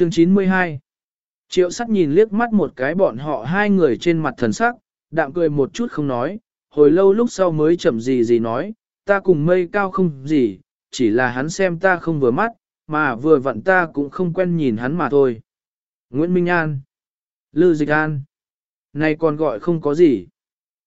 Chương 92 Triệu sắt nhìn liếc mắt một cái bọn họ hai người trên mặt thần sắc, đạm cười một chút không nói, hồi lâu lúc sau mới chậm gì gì nói, ta cùng mây cao không gì, chỉ là hắn xem ta không vừa mắt, mà vừa vặn ta cũng không quen nhìn hắn mà thôi. Nguyễn Minh An Lư Dịch An Này còn gọi không có gì.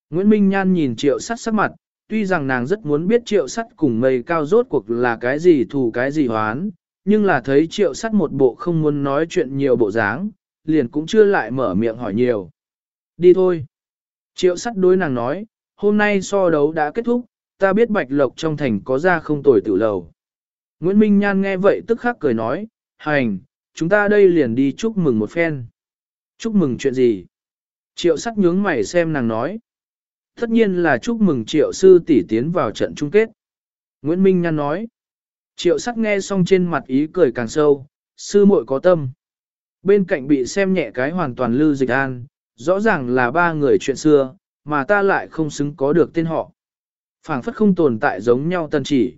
Nguyễn Minh Nhan nhìn triệu sắt sắc mặt, tuy rằng nàng rất muốn biết triệu sắt cùng mây cao rốt cuộc là cái gì thù cái gì hoán, nhưng là thấy triệu sắt một bộ không muốn nói chuyện nhiều bộ dáng, liền cũng chưa lại mở miệng hỏi nhiều. Đi thôi. Triệu sắt đối nàng nói, hôm nay so đấu đã kết thúc, ta biết bạch lộc trong thành có ra không tồi tử lầu. Nguyễn Minh Nhan nghe vậy tức khắc cười nói, hành, chúng ta đây liền đi chúc mừng một phen. Chúc mừng chuyện gì? Triệu sắt nhướng mày xem nàng nói. Tất nhiên là chúc mừng triệu sư tỷ tiến vào trận chung kết. Nguyễn Minh Nhan nói. Triệu sắc nghe xong trên mặt ý cười càng sâu, sư muội có tâm. Bên cạnh bị xem nhẹ cái hoàn toàn lưu dịch an, rõ ràng là ba người chuyện xưa, mà ta lại không xứng có được tên họ. phảng phất không tồn tại giống nhau tân chỉ.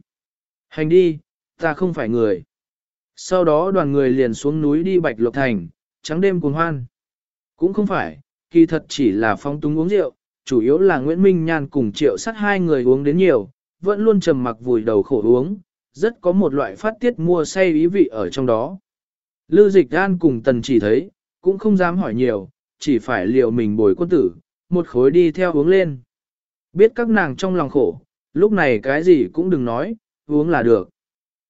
Hành đi, ta không phải người. Sau đó đoàn người liền xuống núi đi Bạch Lộc Thành, trắng đêm cuồng hoan. Cũng không phải, kỳ thật chỉ là phong túng uống rượu, chủ yếu là Nguyễn Minh Nhan cùng triệu sắt hai người uống đến nhiều, vẫn luôn trầm mặc vùi đầu khổ uống, rất có một loại phát tiết mua say ý vị ở trong đó. Lư dịch an cùng tần chỉ thấy, cũng không dám hỏi nhiều, chỉ phải liệu mình bồi quân tử, một khối đi theo uống lên. Biết các nàng trong lòng khổ, lúc này cái gì cũng đừng nói, uống là được.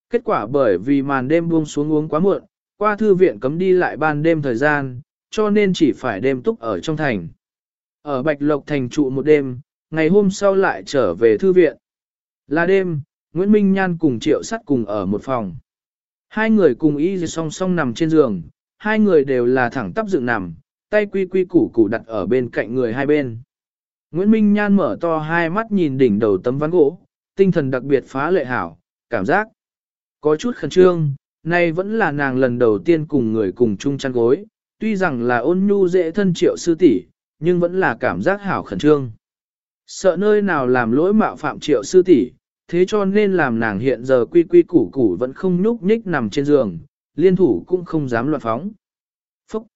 Kết quả bởi vì màn đêm buông xuống uống quá muộn, qua thư viện cấm đi lại ban đêm thời gian, cho nên chỉ phải đêm túc ở trong thành. Ở Bạch Lộc thành trụ một đêm, ngày hôm sau lại trở về thư viện. Là đêm, Nguyễn Minh Nhan cùng Triệu Sắt cùng ở một phòng. Hai người cùng y song song nằm trên giường, hai người đều là thẳng tắp dựng nằm, tay quy quy củ củ đặt ở bên cạnh người hai bên. Nguyễn Minh Nhan mở to hai mắt nhìn đỉnh đầu tấm ván gỗ, tinh thần đặc biệt phá lệ hảo, cảm giác có chút khẩn trương, nay vẫn là nàng lần đầu tiên cùng người cùng chung chăn gối, tuy rằng là ôn nhu dễ thân triệu sư tỷ, nhưng vẫn là cảm giác hảo khẩn trương. Sợ nơi nào làm lỗi mạo phạm triệu sư tỷ, thế cho nên làm nàng hiện giờ quy quy củ củ vẫn không nhúc nhích nằm trên giường, liên thủ cũng không dám loạn phóng. Phúc!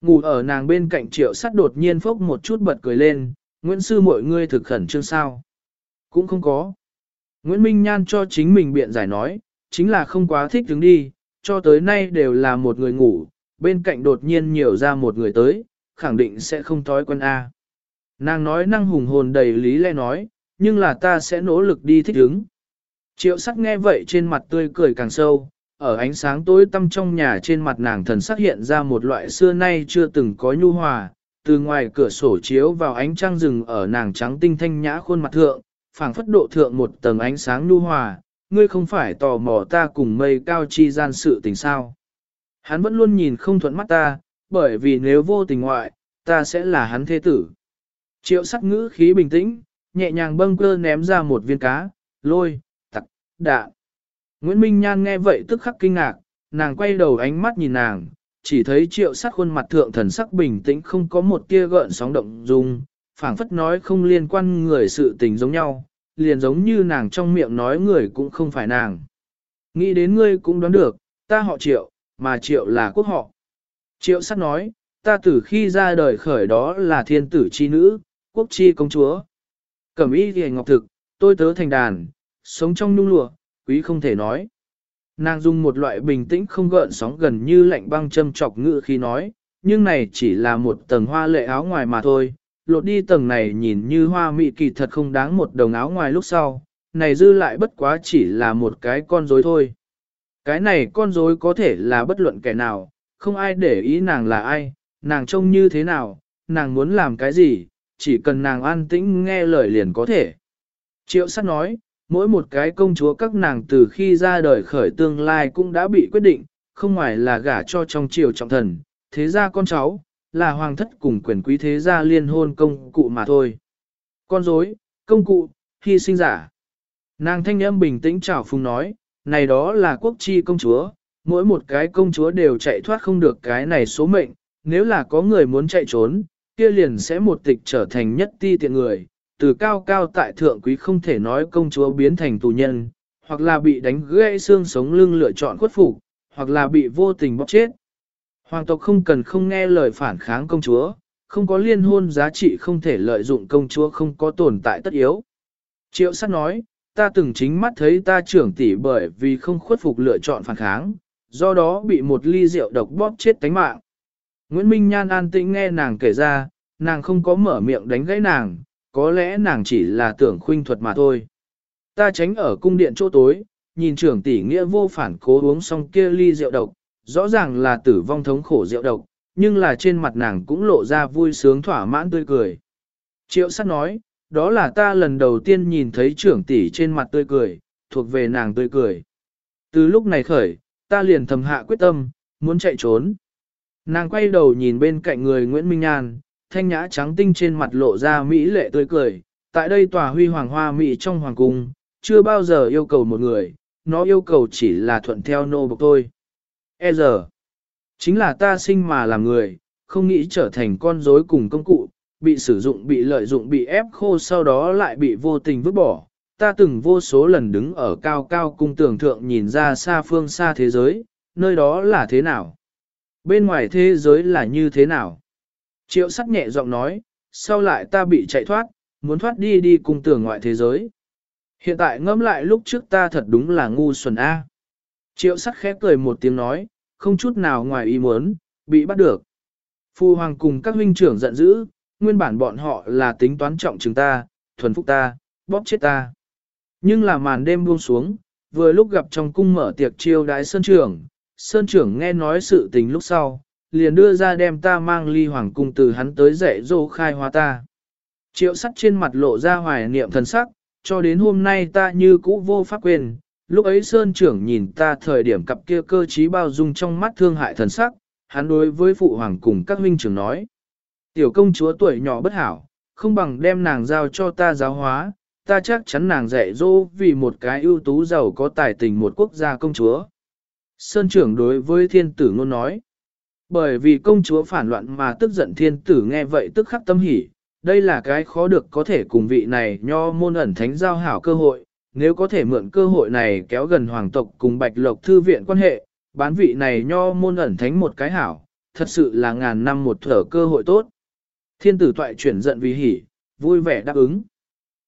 Ngủ ở nàng bên cạnh triệu sắt đột nhiên phốc một chút bật cười lên, Nguyễn Sư mọi ngươi thực khẩn trương sao? Cũng không có. Nguyễn Minh Nhan cho chính mình biện giải nói, chính là không quá thích đứng đi, cho tới nay đều là một người ngủ, bên cạnh đột nhiên nhiều ra một người tới, khẳng định sẽ không thói quen A. Nàng nói năng hùng hồn đầy lý lẽ nói, nhưng là ta sẽ nỗ lực đi thích ứng. Triệu sắc nghe vậy trên mặt tươi cười càng sâu, ở ánh sáng tối tăm trong nhà trên mặt nàng thần sắc hiện ra một loại xưa nay chưa từng có nhu hòa, từ ngoài cửa sổ chiếu vào ánh trăng rừng ở nàng trắng tinh thanh nhã khuôn mặt thượng, phảng phất độ thượng một tầng ánh sáng nhu hòa, ngươi không phải tò mò ta cùng mây cao chi gian sự tình sao. Hắn vẫn luôn nhìn không thuận mắt ta, bởi vì nếu vô tình ngoại, ta sẽ là hắn thế tử. Triệu sắc ngữ khí bình tĩnh, nhẹ nhàng bâng cơ ném ra một viên cá, lôi, tặc, đạ. Nguyễn Minh Nhan nghe vậy tức khắc kinh ngạc, nàng quay đầu ánh mắt nhìn nàng, chỉ thấy triệu sát khuôn mặt thượng thần sắc bình tĩnh không có một tia gợn sóng động dung, phảng phất nói không liên quan người sự tình giống nhau, liền giống như nàng trong miệng nói người cũng không phải nàng. Nghĩ đến ngươi cũng đoán được, ta họ triệu, mà triệu là quốc họ. Triệu sát nói, ta từ khi ra đời khởi đó là thiên tử chi nữ, quốc chi công chúa. Cẩm y ghi ngọc thực, tôi tớ thành đàn, sống trong nung lụa, quý không thể nói. Nàng dùng một loại bình tĩnh không gợn sóng gần như lạnh băng châm chọc ngự khi nói, nhưng này chỉ là một tầng hoa lệ áo ngoài mà thôi, lột đi tầng này nhìn như hoa mị kỳ thật không đáng một đồng áo ngoài lúc sau, này dư lại bất quá chỉ là một cái con rối thôi. Cái này con rối có thể là bất luận kẻ nào, không ai để ý nàng là ai, nàng trông như thế nào, nàng muốn làm cái gì, chỉ cần nàng an tĩnh nghe lời liền có thể. Triệu sát nói, mỗi một cái công chúa các nàng từ khi ra đời khởi tương lai cũng đã bị quyết định, không ngoài là gả cho trong triều trọng thần, thế ra con cháu, là hoàng thất cùng quyền quý thế gia liên hôn công cụ mà thôi. Con dối, công cụ, hy sinh giả. Nàng thanh âm bình tĩnh chào phung nói, này đó là quốc chi công chúa, mỗi một cái công chúa đều chạy thoát không được cái này số mệnh, nếu là có người muốn chạy trốn, kia liền sẽ một tịch trở thành nhất ti tiện người, từ cao cao tại thượng quý không thể nói công chúa biến thành tù nhân, hoặc là bị đánh gãy xương sống lưng lựa chọn khuất phục, hoặc là bị vô tình bóc chết. Hoàng tộc không cần không nghe lời phản kháng công chúa, không có liên hôn giá trị không thể lợi dụng công chúa không có tồn tại tất yếu. Triệu sát nói, ta từng chính mắt thấy ta trưởng tỷ bởi vì không khuất phục lựa chọn phản kháng, do đó bị một ly rượu độc bóp chết tánh mạng. Nguyễn Minh Nhan an tĩnh nghe nàng kể ra, nàng không có mở miệng đánh gãy nàng, có lẽ nàng chỉ là tưởng khuynh thuật mà thôi. Ta tránh ở cung điện chỗ tối, nhìn trưởng tỷ nghĩa vô phản cố uống xong kia ly rượu độc, rõ ràng là tử vong thống khổ rượu độc, nhưng là trên mặt nàng cũng lộ ra vui sướng thỏa mãn tươi cười. Triệu sát nói, đó là ta lần đầu tiên nhìn thấy trưởng tỷ trên mặt tươi cười, thuộc về nàng tươi cười. Từ lúc này khởi, ta liền thầm hạ quyết tâm, muốn chạy trốn. Nàng quay đầu nhìn bên cạnh người Nguyễn Minh Nhan, thanh nhã trắng tinh trên mặt lộ ra mỹ lệ tươi cười. Tại đây tòa huy hoàng hoa mỹ trong hoàng cung, chưa bao giờ yêu cầu một người, nó yêu cầu chỉ là thuận theo nô bộc thôi. E giờ, chính là ta sinh mà làm người, không nghĩ trở thành con rối cùng công cụ, bị sử dụng bị lợi dụng bị ép khô sau đó lại bị vô tình vứt bỏ. Ta từng vô số lần đứng ở cao cao cung tường thượng nhìn ra xa phương xa thế giới, nơi đó là thế nào? Bên ngoài thế giới là như thế nào? Triệu sắc nhẹ giọng nói, sau lại ta bị chạy thoát, muốn thoát đi đi cung tưởng ngoại thế giới. Hiện tại ngẫm lại lúc trước ta thật đúng là ngu xuẩn A. Triệu sắc khép cười một tiếng nói, không chút nào ngoài ý muốn, bị bắt được. Phu hoàng cùng các huynh trưởng giận dữ, nguyên bản bọn họ là tính toán trọng chúng ta, thuần phúc ta, bóp chết ta. Nhưng là màn đêm buông xuống, vừa lúc gặp trong cung mở tiệc chiêu đái sơn trưởng, sơn trưởng nghe nói sự tình lúc sau, liền đưa ra đem ta mang ly hoàng cung từ hắn tới dạy dỗ khai hóa ta. Triệu sắt trên mặt lộ ra hoài niệm thần sắc, cho đến hôm nay ta như cũ vô pháp quên, lúc ấy Sơn trưởng nhìn ta thời điểm cặp kia cơ trí bao dung trong mắt thương hại thần sắc, hắn đối với phụ hoàng cùng các huynh trưởng nói. Tiểu công chúa tuổi nhỏ bất hảo, không bằng đem nàng giao cho ta giáo hóa, ta chắc chắn nàng dạy dỗ vì một cái ưu tú giàu có tài tình một quốc gia công chúa. Sơn trưởng đối với thiên tử ngôn nói. Bởi vì công chúa phản loạn mà tức giận thiên tử nghe vậy tức khắc tâm hỉ, đây là cái khó được có thể cùng vị này nho môn ẩn thánh giao hảo cơ hội, nếu có thể mượn cơ hội này kéo gần hoàng tộc cùng bạch lộc thư viện quan hệ, bán vị này nho môn ẩn thánh một cái hảo, thật sự là ngàn năm một thở cơ hội tốt. Thiên tử toại chuyển giận vì hỉ, vui vẻ đáp ứng.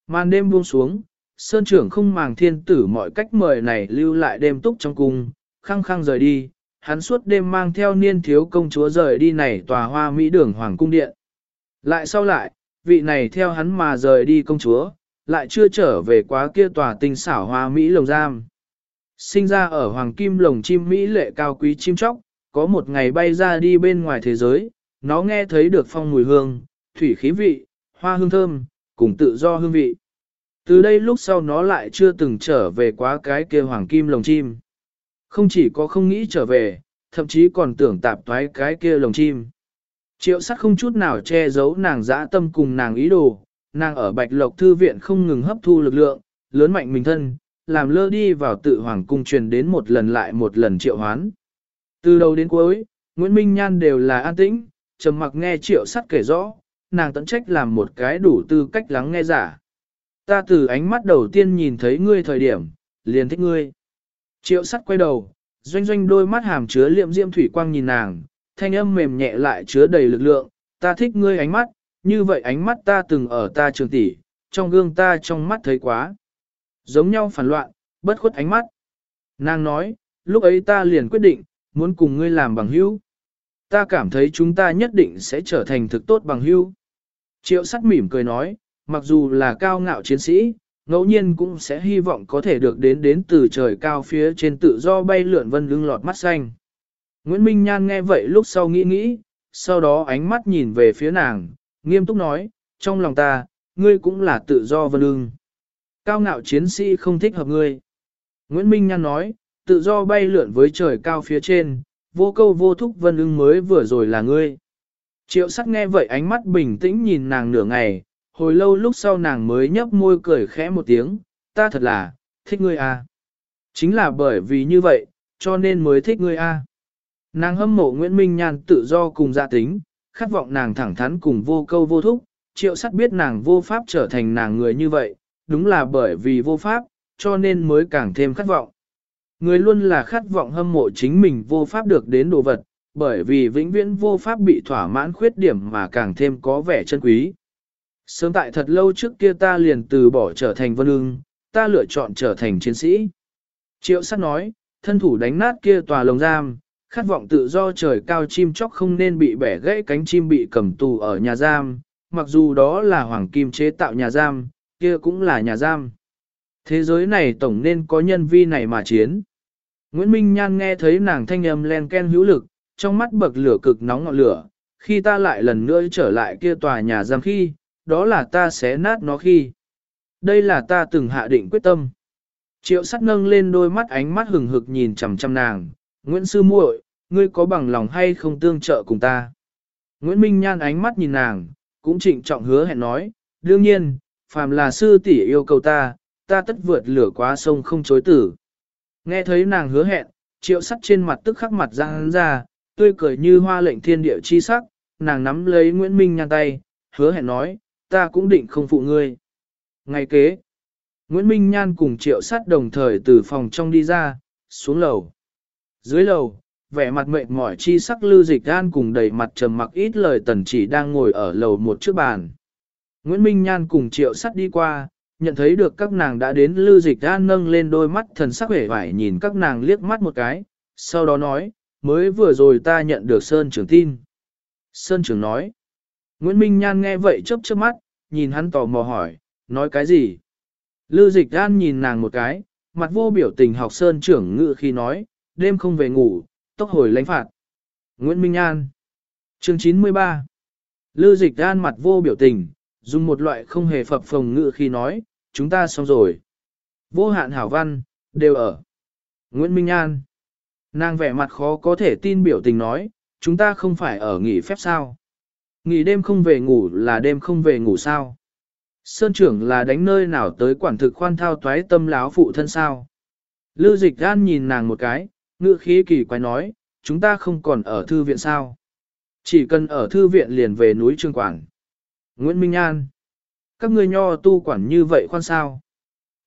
Màn đêm buông xuống, sơn trưởng không màng thiên tử mọi cách mời này lưu lại đêm túc trong cung, khăng khăng rời đi, hắn suốt đêm mang theo niên thiếu công chúa rời đi này tòa hoa mỹ đường hoàng cung điện. Lại sau lại, vị này theo hắn mà rời đi công chúa, lại chưa trở về quá kia tòa tinh xảo hoa Mỹ lồng giam. Sinh ra ở hoàng kim lồng chim Mỹ lệ cao quý chim chóc, có một ngày bay ra đi bên ngoài thế giới, nó nghe thấy được phong mùi hương, thủy khí vị, hoa hương thơm, cùng tự do hương vị. Từ đây lúc sau nó lại chưa từng trở về quá cái kia hoàng kim lồng chim. Không chỉ có không nghĩ trở về, thậm chí còn tưởng tạp thoái cái kia lồng chim. Triệu sắc không chút nào che giấu nàng dã tâm cùng nàng ý đồ, nàng ở bạch lộc thư viện không ngừng hấp thu lực lượng, lớn mạnh mình thân, làm lơ đi vào tự hoàng cung truyền đến một lần lại một lần triệu hoán. Từ đầu đến cuối, Nguyễn Minh Nhan đều là an tĩnh, trầm mặc nghe triệu sắt kể rõ, nàng tận trách làm một cái đủ tư cách lắng nghe giả. Ta từ ánh mắt đầu tiên nhìn thấy ngươi thời điểm, liền thích ngươi. Triệu sắt quay đầu, doanh doanh đôi mắt hàm chứa liệm diêm thủy quang nhìn nàng, thanh âm mềm nhẹ lại chứa đầy lực lượng, ta thích ngươi ánh mắt, như vậy ánh mắt ta từng ở ta trường tỷ, trong gương ta trong mắt thấy quá. Giống nhau phản loạn, bất khuất ánh mắt. Nàng nói, lúc ấy ta liền quyết định, muốn cùng ngươi làm bằng hữu. Ta cảm thấy chúng ta nhất định sẽ trở thành thực tốt bằng hữu. Triệu sắt mỉm cười nói, mặc dù là cao ngạo chiến sĩ, ngẫu nhiên cũng sẽ hy vọng có thể được đến đến từ trời cao phía trên tự do bay lượn vân lưng lọt mắt xanh. Nguyễn Minh Nhan nghe vậy lúc sau nghĩ nghĩ, sau đó ánh mắt nhìn về phía nàng, nghiêm túc nói, trong lòng ta, ngươi cũng là tự do vân lưng. Cao ngạo chiến sĩ không thích hợp ngươi. Nguyễn Minh Nhan nói, tự do bay lượn với trời cao phía trên, vô câu vô thúc vân ưng mới vừa rồi là ngươi. Triệu sắc nghe vậy ánh mắt bình tĩnh nhìn nàng nửa ngày, hồi lâu lúc sau nàng mới nhấp môi cười khẽ một tiếng, ta thật là, thích ngươi à. Chính là bởi vì như vậy, cho nên mới thích ngươi à. Nàng hâm mộ Nguyễn Minh Nhan tự do cùng gia tính, khát vọng nàng thẳng thắn cùng vô câu vô thúc, triệu sắt biết nàng vô pháp trở thành nàng người như vậy, đúng là bởi vì vô pháp, cho nên mới càng thêm khát vọng. Người luôn là khát vọng hâm mộ chính mình vô pháp được đến đồ vật, bởi vì vĩnh viễn vô pháp bị thỏa mãn khuyết điểm mà càng thêm có vẻ chân quý. Sớm tại thật lâu trước kia ta liền từ bỏ trở thành vân ưng, ta lựa chọn trở thành chiến sĩ. Triệu Sát nói, thân thủ đánh nát kia tòa lồng giam, khát vọng tự do trời cao chim chóc không nên bị bẻ gãy cánh chim bị cầm tù ở nhà giam, mặc dù đó là hoàng kim chế tạo nhà giam, kia cũng là nhà giam. Thế giới này tổng nên có nhân vi này mà chiến. Nguyễn Minh Nhan nghe thấy nàng thanh âm len ken hữu lực, trong mắt bậc lửa cực nóng ngọn lửa, khi ta lại lần nữa trở lại kia tòa nhà giam khi, đó là ta sẽ nát nó khi. Đây là ta từng hạ định quyết tâm. Triệu sắt nâng lên đôi mắt ánh mắt hừng hực nhìn chằm chằm nàng, Nguyễn Sư muội, ngươi có bằng lòng hay không tương trợ cùng ta? Nguyễn Minh Nhan ánh mắt nhìn nàng, cũng trịnh trọng hứa hẹn nói, đương nhiên, phàm là sư tỷ yêu cầu ta, ta tất vượt lửa qua sông không chối tử. Nghe thấy nàng hứa hẹn, triệu sắt trên mặt tức khắc mặt răng ra, tươi cười như hoa lệnh thiên địa chi sắc, nàng nắm lấy Nguyễn Minh Nhan tay, hứa hẹn nói, ta cũng định không phụ ngươi. Ngày kế, Nguyễn Minh Nhan cùng triệu sắt đồng thời từ phòng trong đi ra, xuống lầu. Dưới lầu, vẻ mặt mệt mỏi chi sắc lưu dịch gan cùng đầy mặt trầm mặc ít lời tần chỉ đang ngồi ở lầu một trước bàn. Nguyễn Minh Nhan cùng triệu sắt đi qua, nhận thấy được các nàng đã đến lưu dịch gan nâng lên đôi mắt thần sắc vẻ vải nhìn các nàng liếc mắt một cái, sau đó nói, mới vừa rồi ta nhận được Sơn Trường tin. Sơn Trường nói, Nguyễn Minh Nhan nghe vậy chớp chớp mắt, nhìn hắn tò mò hỏi, nói cái gì? lư dịch gan nhìn nàng một cái, mặt vô biểu tình học Sơn trưởng ngự khi nói, đêm không về ngủ, tốc hồi lãnh phạt. Nguyễn Minh An Chương 93 Lư dịch an mặt vô biểu tình, dùng một loại không hề phập phồng ngự khi nói, chúng ta xong rồi. Vô hạn hảo văn, đều ở. Nguyễn Minh An Nàng vẻ mặt khó có thể tin biểu tình nói, chúng ta không phải ở nghỉ phép sao. Nghỉ đêm không về ngủ là đêm không về ngủ sao. Sơn trưởng là đánh nơi nào tới quản thực khoan thao toái tâm láo phụ thân sao. Lư dịch gan nhìn nàng một cái, ngựa khí kỳ quái nói, chúng ta không còn ở thư viện sao. Chỉ cần ở thư viện liền về núi Trương Quảng. Nguyễn Minh An. Các ngươi nho tu quản như vậy khoan sao.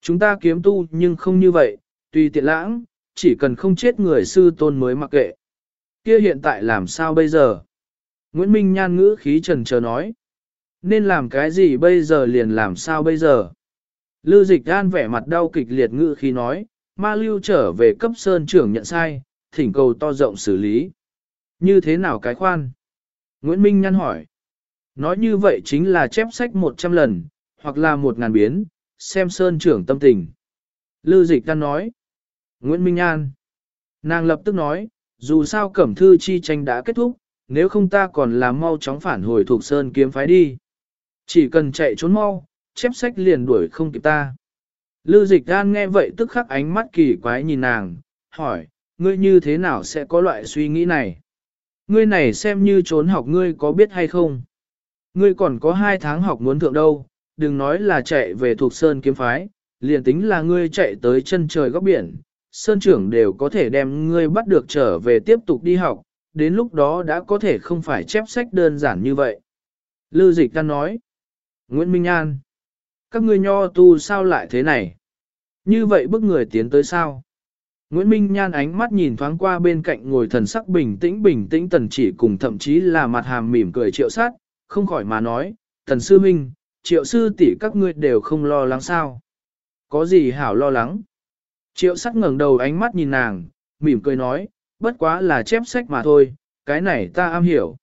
Chúng ta kiếm tu nhưng không như vậy, tùy tiện lãng, chỉ cần không chết người sư tôn mới mặc kệ. Kia hiện tại làm sao bây giờ? Nguyễn Minh Nhan ngữ khí trần chờ nói. Nên làm cái gì bây giờ liền làm sao bây giờ? Lưu dịch gan vẻ mặt đau kịch liệt ngữ khí nói, ma lưu trở về cấp sơn trưởng nhận sai, thỉnh cầu to rộng xử lý. Như thế nào cái khoan? Nguyễn Minh nhăn hỏi. Nói như vậy chính là chép sách 100 lần, hoặc là một ngàn biến, xem sơn trưởng tâm tình. Lưu dịch Gan nói. Nguyễn Minh An. Nàng lập tức nói, dù sao cẩm thư chi tranh đã kết thúc, nếu không ta còn làm mau chóng phản hồi thuộc sơn kiếm phái đi. Chỉ cần chạy trốn mau, chép sách liền đuổi không kịp ta. Lư dịch gan nghe vậy tức khắc ánh mắt kỳ quái nhìn nàng, hỏi, ngươi như thế nào sẽ có loại suy nghĩ này? Ngươi này xem như trốn học ngươi có biết hay không? Ngươi còn có hai tháng học muốn thượng đâu, đừng nói là chạy về thuộc sơn kiếm phái, liền tính là ngươi chạy tới chân trời góc biển, sơn trưởng đều có thể đem ngươi bắt được trở về tiếp tục đi học, đến lúc đó đã có thể không phải chép sách đơn giản như vậy. Lư dịch đang nói, Nguyễn Minh An, các ngươi nho tu sao lại thế này? Như vậy bức người tiến tới sao? Nguyễn Minh Nhan ánh mắt nhìn thoáng qua bên cạnh ngồi thần sắc bình tĩnh bình tĩnh tần chỉ cùng thậm chí là mặt hàm mỉm cười triệu sát, không khỏi mà nói, thần sư minh, triệu sư tỷ các ngươi đều không lo lắng sao? Có gì hảo lo lắng? Triệu sắc ngẩng đầu ánh mắt nhìn nàng, mỉm cười nói, bất quá là chép sách mà thôi, cái này ta am hiểu.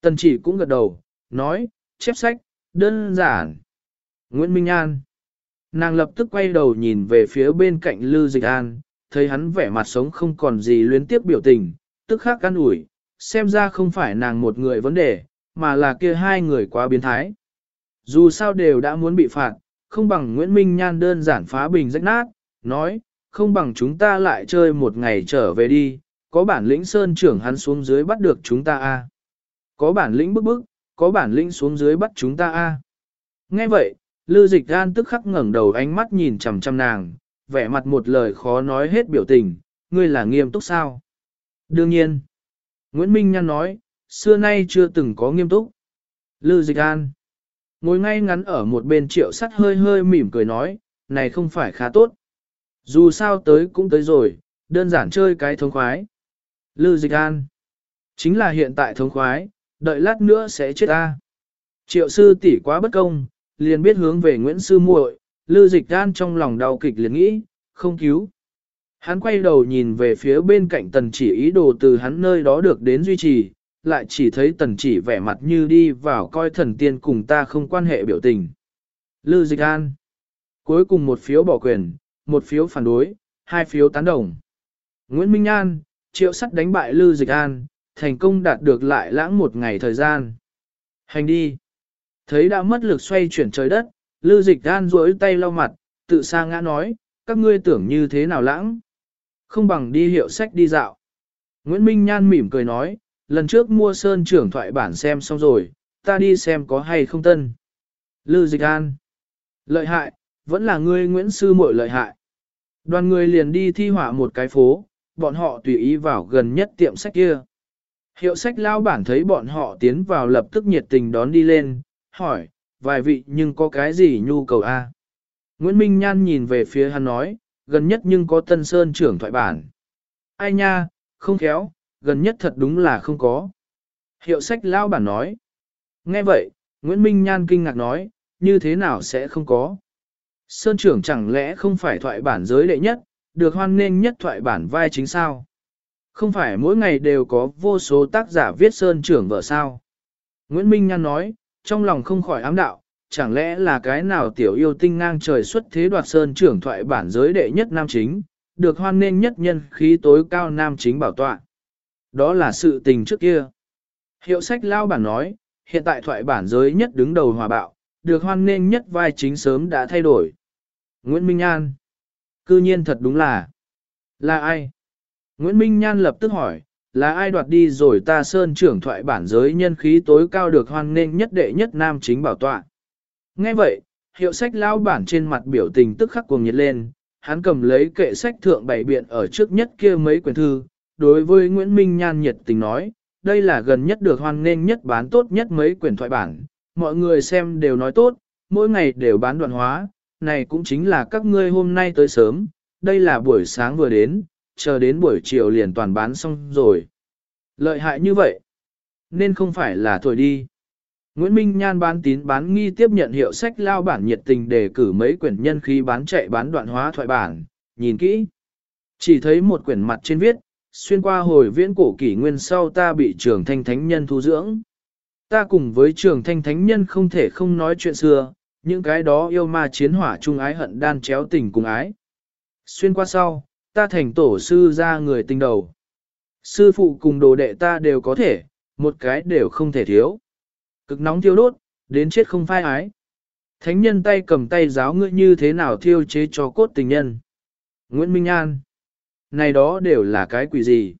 Tần chỉ cũng gật đầu, nói, chép sách, đơn giản. Nguyễn Minh An. Nàng lập tức quay đầu nhìn về phía bên cạnh Lư Dịch An, thấy hắn vẻ mặt sống không còn gì luyến tiếp biểu tình, tức khắc can ủi, xem ra không phải nàng một người vấn đề, mà là kia hai người quá biến thái. Dù sao đều đã muốn bị phạt, không bằng Nguyễn Minh Nhan đơn giản phá bình rách nát, nói, không bằng chúng ta lại chơi một ngày trở về đi, có bản lĩnh sơn trưởng hắn xuống dưới bắt được chúng ta a Có bản lĩnh bức bức, có bản lĩnh xuống dưới bắt chúng ta a Nghe vậy, Lư dịch gan tức khắc ngẩng đầu ánh mắt nhìn chằm chằm nàng, vẻ mặt một lời khó nói hết biểu tình, ngươi là nghiêm túc sao? Đương nhiên. Nguyễn Minh Nhan nói, xưa nay chưa từng có nghiêm túc. Lư dịch an. Ngồi ngay ngắn ở một bên triệu sắt hơi hơi mỉm cười nói, này không phải khá tốt. Dù sao tới cũng tới rồi, đơn giản chơi cái thống khoái. Lư dịch an. Chính là hiện tại thống khoái, đợi lát nữa sẽ chết ta. Triệu sư tỷ quá bất công, liền biết hướng về Nguyễn Sư muội, Lư Dịch An trong lòng đau kịch liền nghĩ, không cứu. Hắn quay đầu nhìn về phía bên cạnh tần chỉ ý đồ từ hắn nơi đó được đến duy trì, lại chỉ thấy tần chỉ vẻ mặt như đi vào coi thần tiên cùng ta không quan hệ biểu tình. Lư Dịch An. Cuối cùng một phiếu bỏ quyền, một phiếu phản đối, hai phiếu tán đồng. Nguyễn Minh An, triệu sắt đánh bại Lư Dịch An, thành công đạt được lại lãng một ngày thời gian. Hành đi. Thấy đã mất lực xoay chuyển trời đất, Lư Dịch An duỗi tay lau mặt, tự sa ngã nói, các ngươi tưởng như thế nào lãng. Không bằng đi hiệu sách đi dạo. Nguyễn Minh Nhan mỉm cười nói, lần trước mua sơn trưởng thoại bản xem xong rồi, ta đi xem có hay không tân. Lư Dịch An. Lợi hại, vẫn là ngươi Nguyễn Sư muội lợi hại. Đoàn người liền đi thi họa một cái phố, bọn họ tùy ý vào gần nhất tiệm sách kia. Hiệu sách lao bản thấy bọn họ tiến vào lập tức nhiệt tình đón đi lên, hỏi, vài vị nhưng có cái gì nhu cầu a? Nguyễn Minh Nhan nhìn về phía hắn nói, gần nhất nhưng có tân sơn trưởng thoại bản. Ai nha, không khéo, gần nhất thật đúng là không có. Hiệu sách lao bản nói. Nghe vậy, Nguyễn Minh Nhan kinh ngạc nói, như thế nào sẽ không có. Sơn trưởng chẳng lẽ không phải thoại bản giới đệ nhất, được hoan nghênh nhất thoại bản vai chính sao? Không phải mỗi ngày đều có vô số tác giả viết sơn trưởng vợ sao? Nguyễn Minh Nhan nói, trong lòng không khỏi ám đạo, chẳng lẽ là cái nào tiểu yêu tinh ngang trời xuất thế đoạt sơn trưởng thoại bản giới đệ nhất nam chính, được hoan nghênh nhất nhân khí tối cao nam chính bảo tọa. Đó là sự tình trước kia. Hiệu sách lao bản nói, hiện tại thoại bản giới nhất đứng đầu hòa bạo, được hoan nghênh nhất vai chính sớm đã thay đổi. Nguyễn Minh An. Cư nhiên thật đúng là. Là ai? Nguyễn Minh Nhan lập tức hỏi, là ai đoạt đi rồi ta sơn trưởng thoại bản giới nhân khí tối cao được hoan nghênh nhất đệ nhất nam chính bảo tọa. Nghe vậy, hiệu sách lao bản trên mặt biểu tình tức khắc cuồng nhiệt lên, hắn cầm lấy kệ sách thượng bày biện ở trước nhất kia mấy quyển thư, đối với Nguyễn Minh Nhan nhiệt tình nói, đây là gần nhất được hoan nghênh nhất bán tốt nhất mấy quyển thoại bản, mọi người xem đều nói tốt, mỗi ngày đều bán đoạn hóa, này cũng chính là các ngươi hôm nay tới sớm, đây là buổi sáng vừa đến, chờ đến buổi chiều liền toàn bán xong rồi. Lợi hại như vậy, nên không phải là thổi đi. Nguyễn Minh Nhan bán tín bán nghi tiếp nhận hiệu sách lao bản nhiệt tình để cử mấy quyển nhân khí bán chạy bán đoạn hóa thoại bản, nhìn kỹ. Chỉ thấy một quyển mặt trên viết, xuyên qua hồi viễn cổ kỷ nguyên sau ta bị trường thanh thánh nhân thu dưỡng. Ta cùng với trường thanh thánh nhân không thể không nói chuyện xưa, những cái đó yêu ma chiến hỏa chung ái hận đan chéo tình cùng ái. Xuyên qua sau, ta thành tổ sư ra người tình đầu. Sư phụ cùng đồ đệ ta đều có thể, một cái đều không thể thiếu. Cực nóng thiêu đốt, đến chết không phai ái. Thánh nhân tay cầm tay giáo ngươi như thế nào thiêu chế cho cốt tình nhân. Nguyễn Minh An. Này đó đều là cái quỷ gì?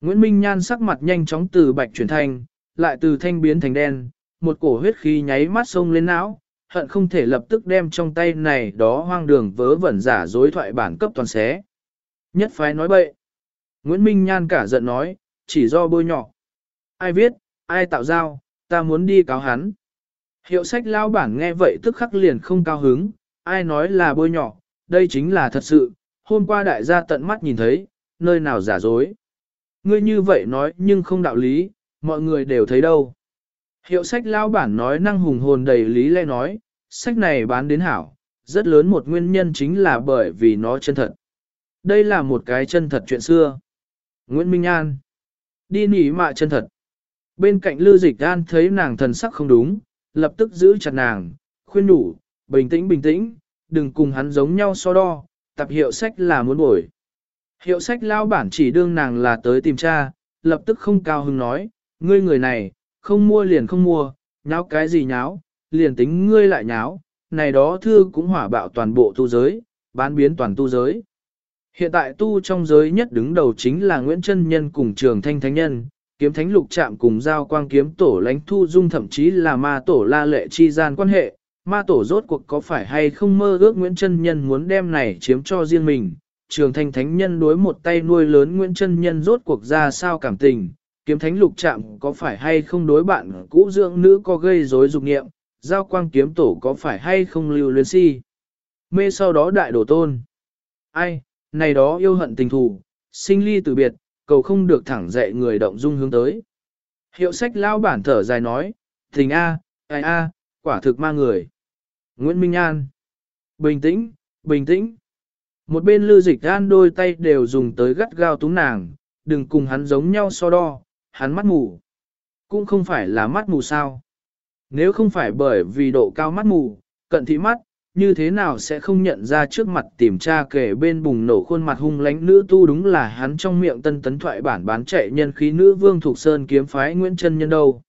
Nguyễn Minh Nhan sắc mặt nhanh chóng từ bạch chuyển thành, lại từ thanh biến thành đen, một cổ huyết khí nháy mắt sông lên não, hận không thể lập tức đem trong tay này đó hoang đường vớ vẩn giả dối thoại bản cấp toàn xé. Nhất phái nói bậy. Nguyễn Minh Nhan cả giận nói, chỉ do bôi nhỏ. Ai viết, ai tạo giao, ta muốn đi cáo hắn. Hiệu sách lao bản nghe vậy tức khắc liền không cao hứng, ai nói là bôi nhỏ, đây chính là thật sự, hôm qua đại gia tận mắt nhìn thấy, nơi nào giả dối. Ngươi như vậy nói nhưng không đạo lý, mọi người đều thấy đâu. Hiệu sách lao bản nói năng hùng hồn đầy lý lẽ nói, sách này bán đến hảo, rất lớn một nguyên nhân chính là bởi vì nó chân thật. Đây là một cái chân thật chuyện xưa. Nguyễn Minh An Đi nỉ mạ chân thật. Bên cạnh Lư Dịch An thấy nàng thần sắc không đúng, lập tức giữ chặt nàng, khuyên đủ, bình tĩnh bình tĩnh, đừng cùng hắn giống nhau so đo, tập hiệu sách là muốn bổi. Hiệu sách lao bản chỉ đương nàng là tới tìm cha, lập tức không cao hứng nói, ngươi người này, không mua liền không mua, nháo cái gì nháo, liền tính ngươi lại nháo, này đó thư cũng hỏa bạo toàn bộ tu giới, bán biến toàn tu giới. Hiện tại tu trong giới nhất đứng đầu chính là Nguyễn Trân Nhân cùng Trường Thanh Thánh Nhân, kiếm thánh lục trạm cùng giao quang kiếm tổ lãnh thu dung thậm chí là ma tổ la lệ chi gian quan hệ, ma tổ rốt cuộc có phải hay không mơ ước Nguyễn Trân Nhân muốn đem này chiếm cho riêng mình, trường thanh thánh nhân đối một tay nuôi lớn Nguyễn Trân Nhân rốt cuộc ra sao cảm tình, kiếm thánh lục chạm có phải hay không đối bạn cũ dưỡng nữ có gây rối dục nghiệm, giao quang kiếm tổ có phải hay không lưu luyến si. Mê sau đó đại đổ tôn. Ai, này đó yêu hận tình thù, sinh ly từ biệt, cầu không được thẳng dậy người động dung hướng tới. Hiệu sách lao bản thở dài nói, tình A, ai A, quả thực ma người. Nguyễn Minh An. Bình tĩnh, bình tĩnh. Một bên lưu dịch an đôi tay đều dùng tới gắt gao túng nàng, đừng cùng hắn giống nhau so đo, hắn mắt mù. Cũng không phải là mắt mù sao. Nếu không phải bởi vì độ cao mắt mù, cận thị mắt, như thế nào sẽ không nhận ra trước mặt tìm tra kể bên bùng nổ khuôn mặt hung lánh nữ tu đúng là hắn trong miệng tân tấn thoại bản bán chạy nhân khí nữ vương thuộc sơn kiếm phái Nguyễn Trân Nhân đâu.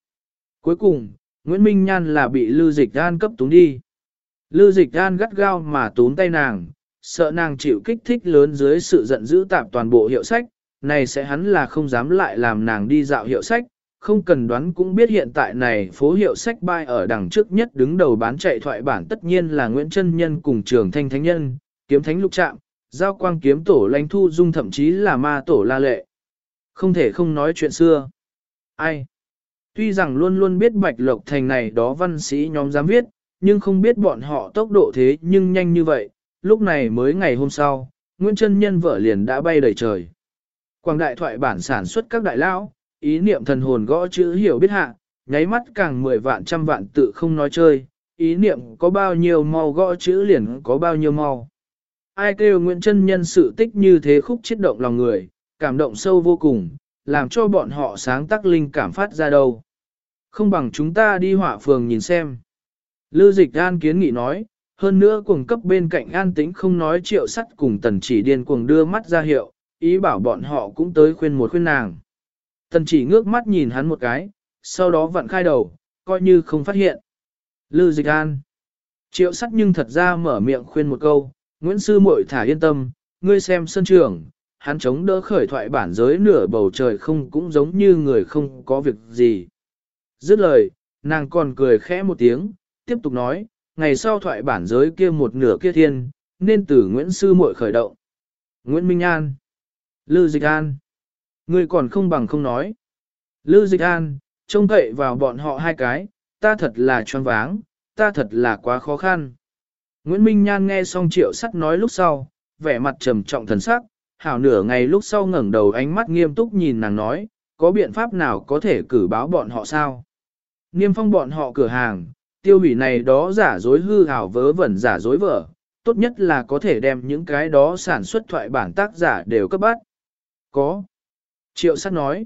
Cuối cùng, Nguyễn Minh Nhan là bị Lư Dịch An cấp túng đi. Lư Dịch An gắt gao mà tún tay nàng, sợ nàng chịu kích thích lớn dưới sự giận dữ tạp toàn bộ hiệu sách, này sẽ hắn là không dám lại làm nàng đi dạo hiệu sách, không cần đoán cũng biết hiện tại này phố hiệu sách bay ở đằng trước nhất đứng đầu bán chạy thoại bản tất nhiên là Nguyễn Trân Nhân cùng trường thanh thánh nhân, kiếm thánh lục trạm, giao quang kiếm tổ lãnh thu dung thậm chí là ma tổ la lệ. Không thể không nói chuyện xưa. Ai? Tuy rằng luôn luôn biết bạch lộc thành này đó văn sĩ nhóm dám viết, nhưng không biết bọn họ tốc độ thế nhưng nhanh như vậy, lúc này mới ngày hôm sau, Nguyễn Trân Nhân vợ liền đã bay đầy trời. Quảng đại thoại bản sản xuất các đại lão, ý niệm thần hồn gõ chữ hiểu biết hạ, nháy mắt càng mười vạn trăm vạn tự không nói chơi, ý niệm có bao nhiêu mau gõ chữ liền có bao nhiêu mau. Ai kêu Nguyễn Trân Nhân sự tích như thế khúc chết động lòng người, cảm động sâu vô cùng, làm cho bọn họ sáng tác linh cảm phát ra đâu. Không bằng chúng ta đi họa phường nhìn xem. Lư dịch an kiến nghị nói, hơn nữa cuồng cấp bên cạnh an tĩnh không nói triệu sắt cùng tần chỉ điên cuồng đưa mắt ra hiệu, ý bảo bọn họ cũng tới khuyên một khuyên nàng. Tần chỉ ngước mắt nhìn hắn một cái, sau đó vặn khai đầu, coi như không phát hiện. Lư dịch an. Triệu sắt nhưng thật ra mở miệng khuyên một câu, Nguyễn Sư muội thả yên tâm, ngươi xem sân trường, hắn chống đỡ khởi thoại bản giới nửa bầu trời không cũng giống như người không có việc gì. Dứt lời, nàng còn cười khẽ một tiếng, tiếp tục nói, ngày sau thoại bản giới kia một nửa kia thiên, nên từ Nguyễn Sư muội khởi động. Nguyễn Minh An Lư Dịch An Ngươi còn không bằng không nói. Lư Dịch An, trông cậy vào bọn họ hai cái, ta thật là choáng váng, ta thật là quá khó khăn. Nguyễn Minh Nhan nghe xong triệu sắt nói lúc sau, vẻ mặt trầm trọng thần sắc, hảo nửa ngày lúc sau ngẩng đầu ánh mắt nghiêm túc nhìn nàng nói, có biện pháp nào có thể cử báo bọn họ sao? Niêm phong bọn họ cửa hàng, tiêu hủy này đó giả dối hư hảo vớ vẩn giả dối vở, tốt nhất là có thể đem những cái đó sản xuất thoại bản tác giả đều cấp bắt. Có. Triệu sát nói.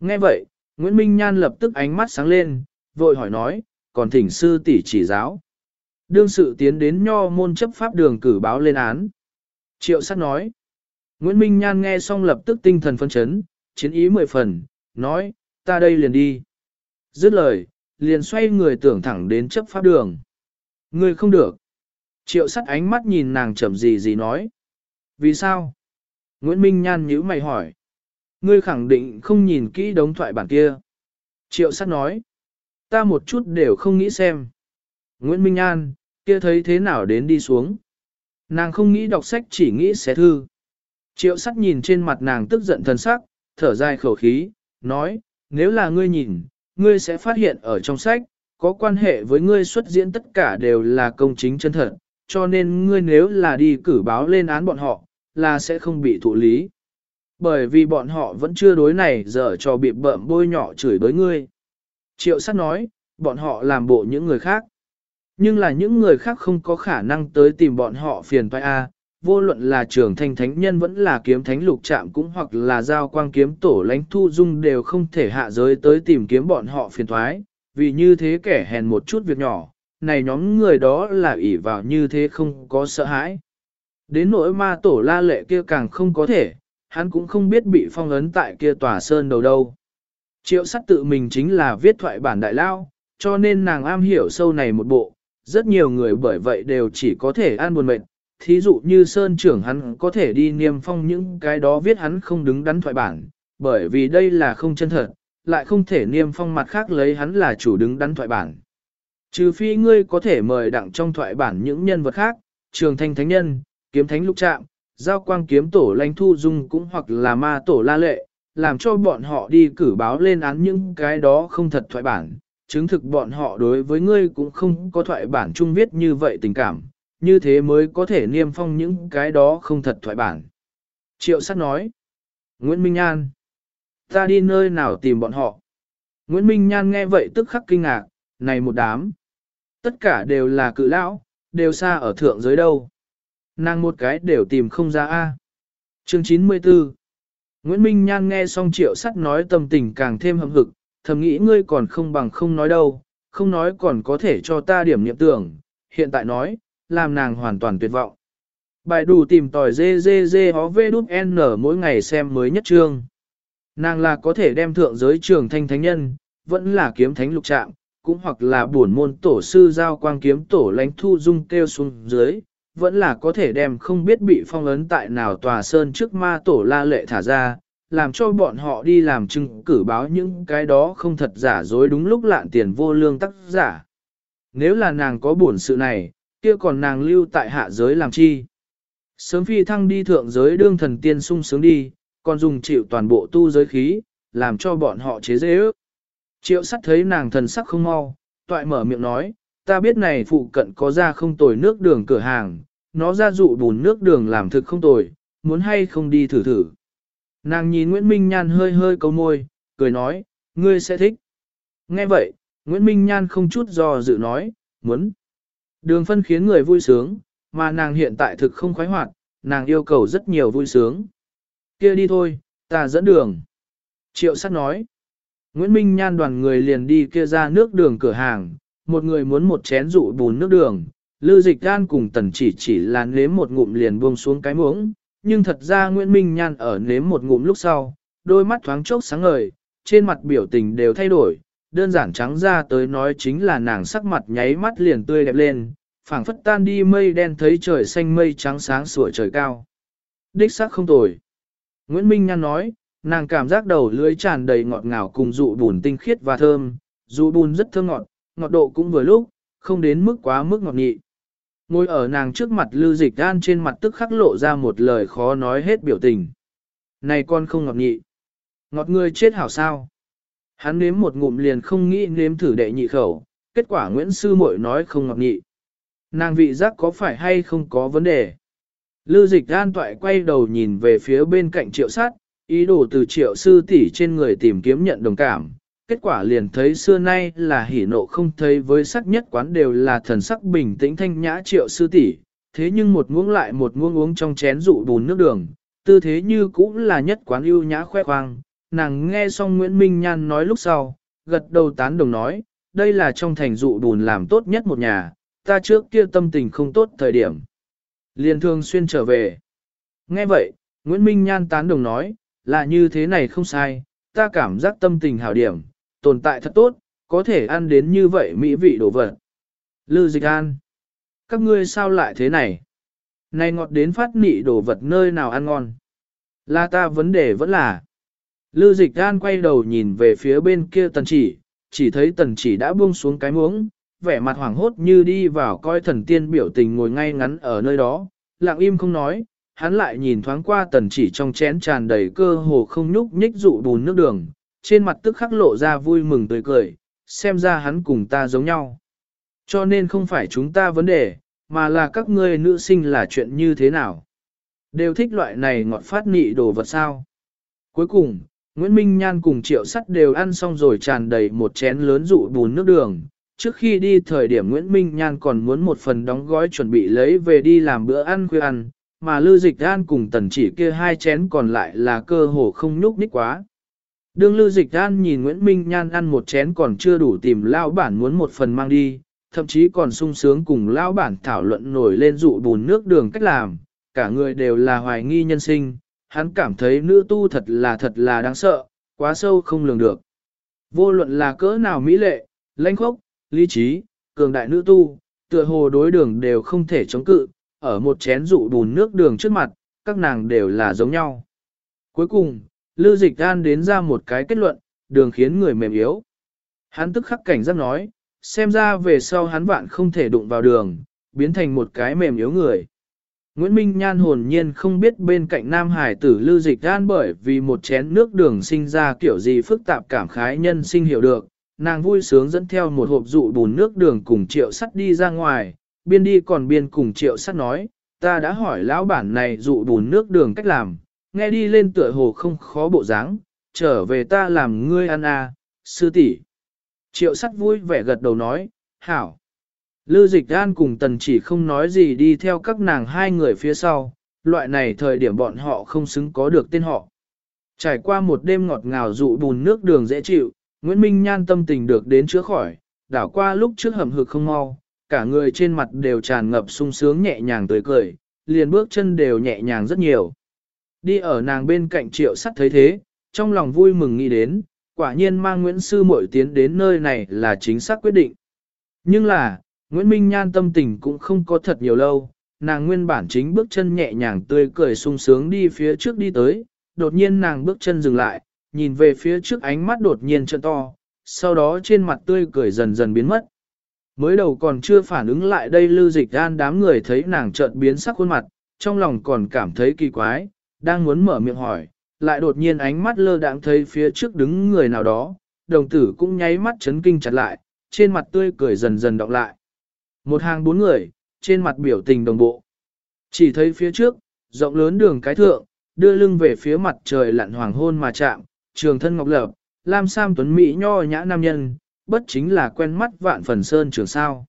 Nghe vậy, Nguyễn Minh Nhan lập tức ánh mắt sáng lên, vội hỏi nói, còn thỉnh sư tỷ chỉ giáo. Đương sự tiến đến nho môn chấp pháp đường cử báo lên án. Triệu sát nói. Nguyễn Minh Nhan nghe xong lập tức tinh thần phân chấn, chiến ý mười phần, nói, ta đây liền đi. Dứt lời, liền xoay người tưởng thẳng đến chấp pháp đường. người không được. Triệu sắt ánh mắt nhìn nàng chậm gì gì nói. Vì sao? Nguyễn Minh Nhan nhíu mày hỏi. Ngươi khẳng định không nhìn kỹ đống thoại bản kia. Triệu sắt nói. Ta một chút đều không nghĩ xem. Nguyễn Minh Nhan, kia thấy thế nào đến đi xuống. Nàng không nghĩ đọc sách chỉ nghĩ xé thư. Triệu sắt nhìn trên mặt nàng tức giận thần sắc, thở dài khẩu khí, nói, nếu là ngươi nhìn, ngươi sẽ phát hiện ở trong sách, có quan hệ với ngươi xuất diễn tất cả đều là công chính chân thật, cho nên ngươi nếu là đi cử báo lên án bọn họ, là sẽ không bị thụ lý. Bởi vì bọn họ vẫn chưa đối này giờ cho bị bợm bôi nhỏ chửi đối ngươi. Triệu sát nói, bọn họ làm bộ những người khác. Nhưng là những người khác không có khả năng tới tìm bọn họ phiền toái A, vô luận là trưởng thanh thánh nhân vẫn là kiếm thánh lục trạm cũng hoặc là giao quang kiếm tổ lãnh thu dung đều không thể hạ giới tới tìm kiếm bọn họ phiền toái, vì như thế kẻ hèn một chút việc nhỏ, này nhóm người đó là ỷ vào như thế không có sợ hãi. Đến nỗi ma tổ la lệ kia càng không có thể, hắn cũng không biết bị phong ấn tại kia tòa sơn đầu đâu. Triệu sắt tự mình chính là viết thoại bản đại lao, cho nên nàng am hiểu sâu này một bộ, rất nhiều người bởi vậy đều chỉ có thể an buồn mệnh, thí dụ như Sơn trưởng hắn có thể đi niêm phong những cái đó viết hắn không đứng đắn thoại bản, bởi vì đây là không chân thật, lại không thể niêm phong mặt khác lấy hắn là chủ đứng đắn thoại bản. Trừ phi ngươi có thể mời đặng trong thoại bản những nhân vật khác, trường thanh thánh nhân, kiếm thánh lục trạm, giao quang kiếm tổ lãnh thu dung cũng hoặc là ma tổ la lệ, làm cho bọn họ đi cử báo lên án những cái đó không thật thoại bản, chứng thực bọn họ đối với ngươi cũng không có thoại bản chung viết như vậy tình cảm, như thế mới có thể niêm phong những cái đó không thật thoại bản. Triệu sát nói, Nguyễn Minh an Ta đi nơi nào tìm bọn họ? Nguyễn Minh Nhan nghe vậy tức khắc kinh ngạc, này một đám. Tất cả đều là cự lão, đều xa ở thượng giới đâu. Nàng một cái đều tìm không ra A. Chương 94 Nguyễn Minh Nhan nghe xong triệu sắt nói tâm tình càng thêm hâm hực, thầm nghĩ ngươi còn không bằng không nói đâu, không nói còn có thể cho ta điểm niệm tưởng, hiện tại nói, làm nàng hoàn toàn tuyệt vọng. Bài đủ tìm tòi dê dê dê hó vê đút n mỗi ngày xem mới nhất chương Nàng là có thể đem thượng giới trường thanh thánh nhân, vẫn là kiếm thánh lục trạng, cũng hoặc là buồn môn tổ sư giao quang kiếm tổ lãnh thu dung kêu xuống dưới, vẫn là có thể đem không biết bị phong ấn tại nào tòa sơn trước ma tổ la lệ thả ra, làm cho bọn họ đi làm chứng cử báo những cái đó không thật giả dối đúng lúc lạn tiền vô lương tác giả. Nếu là nàng có buồn sự này, kia còn nàng lưu tại hạ giới làm chi? Sớm phi thăng đi thượng giới đương thần tiên sung sướng đi, còn dùng chịu toàn bộ tu giới khí, làm cho bọn họ chế dễ ước. Triệu sắt thấy nàng thần sắc không mau, toại mở miệng nói, ta biết này phụ cận có ra không tồi nước đường cửa hàng, nó ra dụ bùn nước đường làm thực không tồi, muốn hay không đi thử thử. Nàng nhìn Nguyễn Minh Nhan hơi hơi câu môi, cười nói, ngươi sẽ thích. Nghe vậy, Nguyễn Minh Nhan không chút do dự nói, muốn. Đường phân khiến người vui sướng, mà nàng hiện tại thực không khoái hoạt, nàng yêu cầu rất nhiều vui sướng. kia đi thôi, ta dẫn đường. Triệu Sát nói. Nguyễn Minh Nhan đoàn người liền đi kia ra nước đường cửa hàng, một người muốn một chén rượu bùn nước đường, Lư Dịch Gan cùng Tần chỉ chỉ là nếm một ngụm liền buông xuống cái muỗng, nhưng thật ra Nguyễn Minh Nhan ở nếm một ngụm lúc sau, đôi mắt thoáng chốc sáng ngời, trên mặt biểu tình đều thay đổi, đơn giản trắng ra tới nói chính là nàng sắc mặt nháy mắt liền tươi đẹp lên, phảng phất tan đi mây đen thấy trời xanh mây trắng sáng sủa trời cao. Đích sắc không tồi. Nguyễn Minh Nhan nói, nàng cảm giác đầu lưỡi tràn đầy ngọt ngào cùng dụ bùn tinh khiết và thơm, dụ bùn rất thơm ngọt, ngọt độ cũng vừa lúc, không đến mức quá mức ngọt nhị. Ngồi ở nàng trước mặt Lưu Dịch đan trên mặt tức khắc lộ ra một lời khó nói hết biểu tình. Này con không ngọt nhị. Ngọt người chết hảo sao. Hắn nếm một ngụm liền không nghĩ nếm thử đệ nhị khẩu, kết quả Nguyễn Sư Mội nói không ngọt nhị. Nàng vị giác có phải hay không có vấn đề. Lưu Dịch đan toại quay đầu nhìn về phía bên cạnh triệu sát, ý đồ từ triệu sư tỷ trên người tìm kiếm nhận đồng cảm, kết quả liền thấy xưa nay là hỉ nộ không thấy với sắc nhất quán đều là thần sắc bình tĩnh thanh nhã triệu sư tỷ, thế nhưng một muỗng lại một muỗng uống trong chén rượu bùn nước đường, tư thế như cũng là nhất quán ưu nhã khoe khoang, nàng nghe xong Nguyễn Minh Nhan nói lúc sau, gật đầu tán đồng nói, đây là trong thành rượu bùn làm tốt nhất một nhà, ta trước kia tâm tình không tốt thời điểm. Liền thường xuyên trở về. Nghe vậy, Nguyễn Minh Nhan tán đồng nói, là như thế này không sai, ta cảm giác tâm tình hảo điểm, tồn tại thật tốt, có thể ăn đến như vậy mỹ vị đồ vật. Lư dịch an. Các ngươi sao lại thế này? Này ngọt đến phát nị đồ vật nơi nào ăn ngon? Là ta vấn đề vẫn là. Lư dịch an quay đầu nhìn về phía bên kia tần chỉ, chỉ thấy tần chỉ đã buông xuống cái muỗng, vẻ mặt hoảng hốt như đi vào coi thần tiên biểu tình ngồi ngay ngắn ở nơi đó, lặng im không nói, hắn lại nhìn thoáng qua tần chỉ trong chén tràn đầy cơ hồ không nhúc nhích dụ bùn nước đường, trên mặt tức khắc lộ ra vui mừng tươi cười, xem ra hắn cùng ta giống nhau. Cho nên không phải chúng ta vấn đề, mà là các ngươi nữ sinh là chuyện như thế nào. Đều thích loại này ngọt phát nị đồ vật sao. Cuối cùng, Nguyễn Minh Nhan cùng triệu sắt đều ăn xong rồi tràn đầy một chén lớn rụ bùn nước đường. Trước khi đi thời điểm Nguyễn Minh Nhan còn muốn một phần đóng gói chuẩn bị lấy về đi làm bữa ăn khuya ăn, mà Lư Dịch An cùng tần chỉ kia hai chén còn lại là cơ hồ không nhúc nhích quá. Đương Lưu Dịch An nhìn Nguyễn Minh Nhan ăn một chén còn chưa đủ tìm lao bản muốn một phần mang đi, thậm chí còn sung sướng cùng lao bản thảo luận nổi lên dụ bùn nước đường cách làm, cả người đều là hoài nghi nhân sinh, hắn cảm thấy nữ tu thật là thật là đáng sợ, quá sâu không lường được. Vô luận là cỡ nào mỹ lệ, lãnh khốc, lý trí, cường đại nữ tu, tựa hồ đối đường đều không thể chống cự, ở một chén dụ bùn nước đường trước mặt, các nàng đều là giống nhau. Cuối cùng, Lưu Dịch An đến ra một cái kết luận, đường khiến người mềm yếu. Hắn tức khắc cảnh giác nói, xem ra về sau hắn vạn không thể đụng vào đường, biến thành một cái mềm yếu người. Nguyễn Minh Nhan hồn nhiên không biết bên cạnh Nam Hải tử Lưu Dịch An bởi vì một chén nước đường sinh ra kiểu gì phức tạp cảm khái nhân sinh hiểu được, nàng vui sướng dẫn theo một hộp dụ bùn nước đường cùng triệu sắt đi ra ngoài, biên đi còn biên cùng triệu sắt nói, ta đã hỏi lão bản này dụ bùn nước đường cách làm, nghe đi lên tựa hồ không khó bộ dáng, trở về ta làm ngươi ăn à, sư tỷ. Triệu sắt vui vẻ gật đầu nói, hảo. Lư dịch an cùng tần chỉ không nói gì đi theo các nàng hai người phía sau, loại này thời điểm bọn họ không xứng có được tên họ. Trải qua một đêm ngọt ngào dụ bùn nước đường dễ chịu, Nguyễn Minh Nhan tâm tình được đến chữa khỏi, đảo qua lúc trước hầm hực không mau, cả người trên mặt đều tràn ngập sung sướng nhẹ nhàng tươi cười, liền bước chân đều nhẹ nhàng rất nhiều. Đi ở nàng bên cạnh triệu sắt thấy thế, trong lòng vui mừng nghĩ đến, quả nhiên mang Nguyễn Sư Mội tiến đến nơi này là chính xác quyết định. Nhưng là, Nguyễn Minh Nhan tâm tình cũng không có thật nhiều lâu, nàng nguyên bản chính bước chân nhẹ nhàng tươi cười sung sướng đi phía trước đi tới, đột nhiên nàng bước chân dừng lại, nhìn về phía trước ánh mắt đột nhiên trợn to, sau đó trên mặt tươi cười dần dần biến mất. Mới đầu còn chưa phản ứng lại đây lưu dịch an đám người thấy nàng chợt biến sắc khuôn mặt, trong lòng còn cảm thấy kỳ quái, đang muốn mở miệng hỏi, lại đột nhiên ánh mắt lơ đãng thấy phía trước đứng người nào đó, đồng tử cũng nháy mắt chấn kinh chặt lại, trên mặt tươi cười dần dần đọc lại. Một hàng bốn người, trên mặt biểu tình đồng bộ. Chỉ thấy phía trước, rộng lớn đường cái thượng, đưa lưng về phía mặt trời lặn hoàng hôn mà chạm, trường thân ngọc lập, lam sam tuấn mỹ nho nhã nam nhân, bất chính là quen mắt vạn phần sơn trưởng sao.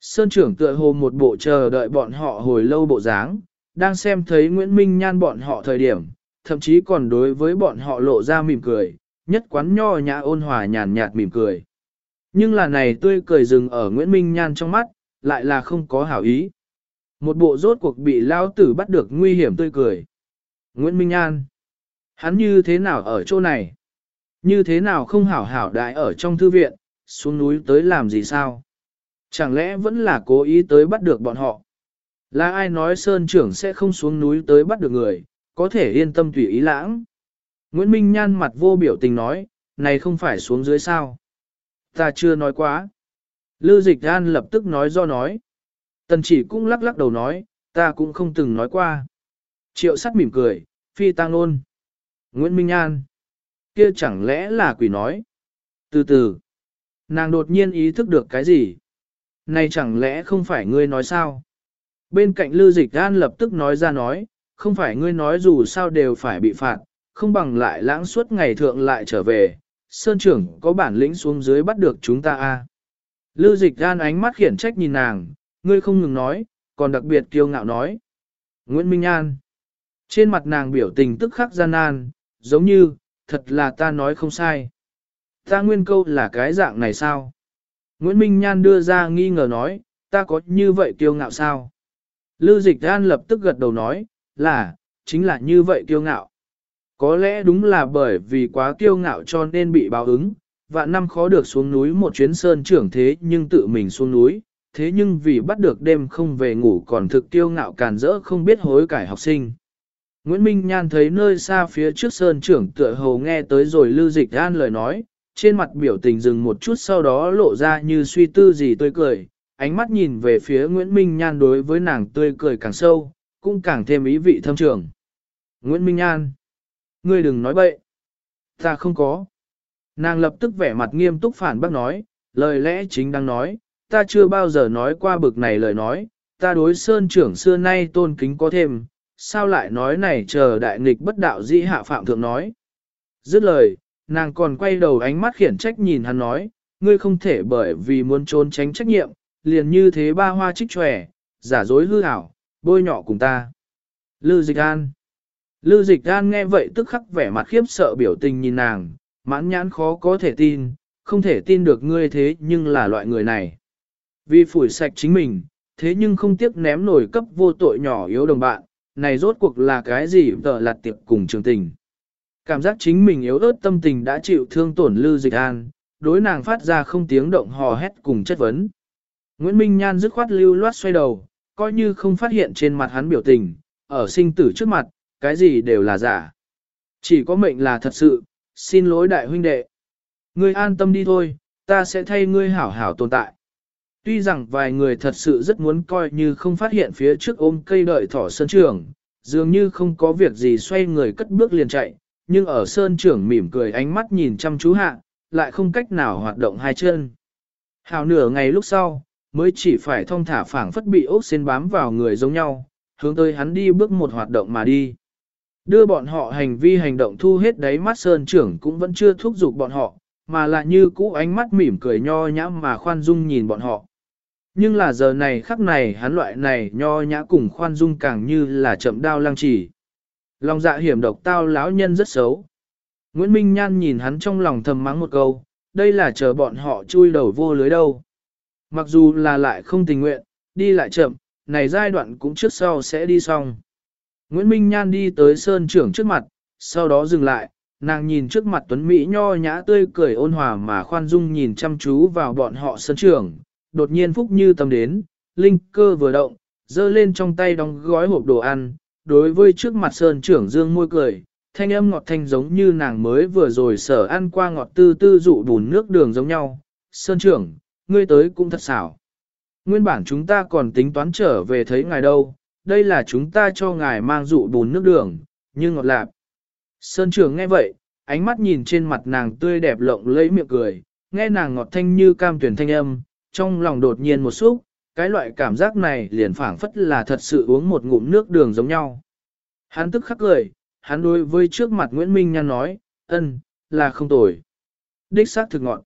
Sơn trưởng tựa hồ một bộ chờ đợi bọn họ hồi lâu bộ dáng, đang xem thấy Nguyễn Minh Nhan bọn họ thời điểm, thậm chí còn đối với bọn họ lộ ra mỉm cười, nhất quán nho nhã ôn hòa nhàn nhạt mỉm cười. Nhưng là này tươi cười dừng ở Nguyễn Minh Nhan trong mắt, lại là không có hảo ý. Một bộ rốt cuộc bị lao tử bắt được nguy hiểm tươi cười. Nguyễn Minh Nhan, hắn như thế nào ở chỗ này? Như thế nào không hảo hảo đại ở trong thư viện, xuống núi tới làm gì sao? Chẳng lẽ vẫn là cố ý tới bắt được bọn họ? Là ai nói Sơn trưởng sẽ không xuống núi tới bắt được người, có thể yên tâm tùy ý lãng? Nguyễn Minh Nhan mặt vô biểu tình nói, này không phải xuống dưới sao? Ta chưa nói quá. Lư Dịch An lập tức nói do nói. Tần chỉ cũng lắc lắc đầu nói, ta cũng không từng nói qua. Triệu sắt mỉm cười, phi tang ôn. Nguyễn Minh An. kia chẳng lẽ là quỷ nói. Từ từ. Nàng đột nhiên ý thức được cái gì? Này chẳng lẽ không phải ngươi nói sao? Bên cạnh Lư Dịch An lập tức nói ra nói, không phải ngươi nói dù sao đều phải bị phạt, không bằng lại lãng suốt ngày thượng lại trở về, Sơn trưởng có bản lĩnh xuống dưới bắt được chúng ta a. Lư Dịch An ánh mắt khiển trách nhìn nàng, ngươi không ngừng nói, còn đặc biệt kiêu ngạo nói. Nguyễn Minh An. Trên mặt nàng biểu tình tức khắc gian nan, giống như, thật là ta nói không sai. Ta nguyên câu là cái dạng này sao? Nguyễn Minh Nhan đưa ra nghi ngờ nói, ta có như vậy kiêu ngạo sao? Lư Dịch An lập tức gật đầu nói, là, chính là như vậy kiêu ngạo. Có lẽ đúng là bởi vì quá kiêu ngạo cho nên bị báo ứng, vạn năm khó được xuống núi một chuyến sơn trưởng thế nhưng tự mình xuống núi, thế nhưng vì bắt được đêm không về ngủ còn thực kiêu ngạo càn rỡ không biết hối cải học sinh. Nguyễn Minh Nhan thấy nơi xa phía trước sơn trưởng tựa hồ nghe tới rồi lưu dịch an lời nói, trên mặt biểu tình dừng một chút sau đó lộ ra như suy tư gì tươi cười, ánh mắt nhìn về phía Nguyễn Minh Nhan đối với nàng tươi cười càng sâu, cũng càng thêm ý vị thâm trường. Nguyễn Minh Nhan, ngươi đừng nói bậy. Ta không có. Nàng lập tức vẻ mặt nghiêm túc phản bác nói, lời lẽ chính đang nói, ta chưa bao giờ nói qua bực này lời nói, ta đối sơn trưởng xưa nay tôn kính có thêm, sao lại nói này chờ đại nghịch bất đạo dĩ hạ phạm thượng nói. Dứt lời, nàng còn quay đầu ánh mắt khiển trách nhìn hắn nói, ngươi không thể bởi vì muốn trốn tránh trách nhiệm, liền như thế ba hoa trích tròe, giả dối hư hảo, bôi nhọ cùng ta. Lư dịch an. Lư dịch an nghe vậy tức khắc vẻ mặt khiếp sợ biểu tình nhìn nàng, mãn nhãn khó có thể tin, không thể tin được ngươi thế nhưng là loại người này. Vì phủi sạch chính mình, thế nhưng không tiếc ném nổi cấp vô tội nhỏ yếu đồng bạn, này rốt cuộc là cái gì tờ lạt tiệp cùng trường tình. Cảm giác chính mình yếu ớt tâm tình đã chịu thương tổn Lư Dịch An, đối nàng phát ra không tiếng động hò hét cùng chất vấn. Nguyễn Minh Nhan dứt khoát lưu loát xoay đầu, coi như không phát hiện trên mặt hắn biểu tình, ở sinh tử trước mặt, cái gì đều là giả. Chỉ có mệnh là thật sự, xin lỗi đại huynh đệ. Ngươi an tâm đi thôi, ta sẽ thay ngươi hảo hảo tồn tại. Tuy rằng vài người thật sự rất muốn coi như không phát hiện phía trước ôm cây đợi thỏ sơn trưởng, dường như không có việc gì xoay người cất bước liền chạy, nhưng ở sơn trưởng mỉm cười ánh mắt nhìn chăm chú hạ, lại không cách nào hoạt động hai chân. Hào nửa ngày lúc sau, mới chỉ phải thông thả phảng phất bị ốc xên bám vào người giống nhau, hướng tới hắn đi bước một hoạt động mà đi. Đưa bọn họ hành vi hành động thu hết đáy mắt sơn trưởng cũng vẫn chưa thúc giục bọn họ, mà là như cũ ánh mắt mỉm cười nho nhã mà khoan dung nhìn bọn họ. Nhưng là giờ này khắc này hắn loại này nho nhã cùng khoan dung càng như là chậm đao lăng chỉ. Lòng dạ hiểm độc tao lão nhân rất xấu. Nguyễn Minh Nhan nhìn hắn trong lòng thầm mắng một câu, đây là chờ bọn họ chui đầu vô lưới đâu. Mặc dù là lại không tình nguyện, đi lại chậm, này giai đoạn cũng trước sau sẽ đi xong. Nguyễn Minh Nhan đi tới Sơn trưởng trước mặt, sau đó dừng lại, nàng nhìn trước mặt Tuấn Mỹ nho nhã tươi cười ôn hòa mà khoan dung nhìn chăm chú vào bọn họ Sơn trưởng, đột nhiên phúc như tâm đến, linh cơ vừa động, giơ lên trong tay đóng gói hộp đồ ăn, đối với trước mặt Sơn trưởng dương môi cười, thanh âm ngọt thanh giống như nàng mới vừa rồi sở ăn qua ngọt tư tư dụ bùn nước đường giống nhau. Sơn trưởng, ngươi tới cũng thật xảo. Nguyên bản chúng ta còn tính toán trở về thấy ngài đâu, đây là chúng ta cho ngài mang dụ bùn nước đường, nhưng ngọt lạp. Sơn trưởng nghe vậy, ánh mắt nhìn trên mặt nàng tươi đẹp lộng lẫy miệng cười, nghe nàng ngọt thanh như cam tuyển thanh âm, trong lòng đột nhiên một xúc, cái loại cảm giác này liền phảng phất là thật sự uống một ngụm nước đường giống nhau. Hắn tức khắc cười, hắn đối với trước mặt Nguyễn Minh Nhan nói, ân, là không tồi. Đích xác thực ngọn.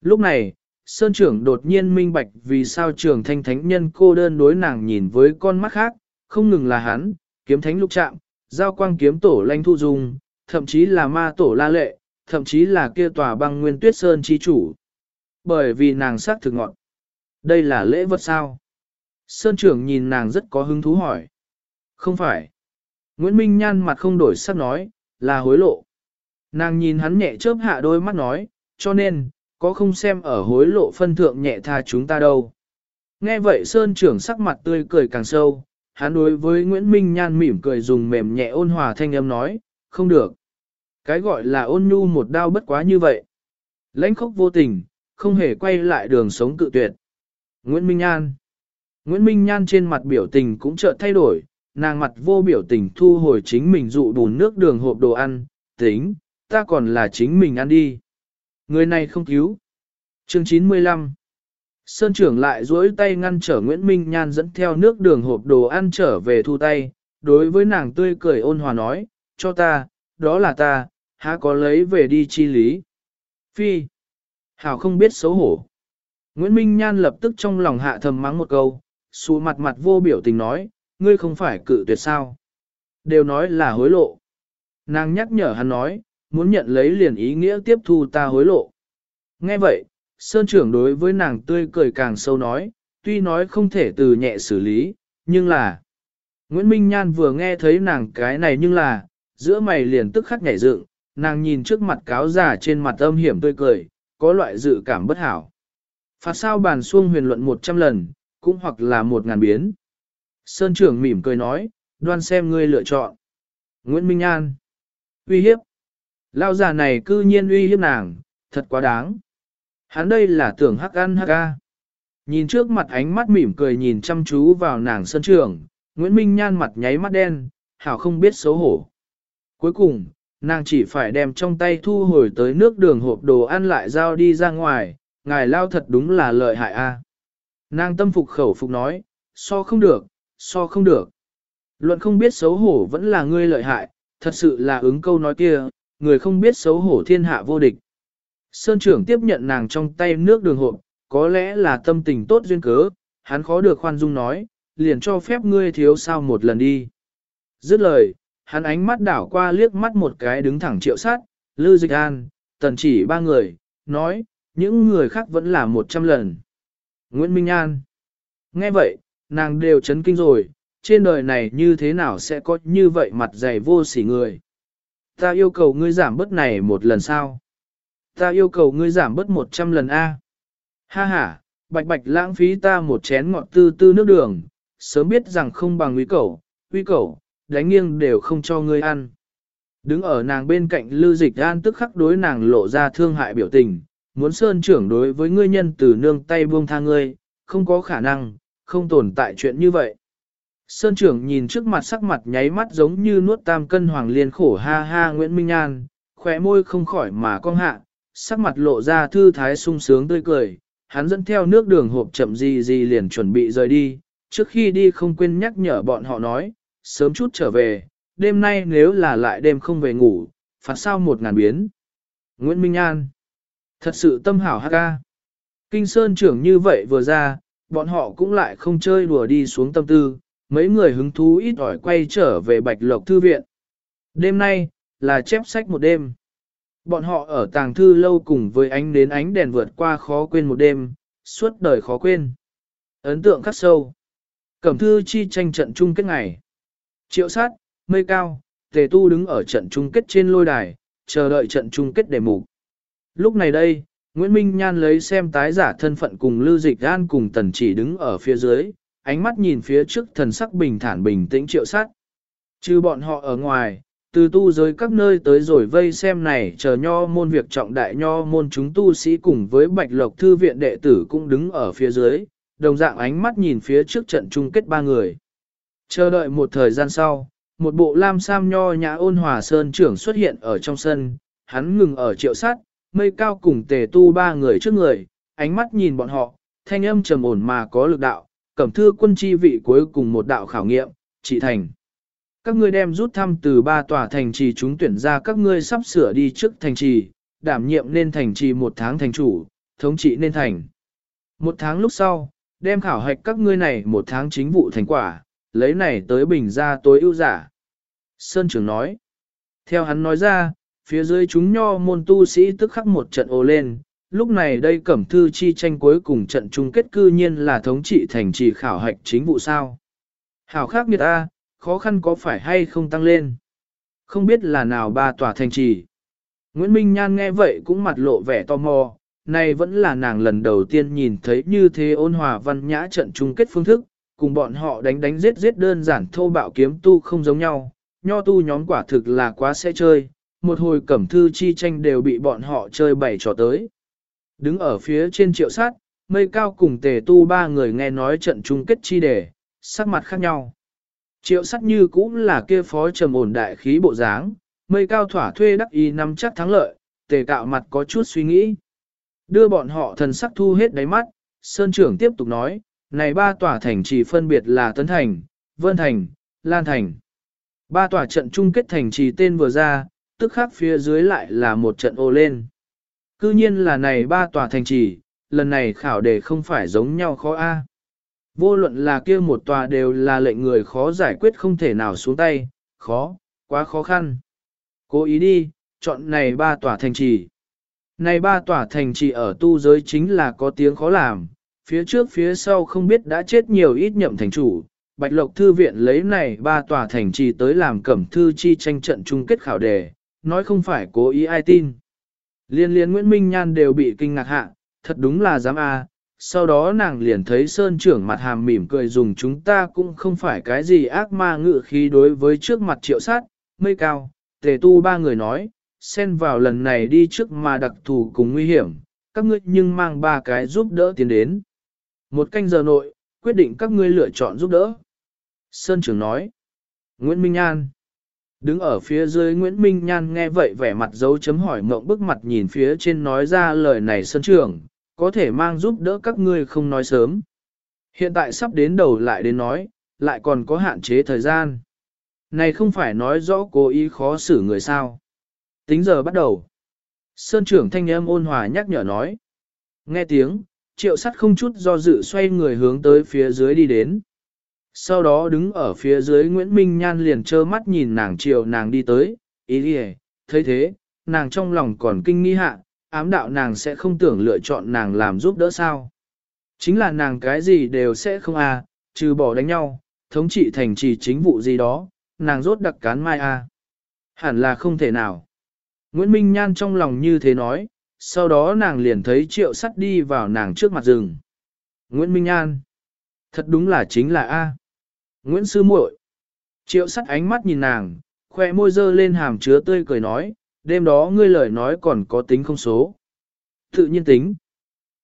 Lúc này, Sơn trưởng đột nhiên minh bạch vì sao trưởng thanh thánh nhân cô đơn đối nàng nhìn với con mắt khác, không ngừng là hắn, kiếm thánh lục trạm, giao quang kiếm tổ lanh thu dung, thậm chí là ma tổ la lệ, thậm chí là kia tòa băng nguyên tuyết sơn chi chủ. Bởi vì nàng xác thực ngọn. Đây là lễ vật sao? Sơn trưởng nhìn nàng rất có hứng thú hỏi. Không phải. Nguyễn Minh Nhan mặt không đổi sắc nói, là hối lộ. Nàng nhìn hắn nhẹ chớp hạ đôi mắt nói, cho nên, có không xem ở hối lộ phân thượng nhẹ tha chúng ta đâu. Nghe vậy Sơn trưởng sắc mặt tươi cười càng sâu, hắn đối với Nguyễn Minh Nhan mỉm cười dùng mềm nhẹ ôn hòa thanh âm nói, không được. Cái gọi là ôn nhu một đao bất quá như vậy. Lãnh khốc vô tình, không hề quay lại đường sống cự tuyệt. Nguyễn Minh Nhan Nguyễn Minh Nhan trên mặt biểu tình cũng chợt thay đổi, nàng mặt vô biểu tình thu hồi chính mình dụ bùn nước đường hộp đồ ăn, tính, ta còn là chính mình ăn đi. Người này không cứu. Chương 95 Sơn trưởng lại duỗi tay ngăn trở Nguyễn Minh Nhan dẫn theo nước đường hộp đồ ăn trở về thu tay, đối với nàng tươi cười ôn hòa nói, cho ta, đó là ta, há có lấy về đi chi lý. Phi. Hảo không biết xấu hổ. Nguyễn Minh Nhan lập tức trong lòng hạ thầm mắng một câu, xù mặt mặt vô biểu tình nói, ngươi không phải cự tuyệt sao. Đều nói là hối lộ. Nàng nhắc nhở hắn nói, muốn nhận lấy liền ý nghĩa tiếp thu ta hối lộ. Nghe vậy, Sơn trưởng đối với nàng tươi cười càng sâu nói, tuy nói không thể từ nhẹ xử lý, nhưng là... Nguyễn Minh Nhan vừa nghe thấy nàng cái này nhưng là, giữa mày liền tức khắc nhảy dựng, nàng nhìn trước mặt cáo giả trên mặt âm hiểm tươi cười, có loại dự cảm bất hảo. Phạt sao bàn xuông huyền luận một trăm lần, cũng hoặc là một ngàn biến. Sơn trưởng mỉm cười nói, đoan xem ngươi lựa chọn. Nguyễn Minh An. Uy hiếp. Lao già này cư nhiên uy hiếp nàng, thật quá đáng. Hắn đây là tưởng hắc ăn hắc ca. Nhìn trước mặt ánh mắt mỉm cười nhìn chăm chú vào nàng sân trường, Nguyễn Minh Nhan mặt nháy mắt đen, hảo không biết xấu hổ. Cuối cùng, nàng chỉ phải đem trong tay thu hồi tới nước đường hộp đồ ăn lại giao đi ra ngoài, ngài lao thật đúng là lợi hại a. Nàng tâm phục khẩu phục nói, so không được, so không được. Luận không biết xấu hổ vẫn là ngươi lợi hại, thật sự là ứng câu nói kia, người không biết xấu hổ thiên hạ vô địch. Sơn trưởng tiếp nhận nàng trong tay nước đường hộp, có lẽ là tâm tình tốt duyên cớ, hắn khó được khoan dung nói, liền cho phép ngươi thiếu sao một lần đi. Dứt lời, hắn ánh mắt đảo qua liếc mắt một cái đứng thẳng triệu sát, Lư Dịch An, tần chỉ ba người, nói, những người khác vẫn là một trăm lần. Nguyễn Minh An. Nghe vậy, nàng đều chấn kinh rồi, trên đời này như thế nào sẽ có như vậy mặt dày vô sỉ người. Ta yêu cầu ngươi giảm bớt này một lần sao? Ta yêu cầu ngươi giảm bớt một trăm lần A. Ha ha, bạch bạch lãng phí ta một chén ngọt tư tư nước đường, sớm biết rằng không bằng quý cầu, quý cầu, đánh nghiêng đều không cho ngươi ăn. Đứng ở nàng bên cạnh Lưu Dịch An tức khắc đối nàng lộ ra thương hại biểu tình, muốn sơn trưởng đối với ngươi nhân từ nương tay buông tha ngươi, không có khả năng, không tồn tại chuyện như vậy. Sơn trưởng nhìn trước mặt sắc mặt nháy mắt giống như nuốt tam cân hoàng liên khổ ha ha Nguyễn Minh An, khỏe môi không khỏi mà cong hạ, sắc mặt lộ ra thư thái sung sướng tươi cười, hắn dẫn theo nước đường hộp chậm gì gì liền chuẩn bị rời đi, trước khi đi không quên nhắc nhở bọn họ nói, sớm chút trở về, đêm nay nếu là lại đêm không về ngủ, phạt sao một ngàn biến. Nguyễn Minh An Thật sự tâm hảo hắc ca. Kinh Sơn trưởng như vậy vừa ra, bọn họ cũng lại không chơi đùa đi xuống tâm tư, mấy người hứng thú ít ỏi quay trở về Bạch Lộc Thư Viện. Đêm nay, là chép sách một đêm. Bọn họ ở tàng thư lâu cùng với ánh đến ánh đèn vượt qua khó quên một đêm, suốt đời khó quên. Ấn tượng khắc sâu. Cẩm thư chi tranh trận chung kết ngày. Triệu sát, mây cao, tề tu đứng ở trận chung kết trên lôi đài, chờ đợi trận chung kết đề mục. Lúc này đây, Nguyễn Minh Nhan lấy xem tái giả thân phận cùng Lưu Dịch An cùng Tần Chỉ đứng ở phía dưới, ánh mắt nhìn phía trước thần sắc bình thản bình tĩnh triệu sát. Trừ bọn họ ở ngoài, từ tu giới các nơi tới rồi vây xem này chờ nho môn việc trọng đại nho môn chúng tu sĩ cùng với bạch lộc thư viện đệ tử cũng đứng ở phía dưới, đồng dạng ánh mắt nhìn phía trước trận chung kết ba người. Chờ đợi một thời gian sau, một bộ lam sam nho nhã ôn hòa sơn trưởng xuất hiện ở trong sân, hắn ngừng ở triệu sát, mây cao cùng tề tu ba người trước người, ánh mắt nhìn bọn họ, thanh âm trầm ổn mà có lực đạo, cẩm thư quân chi vị cuối cùng một đạo khảo nghiệm, trị thành. Các ngươi đem rút thăm từ ba tòa thành trì chúng tuyển ra các ngươi sắp sửa đi trước thành trì, đảm nhiệm nên thành trì một tháng thành chủ, thống trị nên thành. Một tháng lúc sau, đem khảo hạch các ngươi này một tháng chính vụ thành quả, lấy này tới bình ra tối ưu giả. Sơn trưởng nói. Theo hắn nói ra, phía dưới chúng nho môn tu sĩ tức khắc một trận ồ lên, lúc này đây cẩm thư chi tranh cuối cùng trận chung kết cư nhiên là thống trị thành trì khảo hạch chính vụ sao. Hảo khác nghiệt A, khó khăn có phải hay không tăng lên. Không biết là nào ba tòa thành trì. Nguyễn Minh Nhan nghe vậy cũng mặt lộ vẻ tò mò, này vẫn là nàng lần đầu tiên nhìn thấy như thế ôn hòa văn nhã trận chung kết phương thức, cùng bọn họ đánh đánh giết giết đơn giản thô bạo kiếm tu không giống nhau, nho tu nhóm quả thực là quá sẽ chơi, một hồi cẩm thư chi tranh đều bị bọn họ chơi bày trò tới. Đứng ở phía trên triệu sát, mây cao cùng tề tu ba người nghe nói trận chung kết chi đề, sắc mặt khác nhau. Triệu sát như cũng là kia phó trầm ổn đại khí bộ dáng, mây cao thỏa thuê đắc ý nắm chắc thắng lợi, tề cạo mặt có chút suy nghĩ. Đưa bọn họ thần sắc thu hết đáy mắt, Sơn trưởng tiếp tục nói, này ba tòa thành trì phân biệt là Tấn Thành, Vân Thành, Lan Thành. Ba tòa trận chung kết thành trì tên vừa ra, tức khác phía dưới lại là một trận ô lên. Cư nhiên là này ba tòa thành trì, lần này khảo đề không phải giống nhau khó A. Vô luận là kia một tòa đều là lệnh người khó giải quyết không thể nào xuống tay, khó, quá khó khăn. Cố ý đi, chọn này ba tòa thành trì. Này ba tòa thành trì ở tu giới chính là có tiếng khó làm, phía trước phía sau không biết đã chết nhiều ít nhậm thành chủ. Bạch Lộc Thư Viện lấy này ba tòa thành trì tới làm cẩm thư chi tranh trận chung kết khảo đề, nói không phải cố ý ai tin. Liên liên Nguyễn Minh Nhan đều bị kinh ngạc hạ, thật đúng là dám a. Sau đó nàng liền thấy Sơn trưởng mặt hàm mỉm cười dùng chúng ta cũng không phải cái gì ác ma ngự khí đối với trước mặt triệu sát, mây cao, tề tu ba người nói, xen vào lần này đi trước mà đặc thù cùng nguy hiểm, các ngươi nhưng mang ba cái giúp đỡ tiến đến. Một canh giờ nội, quyết định các ngươi lựa chọn giúp đỡ. Sơn trưởng nói, Nguyễn Minh An. Đứng ở phía dưới Nguyễn Minh Nhan nghe vậy vẻ mặt dấu chấm hỏi ngộng bức mặt nhìn phía trên nói ra lời này Sơn trưởng, có thể mang giúp đỡ các ngươi không nói sớm. Hiện tại sắp đến đầu lại đến nói, lại còn có hạn chế thời gian. Này không phải nói rõ cố ý khó xử người sao. Tính giờ bắt đầu. Sơn trưởng thanh âm ôn hòa nhắc nhở nói. Nghe tiếng, triệu sắt không chút do dự xoay người hướng tới phía dưới đi đến. Sau đó đứng ở phía dưới Nguyễn Minh Nhan liền trơ mắt nhìn nàng chiều nàng đi tới, ý đi thấy thế, nàng trong lòng còn kinh nghi hạ, ám đạo nàng sẽ không tưởng lựa chọn nàng làm giúp đỡ sao. Chính là nàng cái gì đều sẽ không à, trừ bỏ đánh nhau, thống trị thành trì chính vụ gì đó, nàng rốt đặc cán mai à. Hẳn là không thể nào. Nguyễn Minh Nhan trong lòng như thế nói, sau đó nàng liền thấy triệu sắt đi vào nàng trước mặt rừng. Nguyễn Minh Nhan. Thật đúng là chính là A. Nguyễn Sư muội. Triệu sắt ánh mắt nhìn nàng, khoe môi dơ lên hàm chứa tươi cười nói, đêm đó ngươi lời nói còn có tính không số. Tự nhiên tính.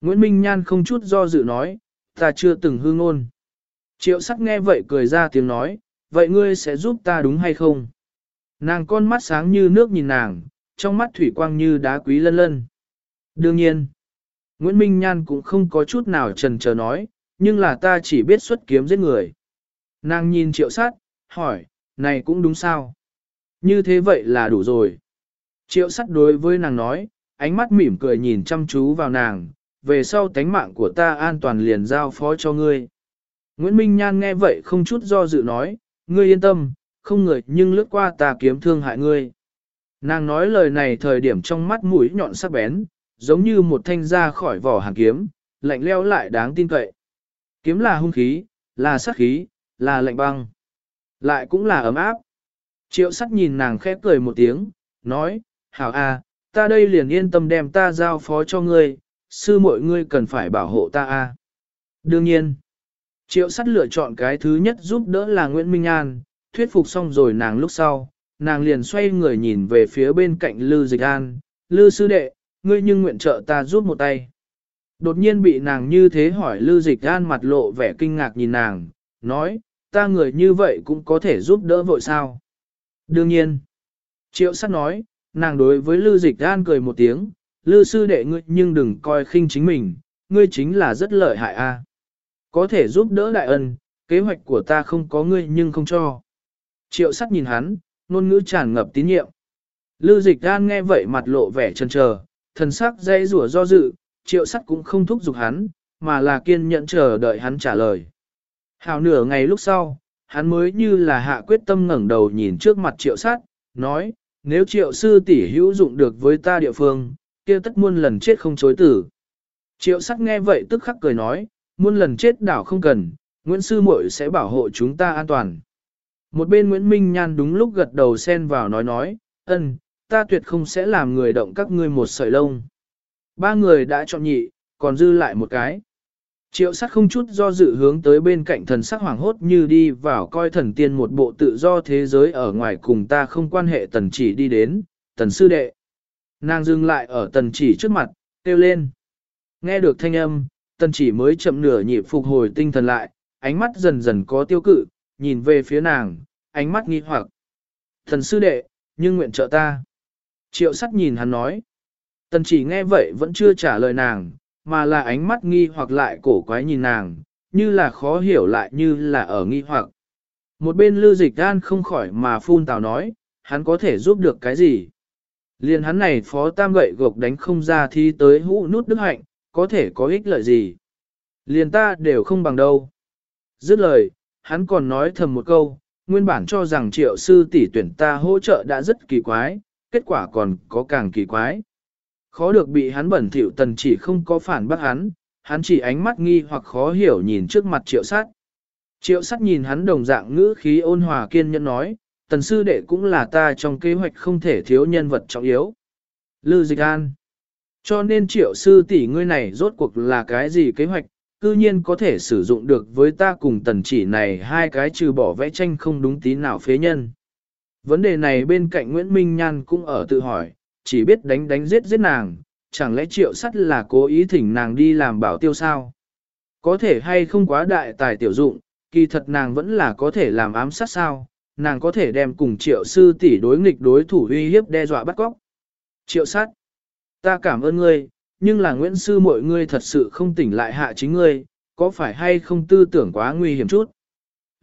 Nguyễn Minh Nhan không chút do dự nói, ta chưa từng hư ngôn. Triệu sắc nghe vậy cười ra tiếng nói, vậy ngươi sẽ giúp ta đúng hay không? Nàng con mắt sáng như nước nhìn nàng, trong mắt thủy quang như đá quý lân lân. Đương nhiên, Nguyễn Minh Nhan cũng không có chút nào trần chờ nói, nhưng là ta chỉ biết xuất kiếm giết người. Nàng nhìn triệu sát, hỏi, này cũng đúng sao? Như thế vậy là đủ rồi. Triệu sát đối với nàng nói, ánh mắt mỉm cười nhìn chăm chú vào nàng, về sau tánh mạng của ta an toàn liền giao phó cho ngươi. Nguyễn Minh Nhan nghe vậy không chút do dự nói, ngươi yên tâm, không người nhưng lướt qua ta kiếm thương hại ngươi. Nàng nói lời này thời điểm trong mắt mũi nhọn sắc bén, giống như một thanh ra khỏi vỏ hàng kiếm, lạnh leo lại đáng tin cậy. Kiếm là hung khí, là sát khí, là lạnh băng, lại cũng là ấm áp. Triệu sắt nhìn nàng khẽ cười một tiếng, nói, hảo a, ta đây liền yên tâm đem ta giao phó cho ngươi, sư muội ngươi cần phải bảo hộ ta a. Đương nhiên, triệu sắt lựa chọn cái thứ nhất giúp đỡ là Nguyễn Minh An, thuyết phục xong rồi nàng lúc sau, nàng liền xoay người nhìn về phía bên cạnh Lư Dịch An, Lư sư đệ, ngươi nhưng nguyện trợ ta giúp một tay. Đột nhiên bị nàng như thế hỏi Lưu Dịch An mặt lộ vẻ kinh ngạc nhìn nàng, nói, ta người như vậy cũng có thể giúp đỡ vội sao. Đương nhiên, triệu sắt nói, nàng đối với Lưu Dịch An cười một tiếng, Lưu sư đệ ngươi nhưng đừng coi khinh chính mình, ngươi chính là rất lợi hại a. À. Có thể giúp đỡ đại ân, kế hoạch của ta không có ngươi nhưng không cho. Triệu sắt nhìn hắn, ngôn ngữ tràn ngập tín nhiệm. Lưu dịch an nghe vậy mặt lộ vẻ chần chờ, thần sắc dây rủa do dự, triệu sắt cũng không thúc giục hắn, mà là kiên nhẫn chờ đợi hắn trả lời. Hào nửa ngày lúc sau, hắn mới như là hạ quyết tâm ngẩng đầu nhìn trước mặt triệu sắt, nói, nếu triệu sư tỷ hữu dụng được với ta địa phương, kia tất muôn lần chết không chối tử. Triệu sắt nghe vậy tức khắc cười nói, muôn lần chết đảo không cần, Nguyễn Sư muội sẽ bảo hộ chúng ta an toàn. Một bên Nguyễn Minh Nhan đúng lúc gật đầu xen vào nói nói, ân, ta tuyệt không sẽ làm người động các ngươi một sợi lông. Ba người đã chọn nhị, còn dư lại một cái. Triệu sắc không chút do dự hướng tới bên cạnh thần sắc hoàng hốt như đi vào coi thần tiên một bộ tự do thế giới ở ngoài cùng ta không quan hệ tần chỉ đi đến, tần sư đệ. Nàng dừng lại ở tần chỉ trước mặt, kêu lên. Nghe được thanh âm, tần chỉ mới chậm nửa nhịp phục hồi tinh thần lại, ánh mắt dần dần có tiêu cự, nhìn về phía nàng, ánh mắt nghi hoặc. Thần sư đệ, nhưng nguyện trợ ta. Triệu sắt nhìn hắn nói. Tần chỉ nghe vậy vẫn chưa trả lời nàng, mà là ánh mắt nghi hoặc lại cổ quái nhìn nàng, như là khó hiểu lại như là ở nghi hoặc. Một bên lưu dịch gan không khỏi mà phun tào nói, hắn có thể giúp được cái gì? Liên hắn này phó tam gậy gộc đánh không ra thi tới hũ nút đức hạnh, có thể có ích lợi gì? Liên ta đều không bằng đâu. Dứt lời, hắn còn nói thầm một câu, nguyên bản cho rằng triệu sư tỷ tuyển ta hỗ trợ đã rất kỳ quái, kết quả còn có càng kỳ quái. Khó được bị hắn bẩn thỉu tần chỉ không có phản bác hắn, hắn chỉ ánh mắt nghi hoặc khó hiểu nhìn trước mặt triệu sát. Triệu sát nhìn hắn đồng dạng ngữ khí ôn hòa kiên nhẫn nói, tần sư đệ cũng là ta trong kế hoạch không thể thiếu nhân vật trọng yếu. Lư Dịch An Cho nên triệu sư tỷ ngươi này rốt cuộc là cái gì kế hoạch, cư nhiên có thể sử dụng được với ta cùng tần chỉ này hai cái trừ bỏ vẽ tranh không đúng tí nào phế nhân. Vấn đề này bên cạnh Nguyễn Minh Nhan cũng ở tự hỏi, chỉ biết đánh đánh giết giết nàng, chẳng lẽ triệu sắt là cố ý thỉnh nàng đi làm bảo tiêu sao? Có thể hay không quá đại tài tiểu dụng, kỳ thật nàng vẫn là có thể làm ám sát sao, nàng có thể đem cùng triệu sư tỷ đối nghịch đối thủ uy hiếp đe dọa bắt cóc. Triệu sát, ta cảm ơn ngươi, nhưng là Nguyễn Sư mọi ngươi thật sự không tỉnh lại hạ chính ngươi, có phải hay không tư tưởng quá nguy hiểm chút.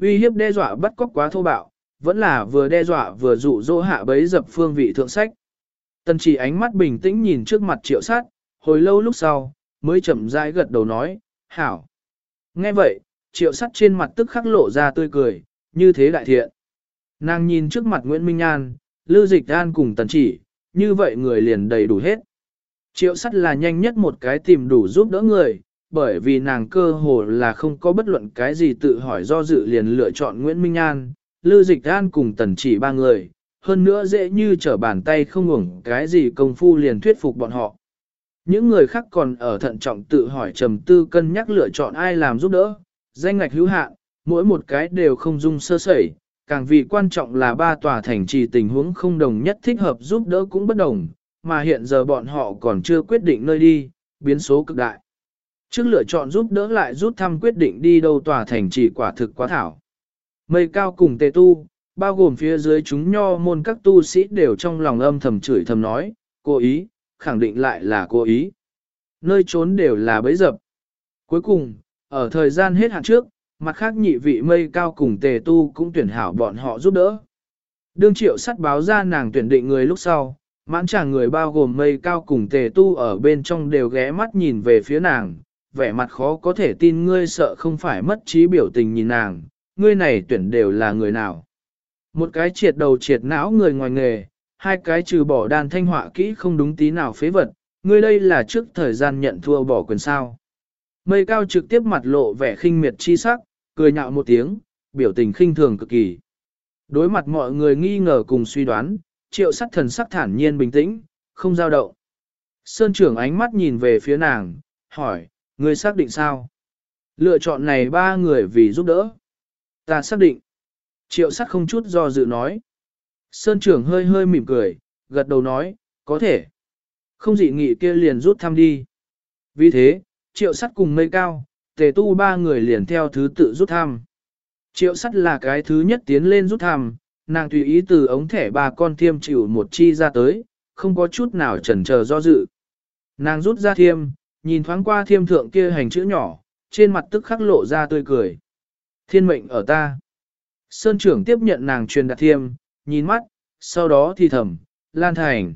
Uy hiếp đe dọa bắt cóc quá thô bạo, vẫn là vừa đe dọa vừa dụ dỗ hạ bấy dập phương vị thượng sách. Tần chỉ ánh mắt bình tĩnh nhìn trước mặt triệu sát, hồi lâu lúc sau, mới chậm rãi gật đầu nói, hảo. Nghe vậy, triệu sắt trên mặt tức khắc lộ ra tươi cười, như thế đại thiện. Nàng nhìn trước mặt Nguyễn Minh An, Lư Dịch An cùng tần chỉ, như vậy người liền đầy đủ hết. Triệu sắt là nhanh nhất một cái tìm đủ giúp đỡ người, bởi vì nàng cơ hồ là không có bất luận cái gì tự hỏi do dự liền lựa chọn Nguyễn Minh An, Lư Dịch An cùng tần chỉ ba người, hơn nữa dễ như trở bàn tay không ngủng cái gì công phu liền thuyết phục bọn họ. Những người khác còn ở thận trọng tự hỏi trầm tư cân nhắc lựa chọn ai làm giúp đỡ, danh ngạch hữu hạn, mỗi một cái đều không dung sơ sẩy, càng vì quan trọng là ba tòa thành trì tình huống không đồng nhất thích hợp giúp đỡ cũng bất đồng, mà hiện giờ bọn họ còn chưa quyết định nơi đi, biến số cực đại. Trước lựa chọn giúp đỡ lại rút thăm quyết định đi đâu tòa thành trì quả thực quá thảo. Mây cao cùng tề tu, bao gồm phía dưới chúng nho môn các tu sĩ đều trong lòng âm thầm chửi thầm nói, cố ý, khẳng định lại là cố ý. Nơi trốn đều là bấy dập. Cuối cùng, ở thời gian hết hạn trước, mặt khác nhị vị mây cao cùng tề tu cũng tuyển hảo bọn họ giúp đỡ. Đương triệu sắt báo ra nàng tuyển định người lúc sau, mãn chàng người bao gồm mây cao cùng tề tu ở bên trong đều ghé mắt nhìn về phía nàng, vẻ mặt khó có thể tin ngươi sợ không phải mất trí biểu tình nhìn nàng, ngươi này tuyển đều là người nào. Một cái triệt đầu triệt não người ngoài nghề, hai cái trừ bỏ đàn thanh họa kỹ không đúng tí nào phế vật, ngươi đây là trước thời gian nhận thua bỏ quyền sao. Mây cao trực tiếp mặt lộ vẻ khinh miệt chi sắc, cười nhạo một tiếng, biểu tình khinh thường cực kỳ. Đối mặt mọi người nghi ngờ cùng suy đoán, triệu sắc thần sắc thản nhiên bình tĩnh, không giao động. Sơn trưởng ánh mắt nhìn về phía nàng, hỏi, ngươi xác định sao? Lựa chọn này ba người vì giúp đỡ. Ta xác định. Triệu sắc không chút do dự nói. Sơn trưởng hơi hơi mỉm cười, gật đầu nói, có thể. Không dị nghị kia liền rút thăm đi. Vì thế, triệu sắt cùng mây cao, tề tu ba người liền theo thứ tự rút thăm. Triệu sắt là cái thứ nhất tiến lên rút thăm, nàng tùy ý từ ống thẻ ba con thiêm chịu một chi ra tới, không có chút nào chần chờ do dự. Nàng rút ra thiêm, nhìn thoáng qua thiêm thượng kia hành chữ nhỏ, trên mặt tức khắc lộ ra tươi cười. Thiên mệnh ở ta. Sơn trưởng tiếp nhận nàng truyền đạt thiêm, nhìn mắt, sau đó thì thầm, lan thành.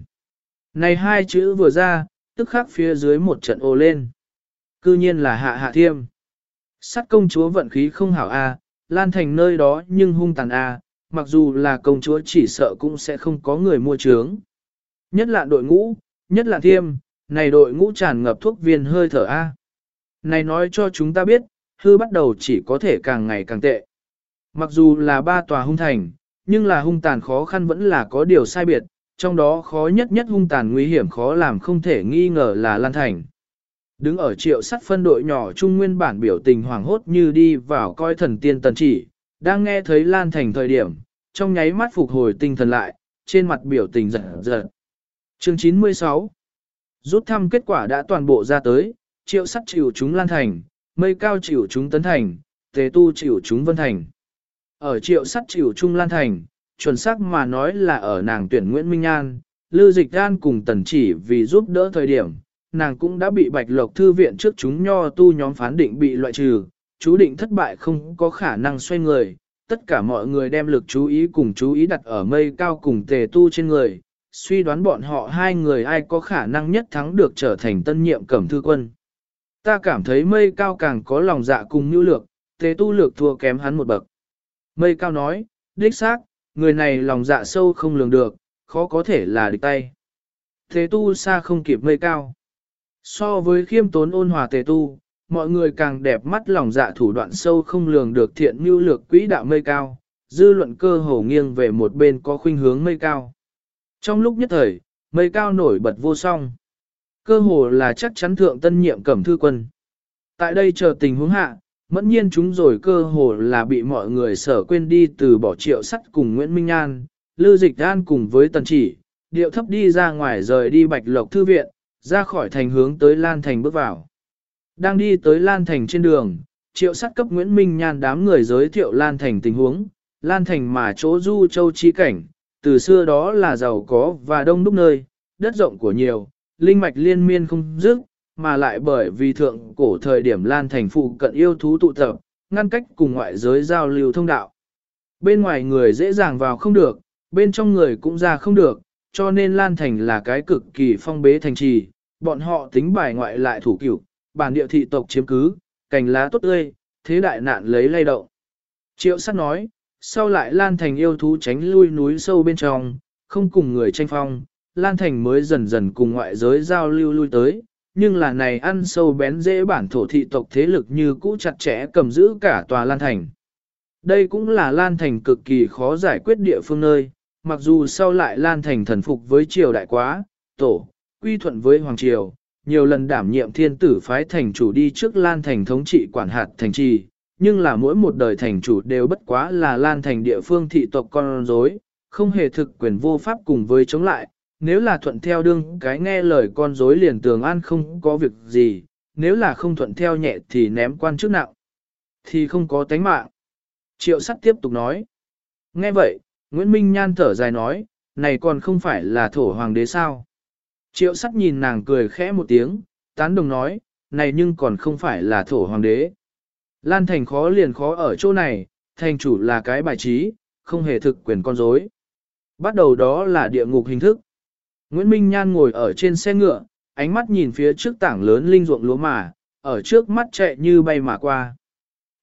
Này hai chữ vừa ra, tức khắc phía dưới một trận ô lên. Cư nhiên là hạ hạ thiêm. Sát công chúa vận khí không hảo a, lan thành nơi đó nhưng hung tàn a, mặc dù là công chúa chỉ sợ cũng sẽ không có người mua trướng. Nhất là đội ngũ, nhất là thiêm, này đội ngũ tràn ngập thuốc viên hơi thở a. Này nói cho chúng ta biết, hư bắt đầu chỉ có thể càng ngày càng tệ. Mặc dù là ba tòa hung thành, nhưng là hung tàn khó khăn vẫn là có điều sai biệt, trong đó khó nhất nhất hung tàn nguy hiểm khó làm không thể nghi ngờ là Lan Thành. Đứng ở triệu sắt phân đội nhỏ trung nguyên bản biểu tình hoảng hốt như đi vào coi thần tiên tần chỉ, đang nghe thấy Lan Thành thời điểm, trong nháy mắt phục hồi tinh thần lại, trên mặt biểu tình giật giật. Chương 96 Rút thăm kết quả đã toàn bộ ra tới, triệu sắt chịu chúng Lan Thành, mây cao chịu chúng Tấn Thành, tề tu chịu chúng Vân Thành. Ở triệu sắt chịu trung Lan Thành, chuẩn xác mà nói là ở nàng tuyển Nguyễn Minh An, Lư Dịch An cùng Tần Chỉ vì giúp đỡ thời điểm, nàng cũng đã bị Bạch Lộc Thư viện trước chúng nho tu nhóm phán định bị loại trừ, chú định thất bại không có khả năng xoay người, tất cả mọi người đem lực chú ý cùng chú ý đặt ở mây cao cùng tề tu trên người, suy đoán bọn họ hai người ai có khả năng nhất thắng được trở thành tân nhiệm cẩm thư quân. Ta cảm thấy mây cao càng có lòng dạ cùng nhu lược, tề tu lược thua kém hắn một bậc. Mây cao nói, đích xác, người này lòng dạ sâu không lường được, khó có thể là địch tay. Thế tu xa không kịp mây cao. So với khiêm tốn ôn hòa tề tu, mọi người càng đẹp mắt lòng dạ thủ đoạn sâu không lường được thiện mưu lược quỹ đạo mây cao, dư luận cơ hồ nghiêng về một bên có khuynh hướng mây cao. Trong lúc nhất thời, mây cao nổi bật vô song. Cơ hồ là chắc chắn thượng tân nhiệm cẩm thư quân. Tại đây chờ tình huống hạ, Mẫn nhiên chúng rồi cơ hồ là bị mọi người sở quên đi từ bỏ triệu sắt cùng Nguyễn Minh An, Lư Dịch An cùng với Tần Chỉ, điệu thấp đi ra ngoài rời đi Bạch Lộc Thư Viện, ra khỏi thành hướng tới Lan Thành bước vào. Đang đi tới Lan Thành trên đường, triệu sắt cấp Nguyễn Minh Nhan đám người giới thiệu Lan Thành tình huống, Lan Thành mà chỗ du châu chi cảnh, từ xưa đó là giàu có và đông đúc nơi, đất rộng của nhiều, linh mạch liên miên không dứt, mà lại bởi vì thượng cổ thời điểm Lan Thành phụ cận yêu thú tụ tập, ngăn cách cùng ngoại giới giao lưu thông đạo. Bên ngoài người dễ dàng vào không được, bên trong người cũng ra không được, cho nên Lan Thành là cái cực kỳ phong bế thành trì, bọn họ tính bài ngoại lại thủ cửu, bản địa thị tộc chiếm cứ, cành lá tốt tươi, thế đại nạn lấy lay động. Triệu sắc nói, sau lại Lan Thành yêu thú tránh lui núi sâu bên trong, không cùng người tranh phong, Lan Thành mới dần dần cùng ngoại giới giao lưu lui tới, nhưng là này ăn sâu bén dễ bản thổ thị tộc thế lực như cũ chặt chẽ cầm giữ cả tòa Lan Thành. Đây cũng là Lan Thành cực kỳ khó giải quyết địa phương nơi, mặc dù sau lại Lan Thành thần phục với triều đại quá, tổ, quy thuận với Hoàng Triều, nhiều lần đảm nhiệm thiên tử phái thành chủ đi trước Lan Thành thống trị quản hạt thành trì, nhưng là mỗi một đời thành chủ đều bất quá là Lan Thành địa phương thị tộc con rối, không hề thực quyền vô pháp cùng với chống lại, nếu là thuận theo đương cái nghe lời con dối liền tường an không có việc gì, nếu là không thuận theo nhẹ thì ném quan chức nặng, thì không có tánh mạng. Triệu sắt tiếp tục nói. Nghe vậy, Nguyễn Minh Nhan thở dài nói, này còn không phải là thổ hoàng đế sao. Triệu sắt nhìn nàng cười khẽ một tiếng, tán đồng nói, này nhưng còn không phải là thổ hoàng đế. Lan thành khó liền khó ở chỗ này, thành chủ là cái bài trí, không hề thực quyền con dối. Bắt đầu đó là địa ngục hình thức. Nguyễn Minh Nhan ngồi ở trên xe ngựa, ánh mắt nhìn phía trước tảng lớn linh ruộng lúa mà, ở trước mắt chạy như bay mà qua.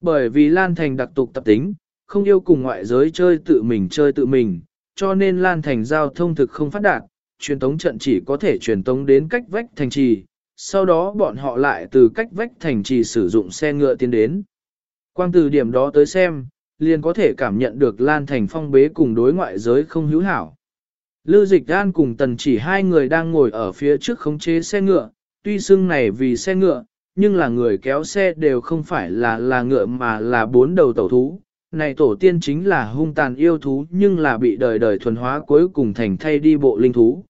Bởi vì Lan Thành đặc tục tập tính, không yêu cùng ngoại giới chơi tự mình chơi tự mình, cho nên Lan Thành giao thông thực không phát đạt, truyền tống trận chỉ có thể truyền tống đến cách vách thành trì, sau đó bọn họ lại từ cách vách thành trì sử dụng xe ngựa tiến đến. Quang từ điểm đó tới xem, liền có thể cảm nhận được Lan Thành phong bế cùng đối ngoại giới không hữu hảo. Lư Dịch An cùng Tần chỉ hai người đang ngồi ở phía trước khống chế xe ngựa, tuy xưng này vì xe ngựa, nhưng là người kéo xe đều không phải là là ngựa mà là bốn đầu tẩu thú. Này tổ tiên chính là hung tàn yêu thú nhưng là bị đời đời thuần hóa cuối cùng thành thay đi bộ linh thú.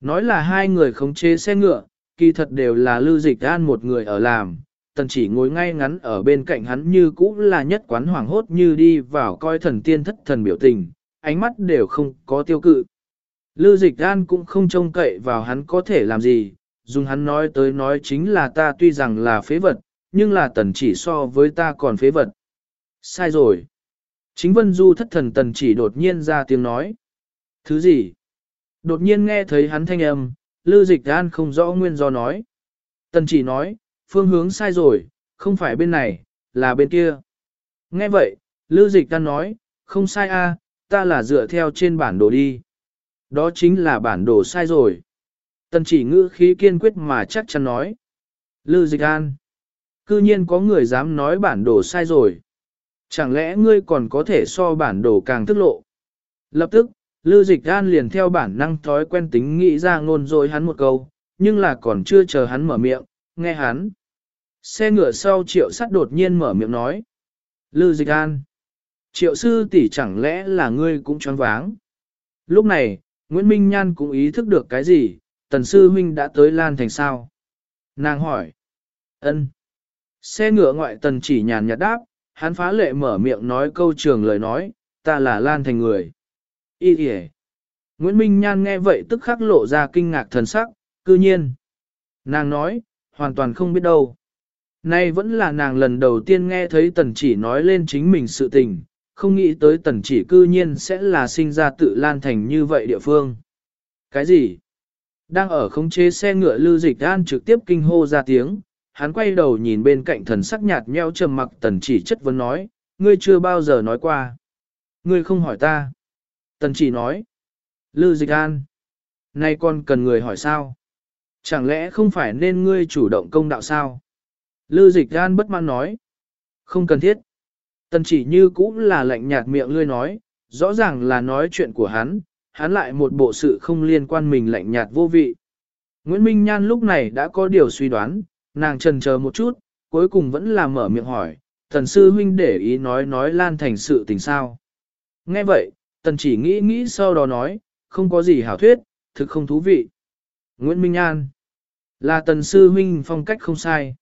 Nói là hai người khống chế xe ngựa, kỳ thật đều là Lư Dịch An một người ở làm, tần chỉ ngồi ngay ngắn ở bên cạnh hắn như cũ là nhất quán hoàng hốt như đi vào coi thần tiên thất thần biểu tình, ánh mắt đều không có tiêu cự. Lư dịch an cũng không trông cậy vào hắn có thể làm gì, dùng hắn nói tới nói chính là ta tuy rằng là phế vật, nhưng là tần chỉ so với ta còn phế vật. Sai rồi. Chính vân du thất thần tần chỉ đột nhiên ra tiếng nói. Thứ gì? Đột nhiên nghe thấy hắn thanh âm, lư dịch an không rõ nguyên do nói. Tần chỉ nói, phương hướng sai rồi, không phải bên này, là bên kia. Nghe vậy, Lư Dịch an nói, không sai a, ta là dựa theo trên bản đồ đi. Đó chính là bản đồ sai rồi. Tần chỉ ngữ khí kiên quyết mà chắc chắn nói. Lư Dịch An. Cư nhiên có người dám nói bản đồ sai rồi. Chẳng lẽ ngươi còn có thể so bản đồ càng thức lộ? Lập tức, Lư Dịch An liền theo bản năng thói quen tính nghĩ ra ngôn rồi hắn một câu, nhưng là còn chưa chờ hắn mở miệng, nghe hắn. Xe ngựa sau triệu sắt đột nhiên mở miệng nói. Lư dịch an. Triệu sư tỷ chẳng lẽ là ngươi cũng choáng váng. Lúc này, Nguyễn Minh Nhan cũng ý thức được cái gì, tần sư huynh đã tới Lan Thành sao. Nàng hỏi. ân. Xe ngựa ngoại tần chỉ nhàn nhạt đáp, hắn phá lệ mở miệng nói câu trường lời nói, ta là Lan Thành người. Ý kìa. Nguyễn Minh Nhan nghe vậy tức khắc lộ ra kinh ngạc thần sắc, cư nhiên. Nàng nói, hoàn toàn không biết đâu. Nay vẫn là nàng lần đầu tiên nghe thấy tần chỉ nói lên chính mình sự tình, không nghĩ tới tần chỉ cư nhiên sẽ là sinh ra tự lan thành như vậy địa phương. Cái gì? Đang ở khống chế xe ngựa lưu dịch an trực tiếp kinh hô ra tiếng, hắn quay đầu nhìn bên cạnh thần sắc nhạt nheo trầm mặc tần chỉ chất vấn nói, ngươi chưa bao giờ nói qua. Ngươi không hỏi ta. Tần chỉ nói. Lưu dịch an. Nay con cần người hỏi sao? Chẳng lẽ không phải nên ngươi chủ động công đạo sao? Lư dịch an bất mãn nói. Không cần thiết. Tần chỉ như cũng là lạnh nhạt miệng lươi nói, rõ ràng là nói chuyện của hắn, hắn lại một bộ sự không liên quan mình lạnh nhạt vô vị. Nguyễn Minh Nhan lúc này đã có điều suy đoán, nàng trần chờ một chút, cuối cùng vẫn là mở miệng hỏi, thần sư huynh để ý nói nói lan thành sự tình sao. Nghe vậy, tần chỉ nghĩ nghĩ sau đó nói, không có gì hảo thuyết, thực không thú vị. Nguyễn Minh An là tần sư huynh phong cách không sai.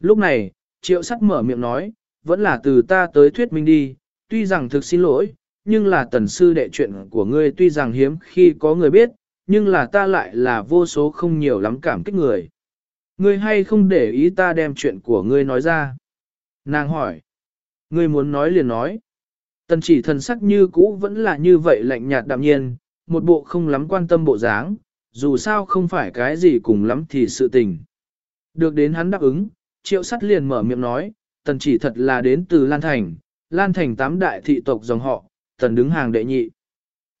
Lúc này, triệu sắc mở miệng nói, vẫn là từ ta tới thuyết minh đi, tuy rằng thực xin lỗi, nhưng là tần sư đệ chuyện của ngươi tuy rằng hiếm khi có người biết, nhưng là ta lại là vô số không nhiều lắm cảm kích người. Ngươi hay không để ý ta đem chuyện của ngươi nói ra? Nàng hỏi. Ngươi muốn nói liền nói. Tần chỉ thần sắc như cũ vẫn là như vậy lạnh nhạt đạm nhiên, một bộ không lắm quan tâm bộ dáng, dù sao không phải cái gì cùng lắm thì sự tình. Được đến hắn đáp ứng, triệu sắt liền mở miệng nói, tần chỉ thật là đến từ Lan Thành, Lan Thành tám đại thị tộc dòng họ, tần đứng hàng đệ nhị.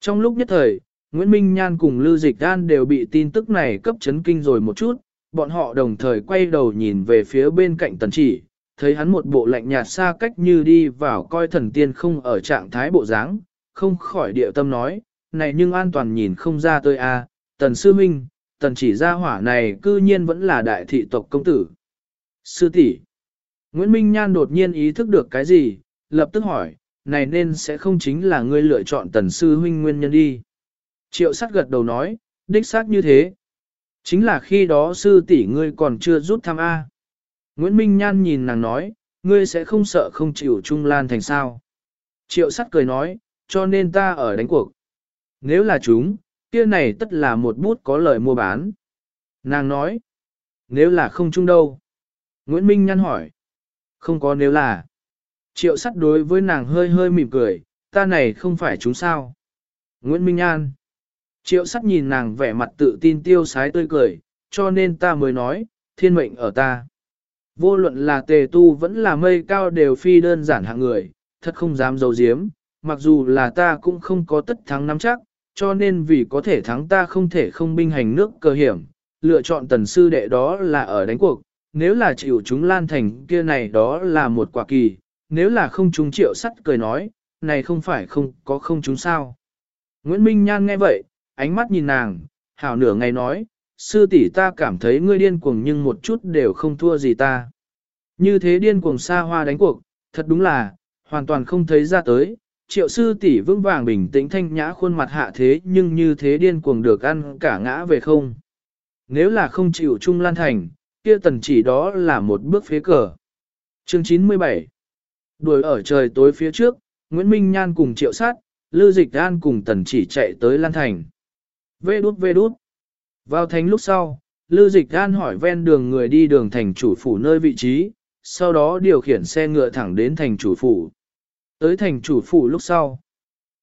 Trong lúc nhất thời, Nguyễn Minh Nhan cùng Lưu Dịch Đan đều bị tin tức này cấp chấn kinh rồi một chút, bọn họ đồng thời quay đầu nhìn về phía bên cạnh tần chỉ, thấy hắn một bộ lạnh nhạt xa cách như đi vào coi thần tiên không ở trạng thái bộ dáng, không khỏi địa tâm nói, này nhưng an toàn nhìn không ra tôi a à, tần sư minh, tần chỉ ra hỏa này cư nhiên vẫn là đại thị tộc công tử. Sư tỷ Nguyễn Minh Nhan đột nhiên ý thức được cái gì, lập tức hỏi, này nên sẽ không chính là ngươi lựa chọn tần sư huynh nguyên nhân đi. Triệu sắt gật đầu nói, đích xác như thế. Chính là khi đó sư tỷ ngươi còn chưa rút thăm A. Nguyễn Minh Nhan nhìn nàng nói, ngươi sẽ không sợ không chịu Trung Lan thành sao. Triệu sắt cười nói, cho nên ta ở đánh cuộc. Nếu là chúng, kia này tất là một bút có lời mua bán. Nàng nói, nếu là không chung đâu. Nguyễn Minh Nhan hỏi, không có nếu là. Triệu sắt đối với nàng hơi hơi mỉm cười, ta này không phải chúng sao. Nguyễn Minh An. Triệu sắt nhìn nàng vẻ mặt tự tin tiêu sái tươi cười, cho nên ta mới nói, thiên mệnh ở ta. Vô luận là tề tu vẫn là mây cao đều phi đơn giản hạng người, thật không dám giấu giếm, mặc dù là ta cũng không có tất thắng nắm chắc, cho nên vì có thể thắng ta không thể không binh hành nước cơ hiểm, lựa chọn tần sư đệ đó là ở đánh cuộc, nếu là chịu chúng lan thành kia này đó là một quả kỳ, nếu là không chúng triệu sắt cười nói, này không phải không có không chúng sao. Nguyễn Minh Nhan nghe vậy, ánh mắt nhìn nàng, hảo nửa ngày nói, sư tỷ ta cảm thấy ngươi điên cuồng nhưng một chút đều không thua gì ta. Như thế điên cuồng xa hoa đánh cuộc, thật đúng là, hoàn toàn không thấy ra tới, triệu sư tỷ vững vàng bình tĩnh thanh nhã khuôn mặt hạ thế nhưng như thế điên cuồng được ăn cả ngã về không. Nếu là không chịu chung lan thành, kia tần chỉ đó là một bước phế cờ. Chương 97 Đuổi ở trời tối phía trước, Nguyễn Minh Nhan cùng triệu sát, Lư Dịch An cùng tần chỉ chạy tới Lan Thành. Vê đút vê đút. Vào thành lúc sau, Lư Dịch An hỏi ven đường người đi đường thành chủ phủ nơi vị trí, sau đó điều khiển xe ngựa thẳng đến thành chủ phủ. Tới thành chủ phủ lúc sau.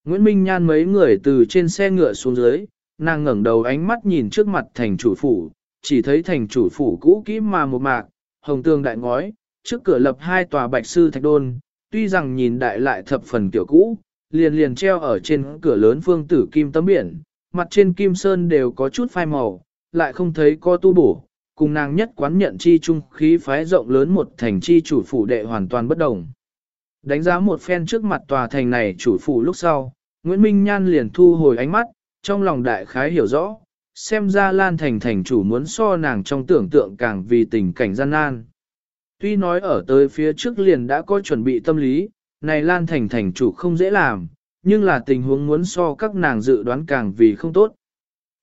Nguyễn Minh Nhan mấy người từ trên xe ngựa xuống dưới, nàng ngẩng đầu ánh mắt nhìn trước mặt thành chủ phủ, chỉ thấy thành chủ phủ cũ kỹ mà một mạc, hồng tường đại ngói, trước cửa lập hai tòa bạch sư thạch đôn, tuy rằng nhìn đại lại thập phần tiểu cũ, liền liền treo ở trên cửa lớn phương tử kim tấm biển, mặt trên kim sơn đều có chút phai màu, lại không thấy có tu bổ, cùng nàng nhất quán nhận chi trung khí phái rộng lớn một thành chi chủ phủ đệ hoàn toàn bất đồng. Đánh giá một phen trước mặt tòa thành này chủ phủ lúc sau, Nguyễn Minh Nhan liền thu hồi ánh mắt, trong lòng đại khái hiểu rõ, xem ra Lan Thành thành chủ muốn so nàng trong tưởng tượng càng vì tình cảnh gian nan. Tuy nói ở tới phía trước liền đã có chuẩn bị tâm lý, này Lan Thành thành chủ không dễ làm, nhưng là tình huống muốn so các nàng dự đoán càng vì không tốt.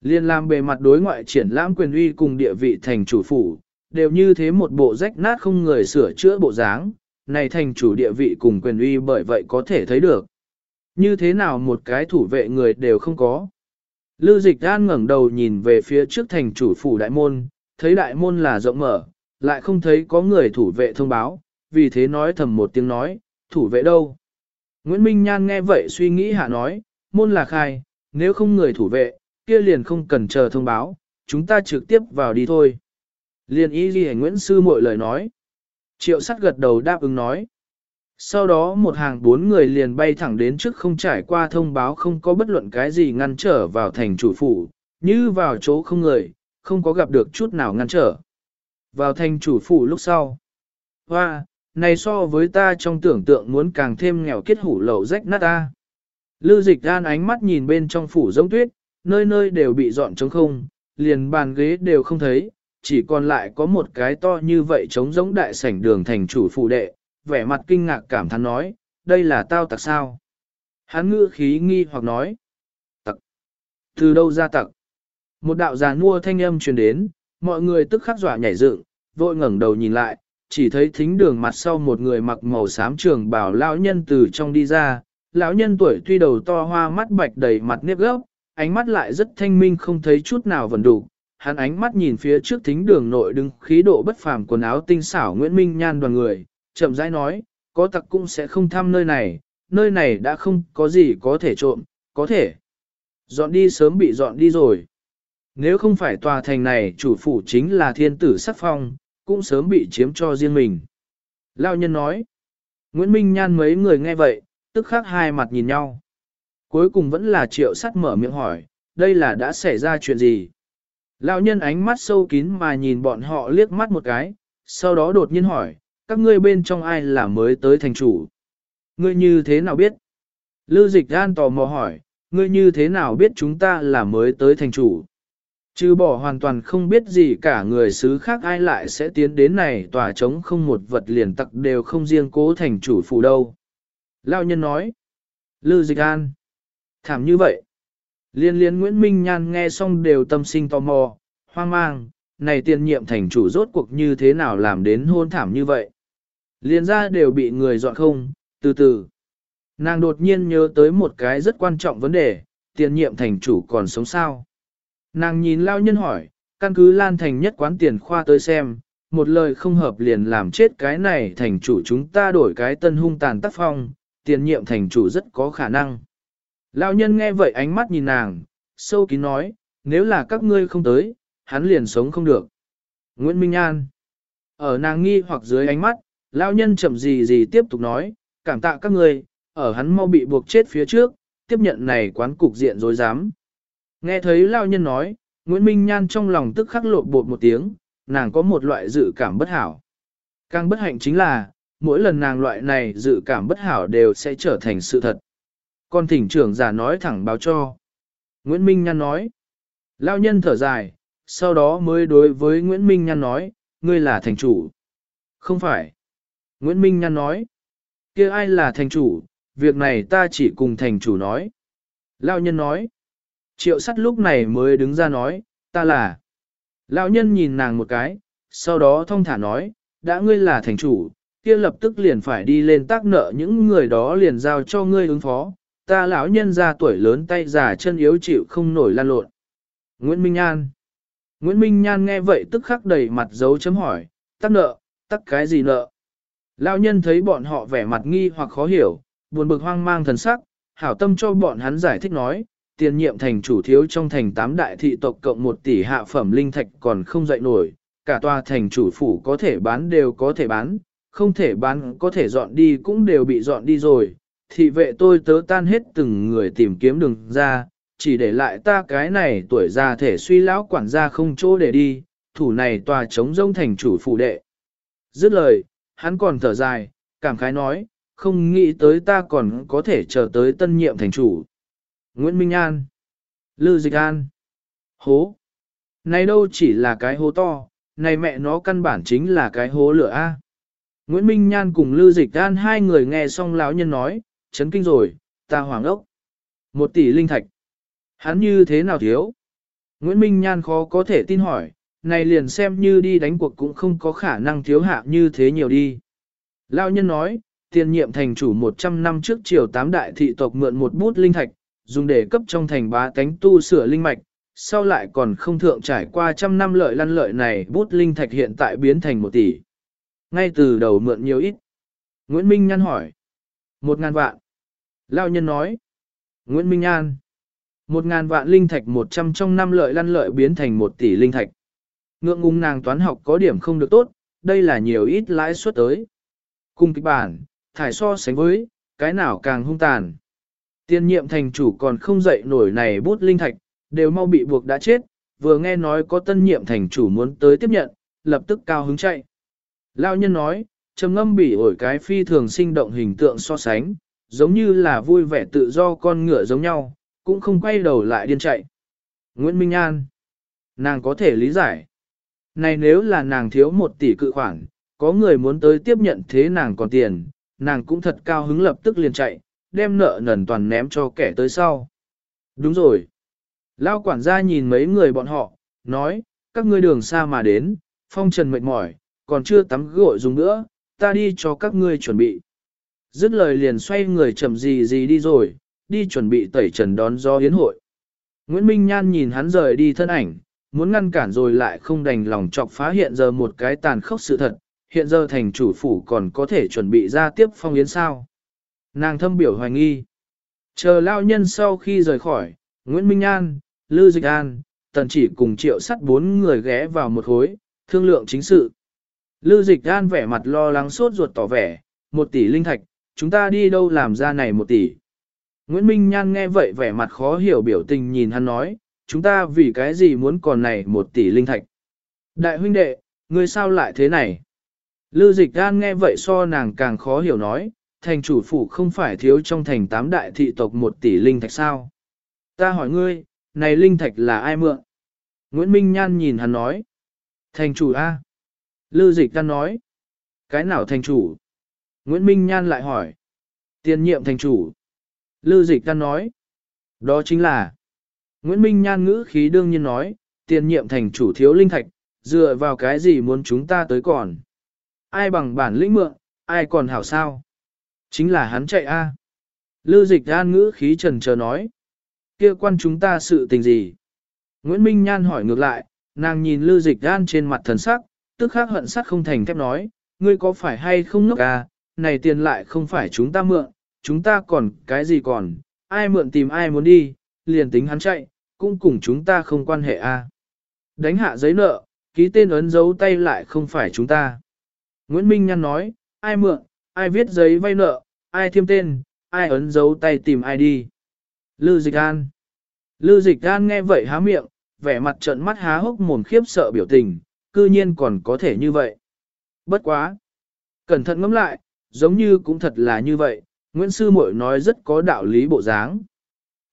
Liên làm bề mặt đối ngoại triển lãm quyền uy cùng địa vị thành chủ phủ, đều như thế một bộ rách nát không người sửa chữa bộ dáng, này thành chủ địa vị cùng quyền uy bởi vậy có thể thấy được. Như thế nào một cái thủ vệ người đều không có. Lư dịch an ngẩng đầu nhìn về phía trước thành chủ phủ đại môn, thấy đại môn là rộng mở, lại không thấy có người thủ vệ thông báo, vì thế nói thầm một tiếng nói, thủ vệ đâu. Nguyễn Minh Nhan nghe vậy suy nghĩ hạ nói, môn là khai, nếu không người thủ vệ, kia liền không cần chờ thông báo, chúng ta trực tiếp vào đi thôi. Liền ý ghi Nguyễn Sư mội lời nói. Triệu sắt gật đầu đáp ứng nói. Sau đó một hàng bốn người liền bay thẳng đến trước không trải qua thông báo không có bất luận cái gì ngăn trở vào thành chủ phủ, như vào chỗ không người, không có gặp được chút nào ngăn trở. Vào thành chủ phủ lúc sau. Hoa, này so với ta trong tưởng tượng muốn càng thêm nghèo kết hủ lậu rách nát ta. Lư dịch đan ánh mắt nhìn bên trong phủ giống tuyết, nơi nơi đều bị dọn trống không, liền bàn ghế đều không thấy, chỉ còn lại có một cái to như vậy trống giống đại sảnh đường thành chủ phủ đệ, vẻ mặt kinh ngạc cảm thán nói, đây là tao tặc sao? Hắn ngữ khí nghi hoặc nói, tặc, từ đâu ra tặc? Một đạo già nua thanh âm truyền đến, mọi người tức khắc dọa nhảy dựng, vội ngẩng đầu nhìn lại, chỉ thấy thính đường mặt sau một người mặc màu xám trường bảo lão nhân từ trong đi ra, lão nhân tuổi tuy đầu to hoa mắt bạch đầy mặt nếp gốc, ánh mắt lại rất thanh minh không thấy chút nào vẩn đủ. Hắn ánh mắt nhìn phía trước thính đường nội đứng khí độ bất phàm quần áo tinh xảo Nguyễn Minh Nhan đoàn người, chậm rãi nói, có tặc cũng sẽ không thăm nơi này, nơi này đã không có gì có thể trộm, có thể. Dọn đi sớm bị dọn đi rồi. Nếu không phải tòa thành này chủ phủ chính là thiên tử sắc phong, cũng sớm bị chiếm cho riêng mình. Lao nhân nói, Nguyễn Minh Nhan mấy người nghe vậy, tức khắc hai mặt nhìn nhau. Cuối cùng vẫn là triệu sắt mở miệng hỏi, đây là đã xảy ra chuyện gì? Lão nhân ánh mắt sâu kín mà nhìn bọn họ liếc mắt một cái, sau đó đột nhiên hỏi, các ngươi bên trong ai là mới tới thành chủ? Ngươi như thế nào biết? Lư dịch gan tò mò hỏi, ngươi như thế nào biết chúng ta là mới tới thành chủ? Chứ bỏ hoàn toàn không biết gì cả người xứ khác ai lại sẽ tiến đến này tòa trống không một vật liền tặc đều không riêng cố thành chủ phủ đâu. lao nhân nói, Lư dịch an, thảm như vậy. Liên liên Nguyễn Minh Nhan nghe xong đều tâm sinh tò mò, hoang mang, này tiền nhiệm thành chủ rốt cuộc như thế nào làm đến hôn thảm như vậy. Liên ra đều bị người dọn không, từ từ. Nàng đột nhiên nhớ tới một cái rất quan trọng vấn đề, tiền nhiệm thành chủ còn sống sao. Nàng nhìn lao nhân hỏi, căn cứ lan thành nhất quán tiền khoa tới xem, một lời không hợp liền làm chết cái này thành chủ chúng ta đổi cái tân hung tàn tác phong, tiền nhiệm thành chủ rất có khả năng. Lão nhân nghe vậy ánh mắt nhìn nàng, sâu kín nói, nếu là các ngươi không tới, hắn liền sống không được. Nguyễn Minh An Ở nàng nghi hoặc dưới ánh mắt, lão nhân chậm gì gì tiếp tục nói, cảm tạ các người. ở hắn mau bị buộc chết phía trước, tiếp nhận này quán cục diện dối dám. Nghe thấy lão nhân nói, Nguyễn Minh Nhan trong lòng tức khắc lộn bột một tiếng, nàng có một loại dự cảm bất hảo. Càng bất hạnh chính là, mỗi lần nàng loại này dự cảm bất hảo đều sẽ trở thành sự thật. Còn thỉnh trưởng giả nói thẳng báo cho. Nguyễn Minh Nhan nói. Lao nhân thở dài, sau đó mới đối với Nguyễn Minh Nhan nói, ngươi là thành chủ. Không phải. Nguyễn Minh Nhan nói. kia ai là thành chủ, việc này ta chỉ cùng thành chủ nói. Lao nhân nói. Triệu sắt lúc này mới đứng ra nói, ta là. Lão nhân nhìn nàng một cái, sau đó thông thả nói, đã ngươi là thành chủ, kia lập tức liền phải đi lên tác nợ những người đó liền giao cho ngươi ứng phó, ta lão nhân ra tuổi lớn tay già chân yếu chịu không nổi lan lộn. Nguyễn Minh An Nguyễn Minh Nhan nghe vậy tức khắc đầy mặt dấu chấm hỏi, tắc nợ, tắc cái gì nợ? Lão nhân thấy bọn họ vẻ mặt nghi hoặc khó hiểu, buồn bực hoang mang thần sắc, hảo tâm cho bọn hắn giải thích nói, tiền nhiệm thành chủ thiếu trong thành tám đại thị tộc cộng một tỷ hạ phẩm linh thạch còn không dậy nổi, cả tòa thành chủ phủ có thể bán đều có thể bán, không thể bán có thể dọn đi cũng đều bị dọn đi rồi, thị vệ tôi tớ tan hết từng người tìm kiếm đường ra, chỉ để lại ta cái này tuổi già thể suy lão quản gia không chỗ để đi, thủ này tòa chống rông thành chủ phủ đệ. Dứt lời, hắn còn thở dài, cảm khái nói, không nghĩ tới ta còn có thể chờ tới tân nhiệm thành chủ. Nguyễn Minh An Lư Dịch An Hố Này đâu chỉ là cái hố to, này mẹ nó căn bản chính là cái hố lửa A. Nguyễn Minh Nhan cùng Lư Dịch An hai người nghe xong lão nhân nói, chấn kinh rồi, ta hoàng ốc. Một tỷ linh thạch. Hắn như thế nào thiếu? Nguyễn Minh Nhan khó có thể tin hỏi, này liền xem như đi đánh cuộc cũng không có khả năng thiếu hạ như thế nhiều đi. Lão nhân nói, tiền nhiệm thành chủ 100 năm trước triều tám đại thị tộc mượn một bút linh thạch, dùng để cấp trong thành bá tánh tu sửa linh mạch, sau lại còn không thượng trải qua trăm năm lợi lăn lợi này bút linh thạch hiện tại biến thành một tỷ. Ngay từ đầu mượn nhiều ít. Nguyễn Minh Nhan hỏi. Một ngàn vạn. Lao nhân nói. Nguyễn Minh An. Một ngàn vạn linh thạch một trăm trong năm lợi lăn lợi biến thành một tỷ linh thạch. Ngượng ngùng nàng toán học có điểm không được tốt, đây là nhiều ít lãi suất tới. Cùng kịch bản, thải so sánh với, cái nào càng hung tàn. Tiên nhiệm thành chủ còn không dậy nổi này bút linh thạch, đều mau bị buộc đã chết, vừa nghe nói có tân nhiệm thành chủ muốn tới tiếp nhận, lập tức cao hứng chạy. Lao nhân nói, trầm ngâm bỉ ổi cái phi thường sinh động hình tượng so sánh, giống như là vui vẻ tự do con ngựa giống nhau, cũng không quay đầu lại điên chạy. Nguyễn Minh An, nàng có thể lý giải. Này nếu là nàng thiếu một tỷ cự khoản, có người muốn tới tiếp nhận thế nàng còn tiền, nàng cũng thật cao hứng lập tức liền chạy, đem nợ nần toàn ném cho kẻ tới sau. Đúng rồi. Lao quản gia nhìn mấy người bọn họ, nói, các ngươi đường xa mà đến, phong trần mệt mỏi, còn chưa tắm gội dùng nữa, ta đi cho các ngươi chuẩn bị. Dứt lời liền xoay người chậm gì gì đi rồi, đi chuẩn bị tẩy trần đón do hiến hội. Nguyễn Minh Nhan nhìn hắn rời đi thân ảnh, muốn ngăn cản rồi lại không đành lòng chọc phá hiện giờ một cái tàn khốc sự thật, hiện giờ thành chủ phủ còn có thể chuẩn bị ra tiếp phong yến sao. Nàng thâm biểu hoài nghi. Chờ lao nhân sau khi rời khỏi, Nguyễn Minh An, Lư Dịch An, tần chỉ cùng triệu sắt bốn người ghé vào một khối, thương lượng chính sự. Lư Dịch An vẻ mặt lo lắng sốt ruột tỏ vẻ, một tỷ linh thạch, chúng ta đi đâu làm ra này một tỷ. Nguyễn Minh Nhan nghe vậy vẻ mặt khó hiểu biểu tình nhìn hắn nói, chúng ta vì cái gì muốn còn này một tỷ linh thạch. Đại huynh đệ, ngươi sao lại thế này? Lư Dịch An nghe vậy so nàng càng khó hiểu nói, thành chủ phủ không phải thiếu trong thành tám đại thị tộc một tỷ linh thạch sao? Ta hỏi ngươi, này linh thạch là ai mượn? Nguyễn Minh Nhan nhìn hắn nói. Thành chủ A. Lư dịch ta nói. Cái nào thành chủ? Nguyễn Minh Nhan lại hỏi. Tiền nhiệm thành chủ. Lư dịch ta nói. Đó chính là. Nguyễn Minh Nhan ngữ khí đương nhiên nói, tiền nhiệm thành chủ thiếu linh thạch, dựa vào cái gì muốn chúng ta tới còn. Ai bằng bản lĩnh mượn, ai còn hảo sao? Chính là hắn chạy a. Lư dịch an ngữ khí trần chờ nói. kia quan chúng ta sự tình gì? Nguyễn Minh Nhan hỏi ngược lại, nàng nhìn Lư dịch an trên mặt thần sắc, tức khắc hận sắt không thành thép nói, ngươi có phải hay không ngốc à, này tiền lại không phải chúng ta mượn, chúng ta còn cái gì còn, ai mượn tìm ai muốn đi, liền tính hắn chạy, cũng cùng chúng ta không quan hệ a. Đánh hạ giấy nợ, ký tên ấn dấu tay lại không phải chúng ta. Nguyễn Minh Nhăn nói, ai mượn, ai viết giấy vay nợ, ai thiêm tên, ai ấn dấu tay tìm ai đi. Lư Dịch An. Lư Dịch An nghe vậy há miệng, vẻ mặt trợn mắt há hốc mồm khiếp sợ biểu tình, cư nhiên còn có thể như vậy. Bất quá. Cẩn thận ngẫm lại, giống như cũng thật là như vậy, Nguyễn Sư Mội nói rất có đạo lý bộ dáng.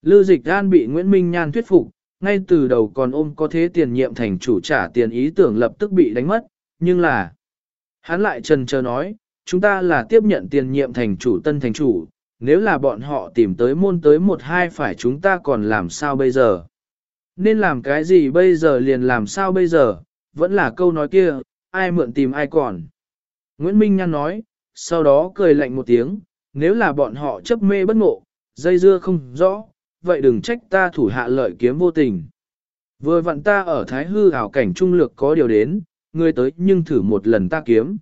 Lư Dịch An bị Nguyễn Minh Nhan thuyết phục, ngay từ đầu còn ôm có thế tiền nhiệm thành chủ trả tiền ý tưởng lập tức bị đánh mất, nhưng là hắn lại trần chờ nói, chúng ta là tiếp nhận tiền nhiệm thành chủ tân thành chủ, nếu là bọn họ tìm tới môn tới một hai phải chúng ta còn làm sao bây giờ? Nên làm cái gì bây giờ liền làm sao bây giờ, vẫn là câu nói kia, ai mượn tìm ai còn. Nguyễn Minh Nhan nói, sau đó cười lạnh một tiếng, nếu là bọn họ chấp mê bất ngộ, dây dưa không rõ, vậy đừng trách ta thủ hạ lợi kiếm vô tình. Vừa vặn ta ở Thái Hư ảo cảnh trung lược có điều đến, ngươi tới nhưng thử một lần ta kiếm.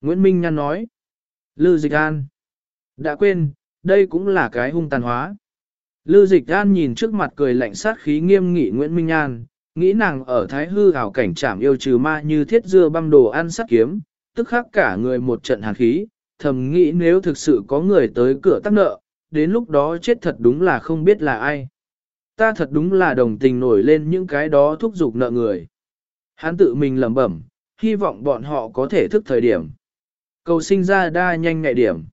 Nguyễn Minh Nhan nói, Lư Dịch An, đã quên, đây cũng là cái hung tàn hóa. Lư Dịch An nhìn trước mặt cười lạnh sát khí nghiêm nghị Nguyễn Minh Nhan, nghĩ nàng ở Thái Hư ảo cảnh chạm yêu trừ ma như thiết dưa băm đồ ăn sát kiếm, tức khắc cả người một trận hàn khí, thầm nghĩ nếu thực sự có người tới cửa tắc nợ, đến lúc đó chết thật đúng là không biết là ai. Ta thật đúng là đồng tình nổi lên những cái đó thúc giục nợ người. Hắn tự mình lẩm bẩm, hy vọng bọn họ có thể thức thời điểm. Cầu sinh ra đa nhanh ngại điểm.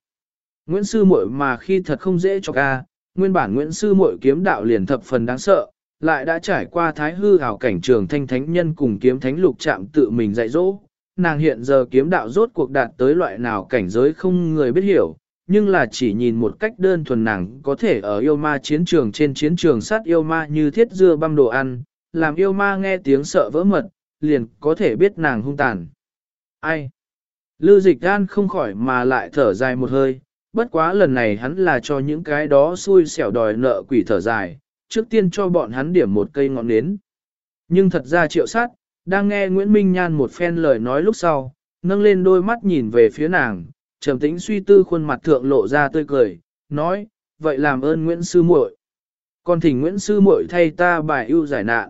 Nguyễn Sư muội mà khi thật không dễ cho ca, nguyên bản Nguyễn Sư muội kiếm đạo liền thập phần đáng sợ, lại đã trải qua thái hư hảo cảnh trường thanh thánh nhân cùng kiếm thánh lục chạm tự mình dạy dỗ. Nàng hiện giờ kiếm đạo rốt cuộc đạt tới loại nào cảnh giới không người biết hiểu, nhưng là chỉ nhìn một cách đơn thuần nàng có thể ở yêu ma chiến trường trên chiến trường sát yêu ma như thiết dưa băm đồ ăn, làm yêu ma nghe tiếng sợ vỡ mật, liền có thể biết nàng hung tàn. Ai? Lư dịch gan không khỏi mà lại thở dài một hơi, bất quá lần này hắn là cho những cái đó xui xẻo đòi nợ quỷ thở dài, trước tiên cho bọn hắn điểm một cây ngọn nến. Nhưng thật ra triệu sát, đang nghe Nguyễn Minh Nhan một phen lời nói lúc sau, nâng lên đôi mắt nhìn về phía nàng, trầm tĩnh suy tư khuôn mặt thượng lộ ra tươi cười, nói, vậy làm ơn Nguyễn Sư muội, Còn thỉnh Nguyễn Sư muội thay ta bài ưu giải nạn.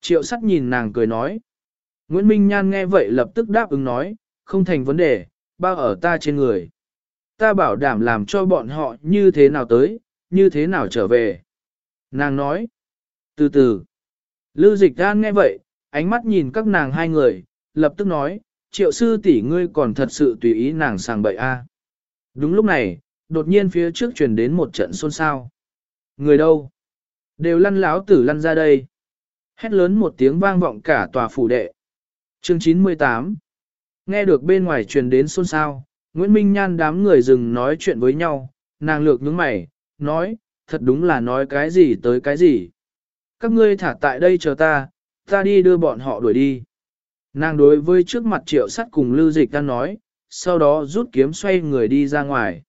Triệu sắt nhìn nàng cười nói. Nguyễn Minh Nhan nghe vậy lập tức đáp ứng nói, không thành vấn đề, bao ở ta trên người. Ta bảo đảm làm cho bọn họ như thế nào tới, như thế nào trở về. Nàng nói, từ từ. Lưu dịch đan nghe vậy, ánh mắt nhìn các nàng hai người, lập tức nói, triệu sư tỷ ngươi còn thật sự tùy ý nàng sàng bậy a. Đúng lúc này, đột nhiên phía trước truyền đến một trận xôn xao. Người đâu? Đều lăn láo tử lăn ra đây. Hét lớn một tiếng vang vọng cả tòa phủ đệ. Chương 98 Nghe được bên ngoài truyền đến xôn xao, Nguyễn Minh Nhan đám người dừng nói chuyện với nhau, nàng lược nhướng mày, nói, thật đúng là nói cái gì tới cái gì. Các ngươi thả tại đây chờ ta, ta đi đưa bọn họ đuổi đi. Nàng đối với trước mặt triệu sắt cùng lưu dịch đang nói, sau đó rút kiếm xoay người đi ra ngoài.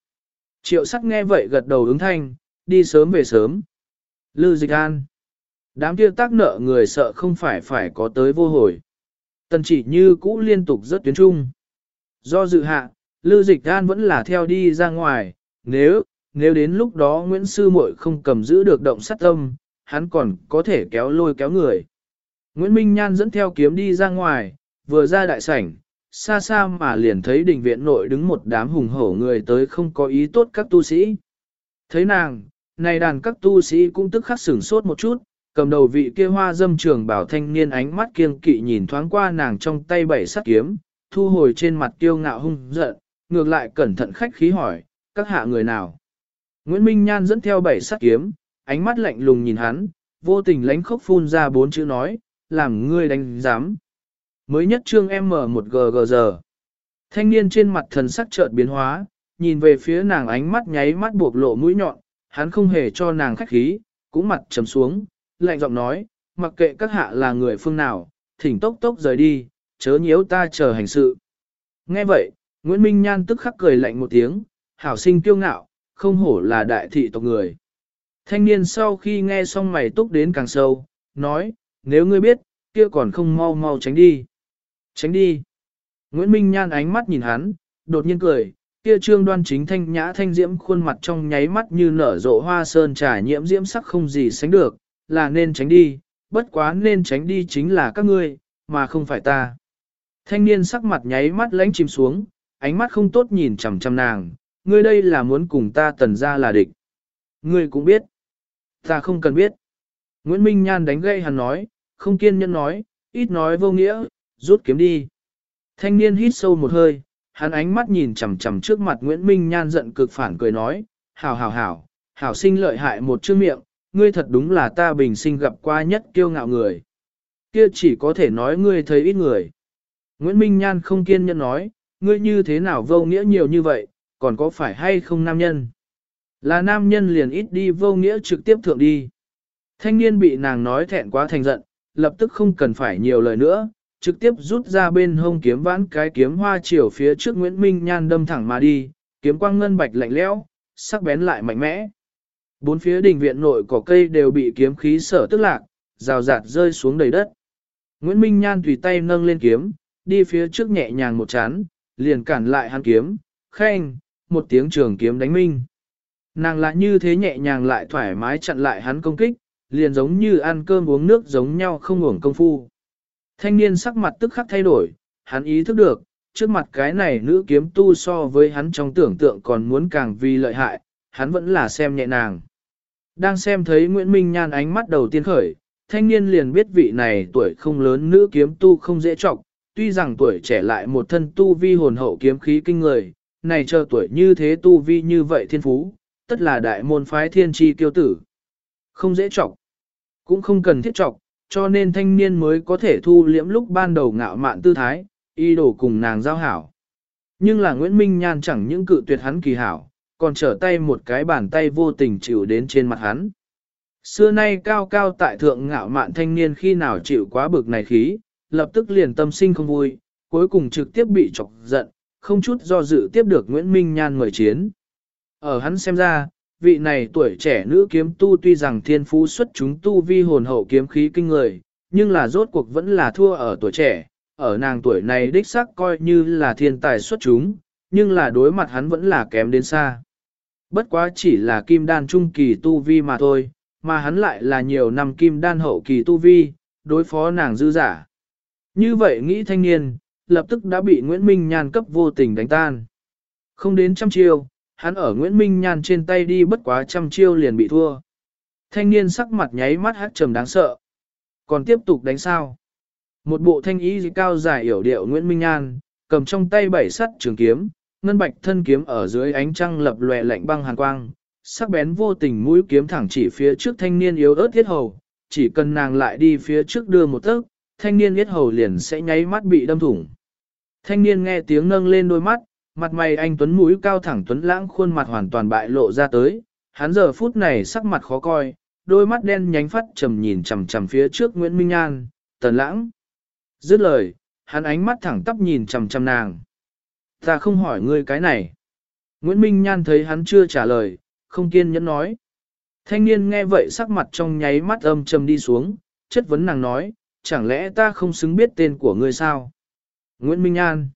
Triệu sắt nghe vậy gật đầu ứng thanh, đi sớm về sớm. Lưu dịch an. Đám kia tác nợ người sợ không phải phải có tới vô hồi. Tần chỉ như cũ liên tục rất tuyến trung. Do dự hạ, Lưu Dịch An vẫn là theo đi ra ngoài, nếu, nếu đến lúc đó Nguyễn Sư Muội không cầm giữ được động sát tâm, hắn còn có thể kéo lôi kéo người. Nguyễn Minh Nhan dẫn theo kiếm đi ra ngoài, vừa ra đại sảnh, xa xa mà liền thấy đình viện nội đứng một đám hùng hổ người tới không có ý tốt các tu sĩ. Thấy nàng, này đàn các tu sĩ cũng tức khắc sửng sốt một chút, cầm đầu vị kia hoa dâm trường bảo thanh niên ánh mắt kiêng kỵ nhìn thoáng qua nàng trong tay bảy sắt kiếm, thu hồi trên mặt kiêu ngạo hung giận, ngược lại cẩn thận khách khí hỏi, các hạ người nào. Nguyễn Minh Nhan dẫn theo bảy sắt kiếm, ánh mắt lạnh lùng nhìn hắn, vô tình lánh khốc phun ra bốn chữ nói, làm ngươi đánh giám. Mới nhất trương M1GG giờ. Thanh niên trên mặt thần sắc chợt biến hóa, nhìn về phía nàng ánh mắt nháy mắt buộc lộ mũi nhọn, hắn không hề cho nàng khách khí, cũng mặt trầm xuống, lạnh giọng nói, mặc kệ các hạ là người phương nào, thỉnh tốc tốc rời đi, chớ nhiễu ta chờ hành sự. Nghe vậy, Nguyễn Minh Nhan tức khắc cười lạnh một tiếng, hảo sinh kiêu ngạo, không hổ là đại thị tộc người. Thanh niên sau khi nghe xong mày túc đến càng sâu, nói, nếu ngươi biết, kia còn không mau mau tránh đi. Tránh đi. Nguyễn Minh Nhan ánh mắt nhìn hắn, đột nhiên cười, kia trương đoan chính thanh nhã thanh diễm khuôn mặt trong nháy mắt như nở rộ hoa sơn trải nhiễm diễm sắc không gì sánh được, là nên tránh đi, bất quá nên tránh đi chính là các ngươi, mà không phải ta. Thanh niên sắc mặt nháy mắt lánh chìm xuống, ánh mắt không tốt nhìn chằm chằm nàng, ngươi đây là muốn cùng ta tần ra là địch. Ngươi cũng biết. Ta không cần biết. Nguyễn Minh Nhan đánh gây hắn nói, không kiên nhẫn nói, ít nói vô nghĩa, rút kiếm đi. Thanh niên hít sâu một hơi, hắn ánh mắt nhìn chằm chằm trước mặt Nguyễn Minh Nhan giận cực phản cười nói, hảo hảo hảo, hảo sinh lợi hại một chữ miệng, ngươi thật đúng là ta bình sinh gặp qua nhất kiêu ngạo người. Kia chỉ có thể nói ngươi thấy ít người. Nguyễn Minh Nhan không kiên nhẫn nói, ngươi như thế nào vô nghĩa nhiều như vậy, còn có phải hay không nam nhân? Là nam nhân liền ít đi vô nghĩa trực tiếp thượng đi. Thanh niên bị nàng nói thẹn quá thành giận, lập tức không cần phải nhiều lời nữa, trực tiếp rút ra bên hông kiếm vãn cái kiếm hoa chiều phía trước Nguyễn Minh Nhan đâm thẳng mà đi, kiếm quang ngân bạch lạnh lẽo, sắc bén lại mạnh mẽ. Bốn phía đình viện nội cỏ cây đều bị kiếm khí sở tức lạc, rào rạt rơi xuống đầy đất. Nguyễn Minh Nhan tùy tay nâng lên kiếm, đi phía trước nhẹ nhàng một chán, liền cản lại hắn kiếm, khen, một tiếng trường kiếm đánh minh. Nàng lại như thế nhẹ nhàng lại thoải mái chặn lại hắn công kích, liền giống như ăn cơm uống nước giống nhau không uổng công phu. Thanh niên sắc mặt tức khắc thay đổi, hắn ý thức được, trước mặt cái này nữ kiếm tu so với hắn trong tưởng tượng còn muốn càng vì lợi hại, hắn vẫn là xem nhẹ nàng. Đang xem thấy Nguyễn Minh Nhan ánh mắt đầu tiên khởi, thanh niên liền biết vị này tuổi không lớn nữ kiếm tu không dễ trọng, tuy rằng tuổi trẻ lại một thân tu vi hồn hậu kiếm khí kinh người, này chờ tuổi như thế tu vi như vậy thiên phú, tất là đại môn phái thiên tri kiêu tử. Không dễ trọng, cũng không cần thiết trọng, cho nên thanh niên mới có thể thu liễm lúc ban đầu ngạo mạn tư thái, y đổ cùng nàng giao hảo. Nhưng là Nguyễn Minh Nhan chẳng những cự tuyệt hắn kỳ hảo, còn trở tay một cái bàn tay vô tình chịu đến trên mặt hắn. Xưa nay cao cao tại thượng ngạo mạn thanh niên khi nào chịu quá bực này khí, lập tức liền tâm sinh không vui, cuối cùng trực tiếp bị chọc giận, không chút do dự tiếp được Nguyễn Minh Nhan mời chiến. Ở hắn xem ra, vị này tuổi trẻ nữ kiếm tu tuy rằng thiên phú xuất chúng tu vi hồn hậu kiếm khí kinh người, nhưng là rốt cuộc vẫn là thua ở tuổi trẻ, ở nàng tuổi này đích xác coi như là thiên tài xuất chúng, nhưng là đối mặt hắn vẫn là kém đến xa. Bất quá chỉ là kim đan trung kỳ tu vi mà thôi, mà hắn lại là nhiều năm kim đan hậu kỳ tu vi, đối phó nàng dư giả. Như vậy nghĩ thanh niên, lập tức đã bị Nguyễn Minh Nhan cấp vô tình đánh tan. Không đến trăm chiêu, hắn ở Nguyễn Minh Nhan trên tay đi bất quá trăm chiêu liền bị thua. Thanh niên sắc mặt nháy mắt hát trầm đáng sợ. Còn tiếp tục đánh sao? Một bộ thanh ý cao dài hiểu điệu Nguyễn Minh Nhan, cầm trong tay bảy sắt trường kiếm, ngân bạch thân kiếm ở dưới ánh trăng lập lòe lạnh băng hàn quang, sắc bén vô tình mũi kiếm thẳng chỉ phía trước thanh niên yếu ớt thiết hầu, chỉ cần nàng lại đi phía trước đưa một tấc, thanh niên yết hầu liền sẽ nháy mắt bị đâm thủng. Thanh niên nghe tiếng nâng lên đôi mắt, mặt mày anh tuấn mũi cao thẳng tuấn lãng khuôn mặt hoàn toàn bại lộ ra tới, hắn giờ phút này sắc mặt khó coi, đôi mắt đen nhánh phát trầm nhìn chằm chằm phía trước Nguyễn Minh An, tần lãng. Dứt lời, hắn ánh mắt thẳng tắp nhìn chằm chằm nàng. Ta không hỏi ngươi cái này. Nguyễn Minh Nhan thấy hắn chưa trả lời, không kiên nhẫn nói. Thanh niên nghe vậy sắc mặt trong nháy mắt âm trầm đi xuống, chất vấn nàng nói, chẳng lẽ ta không xứng biết tên của ngươi sao? Nguyễn Minh An.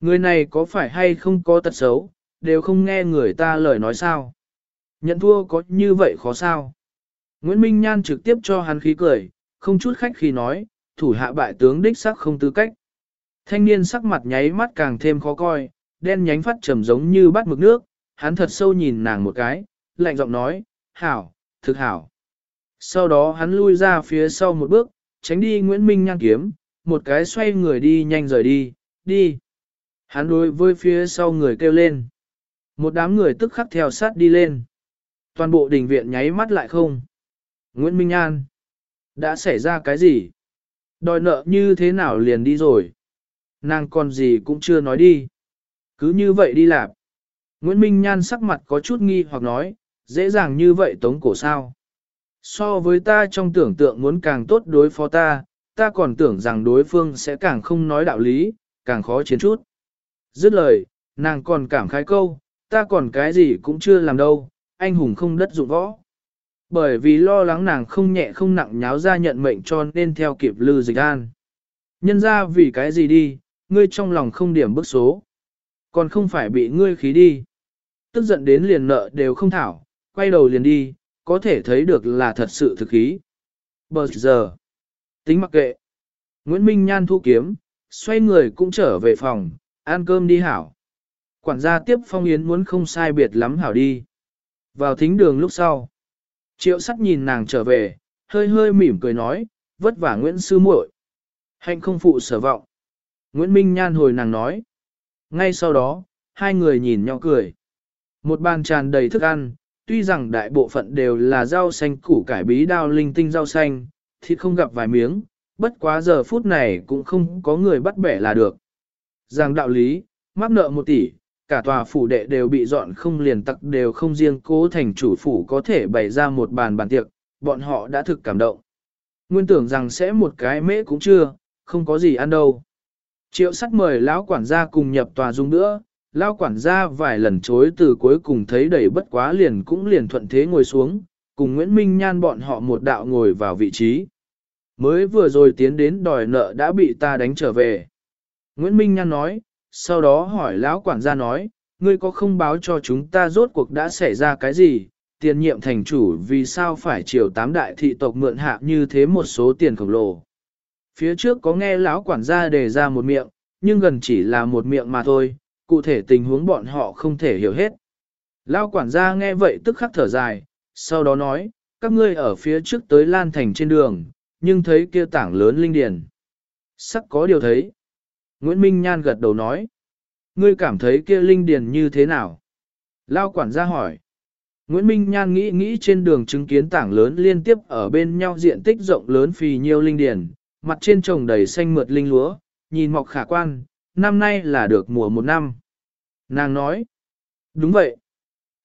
Người này có phải hay không có tật xấu, đều không nghe người ta lời nói sao? Nhận thua có như vậy khó sao? Nguyễn Minh Nhan trực tiếp cho hắn khí cười, không chút khách khi nói, thủ hạ bại tướng đích sắc không tư cách. Thanh niên sắc mặt nháy mắt càng thêm khó coi, đen nhánh phát trầm giống như bắt mực nước, hắn thật sâu nhìn nàng một cái, lạnh giọng nói, hảo, thực hảo. Sau đó hắn lui ra phía sau một bước, tránh đi Nguyễn Minh Nhan kiếm, một cái xoay người đi nhanh rời đi, đi. Hắn đối với phía sau người kêu lên. Một đám người tức khắc theo sát đi lên. Toàn bộ đình viện nháy mắt lại không. Nguyễn Minh An. Đã xảy ra cái gì? Đòi nợ như thế nào liền đi rồi? Nàng còn gì cũng chưa nói đi. Cứ như vậy đi lạp. Nguyễn Minh Nhan sắc mặt có chút nghi hoặc nói, dễ dàng như vậy tống cổ sao. So với ta trong tưởng tượng muốn càng tốt đối phó ta, ta còn tưởng rằng đối phương sẽ càng không nói đạo lý, càng khó chiến chút. Dứt lời, nàng còn cảm khái câu, ta còn cái gì cũng chưa làm đâu, anh hùng không đất dụng võ. Bởi vì lo lắng nàng không nhẹ không nặng nháo ra nhận mệnh cho nên theo kịp lư dịch an. Nhân ra vì cái gì đi, ngươi trong lòng không điểm bức số. Còn không phải bị ngươi khí đi. Tức giận đến liền nợ đều không thảo, quay đầu liền đi, có thể thấy được là thật sự thực khí. Bờ giờ, tính mặc kệ. Nguyễn Minh Nhan thu kiếm, xoay người cũng trở về phòng, ăn cơm đi hảo. Quản gia tiếp phong yến muốn không sai biệt lắm hảo đi. Vào thính đường lúc sau. Triệu sắt nhìn nàng trở về, hơi hơi mỉm cười nói, vất vả Nguyễn Sư muội Hạnh không phụ sở vọng. Nguyễn Minh Nhan hồi nàng nói. Ngay sau đó, hai người nhìn nhau cười. Một bàn tràn đầy thức ăn, tuy rằng đại bộ phận đều là rau xanh củ cải bí đao linh tinh rau xanh, thịt không gặp vài miếng, bất quá giờ phút này cũng không có người bắt bẻ là được. Giang đạo lý, mắc nợ một tỷ, cả tòa phủ đệ đều bị dọn không liền tặc đều không riêng cố thành chủ phủ có thể bày ra một bàn bàn tiệc, bọn họ đã thực cảm động. Nguyên tưởng rằng sẽ một cái mễ cũng chưa, không có gì ăn đâu. Triệu sắt mời lão quản gia cùng nhập tòa dung nữa, lão quản gia vài lần chối từ cuối cùng thấy đầy bất quá liền cũng liền thuận thế ngồi xuống, cùng Nguyễn Minh Nhan bọn họ một đạo ngồi vào vị trí. Mới vừa rồi tiến đến đòi nợ đã bị ta đánh trở về. Nguyễn Minh Nhan nói, sau đó hỏi lão quản gia nói, ngươi có không báo cho chúng ta rốt cuộc đã xảy ra cái gì, tiền nhiệm thành chủ vì sao phải chiều tám đại thị tộc mượn hạ như thế một số tiền khổng lồ. Phía trước có nghe lão quản gia đề ra một miệng, nhưng gần chỉ là một miệng mà thôi, cụ thể tình huống bọn họ không thể hiểu hết. Lão quản gia nghe vậy tức khắc thở dài, sau đó nói, các ngươi ở phía trước tới Lan Thành trên đường, nhưng thấy kia tảng lớn linh điền. Sắc có điều thấy. Nguyễn Minh Nhan gật đầu nói. Ngươi cảm thấy kia linh điền như thế nào? Lao quản gia hỏi. Nguyễn Minh Nhan nghĩ nghĩ trên đường chứng kiến tảng lớn liên tiếp ở bên nhau diện tích rộng lớn phì nhiêu linh điền, mặt trên trồng đầy xanh mượt linh lúa, nhìn mọc khả quan, năm nay là được mùa một năm. Nàng nói. Đúng vậy.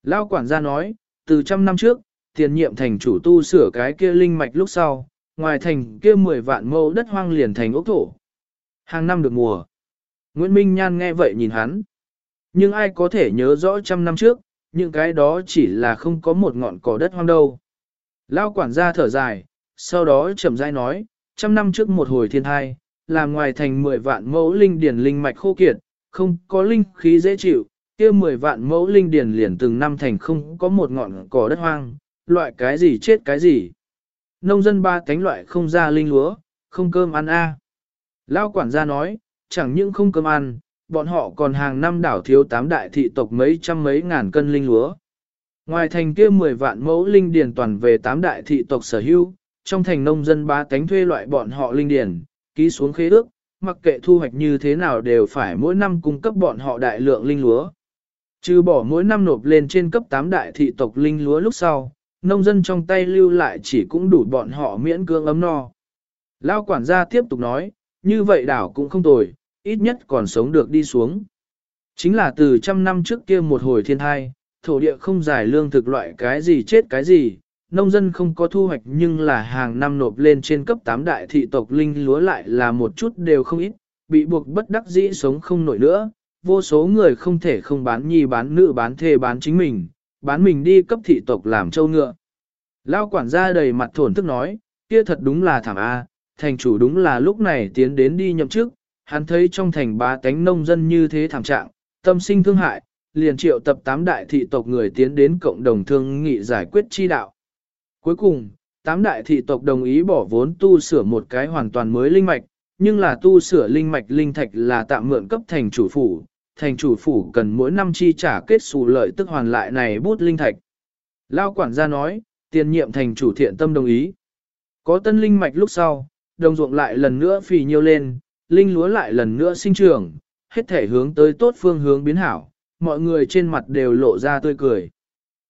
Lao quản gia nói, từ trăm năm trước, tiền nhiệm thành chủ tu sửa cái kia linh mạch lúc sau, ngoài thành kia 10 vạn mẫu đất hoang liền thành ốc thổ. Hàng năm được mùa. Nguyễn Minh Nhan nghe vậy nhìn hắn. Nhưng ai có thể nhớ rõ trăm năm trước, những cái đó chỉ là không có một ngọn cỏ đất hoang đâu. Lao quản gia thở dài, sau đó chậm rãi nói, trăm năm trước một hồi thiên thai, làm ngoài thành 10 vạn mẫu linh điển linh mạch khô kiệt, không có linh khí dễ chịu, kia 10 vạn mẫu linh điển liền từng năm thành không có một ngọn cỏ đất hoang, loại cái gì chết cái gì. Nông dân ba cánh loại không ra linh lúa, không cơm ăn a. Lao quản gia nói, chẳng những không cơm ăn, bọn họ còn hàng năm đảo thiếu tám đại thị tộc mấy trăm mấy ngàn cân linh lúa. Ngoài thành kia 10 vạn mẫu linh điền toàn về tám đại thị tộc sở hữu, trong thành nông dân ba cánh thuê loại bọn họ linh điền, ký xuống khế ước, mặc kệ thu hoạch như thế nào đều phải mỗi năm cung cấp bọn họ đại lượng linh lúa. Trừ bỏ mỗi năm nộp lên trên cấp 8 đại thị tộc linh lúa lúc sau, nông dân trong tay lưu lại chỉ cũng đủ bọn họ miễn cưỡng ấm no. Lao quản gia tiếp tục nói, như vậy đảo cũng không tồi, ít nhất còn sống được đi xuống. Chính là từ trăm năm trước kia một hồi thiên thai, thổ địa không giải lương thực loại cái gì chết cái gì, nông dân không có thu hoạch nhưng là hàng năm nộp lên trên cấp 8 đại thị tộc linh lúa lại là một chút đều không ít, bị buộc bất đắc dĩ sống không nổi nữa, vô số người không thể không bán nhi bán nữ bán thê bán chính mình, bán mình đi cấp thị tộc làm châu ngựa. Lao quản gia đầy mặt thổn thức nói, kia thật đúng là thảm A, thành chủ đúng là lúc này tiến đến đi nhậm chức, hắn thấy trong thành ba tánh nông dân như thế thảm trạng, tâm sinh thương hại, liền triệu tập tám đại thị tộc người tiến đến cộng đồng thương nghị giải quyết chi đạo. Cuối cùng, tám đại thị tộc đồng ý bỏ vốn tu sửa một cái hoàn toàn mới linh mạch, nhưng là tu sửa linh mạch linh thạch là tạm mượn cấp thành chủ phủ, thành chủ phủ cần mỗi năm chi trả kết xù lợi tức hoàn lại này bút linh thạch. Lao quản gia nói, tiền nhiệm thành chủ thiện tâm đồng ý. Có tân linh mạch lúc sau, đồng ruộng lại lần nữa phì nhiêu lên, linh lúa lại lần nữa sinh trưởng, hết thể hướng tới tốt phương hướng biến hảo, mọi người trên mặt đều lộ ra tươi cười.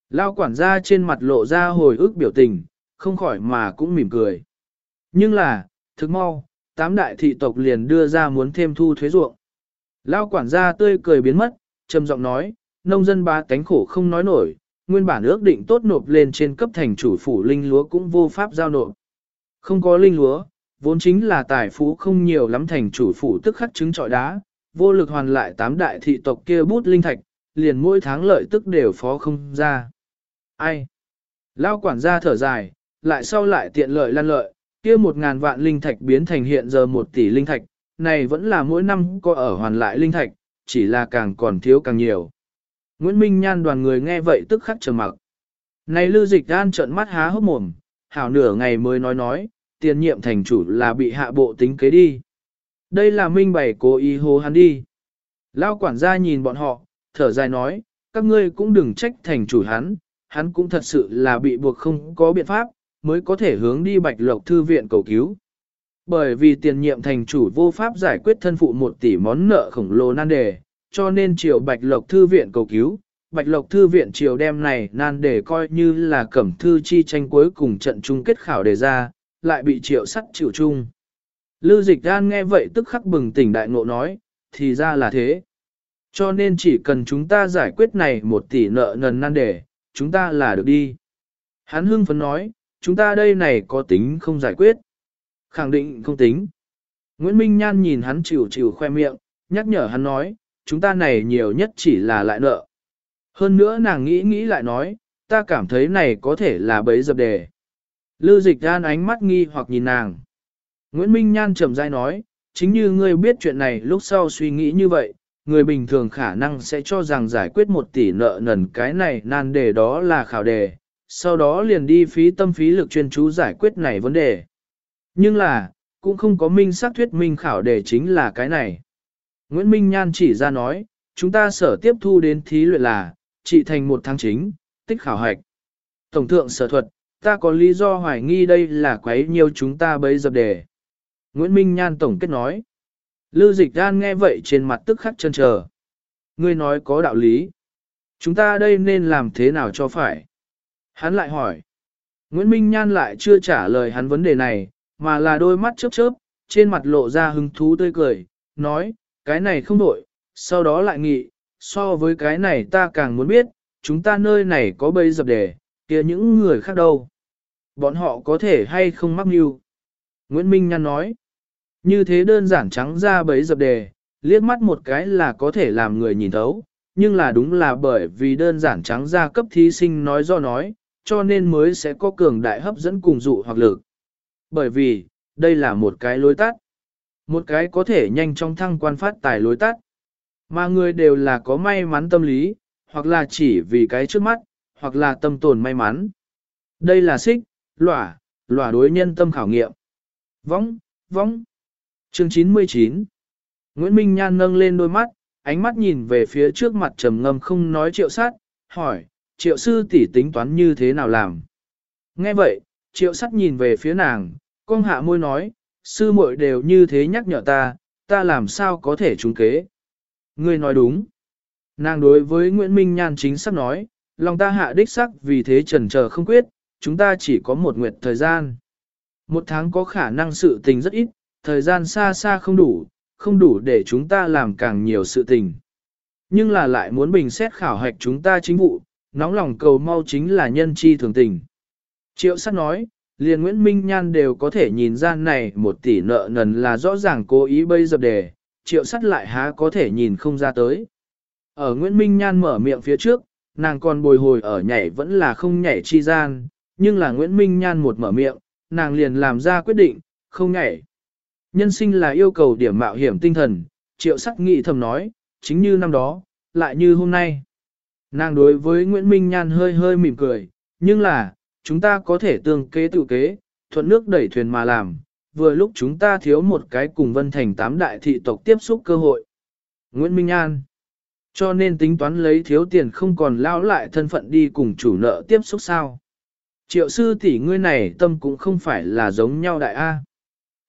Lao quản gia trên mặt lộ ra hồi ức biểu tình, không khỏi mà cũng mỉm cười. Nhưng là, thức mau, tám đại thị tộc liền đưa ra muốn thêm thu thuế ruộng. Lao quản gia tươi cười biến mất, trầm giọng nói, nông dân ba cánh khổ không nói nổi, nguyên bản ước định tốt nộp lên trên cấp thành chủ phủ linh lúa cũng vô pháp giao nộp. Không có linh lúa, vốn chính là tài phú không nhiều lắm thành chủ phủ tức khắc trứng trọi đá, vô lực hoàn lại tám đại thị tộc kia bút linh thạch, liền mỗi tháng lợi tức đều phó không ra. Ai? Lao quản gia thở dài, lại sau lại tiện lợi lan lợi, kia một ngàn vạn linh thạch biến thành hiện giờ một tỷ linh thạch, này vẫn là mỗi năm có ở hoàn lại linh thạch, chỉ là càng còn thiếu càng nhiều. Nguyễn Minh Nhan đoàn người nghe vậy tức khắc trầm mặc. Này lưu Dịch đan trợn mắt há hốc mồm, hảo nửa ngày mới nói nói, tiền nhiệm thành chủ là bị hạ bộ tính kế đi. Đây là minh bày cố ý hô hắn đi. Lao quản gia nhìn bọn họ, thở dài nói, các ngươi cũng đừng trách thành chủ hắn, hắn cũng thật sự là bị buộc không có biện pháp, mới có thể hướng đi bạch lộc thư viện cầu cứu. Bởi vì tiền nhiệm thành chủ vô pháp giải quyết thân phụ một tỷ món nợ khổng lồ nan đề, cho nên triều bạch lộc thư viện cầu cứu. Bạch Lộc Thư viện triều đem này nan đề coi như là cẩm thư chi tranh cuối cùng trận chung kết khảo đề ra, lại bị triệu sắt chịu chung. Lư dịch đan nghe vậy tức khắc bừng tỉnh đại ngộ nói, thì ra là thế. Cho nên chỉ cần chúng ta giải quyết này một tỷ nợ nần nan đề, chúng ta là được đi. Hắn hưng phấn nói, chúng ta đây này có tính không giải quyết. Khẳng định không tính. Nguyễn Minh Nhan nhìn hắn chịu chịu khoe miệng, nhắc nhở hắn nói, chúng ta này nhiều nhất chỉ là lại nợ. Hơn nữa nàng nghĩ nghĩ lại nói, ta cảm thấy này có thể là bấy dập đề. Lư dịch đan ánh mắt nghi hoặc nhìn nàng. Nguyễn Minh Nhan trầm dai nói, chính như ngươi biết chuyện này lúc sau suy nghĩ như vậy, người bình thường khả năng sẽ cho rằng giải quyết một tỷ nợ nần cái này nan đề đó là khảo đề, sau đó liền đi phí tâm phí lực chuyên chú giải quyết này vấn đề. Nhưng là, cũng không có minh xác thuyết minh khảo đề chính là cái này. Nguyễn Minh Nhan chỉ ra nói, chúng ta sở tiếp thu đến thí luyện là, trị thành một tháng chính, tích khảo hạch. Tổng thượng sở thuật, ta có lý do hoài nghi đây là quấy nhiều chúng ta bấy dập đề. Nguyễn Minh Nhan tổng kết nói. Lưu dịch đan nghe vậy trên mặt tức khắc chân chờ. Ngươi nói có đạo lý. Chúng ta đây nên làm thế nào cho phải? Hắn lại hỏi. Nguyễn Minh Nhan lại chưa trả lời hắn vấn đề này, mà là đôi mắt chớp chớp, trên mặt lộ ra hứng thú tươi cười, nói, cái này không đổi, sau đó lại nghị, so với cái này ta càng muốn biết, chúng ta nơi này có bấy dập đề, kia những người khác đâu. Bọn họ có thể hay không mắc mưu. Nguyễn Minh Nhan nói, như thế đơn giản trắng ra bấy dập đề, liếc mắt một cái là có thể làm người nhìn thấu, nhưng là đúng là bởi vì đơn giản trắng ra cấp thí sinh nói do nói, cho nên mới sẽ có cường đại hấp dẫn cùng dụ hoặc lực. Bởi vì, đây là một cái lối tắt. Một cái có thể nhanh chóng thăng quan phát tài lối tắt. Mà người đều là có may mắn tâm lý, hoặc là chỉ vì cái trước mắt, hoặc là tâm tồn may mắn. Đây là xích, lỏa, lỏa đối nhân tâm khảo nghiệm. Vóng, vóng. Chương 99 Nguyễn Minh Nhan nâng lên đôi mắt, ánh mắt nhìn về phía trước mặt trầm ngâm không nói triệu sát, hỏi, triệu sư tỷ tính toán như thế nào làm? Nghe vậy, triệu sát nhìn về phía nàng, con hạ môi nói, sư muội đều như thế nhắc nhở ta, ta làm sao có thể trúng kế? Ngươi nói đúng. Nàng đối với Nguyễn Minh Nhan chính xác nói, lòng ta hạ đích sắc vì thế trần chờ không quyết, chúng ta chỉ có một nguyệt thời gian. Một tháng có khả năng sự tình rất ít, thời gian xa xa không đủ, không đủ để chúng ta làm càng nhiều sự tình. Nhưng là lại muốn bình xét khảo hạch chúng ta chính vụ, nóng lòng cầu mau chính là nhân chi thường tình. Triệu sát nói, liền Nguyễn Minh Nhan đều có thể nhìn ra này một tỷ nợ nần là rõ ràng cố ý bây dập đề, triệu sắt lại há có thể nhìn không ra tới. Ở Nguyễn Minh Nhan mở miệng phía trước, nàng còn bồi hồi ở nhảy vẫn là không nhảy chi gian, nhưng là Nguyễn Minh Nhan một mở miệng, nàng liền làm ra quyết định, không nhảy. Nhân sinh là yêu cầu điểm mạo hiểm tinh thần, triệu sắc nghị thầm nói, chính như năm đó, lại như hôm nay. Nàng đối với Nguyễn Minh Nhan hơi hơi mỉm cười, nhưng là, chúng ta có thể tương kế tự kế, thuận nước đẩy thuyền mà làm, vừa lúc chúng ta thiếu một cái cùng Vân Thành tám đại thị tộc tiếp xúc cơ hội. Nguyễn Minh An Cho nên tính toán lấy thiếu tiền không còn lao lại thân phận đi cùng chủ nợ tiếp xúc sao. Triệu sư tỷ ngươi này tâm cũng không phải là giống nhau đại A.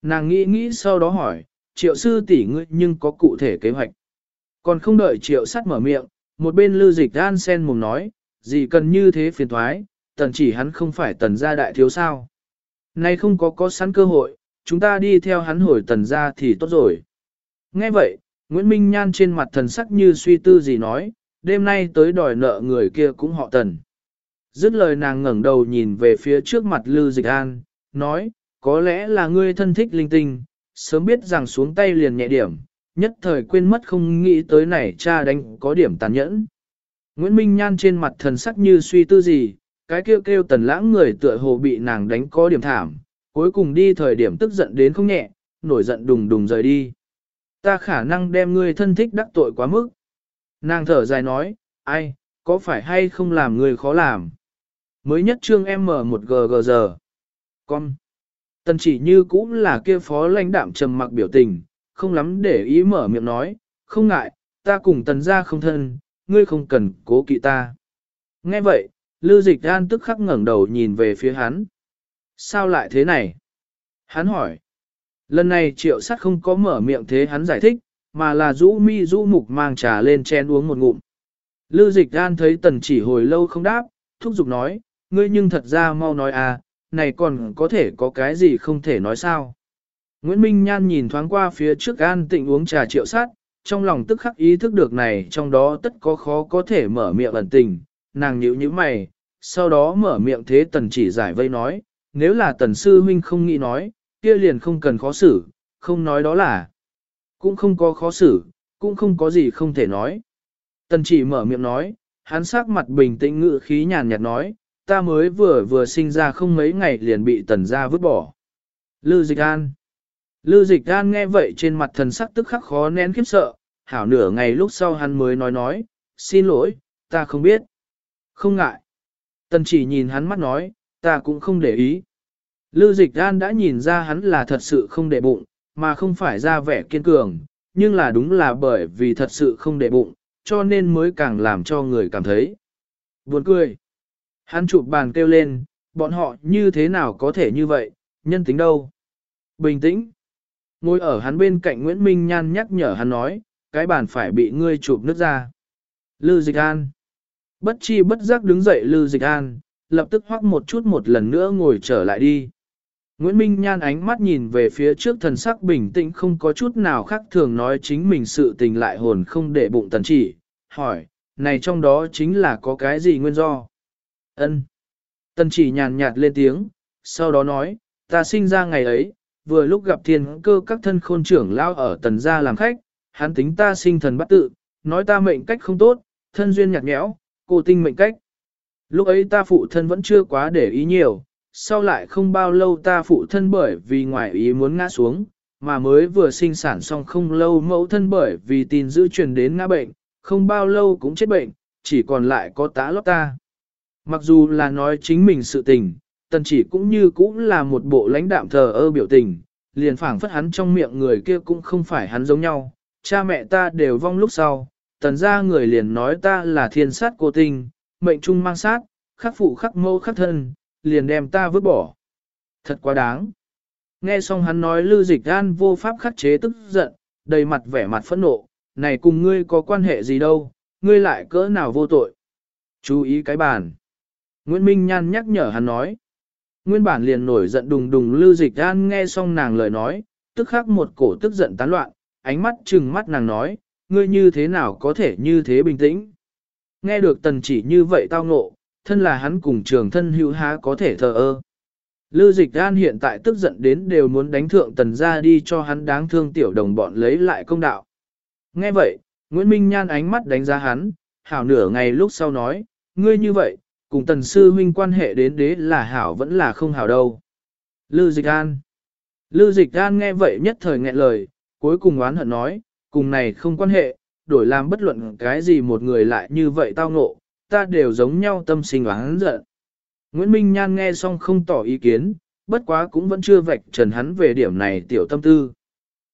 Nàng nghĩ nghĩ sau đó hỏi, triệu sư tỷ ngươi nhưng có cụ thể kế hoạch. Còn không đợi triệu sắt mở miệng, một bên lưu dịch an sen mồm nói, gì cần như thế phiền thoái, tần chỉ hắn không phải tần gia đại thiếu sao. Nay không có có sẵn cơ hội, chúng ta đi theo hắn hồi tần gia thì tốt rồi. Nghe vậy, Nguyễn Minh Nhan trên mặt thần sắc như suy tư gì nói, đêm nay tới đòi nợ người kia cũng họ tần. Dứt lời nàng ngẩng đầu nhìn về phía trước mặt Lư Dịch An, nói, có lẽ là ngươi thân thích linh tinh, sớm biết rằng xuống tay liền nhẹ điểm, nhất thời quên mất không nghĩ tới này cha đánh có điểm tàn nhẫn. Nguyễn Minh Nhan trên mặt thần sắc như suy tư gì, cái kêu kêu tần lãng người tựa hồ bị nàng đánh có điểm thảm, cuối cùng đi thời điểm tức giận đến không nhẹ, nổi giận đùng đùng rời đi. ta khả năng đem ngươi thân thích đắc tội quá mức. Nàng thở dài nói, ai, có phải hay không làm người khó làm. Mới nhất trương M1GG giờ. Con. Tần chỉ như cũng là kia phó lãnh đạm trầm mặc biểu tình, không lắm để ý mở miệng nói, không ngại, ta cùng tần gia không thân, ngươi không cần cố kỵ ta. Nghe vậy, Lưu Dịch An tức khắc ngẩng đầu nhìn về phía hắn. Sao lại thế này? Hắn hỏi. Lần này triệu sắt không có mở miệng thế hắn giải thích, mà là rũ mi rũ mục mang trà lên chen uống một ngụm. Lưu Dịch An thấy tần chỉ hồi lâu không đáp, thúc giục nói, ngươi nhưng thật ra mau nói à, này còn có thể có cái gì không thể nói sao. Nguyễn Minh Nhan nhìn thoáng qua phía trước An tịnh uống trà triệu sát, trong lòng tức khắc ý thức được này trong đó tất có khó có thể mở miệng ẩn tình, nàng nhíu như mày, sau đó mở miệng thế tần chỉ giải vây nói, nếu là tần sư huynh không nghĩ nói, kia liền không cần khó xử, không nói đó là, cũng không có khó xử, cũng không có gì không thể nói. Tần chỉ mở miệng nói, hắn sắc mặt bình tĩnh ngự khí nhàn nhạt nói, ta mới vừa vừa sinh ra không mấy ngày liền bị tần gia vứt bỏ. Lư dịch an. Lư dịch an nghe vậy trên mặt thần sắc tức khắc khó nén khiếp sợ, hảo nửa ngày lúc sau hắn mới nói nói, xin lỗi, ta không biết. Không ngại. Tần chỉ nhìn hắn mắt nói, ta cũng không để ý. Lư dịch an đã nhìn ra hắn là thật sự không để bụng, mà không phải ra vẻ kiên cường, nhưng là đúng là bởi vì thật sự không để bụng, cho nên mới càng làm cho người cảm thấy. Buồn cười. Hắn chụp bàn kêu lên, bọn họ như thế nào có thể như vậy, nhân tính đâu. Bình tĩnh. Ngồi ở hắn bên cạnh Nguyễn Minh Nhan nhắc nhở hắn nói, cái bàn phải bị ngươi chụp nước ra. Lư Dịch An. Bất chi bất giác đứng dậy Lư Dịch An, lập tức hoắc một chút một lần nữa ngồi trở lại đi. Nguyễn Minh Nhan ánh mắt nhìn về phía trước thần sắc bình tĩnh không có chút nào khác thường nói chính mình sự tình lại hồn không để bụng tần chỉ, hỏi, này trong đó chính là có cái gì nguyên do? Ân. Tần chỉ nhàn nhạt lên tiếng, sau đó nói, ta sinh ra ngày ấy, vừa lúc gặp thiên cơ các thân khôn trưởng lao ở tần gia làm khách, hắn tính ta sinh thần bắt tự, nói ta mệnh cách không tốt, thân duyên nhạt nhẽo, cô tinh mệnh cách. Lúc ấy ta phụ thân vẫn chưa quá để ý nhiều, sau lại không bao lâu ta phụ thân bởi vì ngoại ý muốn ngã xuống, mà mới vừa sinh sản xong không lâu mẫu thân bởi vì tin giữ truyền đến ngã bệnh, không bao lâu cũng chết bệnh, chỉ còn lại có tá lót ta. Mặc dù là nói chính mình sự tình, tần chỉ cũng như cũng là một bộ lãnh đạm thờ ơ biểu tình, liền phảng phất hắn trong miệng người kia cũng không phải hắn giống nhau, cha mẹ ta đều vong lúc sau, tần ra người liền nói ta là thiên sát cô tình, mệnh trung mang sát, khắc phụ khắc mâu khắc thân, liền đem ta vứt bỏ. Thật quá đáng. Nghe xong hắn nói lưu dịch an vô pháp khắc chế tức giận, đầy mặt vẻ mặt phẫn nộ, này cùng ngươi có quan hệ gì đâu, ngươi lại cỡ nào vô tội. Chú ý cái bàn. Nguyễn Minh Nhan nhắc nhở hắn nói. Nguyên bản liền nổi giận đùng đùng lưu dịch an nghe xong nàng lời nói, tức khắc một cổ tức giận tán loạn, ánh mắt trừng mắt nàng nói, ngươi như thế nào có thể như thế bình tĩnh. Nghe được tần chỉ như vậy tao ngộ, thân là hắn cùng trường thân hữu há có thể thờ ơ. Lưu dịch an hiện tại tức giận đến đều muốn đánh thượng tần ra đi cho hắn đáng thương tiểu đồng bọn lấy lại công đạo. Nghe vậy, Nguyễn Minh Nhan ánh mắt đánh giá hắn, hảo nửa ngày lúc sau nói, ngươi như vậy, cùng tần sư huynh quan hệ đến đế là hảo vẫn là không hảo đâu. lư Dịch An lư Dịch An nghe vậy nhất thời nghẹn lời, cuối cùng oán hận nói, cùng này không quan hệ, đổi làm bất luận cái gì một người lại như vậy tao ngộ, ta đều giống nhau tâm sinh oán giận. Nguyễn Minh Nhan nghe xong không tỏ ý kiến, bất quá cũng vẫn chưa vạch trần hắn về điểm này tiểu tâm tư.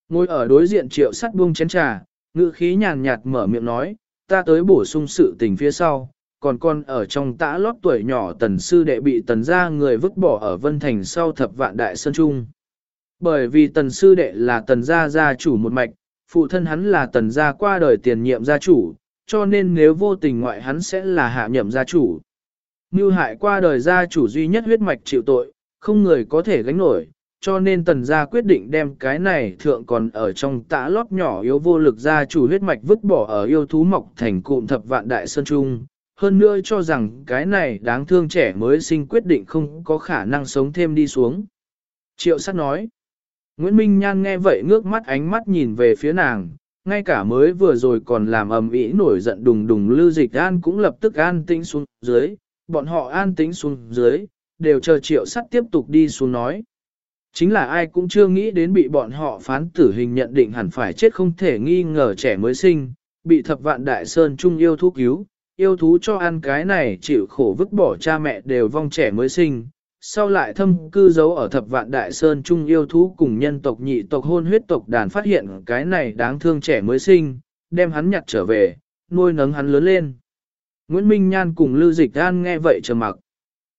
Ngồi ở đối diện triệu sắt buông chén trà, ngữ khí nhàn nhạt mở miệng nói, ta tới bổ sung sự tình phía sau, còn con ở trong tã lót tuổi nhỏ tần sư đệ bị tần gia người vứt bỏ ở Vân Thành sau thập vạn đại sơn trung. Bởi vì tần sư đệ là tần gia gia chủ một mạch, phụ thân hắn là tần gia qua đời tiền nhiệm gia chủ, cho nên nếu vô tình ngoại hắn sẽ là hạ nhậm gia chủ. Như hại qua đời gia chủ duy nhất huyết mạch chịu tội, không người có thể gánh nổi, cho nên tần gia quyết định đem cái này thượng còn ở trong tã lót nhỏ yếu vô lực gia chủ huyết mạch vứt bỏ ở yêu thú mọc thành cụm thập vạn đại sơn trung, hơn nữa cho rằng cái này đáng thương trẻ mới sinh quyết định không có khả năng sống thêm đi xuống. Triệu sát nói, Nguyễn Minh Nhan nghe vậy ngước mắt ánh mắt nhìn về phía nàng, ngay cả mới vừa rồi còn làm ầm ĩ nổi giận đùng đùng lưu dịch an cũng lập tức an tĩnh xuống dưới, bọn họ an tĩnh xuống dưới, đều chờ triệu sắt tiếp tục đi xuống nói. Chính là ai cũng chưa nghĩ đến bị bọn họ phán tử hình nhận định hẳn phải chết không thể nghi ngờ trẻ mới sinh, bị thập vạn đại sơn trung yêu thú cứu, yêu thú cho ăn cái này chịu khổ vứt bỏ cha mẹ đều vong trẻ mới sinh, sau lại thâm cư giấu ở thập vạn đại sơn chung yêu thú cùng nhân tộc nhị tộc hôn huyết tộc đàn phát hiện cái này đáng thương trẻ mới sinh, đem hắn nhặt trở về, nuôi nấng hắn lớn lên. Nguyễn Minh Nhan cùng Lưu Dịch An nghe vậy trầm mặc.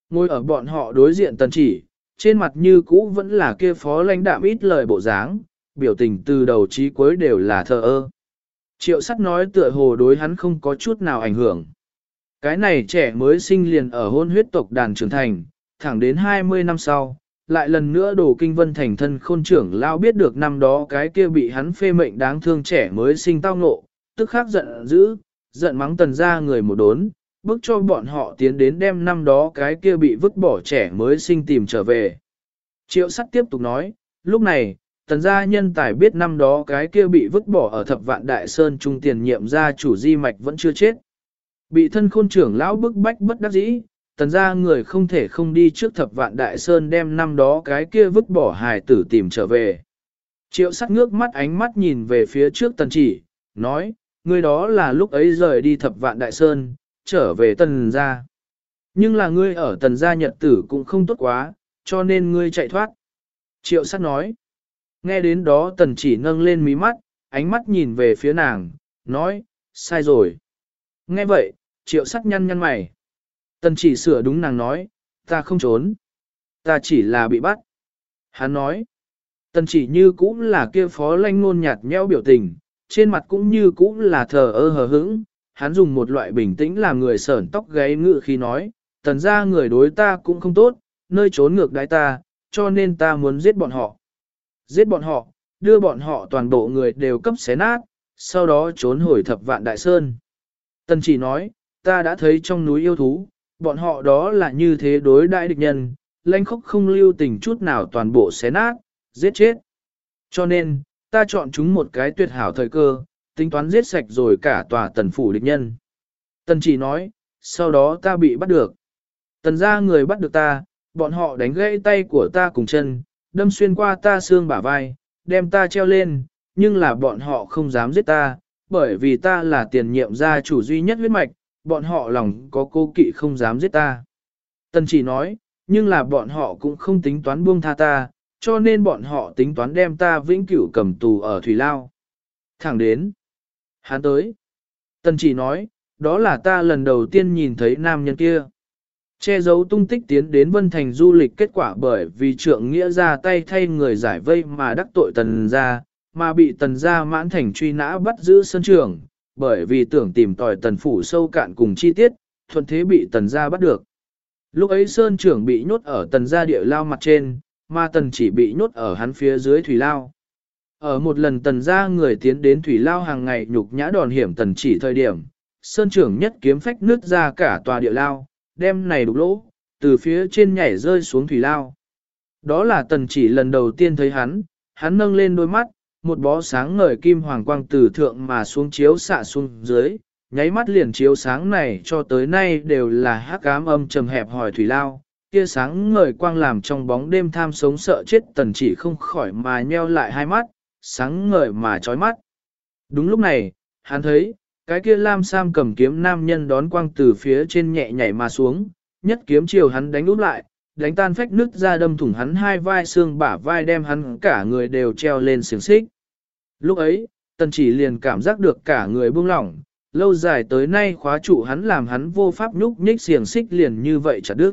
Ngồi ở bọn họ đối diện tần chỉ, trên mặt như cũ vẫn là kia phó lãnh đạm ít lời bộ dáng, biểu tình từ đầu chí cuối đều là thờ ơ. Triệu sắt nói tựa hồ đối hắn không có chút nào ảnh hưởng. Cái này trẻ mới sinh liền ở hôn huyết tộc đàn trưởng thành, thẳng đến 20 năm sau, lại lần nữa đổ kinh vân thành thân khôn trưởng lao biết được năm đó cái kia bị hắn phê mệnh đáng thương trẻ mới sinh tao ngộ, tức khắc giận dữ, giận mắng tần ra người một đốn, bước cho bọn họ tiến đến đem năm đó cái kia bị vứt bỏ trẻ mới sinh tìm trở về. Triệu sắt tiếp tục nói, lúc này, tần gia nhân tài biết năm đó cái kia bị vứt bỏ ở thập vạn đại sơn trung tiền nhiệm gia chủ di mạch vẫn chưa chết. Bị thân khôn trưởng lão bức bách bất đắc dĩ, tần gia người không thể không đi trước thập vạn đại sơn đem năm đó cái kia vứt bỏ hài tử tìm trở về. Triệu sắt ngước mắt ánh mắt nhìn về phía trước tần chỉ, nói, người đó là lúc ấy rời đi thập vạn đại sơn, trở về tần gia. Nhưng là ngươi ở tần gia nhật tử cũng không tốt quá, cho nên ngươi chạy thoát. Triệu sắt nói, nghe đến đó tần chỉ nâng lên mí mắt, ánh mắt nhìn về phía nàng, nói, sai rồi. Nghe vậy, triệu sắc nhăn nhăn mày. Tần chỉ sửa đúng nàng nói, ta không trốn. Ta chỉ là bị bắt. Hắn nói, tần chỉ như cũng là kia phó lanh ngôn nhạt nhẽo biểu tình, trên mặt cũng như cũng là thờ ơ hờ hững. Hắn dùng một loại bình tĩnh làm người sởn tóc gáy ngự khi nói, tần ra người đối ta cũng không tốt, nơi trốn ngược đái ta, cho nên ta muốn giết bọn họ. Giết bọn họ, đưa bọn họ toàn bộ người đều cấp xé nát, sau đó trốn hồi thập vạn đại sơn. Tần chỉ nói, ta đã thấy trong núi yêu thú, bọn họ đó là như thế đối đại địch nhân, lãnh khốc không lưu tình chút nào toàn bộ xé nát, giết chết. Cho nên, ta chọn chúng một cái tuyệt hảo thời cơ, tính toán giết sạch rồi cả tòa tần phủ địch nhân. Tần chỉ nói, sau đó ta bị bắt được. Tần ra người bắt được ta, bọn họ đánh gãy tay của ta cùng chân, đâm xuyên qua ta xương bả vai, đem ta treo lên, nhưng là bọn họ không dám giết ta, bởi vì ta là tiền nhiệm gia chủ duy nhất huyết mạch, bọn họ lòng có cô kỵ không dám giết ta. Tần chỉ nói, nhưng là bọn họ cũng không tính toán buông tha ta, cho nên bọn họ tính toán đem ta vĩnh cửu cầm tù ở Thủy Lao. Thẳng đến. Hắn tới. Tần chỉ nói, đó là ta lần đầu tiên nhìn thấy nam nhân kia. Che giấu tung tích tiến đến Vân Thành du lịch kết quả bởi vì trượng nghĩa ra tay thay người giải vây mà đắc tội tần gia mà bị tần gia mãn thành truy nã bắt giữ sân trường, bởi vì tưởng tìm tòi tần phủ sâu cạn cùng chi tiết, thuận thế bị tần gia bắt được. Lúc ấy sơn trưởng bị nhốt ở tần gia địa lao mặt trên, mà tần chỉ bị nhốt ở hắn phía dưới thủy lao. Ở một lần tần gia người tiến đến thủy lao hàng ngày nhục nhã đòn hiểm tần chỉ thời điểm, sơn trưởng nhất kiếm phách nứt ra cả tòa địa lao, đem này đục lỗ, từ phía trên nhảy rơi xuống thủy lao. Đó là tần chỉ lần đầu tiên thấy hắn, hắn nâng lên đôi mắt, một bó sáng ngời kim hoàng quang từ thượng mà xuống chiếu xạ xuống dưới, nháy mắt liền chiếu sáng này cho tới nay đều là hắc ám âm trầm hẹp hỏi thủy lao, kia sáng ngời quang làm trong bóng đêm tham sống sợ chết tần chỉ không khỏi mà nheo lại hai mắt, sáng ngời mà chói mắt. Đúng lúc này, hắn thấy, cái kia lam sam cầm kiếm nam nhân đón quang từ phía trên nhẹ nhảy mà xuống, nhất kiếm chiều hắn đánh úp lại, đánh tan phách nứt ra đâm thủng hắn hai vai xương bả vai đem hắn cả người đều treo lên xiềng xích. Lúc ấy, tần chỉ liền cảm giác được cả người buông lỏng, lâu dài tới nay khóa trụ hắn làm hắn vô pháp nhúc nhích xiềng xích liền như vậy chặt đứt.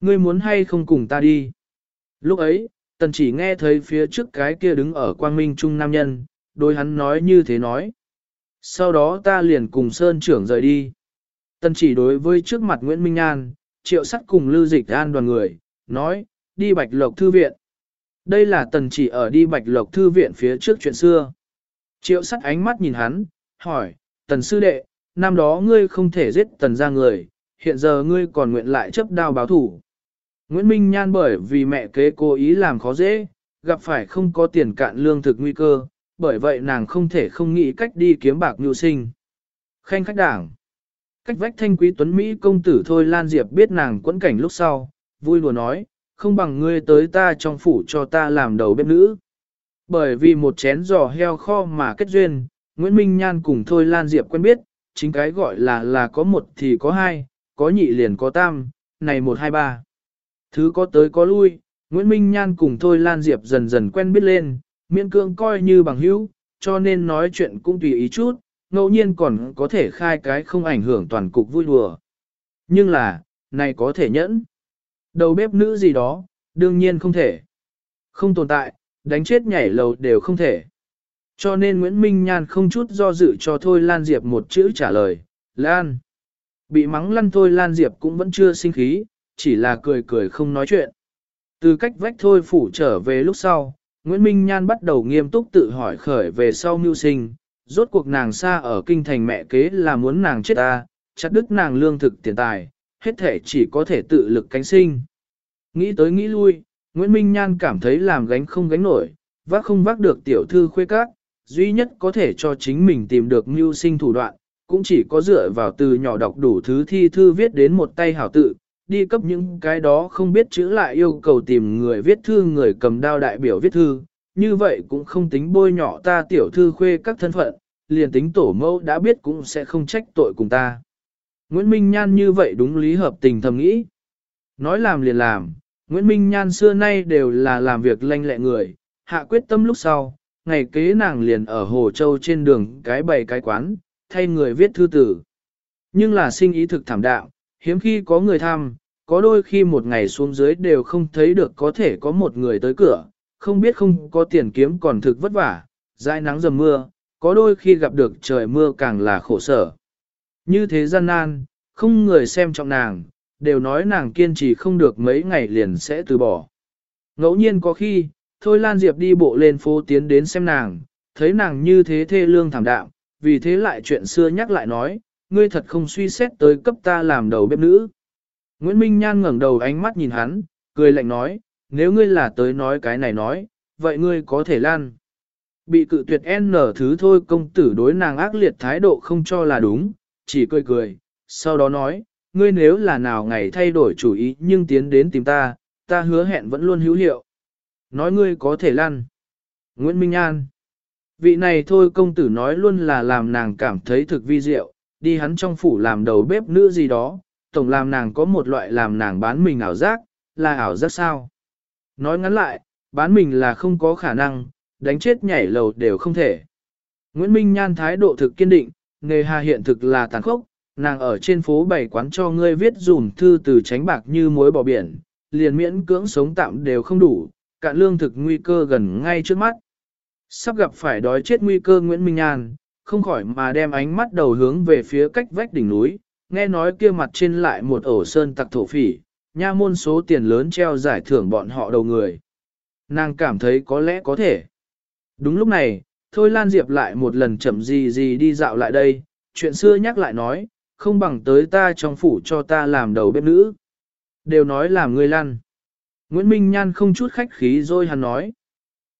Ngươi muốn hay không cùng ta đi? Lúc ấy, tần chỉ nghe thấy phía trước cái kia đứng ở quang minh trung nam nhân, đôi hắn nói như thế nói. Sau đó ta liền cùng Sơn trưởng rời đi. Tần chỉ đối với trước mặt Nguyễn Minh An, triệu sắt cùng lưu dịch an đoàn người, nói, đi bạch lộc thư viện. Đây là tần chỉ ở đi bạch lộc thư viện phía trước chuyện xưa. Triệu sắt ánh mắt nhìn hắn, hỏi, tần sư đệ, năm đó ngươi không thể giết tần ra người, hiện giờ ngươi còn nguyện lại chấp đao báo thủ. Nguyễn Minh Nhan bởi vì mẹ kế cố ý làm khó dễ, gặp phải không có tiền cạn lương thực nguy cơ, bởi vậy nàng không thể không nghĩ cách đi kiếm bạc nhu sinh. Khanh khách đảng. Cách vách thanh quý tuấn Mỹ công tử thôi Lan Diệp biết nàng quẫn cảnh lúc sau, vui lùa nói, không bằng ngươi tới ta trong phủ cho ta làm đầu bếp nữ. Bởi vì một chén giò heo kho mà kết duyên, Nguyễn Minh Nhan cùng Thôi Lan Diệp quen biết, chính cái gọi là là có một thì có hai, có nhị liền có tam, này một hai ba. Thứ có tới có lui, Nguyễn Minh Nhan cùng Thôi Lan Diệp dần dần quen biết lên, miễn cương coi như bằng hữu, cho nên nói chuyện cũng tùy ý chút, ngẫu nhiên còn có thể khai cái không ảnh hưởng toàn cục vui đùa. Nhưng là, này có thể nhẫn. Đầu bếp nữ gì đó, đương nhiên không thể. Không tồn tại, đánh chết nhảy lầu đều không thể. Cho nên Nguyễn Minh Nhan không chút do dự cho Thôi Lan Diệp một chữ trả lời, Lan. Bị mắng lăn Thôi Lan Diệp cũng vẫn chưa sinh khí, chỉ là cười cười không nói chuyện. Từ cách vách Thôi phủ trở về lúc sau, Nguyễn Minh Nhan bắt đầu nghiêm túc tự hỏi khởi về sau mưu sinh, rốt cuộc nàng xa ở kinh thành mẹ kế là muốn nàng chết ta, chặt đứt nàng lương thực tiền tài, hết thể chỉ có thể tự lực cánh sinh. Nghĩ tới nghĩ lui, Nguyễn Minh Nhan cảm thấy làm gánh không gánh nổi, vác không vác được tiểu thư khuê các, duy nhất có thể cho chính mình tìm được mưu sinh thủ đoạn, cũng chỉ có dựa vào từ nhỏ đọc đủ thứ thi thư viết đến một tay hảo tự, đi cấp những cái đó không biết chữ lại yêu cầu tìm người viết thư người cầm đao đại biểu viết thư, như vậy cũng không tính bôi nhỏ ta tiểu thư khuê các thân phận, liền tính tổ mẫu đã biết cũng sẽ không trách tội cùng ta. Nguyễn Minh Nhan như vậy đúng lý hợp tình thầm nghĩ. Nói làm liền làm, Nguyễn Minh Nhan xưa nay đều là làm việc lanh lẹ người, hạ quyết tâm lúc sau, ngày kế nàng liền ở Hồ Châu trên đường cái bày cái quán, thay người viết thư tử. Nhưng là sinh ý thực thảm đạo, hiếm khi có người thăm, có đôi khi một ngày xuống dưới đều không thấy được có thể có một người tới cửa, không biết không có tiền kiếm còn thực vất vả, dãi nắng dầm mưa, có đôi khi gặp được trời mưa càng là khổ sở. Như thế gian nan, không người xem trọng nàng, đều nói nàng kiên trì không được mấy ngày liền sẽ từ bỏ. Ngẫu nhiên có khi, Thôi Lan Diệp đi bộ lên phố tiến đến xem nàng, thấy nàng như thế thê lương thảm đạm, vì thế lại chuyện xưa nhắc lại nói, ngươi thật không suy xét tới cấp ta làm đầu bếp nữ. Nguyễn Minh Nhan ngẩng đầu ánh mắt nhìn hắn, cười lạnh nói, nếu ngươi là tới nói cái này nói, vậy ngươi có thể lan. Bị cự tuyệt N thứ thôi công tử đối nàng ác liệt thái độ không cho là đúng, chỉ cười cười, sau đó nói, ngươi nếu là nào ngày thay đổi chủ ý nhưng tiến đến tìm ta, ta hứa hẹn vẫn luôn hữu hiệu. Nói ngươi có thể lăn. Nguyễn Minh An. Vị này thôi công tử nói luôn là làm nàng cảm thấy thực vi diệu, đi hắn trong phủ làm đầu bếp nữ gì đó, tổng làm nàng có một loại làm nàng bán mình ảo giác, là ảo giác sao. Nói ngắn lại, bán mình là không có khả năng, đánh chết nhảy lầu đều không thể. Nguyễn Minh Nhan thái độ thực kiên định, nghề hà hiện thực là tàn khốc, nàng ở trên phố bày quán cho ngươi viết dùm thư từ tránh bạc như muối bỏ biển, liền miễn cưỡng sống tạm đều không đủ, cạn lương thực nguy cơ gần ngay trước mắt. Sắp gặp phải đói chết nguy cơ Nguyễn Minh Nhan không khỏi mà đem ánh mắt đầu hướng về phía cách vách đỉnh núi, nghe nói kia mặt trên lại một ổ sơn tặc thổ phỉ, nha môn số tiền lớn treo giải thưởng bọn họ đầu người. Nàng cảm thấy có lẽ có thể. Đúng lúc này, Thôi Lan Diệp lại một lần chậm gì gì đi dạo lại đây, chuyện xưa nhắc lại nói, không bằng tới ta trong phủ cho ta làm đầu bếp nữ. Đều nói làm người lăn. Nguyễn Minh Nhan không chút khách khí rồi hắn nói.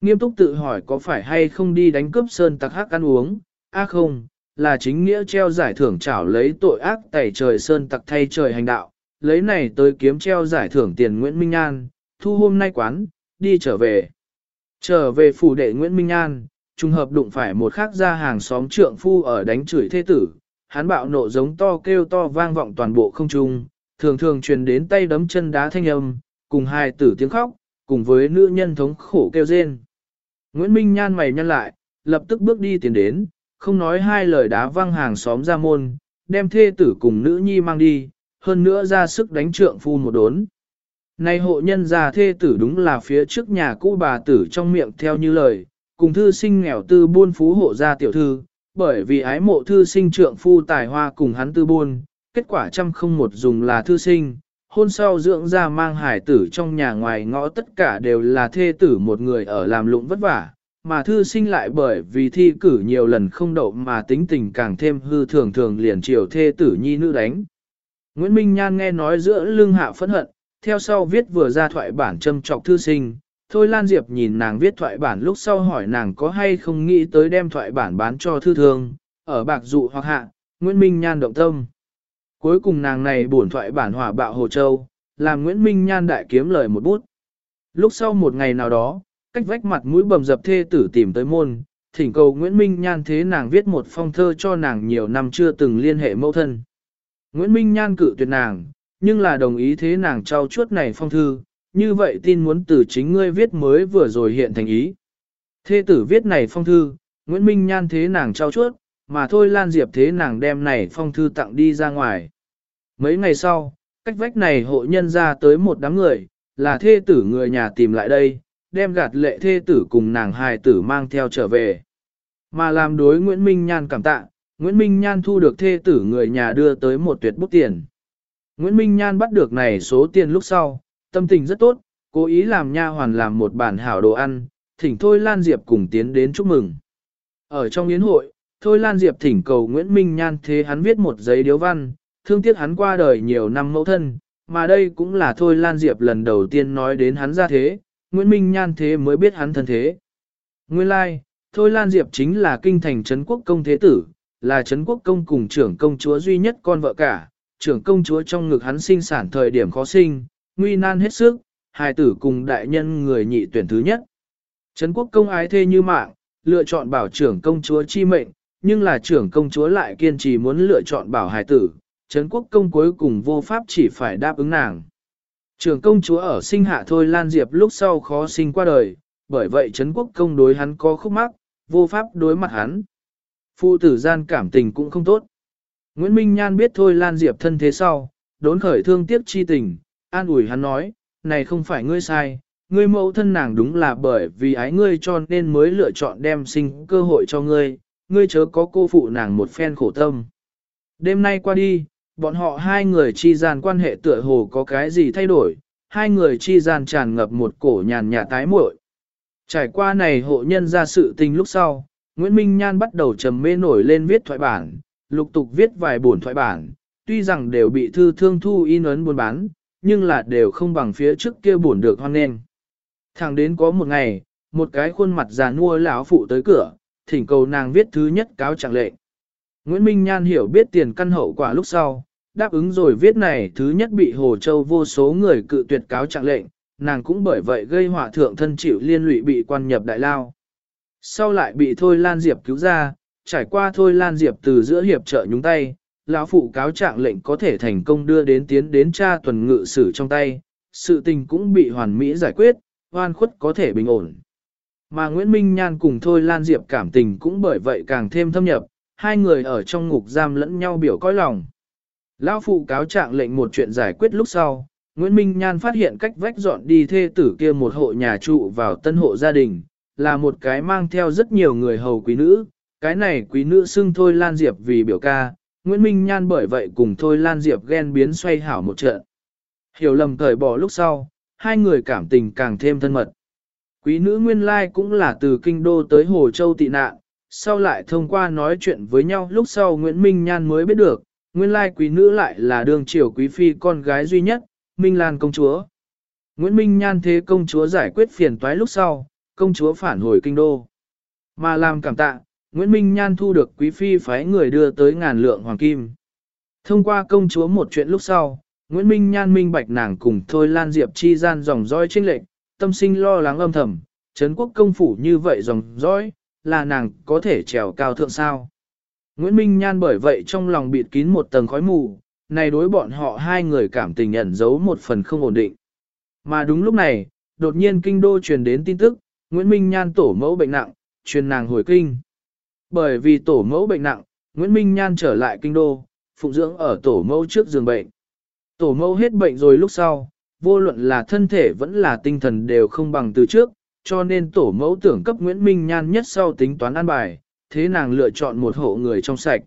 Nghiêm túc tự hỏi có phải hay không đi đánh cướp sơn tặc hắc ăn uống, a không, là chính nghĩa treo giải thưởng trảo lấy tội ác tẩy trời sơn tặc thay trời hành đạo, lấy này tới kiếm treo giải thưởng tiền Nguyễn Minh an thu hôm nay quán, đi trở về. Trở về phủ đệ Nguyễn Minh an trùng hợp đụng phải một khác ra hàng xóm trượng phu ở đánh chửi thế tử, hắn bạo nộ giống to kêu to vang vọng toàn bộ không trung, thường thường truyền đến tay đấm chân đá thanh âm, cùng hai tử tiếng khóc, cùng với nữ nhân thống khổ kêu rên. Nguyễn Minh Nhan mày nhăn lại, lập tức bước đi tiến đến, không nói hai lời đá văng hàng xóm ra môn, đem thê tử cùng nữ nhi mang đi, hơn nữa ra sức đánh trượng phu một đốn. Này hộ nhân già thê tử đúng là phía trước nhà cũ bà tử trong miệng theo như lời, cùng thư sinh nghèo tư buôn phú hộ gia tiểu thư, bởi vì ái mộ thư sinh trượng phu tài hoa cùng hắn tư buôn, kết quả trăm không một dùng là thư sinh, hôn sau dưỡng ra mang hải tử trong nhà ngoài ngõ tất cả đều là thê tử một người ở làm lụng vất vả, mà thư sinh lại bởi vì thi cử nhiều lần không đậu mà tính tình càng thêm hư thường thường liền chiều thê tử nhi nữ đánh. Nguyễn Minh Nhan nghe nói giữa lưng hạ phẫn hận, theo sau viết vừa ra thoại bản châm trọc thư sinh, Thôi Lan Diệp nhìn nàng viết thoại bản lúc sau hỏi nàng có hay không nghĩ tới đem thoại bản bán cho thư thương, ở bạc dụ hoặc hạ, Nguyễn Minh Nhan động tâm. Cuối cùng nàng này buồn thoại bản hỏa bạo Hồ Châu, làm Nguyễn Minh Nhan đại kiếm lời một bút. Lúc sau một ngày nào đó, cách vách mặt mũi bầm dập thê tử tìm tới môn, thỉnh cầu Nguyễn Minh Nhan thế nàng viết một phong thơ cho nàng nhiều năm chưa từng liên hệ mẫu thân. Nguyễn Minh Nhan cự tuyệt nàng, nhưng là đồng ý thế nàng trao chuốt này phong thư, như vậy tin muốn từ chính ngươi viết mới vừa rồi hiện thành ý. Thê tử viết này phong thư, Nguyễn Minh Nhan thế nàng trao chuốt, mà thôi Lan Diệp thế nàng đem này phong thư tặng đi ra ngoài. Mấy ngày sau, cách vách này hộ nhân ra tới một đám người, là thê tử người nhà tìm lại đây, đem gạt lệ thê tử cùng nàng hài tử mang theo trở về. Mà làm đối Nguyễn Minh Nhan cảm tạ, Nguyễn Minh Nhan thu được thê tử người nhà đưa tới một tuyệt bút tiền. Nguyễn Minh Nhan bắt được này số tiền lúc sau, tâm tình rất tốt, cố ý làm nha hoàn làm một bản hảo đồ ăn, thỉnh Thôi Lan Diệp cùng tiến đến chúc mừng. Ở trong yến hội, Thôi Lan Diệp thỉnh cầu Nguyễn Minh Nhan thế hắn viết một giấy điếu văn, thương tiếc hắn qua đời nhiều năm mẫu thân, mà đây cũng là Thôi Lan Diệp lần đầu tiên nói đến hắn ra thế, Nguyễn Minh Nhan thế mới biết hắn thân thế. Nguyên lai, like, Thôi Lan Diệp chính là kinh thành Trấn Quốc Công Thế Tử, là Trấn Quốc Công cùng trưởng công chúa duy nhất con vợ cả, trưởng công chúa trong ngực hắn sinh sản thời điểm khó sinh, nguy nan hết sức, hài tử cùng đại nhân người nhị tuyển thứ nhất. Trấn Quốc Công ái thê như mạng, lựa chọn bảo trưởng công chúa chi mệnh, nhưng là trưởng công chúa lại kiên trì muốn lựa chọn bảo hài tử, Trấn Quốc Công cuối cùng vô pháp chỉ phải đáp ứng nàng. Trưởng công chúa ở sinh hạ thôi Lan Diệp lúc sau khó sinh qua đời, bởi vậy Trấn Quốc Công đối hắn có khúc mắc, vô pháp đối mặt hắn. Phụ tử gian cảm tình cũng không tốt. Nguyễn Minh Nhan biết thôi Lan Diệp thân thế sau, đốn khởi thương tiếc chi tình, an ủi hắn nói, này không phải ngươi sai, ngươi mẫu thân nàng đúng là bởi vì ái ngươi cho nên mới lựa chọn đem sinh cơ hội cho ngươi, ngươi chớ có cô phụ nàng một phen khổ tâm. Đêm nay qua đi, bọn họ hai người chi gian quan hệ tựa hồ có cái gì thay đổi, hai người chi gian tràn ngập một cổ nhàn nhà tái muội. Trải qua này hộ nhân ra sự tình lúc sau, Nguyễn Minh Nhan bắt đầu trầm mê nổi lên viết thoại bản, lục tục viết vài buồn thoại bản, tuy rằng đều bị thư thương thu in ấn buôn bán, nhưng là đều không bằng phía trước kia buồn được hoan nghênh. Thẳng đến có một ngày, một cái khuôn mặt già nua lão phụ tới cửa, thỉnh cầu nàng viết thứ nhất cáo trạng lệ Nguyễn Minh Nhan hiểu biết tiền căn hậu quả lúc sau, đáp ứng rồi viết này thứ nhất bị Hồ Châu vô số người cự tuyệt cáo trạng lệnh, nàng cũng bởi vậy gây họa thượng thân chịu liên lụy bị quan nhập đại lao. Sau lại bị Thôi Lan Diệp cứu ra, trải qua Thôi Lan Diệp từ giữa hiệp trợ nhúng tay, lão phụ cáo trạng lệnh có thể thành công đưa đến tiến đến cha tuần ngự sử trong tay, sự tình cũng bị hoàn mỹ giải quyết, hoan khuất có thể bình ổn. Mà Nguyễn Minh Nhan cùng Thôi Lan Diệp cảm tình cũng bởi vậy càng thêm thâm nhập, hai người ở trong ngục giam lẫn nhau biểu cõi lòng. Lão phụ cáo trạng lệnh một chuyện giải quyết lúc sau, Nguyễn Minh Nhan phát hiện cách vách dọn đi thê tử kia một hộ nhà trụ vào tân hộ gia đình, là một cái mang theo rất nhiều người hầu quý nữ, cái này quý nữ xưng Thôi Lan Diệp vì biểu ca, Nguyễn Minh Nhan bởi vậy cùng Thôi Lan Diệp ghen biến xoay hảo một trận. Hiểu lầm thời bỏ lúc sau, hai người cảm tình càng thêm thân mật. Quý nữ nguyên lai cũng là từ kinh đô tới Hồ Châu tị nạn, sau lại thông qua nói chuyện với nhau lúc sau Nguyễn Minh Nhan mới biết được, nguyên lai quý nữ lại là đường triều quý phi con gái duy nhất, Minh Lan công chúa. Nguyễn Minh Nhan thế công chúa giải quyết phiền toái lúc sau, công chúa phản hồi kinh đô. Mà làm cảm tạ, Nguyễn Minh Nhan thu được quý phi phái người đưa tới ngàn lượng hoàng kim. Thông qua công chúa một chuyện lúc sau, Nguyễn Minh Nhan minh bạch nàng cùng Thôi Lan Diệp chi gian dòng dõi trinh lệnh, tâm sinh lo lắng âm thầm, Trấn quốc công phủ như vậy dòng dõi, là nàng có thể trèo cao thượng sao. Nguyễn Minh Nhan bởi vậy trong lòng bịt kín một tầng khói mù, này đối bọn họ hai người cảm tình nhận giấu một phần không ổn định. Mà đúng lúc này, đột nhiên kinh đô truyền đến tin tức, Nguyễn Minh Nhan tổ mẫu bệnh nặng, truyền nàng hồi kinh. Bởi vì tổ mẫu bệnh nặng, Nguyễn Minh Nhan trở lại kinh đô, phụng dưỡng ở tổ mẫu trước giường bệnh. Tổ mẫu hết bệnh rồi lúc sau, vô luận là thân thể vẫn là tinh thần đều không bằng từ trước, cho nên tổ mẫu tưởng cấp Nguyễn Minh Nhan nhất sau tính toán an bài, thế nàng lựa chọn một hộ người trong sạch.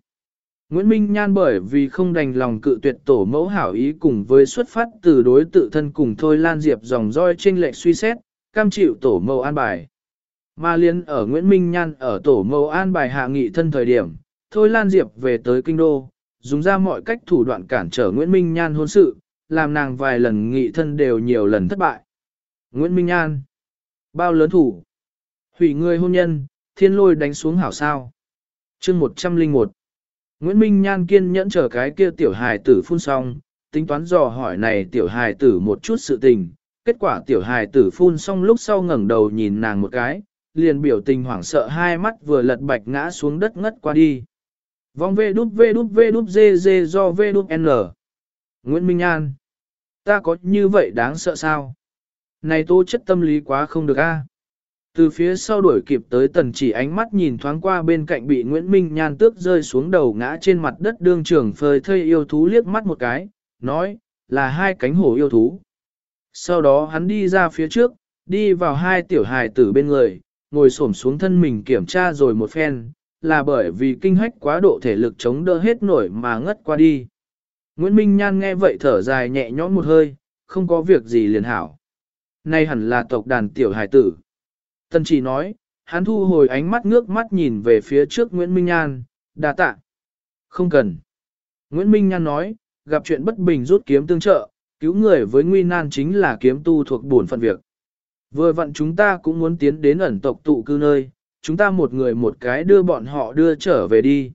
Nguyễn Minh Nhan bởi vì không đành lòng cự tuyệt tổ mẫu hảo ý cùng với xuất phát từ đối tự thân cùng Thôi Lan Diệp dòng roi trên lệch suy xét, cam chịu tổ mẫu an bài. Mà liên ở Nguyễn Minh Nhan ở tổ mẫu an bài hạ nghị thân thời điểm, Thôi Lan Diệp về tới kinh đô, dùng ra mọi cách thủ đoạn cản trở Nguyễn Minh Nhan hôn sự, làm nàng vài lần nghị thân đều nhiều lần thất bại. Nguyễn Minh Nhan Bao lớn thủ Hủy người hôn nhân, thiên lôi đánh xuống hảo sao. chương 101 Nguyễn Minh Nhan kiên nhẫn chờ cái kia tiểu hài tử phun xong, tính toán dò hỏi này tiểu hài tử một chút sự tình. Kết quả tiểu hài tử phun xong lúc sau ngẩng đầu nhìn nàng một cái, liền biểu tình hoảng sợ hai mắt vừa lật bạch ngã xuống đất ngất qua đi. Vong vê đút vê đút vê đút dê dê do vê đút n. Nguyễn Minh An. Ta có như vậy đáng sợ sao? Này tố chất tâm lý quá không được a. Từ phía sau đuổi kịp tới tần chỉ ánh mắt nhìn thoáng qua bên cạnh bị Nguyễn Minh Nhan tước rơi xuống đầu ngã trên mặt đất đương trưởng phơi thây yêu thú liếc mắt một cái, nói, là hai cánh hổ yêu thú. Sau đó hắn đi ra phía trước, đi vào hai tiểu hài tử bên người, ngồi xổm xuống thân mình kiểm tra rồi một phen, là bởi vì kinh hách quá độ thể lực chống đỡ hết nổi mà ngất qua đi. Nguyễn Minh Nhan nghe vậy thở dài nhẹ nhõm một hơi, không có việc gì liền hảo. Nay hẳn là tộc đàn tiểu hài tử. Tần chỉ nói, hắn thu hồi ánh mắt ngước mắt nhìn về phía trước Nguyễn Minh Nhan, đà tạ. Không cần. Nguyễn Minh Nhan nói, gặp chuyện bất bình rút kiếm tương trợ, cứu người với nguy nan chính là kiếm tu thuộc bổn phận việc. Vừa vặn chúng ta cũng muốn tiến đến ẩn tộc tụ cư nơi, chúng ta một người một cái đưa bọn họ đưa trở về đi.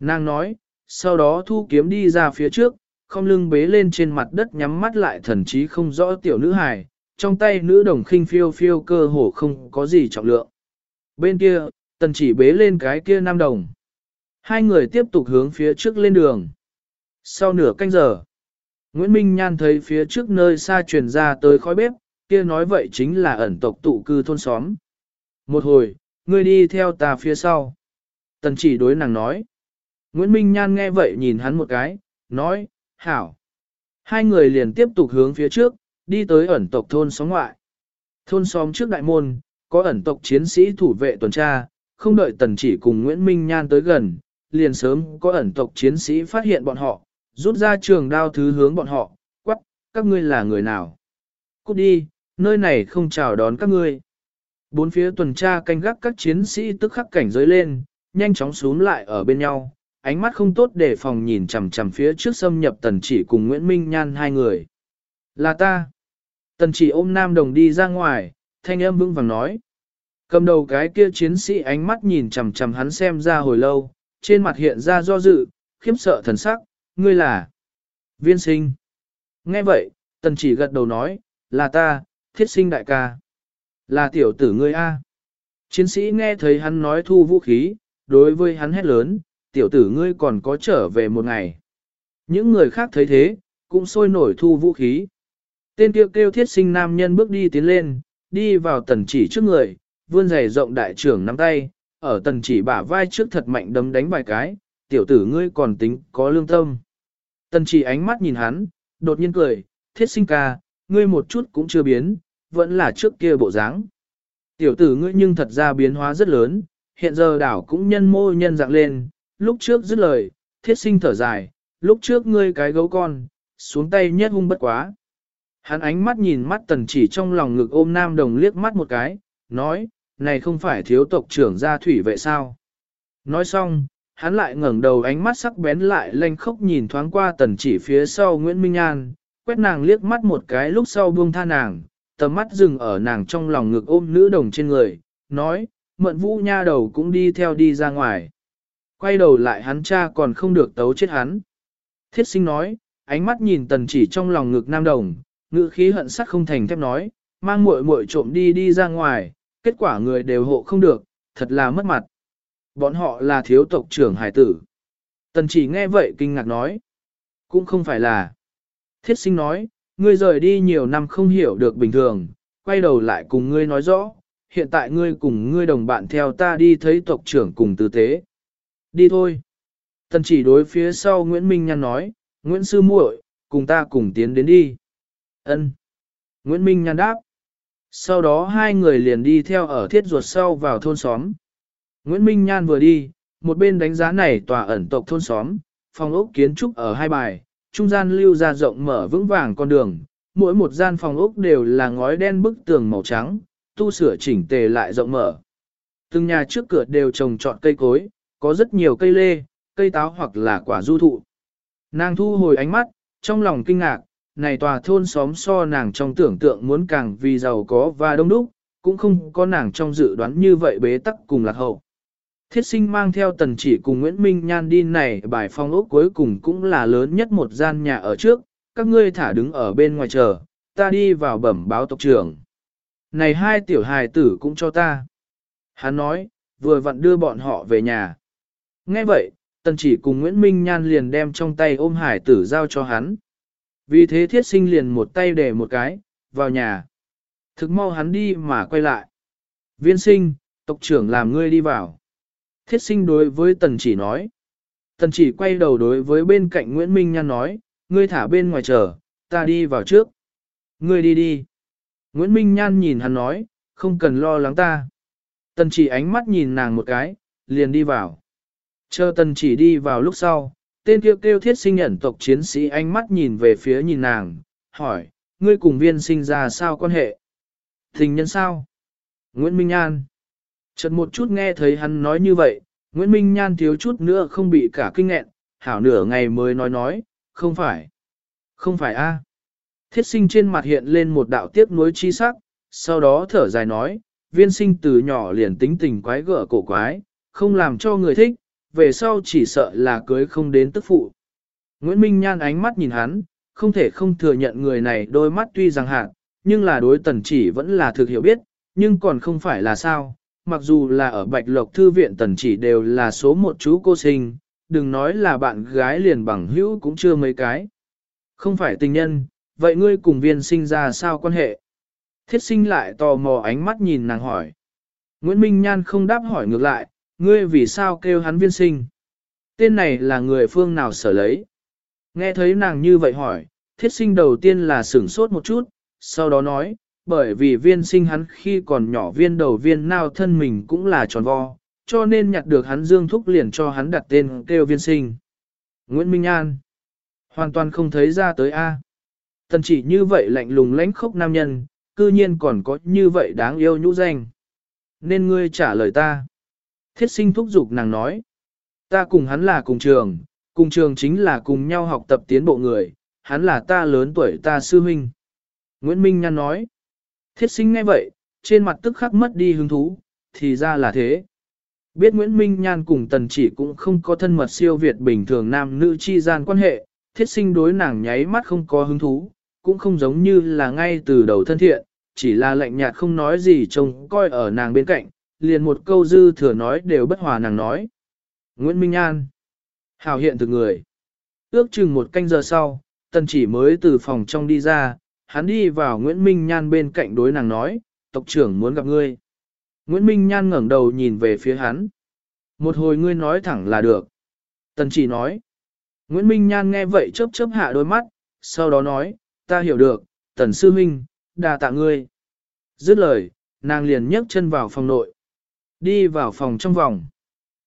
Nàng nói, sau đó thu kiếm đi ra phía trước, không lưng bế lên trên mặt đất nhắm mắt lại thần trí không rõ tiểu nữ hài, trong tay nữ đồng khinh phiêu phiêu cơ hồ không có gì trọng lượng. Bên kia, tần chỉ bế lên cái kia nam đồng. Hai người tiếp tục hướng phía trước lên đường. Sau nửa canh giờ, Nguyễn Minh Nhan thấy phía trước nơi xa truyền ra tới khói bếp, kia nói vậy chính là ẩn tộc tụ cư thôn xóm. Một hồi, ngươi đi theo ta phía sau. Tần chỉ đối nàng nói. Nguyễn Minh Nhan nghe vậy nhìn hắn một cái, nói, hảo. Hai người liền tiếp tục hướng phía trước, đi tới ẩn tộc thôn xóm ngoại. Thôn xóm trước đại môn, có ẩn tộc chiến sĩ thủ vệ tuần tra, không đợi tần chỉ cùng Nguyễn Minh Nhan tới gần, liền sớm có ẩn tộc chiến sĩ phát hiện bọn họ, rút ra trường đao thứ hướng bọn họ, quắc, các ngươi là người nào? Cút đi, nơi này không chào đón các ngươi. Bốn phía tuần tra canh gác các chiến sĩ tức khắc cảnh giới lên, nhanh chóng xuống lại ở bên nhau, ánh mắt không tốt để phòng nhìn chằm chằm phía trước xâm nhập tần chỉ cùng Nguyễn Minh Nhan hai người. Là ta. Tần chỉ ôm nam đồng đi ra ngoài, thanh âm vững vàng nói. Cầm đầu cái kia chiến sĩ ánh mắt nhìn chằm chằm hắn xem ra hồi lâu, trên mặt hiện ra do dự, khiếp sợ thần sắc, ngươi là viên sinh. Nghe vậy, tần chỉ gật đầu nói, là ta, thiết sinh đại ca. Là tiểu tử ngươi A. Chiến sĩ nghe thấy hắn nói thu vũ khí, đối với hắn hét lớn, tiểu tử ngươi còn có trở về một ngày. Những người khác thấy thế, cũng sôi nổi thu vũ khí. Tên kêu kêu thiết sinh nam nhân bước đi tiến lên, đi vào tần chỉ trước người, vươn giày rộng đại trưởng nắm tay, ở tần chỉ bả vai trước thật mạnh đấm đánh vài cái, tiểu tử ngươi còn tính có lương tâm. Tần chỉ ánh mắt nhìn hắn, đột nhiên cười, thiết sinh ca, ngươi một chút cũng chưa biến, vẫn là trước kia bộ dáng. Tiểu tử ngươi nhưng thật ra biến hóa rất lớn, hiện giờ đảo cũng nhân mô nhân dạng lên, lúc trước dứt lời, thiết sinh thở dài, lúc trước ngươi cái gấu con, xuống tay nhất hung bất quá. Hắn ánh mắt nhìn mắt tần chỉ trong lòng ngực ôm nam đồng liếc mắt một cái, nói, này không phải thiếu tộc trưởng gia thủy vệ sao. Nói xong, hắn lại ngẩng đầu ánh mắt sắc bén lại lanh khốc nhìn thoáng qua tần chỉ phía sau Nguyễn Minh An, quét nàng liếc mắt một cái lúc sau buông tha nàng, tầm mắt dừng ở nàng trong lòng ngực ôm nữ đồng trên người, nói, mận vũ nha đầu cũng đi theo đi ra ngoài. Quay đầu lại hắn cha còn không được tấu chết hắn. Thiết sinh nói, ánh mắt nhìn tần chỉ trong lòng ngực nam đồng, ngữ khí hận sắc không thành thép nói, mang muội muội trộm đi đi ra ngoài, kết quả người đều hộ không được, thật là mất mặt. Bọn họ là thiếu tộc trưởng hải tử. Tần chỉ nghe vậy kinh ngạc nói, cũng không phải là. Thiết sinh nói, ngươi rời đi nhiều năm không hiểu được bình thường, quay đầu lại cùng ngươi nói rõ, hiện tại ngươi cùng ngươi đồng bạn theo ta đi thấy tộc trưởng cùng tư tế. Đi thôi. Tần chỉ đối phía sau Nguyễn Minh Nhan nói, Nguyễn Sư muội, cùng ta cùng tiến đến đi. Ân. Nguyễn Minh Nhan đáp. Sau đó hai người liền đi theo ở thiết ruột sau vào thôn xóm. Nguyễn Minh Nhan vừa đi, một bên đánh giá này tòa ẩn tộc thôn xóm, phòng ốc kiến trúc ở hai bài, trung gian lưu ra rộng mở vững vàng con đường, mỗi một gian phòng ốc đều là ngói đen bức tường màu trắng, tu sửa chỉnh tề lại rộng mở. Từng nhà trước cửa đều trồng trọt cây cối, có rất nhiều cây lê, cây táo hoặc là quả du thụ. Nàng thu hồi ánh mắt, trong lòng kinh ngạc, này tòa thôn xóm so nàng trong tưởng tượng muốn càng vì giàu có và đông đúc, cũng không có nàng trong dự đoán như vậy bế tắc cùng lạc hậu. Thiết sinh mang theo tần chỉ cùng Nguyễn Minh Nhan đi này bài phong ốc cuối cùng cũng là lớn nhất một gian nhà ở trước, các ngươi thả đứng ở bên ngoài chờ, ta đi vào bẩm báo tộc trưởng. Này hai tiểu hài tử cũng cho ta. Hắn nói, vừa vặn đưa bọn họ về nhà. Nghe vậy, tần chỉ cùng Nguyễn Minh Nhan liền đem trong tay ôm hải tử giao cho hắn. Vì thế thiết sinh liền một tay để một cái, vào nhà. Thực mau hắn đi mà quay lại. Viên sinh, tộc trưởng làm ngươi đi vào. Thiết sinh đối với tần chỉ nói. Tần chỉ quay đầu đối với bên cạnh Nguyễn Minh Nhan nói, ngươi thả bên ngoài chờ, ta đi vào trước. Ngươi đi đi. Nguyễn Minh Nhan nhìn hắn nói, không cần lo lắng ta. Tần chỉ ánh mắt nhìn nàng một cái, liền đi vào. Chờ tần chỉ đi vào lúc sau, tên kêu kêu thiết sinh nhận tộc chiến sĩ ánh mắt nhìn về phía nhìn nàng, hỏi, ngươi cùng viên sinh ra sao quan hệ? Tình nhân sao? Nguyễn Minh Nhan. Chợt một chút nghe thấy hắn nói như vậy, Nguyễn Minh Nhan thiếu chút nữa không bị cả kinh nghẹn, hảo nửa ngày mới nói nói, không phải. Không phải a. Thiết sinh trên mặt hiện lên một đạo tiếc nuối chi sắc, sau đó thở dài nói, viên sinh từ nhỏ liền tính tình quái gở cổ quái, không làm cho người thích, về sau chỉ sợ là cưới không đến tức phụ. Nguyễn Minh Nhan ánh mắt nhìn hắn, không thể không thừa nhận người này đôi mắt tuy rằng hạn, nhưng là đối tần chỉ vẫn là thực hiểu biết, nhưng còn không phải là sao, mặc dù là ở Bạch Lộc Thư viện tần chỉ đều là số một chú cô sinh, đừng nói là bạn gái liền bằng hữu cũng chưa mấy cái. Không phải tình nhân, vậy ngươi cùng viên sinh ra sao quan hệ? Thiết sinh lại tò mò ánh mắt nhìn nàng hỏi. Nguyễn Minh Nhan không đáp hỏi ngược lại, ngươi vì sao kêu hắn viên sinh? Tên này là người phương nào sở lấy? Nghe thấy nàng như vậy hỏi, thiết sinh đầu tiên là sửng sốt một chút, sau đó nói, bởi vì viên sinh hắn khi còn nhỏ viên đầu viên nào thân mình cũng là tròn vo, cho nên nhặt được hắn dương thúc liền cho hắn đặt tên kêu viên sinh. Nguyễn Minh An hoàn toàn không thấy ra tới A. Tần chỉ như vậy lạnh lùng lãnh khốc nam nhân, cư nhiên còn có như vậy đáng yêu nhũ danh. Nên ngươi trả lời ta. Thiết sinh thúc giục nàng nói. Ta cùng hắn là cùng trường, cùng trường chính là cùng nhau học tập tiến bộ người, hắn là ta lớn tuổi ta sư huynh. Nguyễn Minh Nhan nói. Thiết sinh ngay vậy, trên mặt tức khắc mất đi hứng thú, thì ra là thế. Biết Nguyễn Minh Nhan cùng Tần chỉ cũng không có thân mật siêu việt bình thường nam nữ chi gian quan hệ, thiết sinh đối nàng nháy mắt không có hứng thú, cũng không giống như là ngay từ đầu thân thiện, chỉ là lạnh nhạt không nói gì trông coi ở nàng bên cạnh, liền một câu dư thừa nói đều bất hòa nàng nói. Nguyễn Minh An Hào hiện từ người Ước chừng một canh giờ sau, tần chỉ mới từ phòng trong đi ra, hắn đi vào Nguyễn Minh Nhan bên cạnh đối nàng nói, tộc trưởng muốn gặp ngươi. Nguyễn Minh Nhan ngẩng đầu nhìn về phía hắn. Một hồi ngươi nói thẳng là được. Tần chỉ nói. Nguyễn Minh Nhan nghe vậy chớp chớp hạ đôi mắt, sau đó nói, ta hiểu được, tần sư minh, đà tạ ngươi. Dứt lời, nàng liền nhấc chân vào phòng nội. Đi vào phòng trong vòng.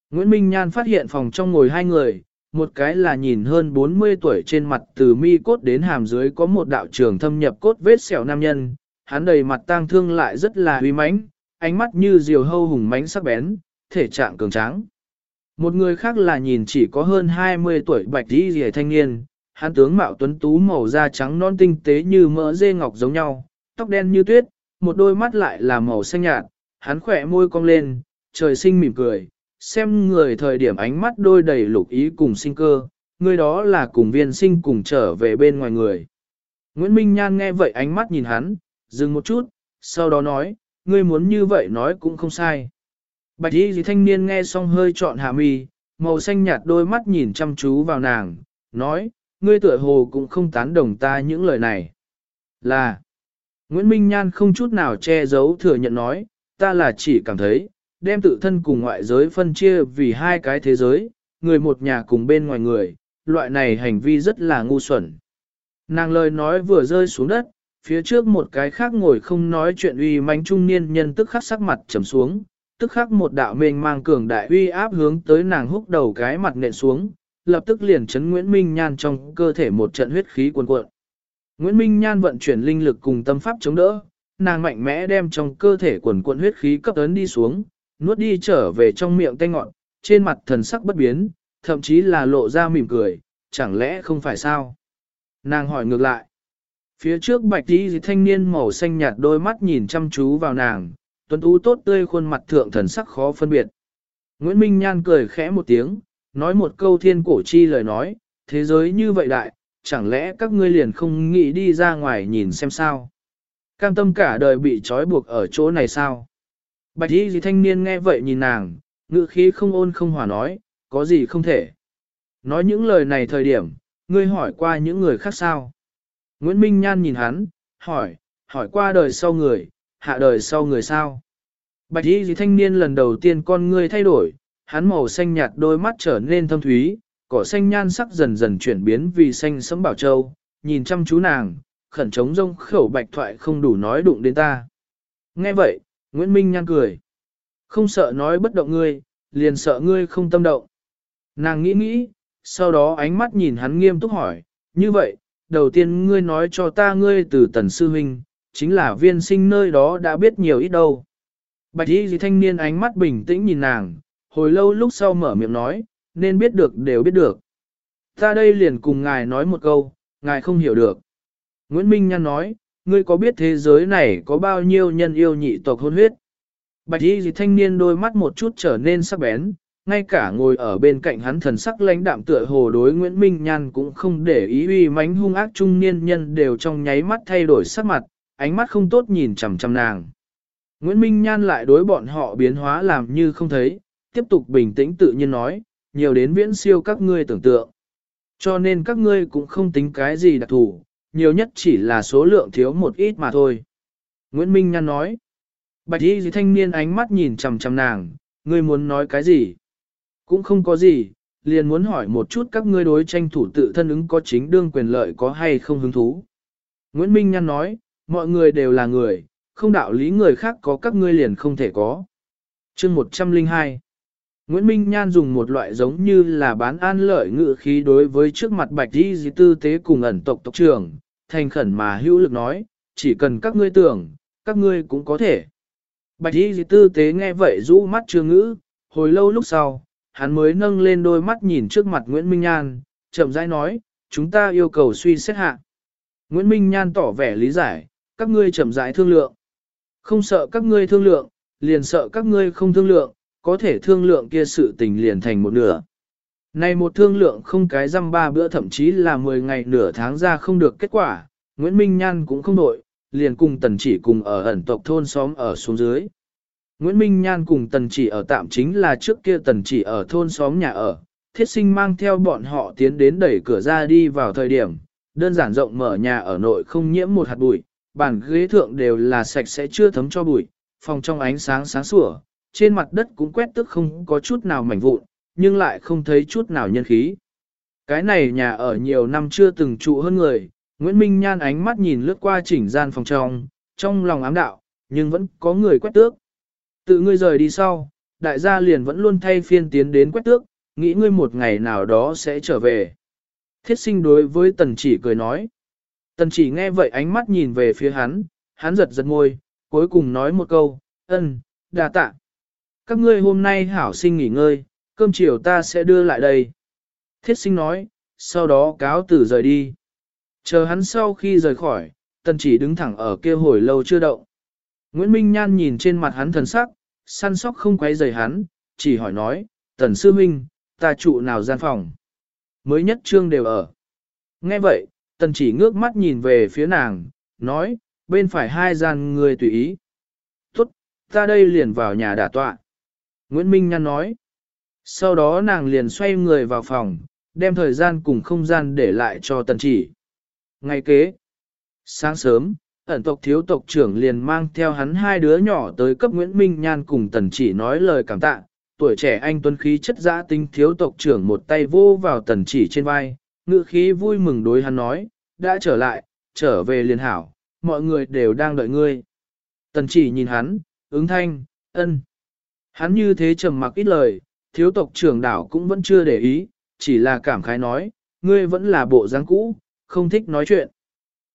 Nguyễn Minh Nhan phát hiện phòng trong ngồi hai người, một cái là nhìn hơn 40 tuổi trên mặt từ mi cốt đến hàm dưới có một đạo trường thâm nhập cốt vết sẹo nam nhân, hắn đầy mặt tang thương lại rất là uy mãnh, ánh mắt như diều hâu hùng mãnh sắc bén, thể trạng cường tráng. Một người khác là nhìn chỉ có hơn 20 tuổi bạch đi rìa thanh niên, hắn tướng mạo tuấn tú màu da trắng non tinh tế như mỡ dê ngọc giống nhau, tóc đen như tuyết, một đôi mắt lại là màu xanh nhạt, hắn khỏe môi cong lên, trời sinh mỉm cười, xem người thời điểm ánh mắt đôi đầy lục ý cùng sinh cơ, người đó là cùng viên sinh cùng trở về bên ngoài người. Nguyễn Minh Nhan nghe vậy ánh mắt nhìn hắn, dừng một chút, sau đó nói, ngươi muốn như vậy nói cũng không sai. Bạch y gì thanh niên nghe xong hơi trọn hạ mi, màu xanh nhạt đôi mắt nhìn chăm chú vào nàng, nói, ngươi tựa hồ cũng không tán đồng ta những lời này. Là, Nguyễn Minh Nhan không chút nào che giấu thừa nhận nói, ta là chỉ cảm thấy, đem tự thân cùng ngoại giới phân chia vì hai cái thế giới, người một nhà cùng bên ngoài người, loại này hành vi rất là ngu xuẩn. Nàng lời nói vừa rơi xuống đất, phía trước một cái khác ngồi không nói chuyện uy manh trung niên nhân tức khắc sắc mặt trầm xuống, tức khắc một đạo mênh mang cường đại uy áp hướng tới nàng húc đầu cái mặt nện xuống, lập tức liền chấn Nguyễn Minh Nhan trong cơ thể một trận huyết khí cuồn cuộn. Nguyễn Minh Nhan vận chuyển linh lực cùng tâm pháp chống đỡ, nàng mạnh mẽ đem trong cơ thể quần cuộn huyết khí cấp ấn đi xuống, nuốt đi trở về trong miệng tay ngọn, trên mặt thần sắc bất biến, thậm chí là lộ ra mỉm cười, chẳng lẽ không phải sao? Nàng hỏi ngược lại. Phía trước bạch tí thanh niên màu xanh nhạt đôi mắt nhìn chăm chú vào nàng, tuấn tú tốt tươi khuôn mặt thượng thần sắc khó phân biệt. Nguyễn Minh Nhan cười khẽ một tiếng, nói một câu thiên cổ chi lời nói, thế giới như vậy đại, chẳng lẽ các ngươi liền không nghĩ đi ra ngoài nhìn xem sao? Cam tâm cả đời bị trói buộc ở chỗ này sao? Bạch y gì thanh niên nghe vậy nhìn nàng, ngữ khí không ôn không hòa nói, có gì không thể. Nói những lời này thời điểm, ngươi hỏi qua những người khác sao? Nguyễn Minh Nhan nhìn hắn, hỏi, hỏi qua đời sau người, hạ đời sau người sao? Bạch y gì thanh niên lần đầu tiên con ngươi thay đổi, hắn màu xanh nhạt đôi mắt trở nên thâm thúy, cỏ xanh nhan sắc dần dần chuyển biến vì xanh sẫm bảo châu, nhìn chăm chú nàng, khẩn trống rông khẩu bạch thoại không đủ nói đụng đến ta. Nghe vậy, Nguyễn Minh nhăn cười. Không sợ nói bất động ngươi, liền sợ ngươi không tâm động. Nàng nghĩ nghĩ, sau đó ánh mắt nhìn hắn nghiêm túc hỏi, như vậy, đầu tiên ngươi nói cho ta ngươi từ tần sư huynh, chính là viên sinh nơi đó đã biết nhiều ít đâu. Bạch y gì thanh niên ánh mắt bình tĩnh nhìn nàng, hồi lâu lúc sau mở miệng nói, nên biết được đều biết được. Ta đây liền cùng ngài nói một câu, ngài không hiểu được. Nguyễn Minh Nhan nói, ngươi có biết thế giới này có bao nhiêu nhân yêu nhị tộc hôn huyết? Bạch y gì thanh niên đôi mắt một chút trở nên sắc bén, ngay cả ngồi ở bên cạnh hắn thần sắc lãnh đạm tựa hồ đối Nguyễn Minh Nhan cũng không để ý uy mánh hung ác trung niên nhân đều trong nháy mắt thay đổi sắc mặt, ánh mắt không tốt nhìn chằm chằm nàng. Nguyễn Minh Nhan lại đối bọn họ biến hóa làm như không thấy, tiếp tục bình tĩnh tự nhiên nói, nhiều đến viễn siêu các ngươi tưởng tượng. Cho nên các ngươi cũng không tính cái gì đặc thù, nhiều nhất chỉ là số lượng thiếu một ít mà thôi. Nguyễn Minh Nhan nói, bạch y thanh niên ánh mắt nhìn chằm chằm nàng, ngươi muốn nói cái gì? Cũng không có gì, liền muốn hỏi một chút các ngươi đối tranh thủ tự thân ứng có chính đương quyền lợi có hay không hứng thú. Nguyễn Minh Nhan nói, mọi người đều là người, không đạo lý người khác có các ngươi liền không thể có. chương 102 Nguyễn Minh Nhan dùng một loại giống như là bán an lợi ngự khí đối với trước mặt bạch di di tư tế cùng ẩn tộc tộc trưởng, thành khẩn mà hữu lực nói, chỉ cần các ngươi tưởng, các ngươi cũng có thể. Bạch di di tư tế nghe vậy rũ mắt chưa ngữ, hồi lâu lúc sau, hắn mới nâng lên đôi mắt nhìn trước mặt Nguyễn Minh Nhan, chậm rãi nói, chúng ta yêu cầu suy xét hạ. Nguyễn Minh Nhan tỏ vẻ lý giải, các ngươi chậm rãi thương lượng. Không sợ các ngươi thương lượng, liền sợ các ngươi không thương lượng, có thể thương lượng kia sự tình liền thành một nửa. Này một thương lượng không cái răm ba bữa thậm chí là 10 ngày nửa tháng ra không được kết quả, Nguyễn Minh Nhan cũng không đội, liền cùng tần chỉ cùng ở ẩn tộc thôn xóm ở xuống dưới. Nguyễn Minh Nhan cùng tần chỉ ở tạm chính là trước kia tần chỉ ở thôn xóm nhà ở, thiết sinh mang theo bọn họ tiến đến đẩy cửa ra đi vào thời điểm, đơn giản rộng mở nhà ở nội không nhiễm một hạt bụi, bàn ghế thượng đều là sạch sẽ chưa thấm cho bụi, phòng trong ánh sáng sáng sủa, trên mặt đất cũng quét tức không có chút nào mảnh vụn, nhưng lại không thấy chút nào nhân khí. Cái này nhà ở nhiều năm chưa từng trụ hơn người, Nguyễn Minh Nhan ánh mắt nhìn lướt qua chỉnh gian phòng trong, trong lòng ám đạo, nhưng vẫn có người quét tước. Tự ngươi rời đi sau, đại gia liền vẫn luôn thay phiên tiến đến quét tước, nghĩ ngươi một ngày nào đó sẽ trở về. Thiết sinh đối với tần chỉ cười nói. Tần chỉ nghe vậy ánh mắt nhìn về phía hắn, hắn giật giật môi, cuối cùng nói một câu, ân, đà tạ. Các ngươi hôm nay hảo sinh nghỉ ngơi, cơm chiều ta sẽ đưa lại đây. Thiết sinh nói, sau đó cáo tử rời đi. Chờ hắn sau khi rời khỏi, tần chỉ đứng thẳng ở kia hồi lâu chưa động. Nguyễn Minh Nhan nhìn trên mặt hắn thần sắc, săn sóc không quấy rời hắn, chỉ hỏi nói, tần sư minh, ta trụ nào gian phòng. Mới nhất trương đều ở. Nghe vậy, tần chỉ ngước mắt nhìn về phía nàng, nói, bên phải hai gian người tùy ý. Tốt, ta đây liền vào nhà đả tọa. Nguyễn Minh Nhan nói. Sau đó nàng liền xoay người vào phòng, đem thời gian cùng không gian để lại cho tần chỉ. Ngày kế, sáng sớm, ẩn tộc thiếu tộc trưởng liền mang theo hắn hai đứa nhỏ tới cấp Nguyễn Minh Nhan cùng tần chỉ nói lời cảm tạ. Tuổi trẻ anh tuấn khí chất giã tinh thiếu tộc trưởng một tay vô vào tần chỉ trên vai, ngự khí vui mừng đối hắn nói, đã trở lại, trở về liền hảo, mọi người đều đang đợi ngươi. Tần chỉ nhìn hắn, ứng thanh, ân. Hắn như thế trầm mặc ít lời, thiếu tộc trưởng đảo cũng vẫn chưa để ý, chỉ là cảm khái nói, ngươi vẫn là bộ dáng cũ, không thích nói chuyện.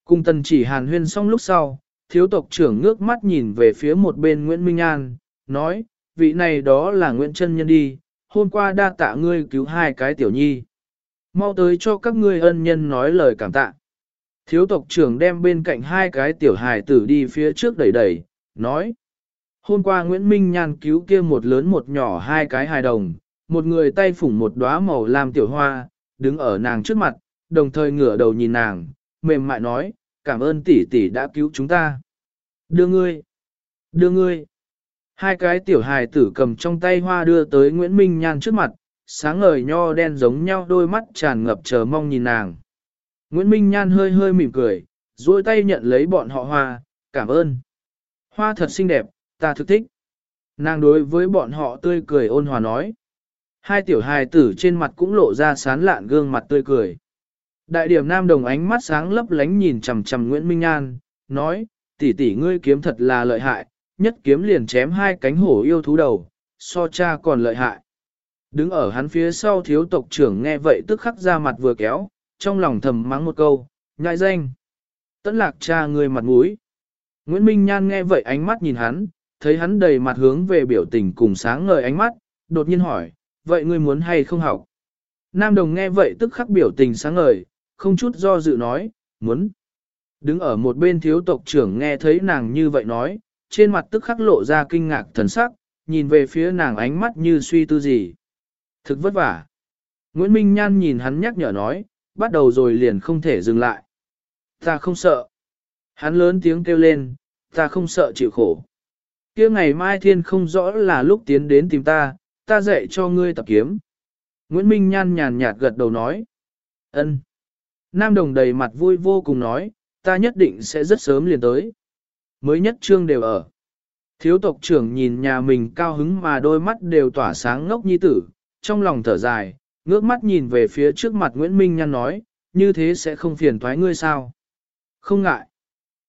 Cùng tần chỉ hàn huyên xong lúc sau, thiếu tộc trưởng ngước mắt nhìn về phía một bên Nguyễn Minh An, nói, vị này đó là Nguyễn Trân Nhân đi, hôm qua đa tạ ngươi cứu hai cái tiểu nhi. Mau tới cho các ngươi ân nhân nói lời cảm tạ. Thiếu tộc trưởng đem bên cạnh hai cái tiểu hài tử đi phía trước đẩy đẩy, nói. Hôm qua Nguyễn Minh Nhan cứu kia một lớn một nhỏ hai cái hài đồng, một người tay phủng một đóa màu lam tiểu hoa, đứng ở nàng trước mặt, đồng thời ngửa đầu nhìn nàng, mềm mại nói, cảm ơn tỷ tỷ đã cứu chúng ta. Đưa ngươi, đưa ngươi. Hai cái tiểu hài tử cầm trong tay hoa đưa tới Nguyễn Minh Nhan trước mặt, sáng ngời nho đen giống nhau đôi mắt tràn ngập chờ mong nhìn nàng. Nguyễn Minh Nhan hơi hơi mỉm cười, duỗi tay nhận lấy bọn họ hoa, cảm ơn. Hoa thật xinh đẹp, ta thực thích. Nàng đối với bọn họ tươi cười ôn hòa nói. Hai tiểu hài tử trên mặt cũng lộ ra sán lạn gương mặt tươi cười. Đại điểm nam đồng ánh mắt sáng lấp lánh nhìn chằm chằm Nguyễn Minh an nói, tỷ tỷ ngươi kiếm thật là lợi hại, nhất kiếm liền chém hai cánh hổ yêu thú đầu, so cha còn lợi hại. Đứng ở hắn phía sau thiếu tộc trưởng nghe vậy tức khắc ra mặt vừa kéo, trong lòng thầm mắng một câu, nhại danh. Tấn lạc cha người mặt mũi. Nguyễn Minh Nhan nghe vậy ánh mắt nhìn hắn, thấy hắn đầy mặt hướng về biểu tình cùng sáng ngời ánh mắt, đột nhiên hỏi, vậy ngươi muốn hay không học? Nam đồng nghe vậy tức khắc biểu tình sáng ngời, không chút do dự nói, muốn. Đứng ở một bên thiếu tộc trưởng nghe thấy nàng như vậy nói, trên mặt tức khắc lộ ra kinh ngạc thần sắc, nhìn về phía nàng ánh mắt như suy tư gì. Thực vất vả. Nguyễn Minh Nhan nhìn hắn nhắc nhở nói, bắt đầu rồi liền không thể dừng lại. Ta không sợ. Hắn lớn tiếng kêu lên, ta không sợ chịu khổ kia ngày mai thiên không rõ là lúc tiến đến tìm ta, ta dạy cho ngươi tập kiếm. Nguyễn Minh Nhan nhàn nhạt gật đầu nói. ân. Nam Đồng đầy mặt vui vô cùng nói, ta nhất định sẽ rất sớm liền tới. Mới nhất trương đều ở. Thiếu tộc trưởng nhìn nhà mình cao hứng mà đôi mắt đều tỏa sáng ngốc nhi tử, trong lòng thở dài, ngước mắt nhìn về phía trước mặt Nguyễn Minh Nhan nói, như thế sẽ không phiền thoái ngươi sao? Không ngại.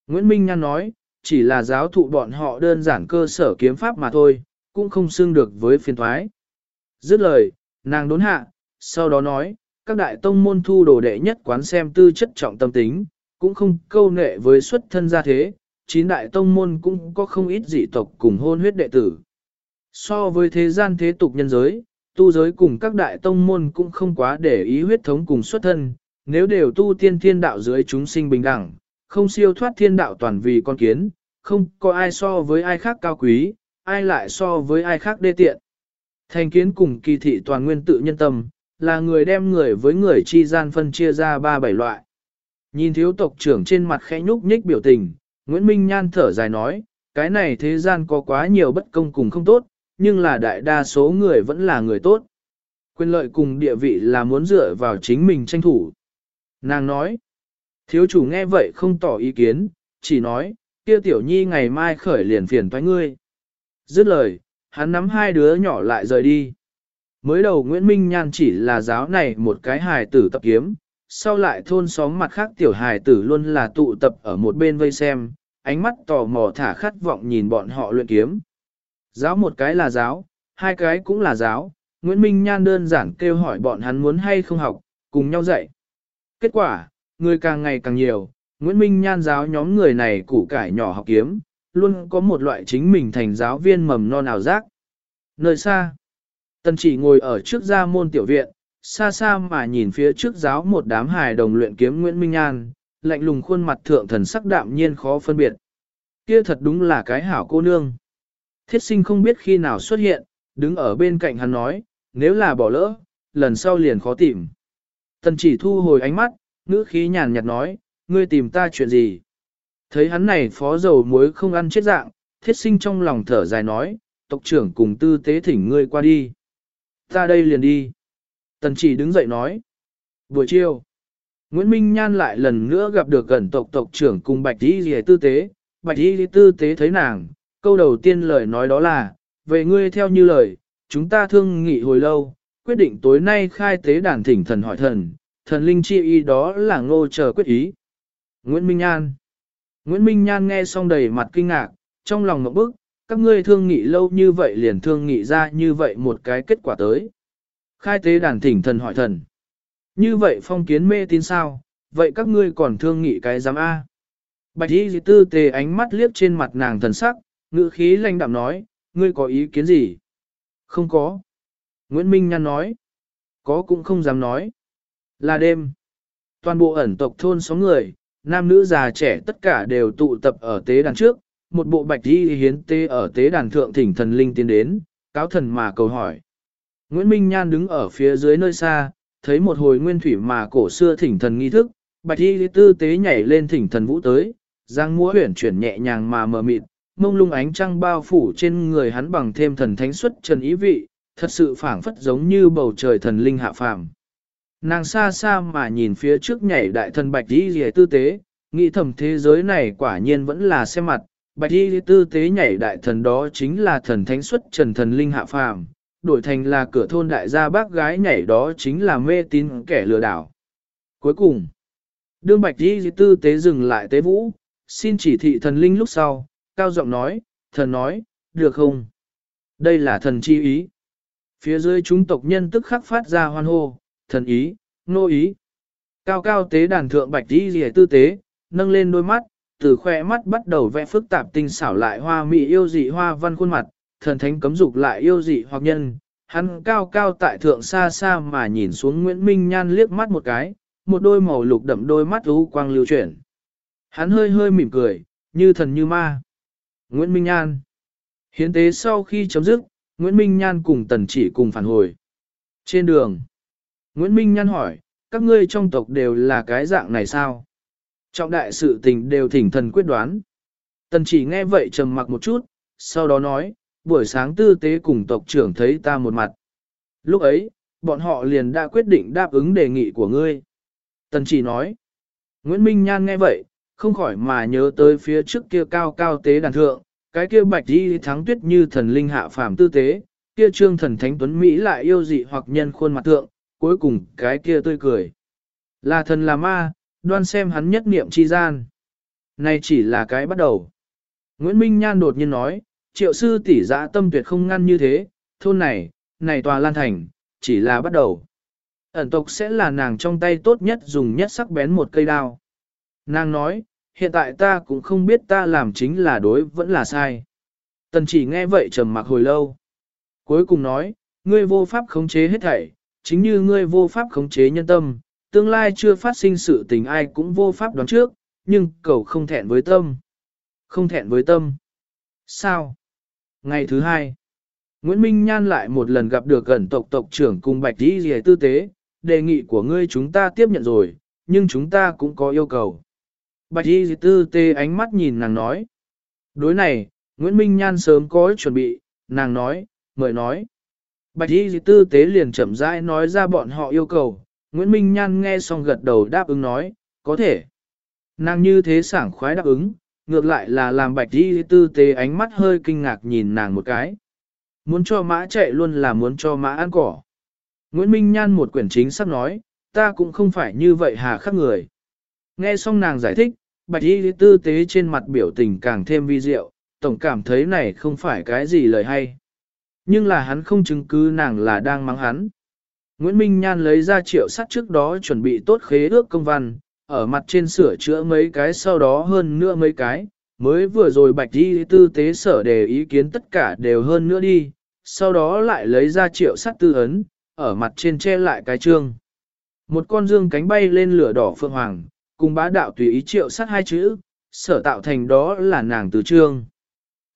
Nguyễn Minh Nhan nói, chỉ là giáo thụ bọn họ đơn giản cơ sở kiếm pháp mà thôi, cũng không xưng được với phiền thoái. Dứt lời, nàng đốn hạ, sau đó nói, các đại tông môn thu đồ đệ nhất quán xem tư chất trọng tâm tính, cũng không câu nệ với xuất thân gia thế, chín đại tông môn cũng có không ít dị tộc cùng hôn huyết đệ tử. So với thế gian thế tục nhân giới, tu giới cùng các đại tông môn cũng không quá để ý huyết thống cùng xuất thân, nếu đều tu tiên thiên đạo dưới chúng sinh bình đẳng, không siêu thoát thiên đạo toàn vì con kiến, không có ai so với ai khác cao quý, ai lại so với ai khác đê tiện. Thành kiến cùng kỳ thị toàn nguyên tự nhân tâm, là người đem người với người chi gian phân chia ra ba bảy loại. Nhìn thiếu tộc trưởng trên mặt khẽ nhúc nhích biểu tình, Nguyễn Minh Nhan thở dài nói, cái này thế gian có quá nhiều bất công cùng không tốt, nhưng là đại đa số người vẫn là người tốt. Quyền lợi cùng địa vị là muốn dựa vào chính mình tranh thủ. Nàng nói, thiếu chủ nghe vậy không tỏ ý kiến, chỉ nói, kia tiểu nhi ngày mai khởi liền phiền thoái ngươi. Dứt lời, hắn nắm hai đứa nhỏ lại rời đi. Mới đầu Nguyễn Minh Nhan chỉ là giáo này một cái hài tử tập kiếm, sau lại thôn xóm mặt khác tiểu hài tử luôn là tụ tập ở một bên vây xem, ánh mắt tò mò thả khát vọng nhìn bọn họ luyện kiếm. Giáo một cái là giáo, hai cái cũng là giáo, Nguyễn Minh Nhan đơn giản kêu hỏi bọn hắn muốn hay không học, cùng nhau dạy. Kết quả, người càng ngày càng nhiều, Nguyễn Minh Nhan giáo nhóm người này củ cải nhỏ học kiếm, luôn có một loại chính mình thành giáo viên mầm non ảo giác. Nơi xa, Tần chỉ ngồi ở trước gia môn tiểu viện, xa xa mà nhìn phía trước giáo một đám hài đồng luyện kiếm Nguyễn Minh Nhan, lạnh lùng khuôn mặt thượng thần sắc đạm nhiên khó phân biệt. Kia thật đúng là cái hảo cô nương. Thiết sinh không biết khi nào xuất hiện, đứng ở bên cạnh hắn nói, nếu là bỏ lỡ, lần sau liền khó tìm. Tần chỉ thu hồi ánh mắt, ngữ khí nhàn nhạt nói, ngươi tìm ta chuyện gì? Thấy hắn này phó dầu muối không ăn chết dạng, thiết sinh trong lòng thở dài nói, tộc trưởng cùng tư tế thỉnh ngươi qua đi. Ta đây liền đi. Tần chỉ đứng dậy nói. Buổi chiều, Nguyễn Minh Nhan lại lần nữa gặp được gần tộc tộc trưởng cùng Bạch Y lì Tư Tế. Bạch Y lì Tư Tế thấy nàng, câu đầu tiên lời nói đó là, về ngươi theo như lời, chúng ta thương nghị hồi lâu, quyết định tối nay khai tế đàn thỉnh thần hỏi thần, thần linh chi y đó là ngô chờ quyết ý. Nguyễn Minh Nhan Nguyễn Minh Nhan nghe xong đầy mặt kinh ngạc, trong lòng ngậm bức, các ngươi thương nghị lâu như vậy liền thương nghị ra như vậy một cái kết quả tới. Khai tế đàn thỉnh thần hỏi thần. Như vậy phong kiến mê tin sao, vậy các ngươi còn thương nghị cái giám A. Bạch y tư tề ánh mắt liếc trên mặt nàng thần sắc, ngữ khí lanh đạm nói, ngươi có ý kiến gì? Không có. Nguyễn Minh Nhan nói. Có cũng không dám nói. Là đêm. Toàn bộ ẩn tộc thôn số người, nam nữ già trẻ tất cả đều tụ tập ở tế đàn trước, một bộ bạch y hiến tế ở tế đàn thượng thỉnh thần linh tiến đến, cáo thần mà cầu hỏi. Nguyễn Minh Nhan đứng ở phía dưới nơi xa, thấy một hồi nguyên thủy mà cổ xưa thỉnh thần nghi thức, bạch y tư tế nhảy lên thỉnh thần vũ tới, giang múa huyển chuyển nhẹ nhàng mà mờ mịt, mông lung ánh trăng bao phủ trên người hắn bằng thêm thần thánh xuất trần ý vị, thật sự phảng phất giống như bầu trời thần linh hạ phàm. Nàng xa xa mà nhìn phía trước nhảy đại thần bạch y rìa tư tế, nghĩ thầm thế giới này quả nhiên vẫn là xem mặt, bạch y tư tế nhảy đại thần đó chính là thần thánh xuất trần thần linh hạ phàm, đổi thành là cửa thôn đại gia bác gái nhảy đó chính là mê tín kẻ lừa đảo. Cuối cùng, đương bạch y tư tế dừng lại tế vũ, xin chỉ thị thần linh lúc sau, cao giọng nói, thần nói, được không? Đây là thần chi ý. Phía dưới chúng tộc nhân tức khắc phát ra hoan hô, thần ý, nô ý. Cao cao tế đàn thượng bạch đi rìa tư tế, nâng lên đôi mắt, từ khoe mắt bắt đầu vẽ phức tạp tinh xảo lại hoa mỹ yêu dị hoa văn khuôn mặt, thần thánh cấm dục lại yêu dị hoặc nhân. Hắn cao cao tại thượng xa xa mà nhìn xuống Nguyễn Minh Nhan liếc mắt một cái, một đôi màu lục đậm đôi mắt u quang lưu chuyển. Hắn hơi hơi mỉm cười, như thần như ma. Nguyễn Minh Nhan Hiến tế sau khi chấm dứt, Nguyễn Minh Nhan cùng tần chỉ cùng phản hồi. Trên đường, Nguyễn Minh Nhan hỏi, các ngươi trong tộc đều là cái dạng này sao? Trọng đại sự tình đều thỉnh thần quyết đoán. Tần chỉ nghe vậy trầm mặc một chút, sau đó nói, buổi sáng tư tế cùng tộc trưởng thấy ta một mặt. Lúc ấy, bọn họ liền đã quyết định đáp ứng đề nghị của ngươi. Tần chỉ nói, Nguyễn Minh Nhan nghe vậy, không khỏi mà nhớ tới phía trước kia cao cao tế đàn thượng, cái kia bạch đi thắng tuyết như thần linh hạ phàm tư tế, kia trương thần thánh tuấn Mỹ lại yêu dị hoặc nhân khuôn mặt thượng, cuối cùng cái kia tươi cười. Là thần là ma, đoan xem hắn nhất niệm chi gian. Này chỉ là cái bắt đầu. Nguyễn Minh Nhan đột nhiên nói, triệu sư tỷ dã tâm tuyệt không ngăn như thế, thôn này, này tòa lan thành, chỉ là bắt đầu. Ẩn tộc sẽ là nàng trong tay tốt nhất dùng nhất sắc bén một cây đao. Nàng nói, hiện tại ta cũng không biết ta làm chính là đối vẫn là sai. Tần chỉ nghe vậy trầm mặc hồi lâu. Cuối cùng nói, ngươi vô pháp khống chế hết thảy, chính như ngươi vô pháp khống chế nhân tâm, tương lai chưa phát sinh sự tình ai cũng vô pháp đoán trước, nhưng cầu không thẹn với tâm. Không thẹn với tâm. Sao? Ngày thứ hai, Nguyễn Minh Nhan lại một lần gặp được gần tộc tộc trưởng cùng Bạch Đi Dì Tư Tế, đề nghị của ngươi chúng ta tiếp nhận rồi, nhưng chúng ta cũng có yêu cầu. Bạch y tư tế ánh mắt nhìn nàng nói. Đối này, Nguyễn Minh Nhan sớm có chuẩn bị, nàng nói, mời nói. Bạch y tư tế liền chậm rãi nói ra bọn họ yêu cầu, Nguyễn Minh Nhan nghe xong gật đầu đáp ứng nói, có thể. Nàng như thế sảng khoái đáp ứng, ngược lại là làm bạch y tư tế ánh mắt hơi kinh ngạc nhìn nàng một cái. Muốn cho mã chạy luôn là muốn cho mã ăn cỏ. Nguyễn Minh Nhan một quyển chính sắp nói, ta cũng không phải như vậy hà khắc người. Nghe xong nàng giải thích, bạch y tư tế trên mặt biểu tình càng thêm vi diệu, tổng cảm thấy này không phải cái gì lời hay. Nhưng là hắn không chứng cứ nàng là đang mắng hắn. Nguyễn Minh Nhan lấy ra triệu sắt trước đó chuẩn bị tốt khế ước công văn, ở mặt trên sửa chữa mấy cái sau đó hơn nữa mấy cái, mới vừa rồi bạch đi tư tế sở đề ý kiến tất cả đều hơn nữa đi, sau đó lại lấy ra triệu sắt tư ấn, ở mặt trên che lại cái trương Một con dương cánh bay lên lửa đỏ phượng hoàng, cùng bá đạo tùy ý triệu sát hai chữ, sở tạo thành đó là nàng từ trương.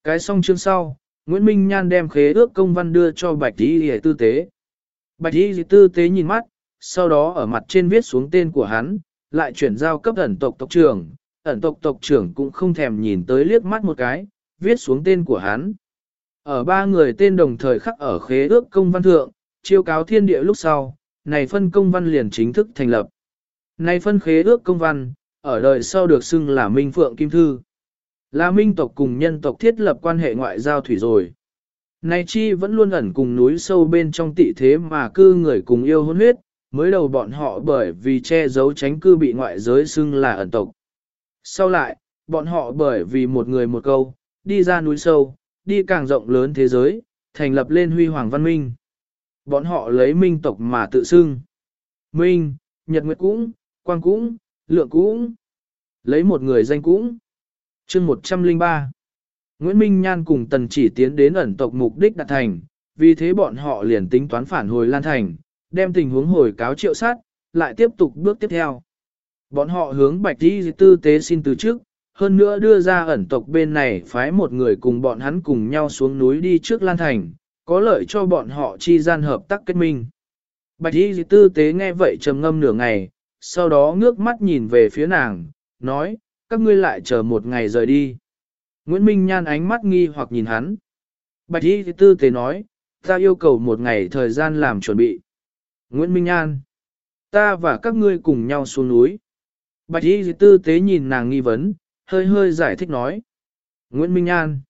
Cái xong chương sau, Nguyễn Minh Nhan đem khế ước công văn đưa cho Bạch Y Lệ Tư Tế. Bạch Y Tư Tế nhìn mắt, sau đó ở mặt trên viết xuống tên của hắn, lại chuyển giao cấp ẩn tộc tộc trưởng. Ẩn tộc tộc trưởng cũng không thèm nhìn tới liếc mắt một cái, viết xuống tên của hắn. Ở ba người tên đồng thời khắc ở khế ước công văn thượng, chiêu cáo thiên địa lúc sau, này phân công văn liền chính thức thành lập. Này phân khế ước công văn, ở đời sau được xưng là Minh Phượng Kim Thư. Là minh tộc cùng nhân tộc thiết lập quan hệ ngoại giao thủy rồi. Này chi vẫn luôn ẩn cùng núi sâu bên trong tị thế mà cư người cùng yêu hôn huyết, mới đầu bọn họ bởi vì che giấu tránh cư bị ngoại giới xưng là ẩn tộc. Sau lại, bọn họ bởi vì một người một câu, đi ra núi sâu, đi càng rộng lớn thế giới, thành lập lên huy hoàng văn minh. Bọn họ lấy minh tộc mà tự xưng. Minh, Nhật Nguyệt cũng, quang cũng, lượng cũng, lấy một người danh cũng chương 103 Nguyễn Minh Nhan cùng Tần chỉ tiến đến ẩn tộc mục đích đạt thành, vì thế bọn họ liền tính toán phản hồi Lan Thành, đem tình huống hồi cáo triệu sát, lại tiếp tục bước tiếp theo. Bọn họ hướng Bạch Di tư tế xin từ trước, hơn nữa đưa ra ẩn tộc bên này phái một người cùng bọn hắn cùng nhau xuống núi đi trước Lan Thành, có lợi cho bọn họ chi gian hợp tác kết minh. Bạch y tư tế nghe vậy trầm ngâm nửa ngày, sau đó ngước mắt nhìn về phía nàng, nói, các ngươi lại chờ một ngày rời đi. Nguyễn Minh Nhan ánh mắt nghi hoặc nhìn hắn. Bạch y tư tế nói, ta yêu cầu một ngày thời gian làm chuẩn bị. Nguyễn Minh Nhan, ta và các ngươi cùng nhau xuống núi. Bạch y tư tế nhìn nàng nghi vấn, hơi hơi giải thích nói. Nguyễn Minh Nhan,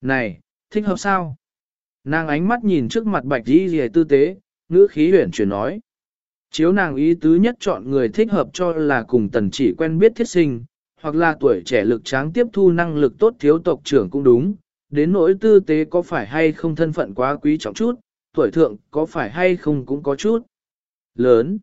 này, thích hợp sao? Nàng ánh mắt nhìn trước mặt bạch y tư tế, ngữ khí huyển chuyển nói. Chiếu nàng ý tứ nhất chọn người thích hợp cho là cùng tần chỉ quen biết thiết sinh, hoặc là tuổi trẻ lực tráng tiếp thu năng lực tốt thiếu tộc trưởng cũng đúng, đến nỗi tư tế có phải hay không thân phận quá quý trọng chút, tuổi thượng có phải hay không cũng có chút lớn.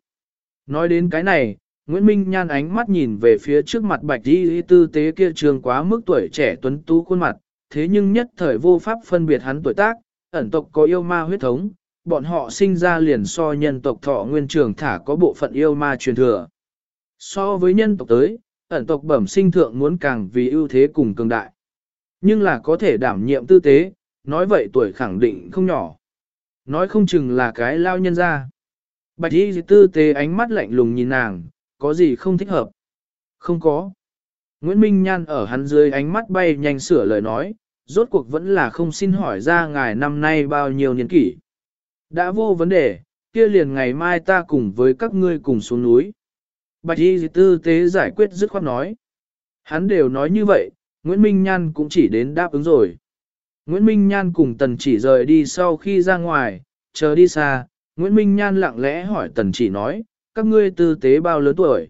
Nói đến cái này, Nguyễn Minh nhan ánh mắt nhìn về phía trước mặt bạch đi tư tế kia trường quá mức tuổi trẻ tuấn tú khuôn mặt, thế nhưng nhất thời vô pháp phân biệt hắn tuổi tác, ẩn tộc có yêu ma huyết thống, bọn họ sinh ra liền so nhân tộc thọ nguyên trường thả có bộ phận yêu ma truyền thừa. So với nhân tộc tới, ẩn tộc bẩm sinh thượng muốn càng vì ưu thế cùng cường đại. Nhưng là có thể đảm nhiệm tư tế, nói vậy tuổi khẳng định không nhỏ. Nói không chừng là cái lao nhân ra. Bạch y tư tế ánh mắt lạnh lùng nhìn nàng, có gì không thích hợp? Không có. Nguyễn Minh Nhan ở hắn dưới ánh mắt bay nhanh sửa lời nói, rốt cuộc vẫn là không xin hỏi ra ngài năm nay bao nhiêu niên kỷ. Đã vô vấn đề, kia liền ngày mai ta cùng với các ngươi cùng xuống núi. Bạch y tư tế giải quyết dứt khoát nói. Hắn đều nói như vậy, Nguyễn Minh Nhan cũng chỉ đến đáp ứng rồi. Nguyễn Minh Nhan cùng Tần chỉ rời đi sau khi ra ngoài, chờ đi xa, Nguyễn Minh Nhan lặng lẽ hỏi Tần chỉ nói, các ngươi tư tế bao lớn tuổi.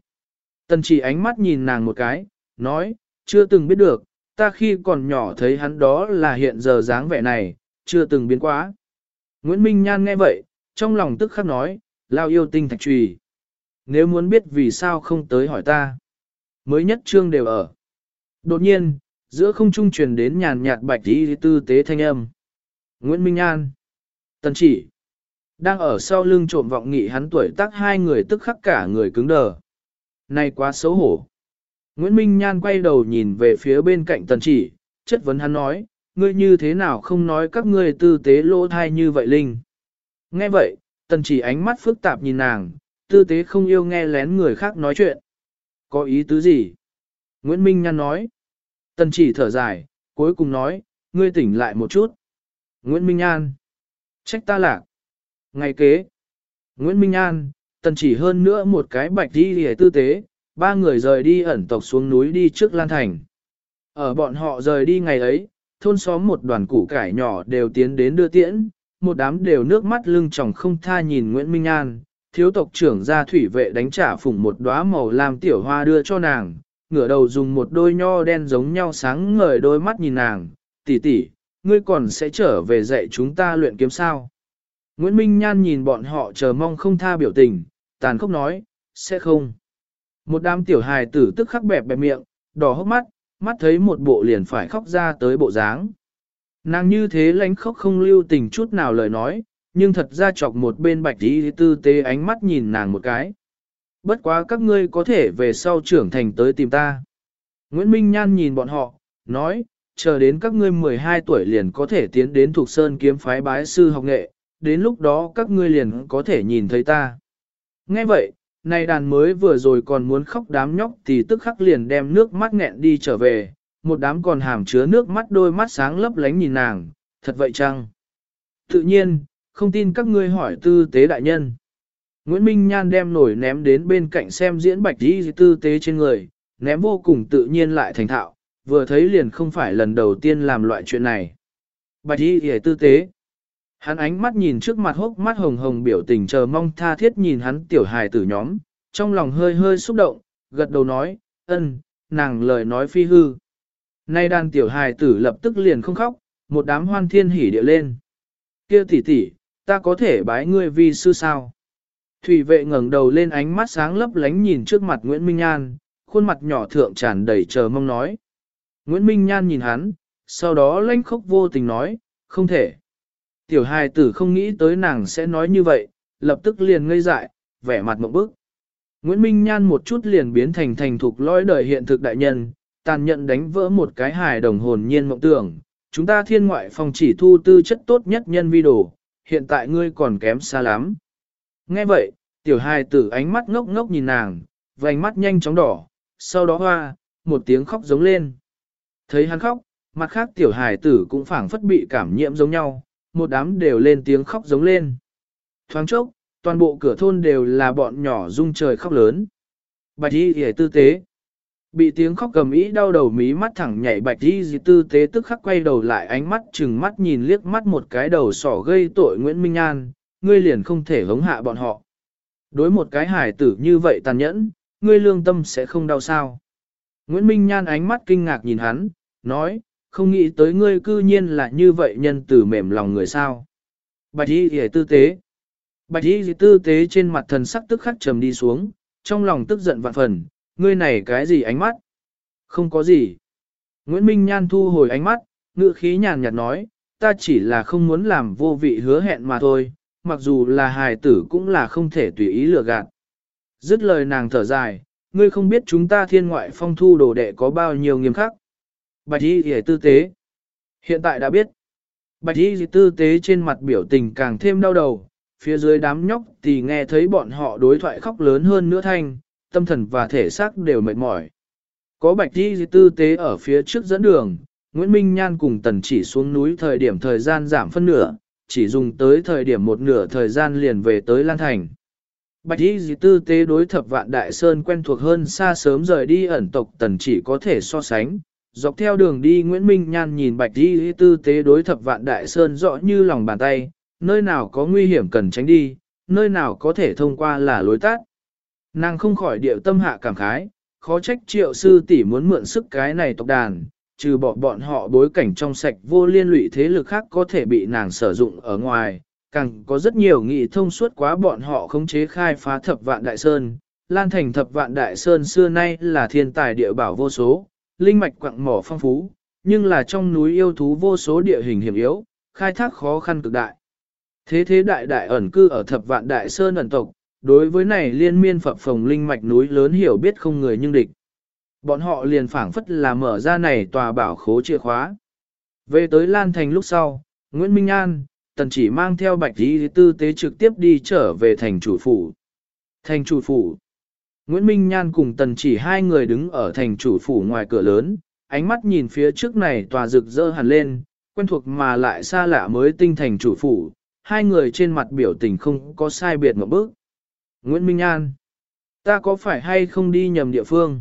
Tần chỉ ánh mắt nhìn nàng một cái, nói, chưa từng biết được, ta khi còn nhỏ thấy hắn đó là hiện giờ dáng vẻ này, chưa từng biến quá. Nguyễn Minh Nhan nghe vậy, trong lòng tức khắc nói, lao yêu tinh thạch trùy. Nếu muốn biết vì sao không tới hỏi ta. Mới nhất trương đều ở. Đột nhiên, giữa không trung truyền đến nhàn nhạt bạch tí tư tế thanh âm. Nguyễn Minh an Tần chỉ. Đang ở sau lưng trộm vọng nghị hắn tuổi tác hai người tức khắc cả người cứng đờ. Này quá xấu hổ. Nguyễn Minh Nhan quay đầu nhìn về phía bên cạnh tần chỉ, chất vấn hắn nói, ngươi như thế nào không nói các ngươi tư tế lỗ thai như vậy Linh. Nghe vậy, tần chỉ ánh mắt phức tạp nhìn nàng, tư tế không yêu nghe lén người khác nói chuyện. Có ý tứ gì? Nguyễn Minh Nhan nói. Tần chỉ thở dài, cuối cùng nói, ngươi tỉnh lại một chút. Nguyễn Minh Nhan. Trách ta lạc. Ngày kế. Nguyễn Minh Nhan, tần chỉ hơn nữa một cái bạch đi hề tư tế, ba người rời đi ẩn tộc xuống núi đi trước Lan Thành. Ở bọn họ rời đi ngày ấy, thôn xóm một đoàn củ cải nhỏ đều tiến đến đưa tiễn, một đám đều nước mắt lưng tròng không tha nhìn Nguyễn Minh An, thiếu tộc trưởng ra thủy vệ đánh trả phủng một đóa màu làm tiểu hoa đưa cho nàng, ngửa đầu dùng một đôi nho đen giống nhau sáng ngời đôi mắt nhìn nàng, tỷ tỷ, ngươi còn sẽ trở về dạy chúng ta luyện kiếm sao. Nguyễn Minh Nhan nhìn bọn họ chờ mong không tha biểu tình, tàn khốc nói, sẽ không. Một đám tiểu hài tử tức khắc bẹp bẹp miệng, đỏ hốc mắt, mắt thấy một bộ liền phải khóc ra tới bộ dáng. Nàng như thế lánh khóc không lưu tình chút nào lời nói, nhưng thật ra chọc một bên bạch tí tư tế ánh mắt nhìn nàng một cái. Bất quá các ngươi có thể về sau trưởng thành tới tìm ta. Nguyễn Minh Nhan nhìn bọn họ, nói, chờ đến các ngươi 12 tuổi liền có thể tiến đến thuộc sơn kiếm phái bái sư học nghệ, đến lúc đó các ngươi liền có thể nhìn thấy ta. Nghe vậy, này đàn mới vừa rồi còn muốn khóc đám nhóc thì tức khắc liền đem nước mắt nghẹn đi trở về, một đám còn hàm chứa nước mắt đôi mắt sáng lấp lánh nhìn nàng, thật vậy chăng? Tự nhiên, không tin các ngươi hỏi tư tế đại nhân. Nguyễn Minh Nhan đem nổi ném đến bên cạnh xem diễn bạch đi tư tế trên người, ném vô cùng tự nhiên lại thành thạo, vừa thấy liền không phải lần đầu tiên làm loại chuyện này. Bạch đi hề tư tế. Hắn ánh mắt nhìn trước mặt hốc mắt hồng hồng biểu tình chờ mong tha thiết nhìn hắn tiểu hài tử nhóm, trong lòng hơi hơi xúc động, gật đầu nói, ân, nàng lời nói phi hư. Nay đàn tiểu hài tử lập tức liền không khóc, một đám hoan thiên hỉ địa lên. Kia tỷ tỷ, ta có thể bái ngươi vi sư sao? Thủy vệ ngẩng đầu lên ánh mắt sáng lấp lánh nhìn trước mặt Nguyễn Minh Nhan, khuôn mặt nhỏ thượng tràn đầy chờ mong nói. Nguyễn Minh Nhan nhìn hắn, sau đó lanh khóc vô tình nói, không thể. Tiểu hài tử không nghĩ tới nàng sẽ nói như vậy, lập tức liền ngây dại, vẻ mặt mộng bức. Nguyễn Minh Nhan một chút liền biến thành thành thục lõi đời hiện thực đại nhân, tàn nhận đánh vỡ một cái hài đồng hồn nhiên mộng tưởng. Chúng ta thiên ngoại phòng chỉ thu tư chất tốt nhất nhân vi đồ, hiện tại ngươi còn kém xa lắm. Nghe vậy, tiểu hài tử ánh mắt ngốc ngốc nhìn nàng, vành mắt nhanh chóng đỏ, sau đó hoa, một tiếng khóc giống lên. Thấy hắn khóc, mặt khác tiểu hài tử cũng phảng phất bị cảm nhiễm giống nhau, một đám đều lên tiếng khóc giống lên. Thoáng chốc, toàn bộ cửa thôn đều là bọn nhỏ rung trời khóc lớn. Bạch y hề tư tế. Bị tiếng khóc cầm ý đau đầu mí mắt thẳng nhảy bạch y dì tư tế tức khắc quay đầu lại ánh mắt chừng mắt nhìn liếc mắt một cái đầu sỏ gây tội Nguyễn Minh An, ngươi liền không thể hống hạ bọn họ. Đối một cái hải tử như vậy tàn nhẫn, ngươi lương tâm sẽ không đau sao. Nguyễn Minh Nhan ánh mắt kinh ngạc nhìn hắn, nói, không nghĩ tới ngươi cư nhiên là như vậy nhân tử mềm lòng người sao. Bạch y hề tư tế. Bạch y tư tế trên mặt thần sắc tức khắc trầm đi xuống, trong lòng tức giận vạn phần, ngươi này cái gì ánh mắt? Không có gì. Nguyễn Minh Nhan thu hồi ánh mắt, ngữ khí nhàn nhạt nói, ta chỉ là không muốn làm vô vị hứa hẹn mà thôi, mặc dù là hài tử cũng là không thể tùy ý lừa gạt. Dứt lời nàng thở dài, ngươi không biết chúng ta thiên ngoại phong thu đồ đệ có bao nhiêu nghiêm khắc. Bạch y hề tư tế. Hiện tại đã biết. Bạch y tư tế trên mặt biểu tình càng thêm đau đầu, phía dưới đám nhóc thì nghe thấy bọn họ đối thoại khóc lớn hơn nữa thanh, tâm thần và thể xác đều mệt mỏi. Có bạch y tư tế ở phía trước dẫn đường, Nguyễn Minh Nhan cùng tần chỉ xuống núi thời điểm thời gian giảm phân nửa, chỉ dùng tới thời điểm một nửa thời gian liền về tới Lan Thành. Bạch y tư tế đối thập vạn đại sơn quen thuộc hơn xa sớm rời đi ẩn tộc tần chỉ có thể so sánh. Dọc theo đường đi Nguyễn Minh Nhan nhìn bạch y tư tế đối thập vạn đại sơn rõ như lòng bàn tay, nơi nào có nguy hiểm cần tránh đi, nơi nào có thể thông qua là lối tắt. Nàng không khỏi điệu tâm hạ cảm khái, khó trách triệu sư tỷ muốn mượn sức cái này tộc đàn, trừ bỏ bọn họ bối cảnh trong sạch vô liên lụy thế lực khác có thể bị nàng sử dụng ở ngoài, càng có rất nhiều nghị thông suốt quá bọn họ khống chế khai phá thập vạn đại sơn. Lan thành thập vạn đại sơn xưa nay là thiên tài địa bảo vô số, linh mạch quặng mỏ phong phú, nhưng là trong núi yêu thú vô số địa hình hiểm yếu, khai thác khó khăn cực đại. Thế thế đại đại ẩn cư ở thập vạn đại sơn ẩn tộc, đối với này liên miên phập phồng linh mạch núi lớn hiểu biết không người nhưng địch. Bọn họ liền phảng phất là mở ra này tòa bảo khố chìa khóa. Về tới Lan Thành lúc sau, Nguyễn Minh An, tần chỉ mang theo bạch y tư tế trực tiếp đi trở về thành chủ phủ. Thành chủ phủ. Nguyễn Minh Nhan cùng tần chỉ hai người đứng ở thành chủ phủ ngoài cửa lớn, ánh mắt nhìn phía trước này tòa rực rỡ hẳn lên, quen thuộc mà lại xa lạ mới tinh thành chủ phủ, hai người trên mặt biểu tình không có sai biệt một bước. Nguyễn Minh An, ta có phải hay không đi nhầm địa phương?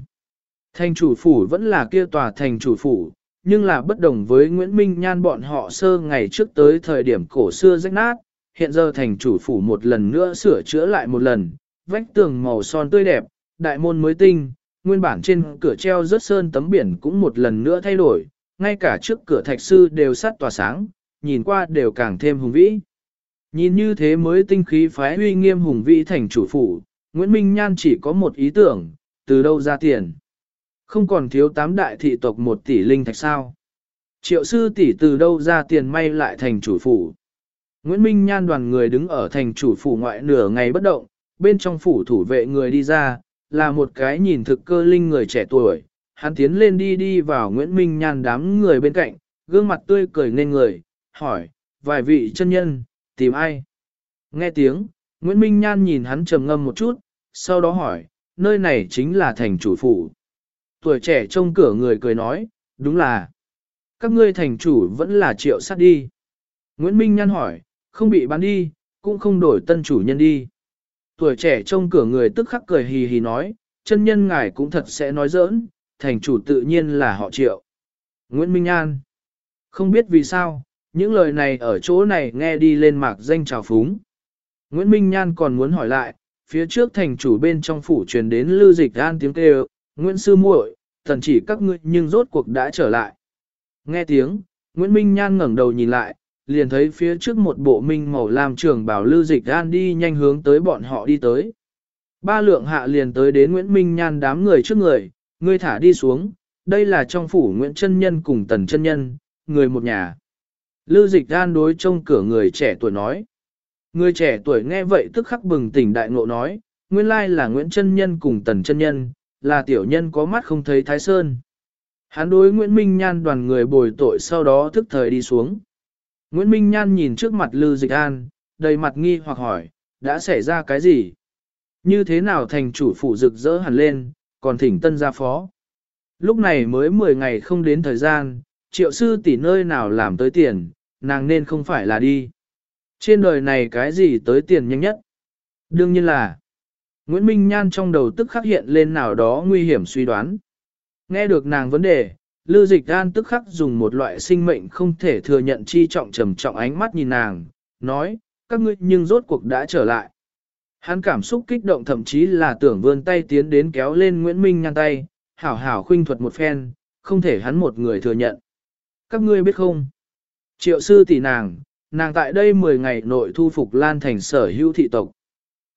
Thành chủ phủ vẫn là kia tòa thành chủ phủ, nhưng là bất đồng với Nguyễn Minh Nhan bọn họ sơ ngày trước tới thời điểm cổ xưa rách nát, hiện giờ thành chủ phủ một lần nữa sửa chữa lại một lần, vách tường màu son tươi đẹp, đại môn mới tinh, nguyên bản trên cửa treo rớt sơn tấm biển cũng một lần nữa thay đổi, ngay cả trước cửa thạch sư đều sắt tỏa sáng, nhìn qua đều càng thêm hùng vĩ. Nhìn như thế mới tinh khí phái uy nghiêm hùng vĩ thành chủ phủ, Nguyễn Minh Nhan chỉ có một ý tưởng, từ đâu ra tiền. Không còn thiếu tám đại thị tộc một tỷ linh thạch sao. Triệu sư tỷ từ đâu ra tiền may lại thành chủ phủ. Nguyễn Minh Nhan đoàn người đứng ở thành chủ phủ ngoại nửa ngày bất động, bên trong phủ thủ vệ người đi ra, là một cái nhìn thực cơ linh người trẻ tuổi. Hắn tiến lên đi đi vào Nguyễn Minh Nhan đám người bên cạnh, gương mặt tươi cười nên người, hỏi, vài vị chân nhân, tìm ai? Nghe tiếng, Nguyễn Minh Nhan nhìn hắn trầm ngâm một chút, sau đó hỏi, nơi này chính là thành chủ phủ. Tuổi trẻ trông cửa người cười nói, đúng là. Các ngươi thành chủ vẫn là triệu sát đi. Nguyễn Minh Nhan hỏi, không bị bán đi, cũng không đổi tân chủ nhân đi. Tuổi trẻ trông cửa người tức khắc cười hì hì nói, chân nhân ngài cũng thật sẽ nói giỡn, thành chủ tự nhiên là họ triệu. Nguyễn Minh Nhan, không biết vì sao, những lời này ở chỗ này nghe đi lên mạc danh trào phúng. Nguyễn Minh Nhan còn muốn hỏi lại, phía trước thành chủ bên trong phủ truyền đến lưu dịch an tiếng kêu, Nguyễn Sư muội, thần chỉ các ngươi nhưng rốt cuộc đã trở lại. Nghe tiếng, Nguyễn Minh Nhan ngẩng đầu nhìn lại, liền thấy phía trước một bộ minh màu làm trưởng bảo lưu dịch an đi nhanh hướng tới bọn họ đi tới. Ba lượng hạ liền tới đến Nguyễn Minh Nhan đám người trước người, ngươi thả đi xuống, đây là trong phủ Nguyễn Trân Nhân cùng Tần Trân Nhân, người một nhà. Lư dịch An đối trông cửa người trẻ tuổi nói. Người trẻ tuổi nghe vậy tức khắc bừng tỉnh đại ngộ nói, nguyên lai là Nguyễn Trân Nhân cùng Tần Trân Nhân, là tiểu nhân có mắt không thấy Thái Sơn. Hắn đối Nguyễn Minh Nhan đoàn người bồi tội sau đó thức thời đi xuống. Nguyễn Minh Nhan nhìn trước mặt Lư Dịch An, đầy mặt nghi hoặc hỏi, đã xảy ra cái gì? Như thế nào thành chủ phủ rực rỡ hẳn lên, còn thỉnh tân gia phó? Lúc này mới 10 ngày không đến thời gian, triệu sư tỷ nơi nào làm tới tiền, nàng nên không phải là đi. Trên đời này cái gì tới tiền nhanh nhất? Đương nhiên là, Nguyễn Minh Nhan trong đầu tức khắc hiện lên nào đó nguy hiểm suy đoán. Nghe được nàng vấn đề, Lư Dịch An tức khắc dùng một loại sinh mệnh không thể thừa nhận chi trọng trầm trọng ánh mắt nhìn nàng, nói, các ngươi nhưng rốt cuộc đã trở lại. Hắn cảm xúc kích động thậm chí là tưởng vươn tay tiến đến kéo lên Nguyễn Minh Nhan tay, hảo hảo khuynh thuật một phen, không thể hắn một người thừa nhận. Các ngươi biết không? Triệu sư tỷ nàng, nàng tại đây 10 ngày nội thu phục Lan Thành sở hữu thị tộc.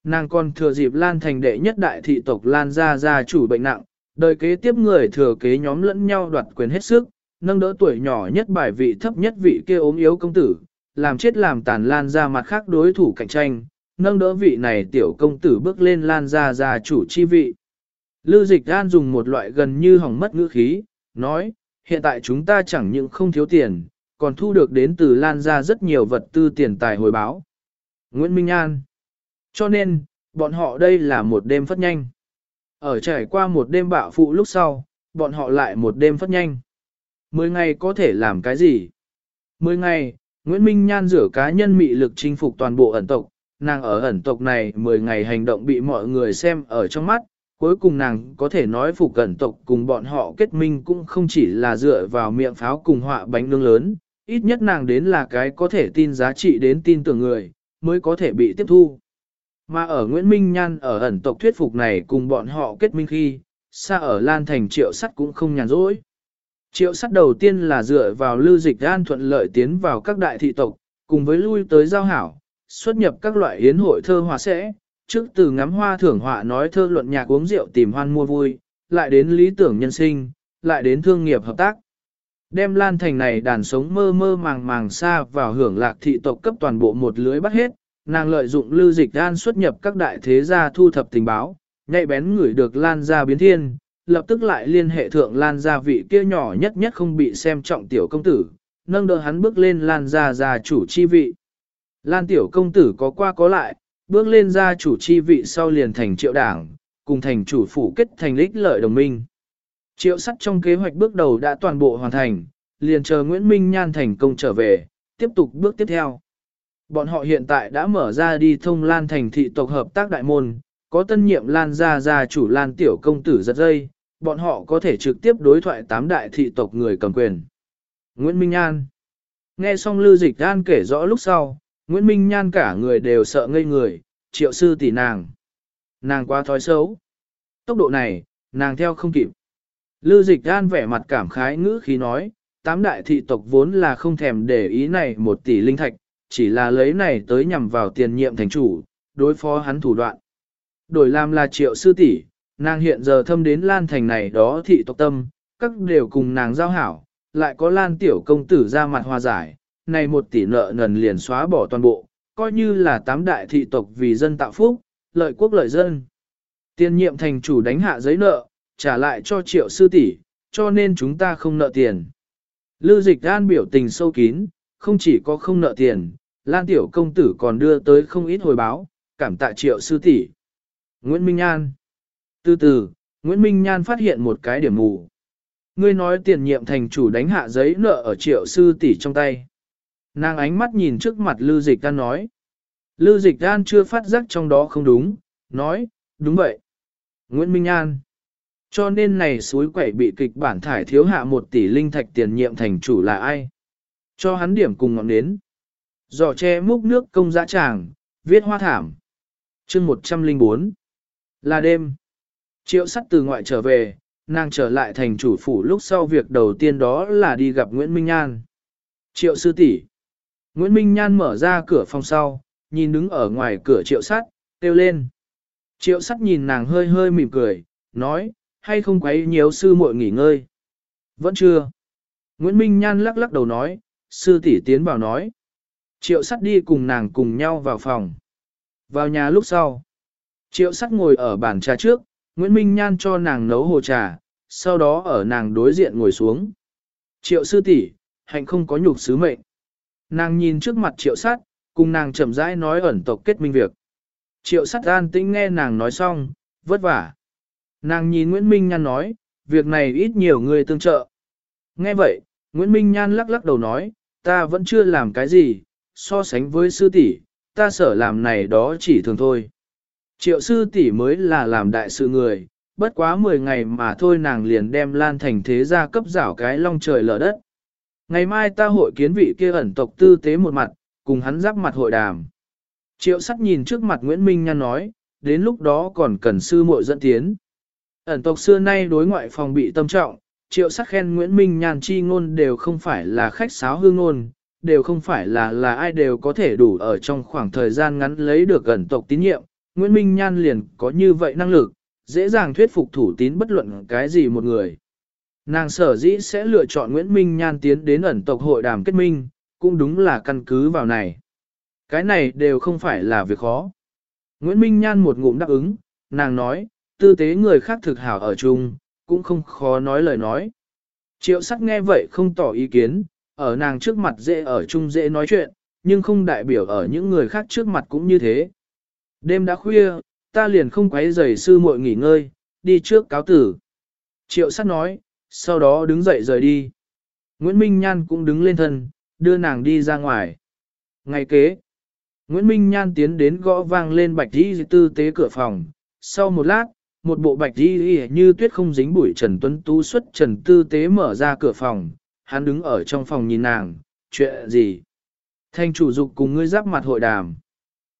Nàng còn thừa dịp Lan Thành đệ nhất đại thị tộc Lan ra ra chủ bệnh nặng, đời kế tiếp người thừa kế nhóm lẫn nhau đoạt quyền hết sức, nâng đỡ tuổi nhỏ nhất bài vị thấp nhất vị kia ốm yếu công tử, làm chết làm tàn Lan ra mặt khác đối thủ cạnh tranh, nâng đỡ vị này tiểu công tử bước lên Lan ra ra chủ chi vị. Lư dịch an dùng một loại gần như hỏng mất ngữ khí, nói, hiện tại chúng ta chẳng những không thiếu tiền, còn thu được đến từ Lan ra rất nhiều vật tư tiền tài hồi báo. Nguyễn Minh An Cho nên, bọn họ đây là một đêm phất nhanh. Ở trải qua một đêm bạo phụ lúc sau, bọn họ lại một đêm phất nhanh. Mười ngày có thể làm cái gì? Mười ngày, Nguyễn Minh Nhan rửa cá nhân mị lực chinh phục toàn bộ ẩn tộc, nàng ở ẩn tộc này mười ngày hành động bị mọi người xem ở trong mắt, cuối cùng nàng có thể nói phục ẩn tộc cùng bọn họ kết minh cũng không chỉ là dựa vào miệng pháo cùng họa bánh nướng lớn, ít nhất nàng đến là cái có thể tin giá trị đến tin tưởng người, mới có thể bị tiếp thu. Mà ở Nguyễn Minh Nhan ở ẩn tộc thuyết phục này cùng bọn họ kết minh khi, xa ở Lan Thành triệu sắt cũng không nhàn rỗi. Triệu sắt đầu tiên là dựa vào lưu dịch an thuận lợi tiến vào các đại thị tộc, cùng với lui tới giao hảo, xuất nhập các loại hiến hội thơ hòa sẽ, trước từ ngắm hoa thưởng họa nói thơ luận nhạc uống rượu tìm hoan mua vui, lại đến lý tưởng nhân sinh, lại đến thương nghiệp hợp tác. Đem Lan Thành này đàn sống mơ mơ màng màng xa vào hưởng lạc thị tộc cấp toàn bộ một lưới bắt hết, nàng lợi dụng lưu dịch đan xuất nhập các đại thế gia thu thập tình báo, nhạy bén người được Lan ra biến thiên, lập tức lại liên hệ thượng Lan gia vị kia nhỏ nhất nhất không bị xem trọng tiểu công tử, nâng đỡ hắn bước lên Lan gia gia chủ chi vị. Lan tiểu công tử có qua có lại, bước lên gia chủ chi vị sau liền thành triệu đảng, cùng thành chủ phủ kết thành lích lợi đồng minh. Triệu sắt trong kế hoạch bước đầu đã toàn bộ hoàn thành, liền chờ Nguyễn Minh Nhan thành công trở về, tiếp tục bước tiếp theo. Bọn họ hiện tại đã mở ra đi thông Lan thành thị tộc hợp tác đại môn, có tân nhiệm Lan gia gia chủ Lan tiểu công tử giật dây, bọn họ có thể trực tiếp đối thoại tám đại thị tộc người cầm quyền. Nguyễn Minh Nhan Nghe xong Lưu Dịch An kể rõ lúc sau, Nguyễn Minh Nhan cả người đều sợ ngây người, triệu sư tỷ nàng. Nàng quá thói xấu. Tốc độ này, nàng theo không kịp. Lưu Dịch An vẻ mặt cảm khái ngữ khí nói, tám đại thị tộc vốn là không thèm để ý này một tỷ linh thạch, chỉ là lấy này tới nhằm vào tiền nhiệm thành chủ, đối phó hắn thủ đoạn. Đổi làm là triệu sư tỷ, nàng hiện giờ thâm đến lan thành này đó thị tộc tâm, các đều cùng nàng giao hảo, lại có lan tiểu công tử ra mặt hòa giải, này một tỷ nợ nần liền xóa bỏ toàn bộ, coi như là tám đại thị tộc vì dân tạo phúc, lợi quốc lợi dân. Tiền nhiệm thành chủ đánh hạ giấy nợ, trả lại cho triệu sư tỷ, cho nên chúng ta không nợ tiền. Lư dịch an biểu tình sâu kín, không chỉ có không nợ tiền, Lan tiểu công tử còn đưa tới không ít hồi báo, cảm tạ triệu sư tỷ. Nguyễn Minh An Từ từ, Nguyễn Minh Nhan phát hiện một cái điểm mù. Ngươi nói tiền nhiệm thành chủ đánh hạ giấy nợ ở triệu sư tỷ trong tay. Nàng ánh mắt nhìn trước mặt Lư Dịch An nói. Lư Dịch An chưa phát giác trong đó không đúng, nói, đúng vậy. Nguyễn Minh An. Cho nên này suối quẩy bị kịch bản thải thiếu hạ một tỷ linh thạch tiền nhiệm thành chủ là ai? Cho hắn điểm cùng ngọn đến. Giỏ che múc nước công dã tràng, viết hoa thảm. chương 104. Là đêm. Triệu sắt từ ngoại trở về, nàng trở lại thành chủ phủ lúc sau việc đầu tiên đó là đi gặp Nguyễn Minh Nhan. Triệu sư tỷ Nguyễn Minh Nhan mở ra cửa phòng sau, nhìn đứng ở ngoài cửa triệu sắt, kêu lên. Triệu sắt nhìn nàng hơi hơi mỉm cười, nói, hay không quấy nhiều sư muội nghỉ ngơi. Vẫn chưa. Nguyễn Minh Nhan lắc lắc đầu nói, sư tỷ tiến vào nói. Triệu sắt đi cùng nàng cùng nhau vào phòng. Vào nhà lúc sau. Triệu sắt ngồi ở bàn trà trước, Nguyễn Minh Nhan cho nàng nấu hồ trà, sau đó ở nàng đối diện ngồi xuống. Triệu sư tỷ, hạnh không có nhục sứ mệnh. Nàng nhìn trước mặt triệu sắt cùng nàng chậm rãi nói ẩn tộc kết minh việc. Triệu sắt an tĩnh nghe nàng nói xong, vất vả. Nàng nhìn Nguyễn Minh Nhan nói, việc này ít nhiều người tương trợ. Nghe vậy, Nguyễn Minh Nhan lắc lắc đầu nói, ta vẫn chưa làm cái gì, so sánh với sư tỷ, ta sợ làm này đó chỉ thường thôi. Triệu sư tỷ mới là làm đại sự người, bất quá 10 ngày mà thôi nàng liền đem lan thành thế gia cấp rảo cái long trời lở đất. Ngày mai ta hội kiến vị kia ẩn tộc tư tế một mặt, cùng hắn giáp mặt hội đàm. Triệu sắc nhìn trước mặt Nguyễn Minh Nhan nói, đến lúc đó còn cần sư muội dẫn tiến. Ẩn tộc xưa nay đối ngoại phòng bị tâm trọng, triệu sắc khen Nguyễn Minh Nhan chi ngôn đều không phải là khách sáo hương ngôn, đều không phải là là ai đều có thể đủ ở trong khoảng thời gian ngắn lấy được ẩn tộc tín nhiệm. Nguyễn Minh Nhan liền có như vậy năng lực, dễ dàng thuyết phục thủ tín bất luận cái gì một người. Nàng sở dĩ sẽ lựa chọn Nguyễn Minh Nhan tiến đến ẩn tộc hội đàm kết minh, cũng đúng là căn cứ vào này. Cái này đều không phải là việc khó. Nguyễn Minh Nhan một ngụm đáp ứng, nàng nói, tư tế người khác thực hảo ở chung, cũng không khó nói lời nói. Triệu sắc nghe vậy không tỏ ý kiến, ở nàng trước mặt dễ ở chung dễ nói chuyện, nhưng không đại biểu ở những người khác trước mặt cũng như thế. Đêm đã khuya, ta liền không quấy rầy sư muội nghỉ ngơi, đi trước cáo tử. Triệu sắc nói, sau đó đứng dậy rời đi. Nguyễn Minh Nhan cũng đứng lên thân, đưa nàng đi ra ngoài. Ngày kế, Nguyễn Minh Nhan tiến đến gõ vang lên bạch đi tư tế cửa phòng. Sau một lát, một bộ bạch đi như tuyết không dính bụi Trần Tuấn Tú xuất Trần Tư Tế mở ra cửa phòng. Hắn đứng ở trong phòng nhìn nàng, chuyện gì? Thanh chủ dục cùng ngươi giáp mặt hội đàm.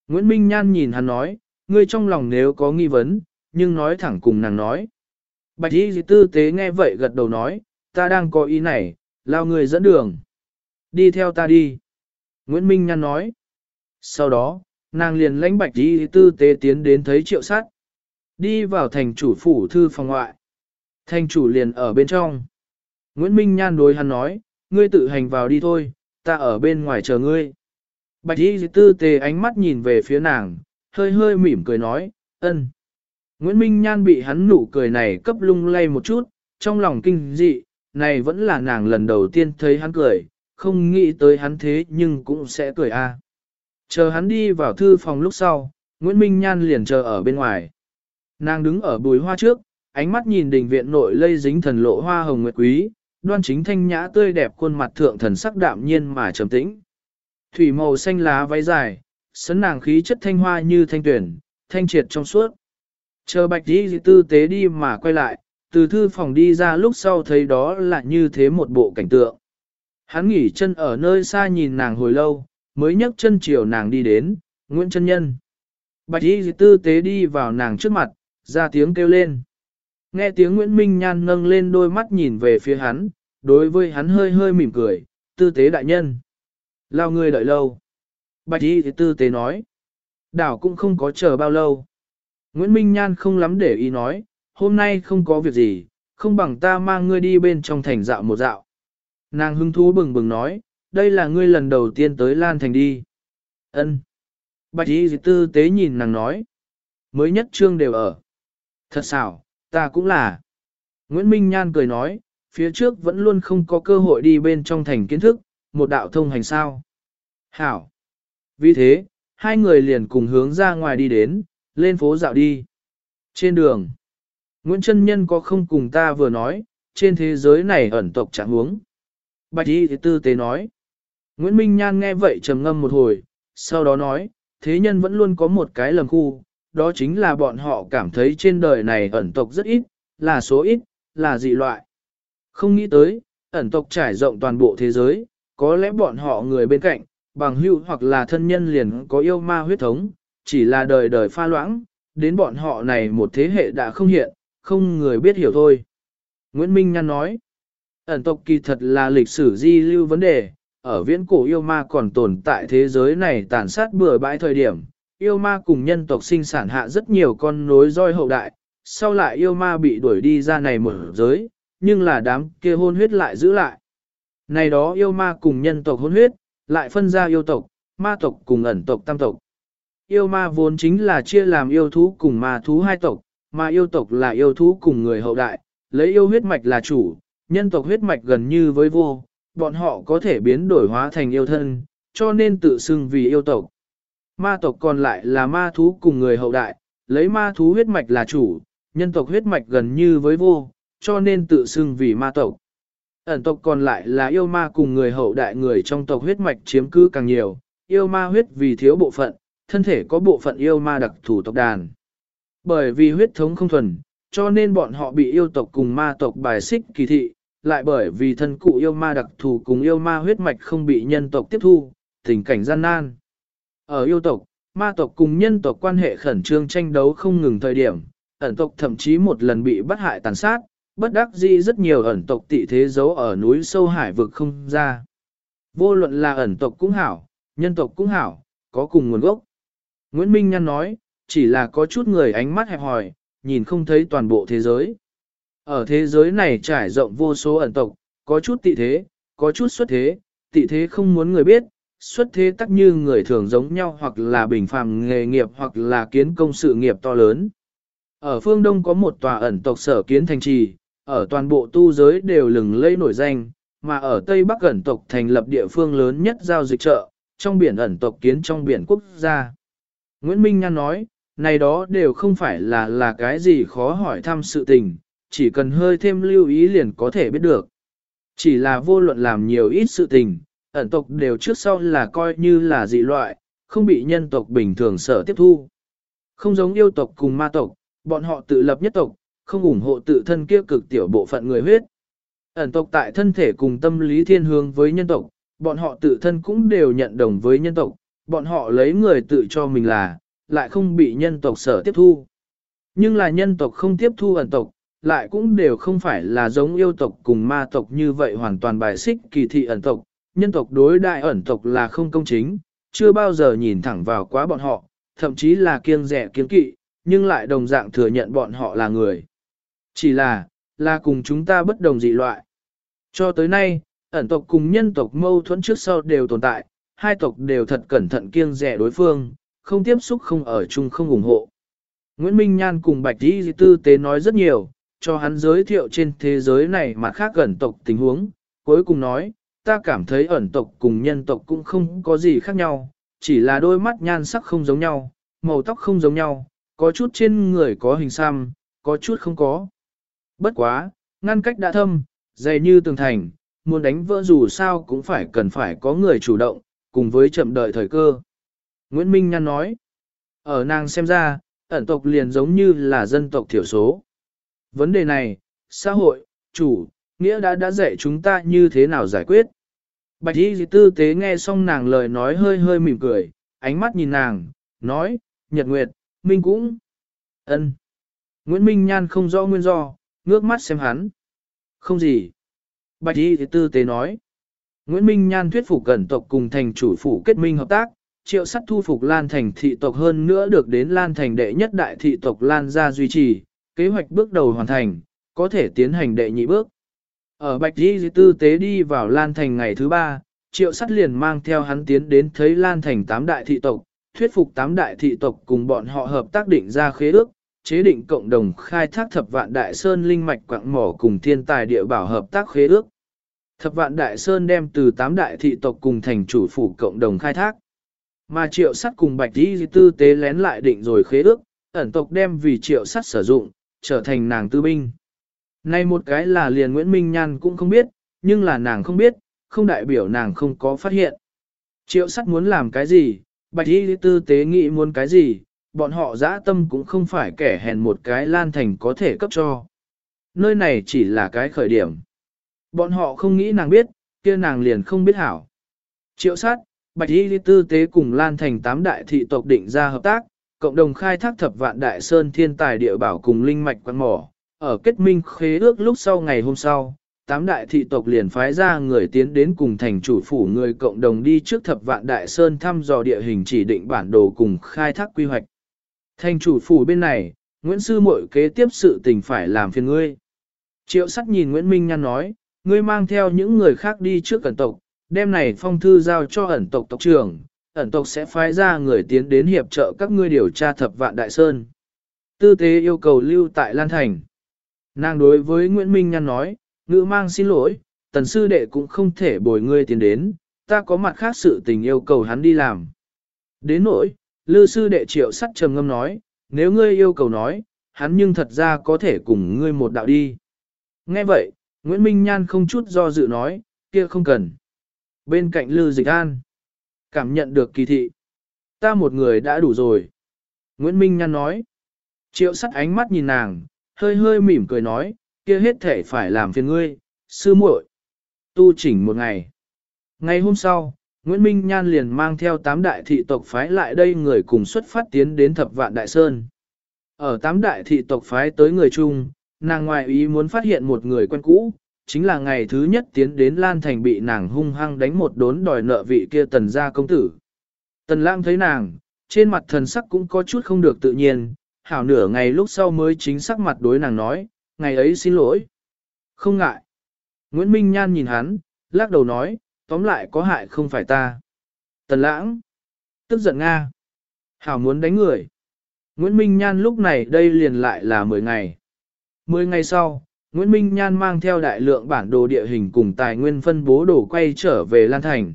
Nguyễn Minh Nhan nhìn hắn nói, ngươi trong lòng nếu có nghi vấn, nhưng nói thẳng cùng nàng nói. Bạch y tư tế nghe vậy gật đầu nói, ta đang có ý này, lao người dẫn đường. Đi theo ta đi. Nguyễn Minh Nhan nói. Sau đó, nàng liền lãnh bạch y tư tế tiến đến thấy triệu sát. Đi vào thành chủ phủ thư phòng ngoại. Thành chủ liền ở bên trong. Nguyễn Minh Nhan đối hắn nói, ngươi tự hành vào đi thôi, ta ở bên ngoài chờ ngươi. Bạch y tư tề ánh mắt nhìn về phía nàng, hơi hơi mỉm cười nói, ân. Nguyễn Minh Nhan bị hắn nụ cười này cấp lung lay một chút, trong lòng kinh dị, này vẫn là nàng lần đầu tiên thấy hắn cười, không nghĩ tới hắn thế nhưng cũng sẽ cười a. Chờ hắn đi vào thư phòng lúc sau, Nguyễn Minh Nhan liền chờ ở bên ngoài. Nàng đứng ở bùi hoa trước, ánh mắt nhìn đình viện nội lây dính thần lộ hoa hồng nguyệt quý, đoan chính thanh nhã tươi đẹp khuôn mặt thượng thần sắc đạm nhiên mà trầm tĩnh. Thủy màu xanh lá váy dài, sấn nàng khí chất thanh hoa như thanh tuyển, thanh triệt trong suốt. Chờ bạch đi tư tế đi mà quay lại, từ thư phòng đi ra lúc sau thấy đó là như thế một bộ cảnh tượng. Hắn nghỉ chân ở nơi xa nhìn nàng hồi lâu, mới nhấc chân chiều nàng đi đến, Nguyễn chân Nhân. Bạch y tư tế đi vào nàng trước mặt, ra tiếng kêu lên. Nghe tiếng Nguyễn Minh Nhan nâng lên đôi mắt nhìn về phía hắn, đối với hắn hơi hơi mỉm cười, tư tế đại nhân. Lao người đợi lâu. Bạch y thì tư tế nói. Đảo cũng không có chờ bao lâu. Nguyễn Minh Nhan không lắm để ý nói, hôm nay không có việc gì, không bằng ta mang ngươi đi bên trong thành dạo một dạo. Nàng hứng thú bừng bừng nói, đây là ngươi lần đầu tiên tới Lan Thành đi. Ân. Bạch y thì tư tế nhìn nàng nói. Mới nhất trương đều ở. Thật xảo, ta cũng là. Nguyễn Minh Nhan cười nói, phía trước vẫn luôn không có cơ hội đi bên trong thành kiến thức, một đạo thông hành sao. Hảo. Vì thế, hai người liền cùng hướng ra ngoài đi đến, lên phố dạo đi. Trên đường, Nguyễn Trân Nhân có không cùng ta vừa nói, trên thế giới này ẩn tộc trạng huống. Bạch y tư tế nói. Nguyễn Minh Nhan nghe vậy trầm ngâm một hồi, sau đó nói, thế nhân vẫn luôn có một cái lầm khu, đó chính là bọn họ cảm thấy trên đời này ẩn tộc rất ít, là số ít, là dị loại. Không nghĩ tới, ẩn tộc trải rộng toàn bộ thế giới, có lẽ bọn họ người bên cạnh, bằng hữu hoặc là thân nhân liền có yêu ma huyết thống, chỉ là đời đời pha loãng, đến bọn họ này một thế hệ đã không hiện, không người biết hiểu thôi. Nguyễn Minh Nhan nói, ẩn tộc kỳ thật là lịch sử di lưu vấn đề, ở viễn cổ yêu ma còn tồn tại thế giới này tàn sát bừa bãi thời điểm, yêu ma cùng nhân tộc sinh sản hạ rất nhiều con nối roi hậu đại, sau lại yêu ma bị đuổi đi ra này mở giới, nhưng là đám kia hôn huyết lại giữ lại. Này đó yêu ma cùng nhân tộc hôn huyết, lại phân ra yêu tộc, ma tộc cùng ẩn tộc tam tộc. Yêu ma vốn chính là chia làm yêu thú cùng ma thú hai tộc, mà yêu tộc là yêu thú cùng người hậu đại, lấy yêu huyết mạch là chủ, nhân tộc huyết mạch gần như với vô, bọn họ có thể biến đổi hóa thành yêu thân, cho nên tự xưng vì yêu tộc ma tộc còn lại là ma thú cùng người hậu đại, lấy ma thú huyết mạch là chủ, nhân tộc huyết mạch gần như với vô, cho nên tự xưng vì ma tộc. Ẩn tộc còn lại là yêu ma cùng người hậu đại người trong tộc huyết mạch chiếm cứ càng nhiều, yêu ma huyết vì thiếu bộ phận, thân thể có bộ phận yêu ma đặc thủ tộc đàn. Bởi vì huyết thống không thuần, cho nên bọn họ bị yêu tộc cùng ma tộc bài xích kỳ thị, lại bởi vì thân cụ yêu ma đặc thù cùng yêu ma huyết mạch không bị nhân tộc tiếp thu, tình cảnh gian nan. Ở yêu tộc, ma tộc cùng nhân tộc quan hệ khẩn trương tranh đấu không ngừng thời điểm, ẩn tộc thậm chí một lần bị bắt hại tàn sát, bất đắc dĩ rất nhiều ẩn tộc tị thế giấu ở núi sâu hải vực không ra. Vô luận là ẩn tộc cũng hảo, nhân tộc cũng hảo, có cùng nguồn gốc. Nguyễn Minh Nhan nói, chỉ là có chút người ánh mắt hẹp hòi, nhìn không thấy toàn bộ thế giới. Ở thế giới này trải rộng vô số ẩn tộc, có chút tị thế, có chút xuất thế, tị thế không muốn người biết, xuất thế tắc như người thường giống nhau hoặc là bình phàm nghề nghiệp hoặc là kiến công sự nghiệp to lớn. Ở phương Đông có một tòa ẩn tộc sở kiến thành trì, ở toàn bộ tu giới đều lừng lây nổi danh, mà ở Tây Bắc ẩn tộc thành lập địa phương lớn nhất giao dịch chợ, trong biển ẩn tộc kiến trong biển quốc gia. Nguyễn Minh Nhan nói, này đó đều không phải là là cái gì khó hỏi thăm sự tình, chỉ cần hơi thêm lưu ý liền có thể biết được. Chỉ là vô luận làm nhiều ít sự tình, ẩn tộc đều trước sau là coi như là dị loại, không bị nhân tộc bình thường sở tiếp thu. Không giống yêu tộc cùng ma tộc, bọn họ tự lập nhất tộc, không ủng hộ tự thân kia cực tiểu bộ phận người huyết. Ẩn tộc tại thân thể cùng tâm lý thiên hướng với nhân tộc, bọn họ tự thân cũng đều nhận đồng với nhân tộc, bọn họ lấy người tự cho mình là, lại không bị nhân tộc sở tiếp thu. Nhưng là nhân tộc không tiếp thu ẩn tộc, lại cũng đều không phải là giống yêu tộc cùng ma tộc như vậy hoàn toàn bài xích kỳ thị ẩn tộc, nhân tộc đối đại ẩn tộc là không công chính, chưa bao giờ nhìn thẳng vào quá bọn họ, thậm chí là kiêng rẻ kiêng kỵ, nhưng lại đồng dạng thừa nhận bọn họ là người. Chỉ là, là cùng chúng ta bất đồng dị loại. Cho tới nay, ẩn tộc cùng nhân tộc mâu thuẫn trước sau đều tồn tại, hai tộc đều thật cẩn thận kiêng rẻ đối phương, không tiếp xúc không ở chung không ủng hộ. Nguyễn Minh Nhan cùng Bạch Di Tư Tế nói rất nhiều, cho hắn giới thiệu trên thế giới này mà khác ẩn tộc tình huống, cuối cùng nói, ta cảm thấy ẩn tộc cùng nhân tộc cũng không có gì khác nhau, chỉ là đôi mắt nhan sắc không giống nhau, màu tóc không giống nhau, có chút trên người có hình xăm, có chút không có. Bất quá, ngăn cách đã thâm, dày như tường thành, muốn đánh vỡ dù sao cũng phải cần phải có người chủ động, cùng với chậm đợi thời cơ. Nguyễn Minh Nhan nói, ở nàng xem ra, ẩn tộc liền giống như là dân tộc thiểu số. Vấn đề này, xã hội, chủ, nghĩa đã đã dạy chúng ta như thế nào giải quyết. Bạch y tư tế nghe xong nàng lời nói hơi hơi mỉm cười, ánh mắt nhìn nàng, nói, Nhật Nguyệt, Minh cũng. ân. Nguyễn Minh Nhan không rõ nguyên do, ngước mắt xem hắn. Không gì. Bạch y tư tế nói. Nguyễn Minh Nhan thuyết phục cẩn tộc cùng thành chủ phủ kết minh hợp tác, triệu sắt thu phục Lan Thành thị tộc hơn nữa được đến Lan Thành đệ nhất đại thị tộc Lan gia duy trì, kế hoạch bước đầu hoàn thành, có thể tiến hành đệ nhị bước. Ở Bạch Di Tư Tế đi vào Lan Thành ngày thứ ba, triệu sắt liền mang theo hắn tiến đến thấy Lan Thành tám đại thị tộc, thuyết phục tám đại thị tộc cùng bọn họ hợp tác định ra khế ước, chế định cộng đồng khai thác thập vạn đại sơn linh mạch quạng mỏ cùng thiên tài địa bảo hợp tác khế ước. Thập vạn đại sơn đem từ tám đại thị tộc cùng thành chủ phủ cộng đồng khai thác. Mà triệu sắt cùng bạch đi tư tế lén lại định rồi khế ước, ẩn tộc đem vì triệu sắt sử dụng, trở thành nàng tư binh. Nay một cái là liền Nguyễn Minh Nhan cũng không biết, nhưng là nàng không biết, không đại biểu nàng không có phát hiện. Triệu sắt muốn làm cái gì, bạch y tư tế nghĩ muốn cái gì, bọn họ dã tâm cũng không phải kẻ hèn một cái lan thành có thể cấp cho. Nơi này chỉ là cái khởi điểm. Bọn họ không nghĩ nàng biết, kia nàng liền không biết hảo. Triệu sát, bạch y tư tế cùng lan thành tám đại thị tộc định ra hợp tác, cộng đồng khai thác thập vạn đại sơn thiên tài địa bảo cùng linh mạch quan mỏ. Ở kết minh khế ước lúc sau ngày hôm sau, tám đại thị tộc liền phái ra người tiến đến cùng thành chủ phủ người cộng đồng đi trước thập vạn đại sơn thăm dò địa hình chỉ định bản đồ cùng khai thác quy hoạch. Thành chủ phủ bên này, Nguyễn Sư Mội kế tiếp sự tình phải làm phiền ngươi. Triệu sắc nhìn Nguyễn Minh Nhan nói, ngươi mang theo những người khác đi trước ẩn tộc, đem này phong thư giao cho ẩn tộc tộc trưởng, ẩn tộc sẽ phái ra người tiến đến hiệp trợ các ngươi điều tra thập vạn đại sơn. Tư tế yêu cầu lưu tại Lan Thành. Nàng đối với Nguyễn Minh Nhan nói, ngữ mang xin lỗi, tần sư đệ cũng không thể bồi ngươi tiến đến, ta có mặt khác sự tình yêu cầu hắn đi làm. Đến nỗi, lư sư đệ triệu sắt trầm ngâm nói, nếu ngươi yêu cầu nói, hắn nhưng thật ra có thể cùng ngươi một đạo đi. Nghe vậy, Nguyễn Minh Nhan không chút do dự nói, kia không cần. Bên cạnh Lư Dịch An, cảm nhận được kỳ thị. Ta một người đã đủ rồi. Nguyễn Minh Nhan nói. Triệu sắt ánh mắt nhìn nàng, hơi hơi mỉm cười nói, kia hết thể phải làm phiền ngươi, sư muội. Tu chỉnh một ngày. Ngày hôm sau, Nguyễn Minh Nhan liền mang theo tám đại thị tộc phái lại đây người cùng xuất phát tiến đến thập vạn đại sơn. Ở tám đại thị tộc phái tới người chung, nàng ngoại ý muốn phát hiện một người quen cũ, chính là ngày thứ nhất tiến đến Lan Thành bị nàng hung hăng đánh một đốn đòi nợ vị kia tần gia công tử. Tần lang thấy nàng, trên mặt thần sắc cũng có chút không được tự nhiên, hảo nửa ngày lúc sau mới chính sắc mặt đối nàng nói, ngày ấy xin lỗi. Không ngại. Nguyễn Minh Nhan nhìn hắn, lắc đầu nói, tóm lại có hại không phải ta. Tần lãng. Tức giận Nga. Hảo muốn đánh người. Nguyễn Minh Nhan lúc này đây liền lại là 10 ngày. 10 ngày sau, Nguyễn Minh Nhan mang theo đại lượng bản đồ địa hình cùng tài nguyên phân bố đồ quay trở về Lan Thành.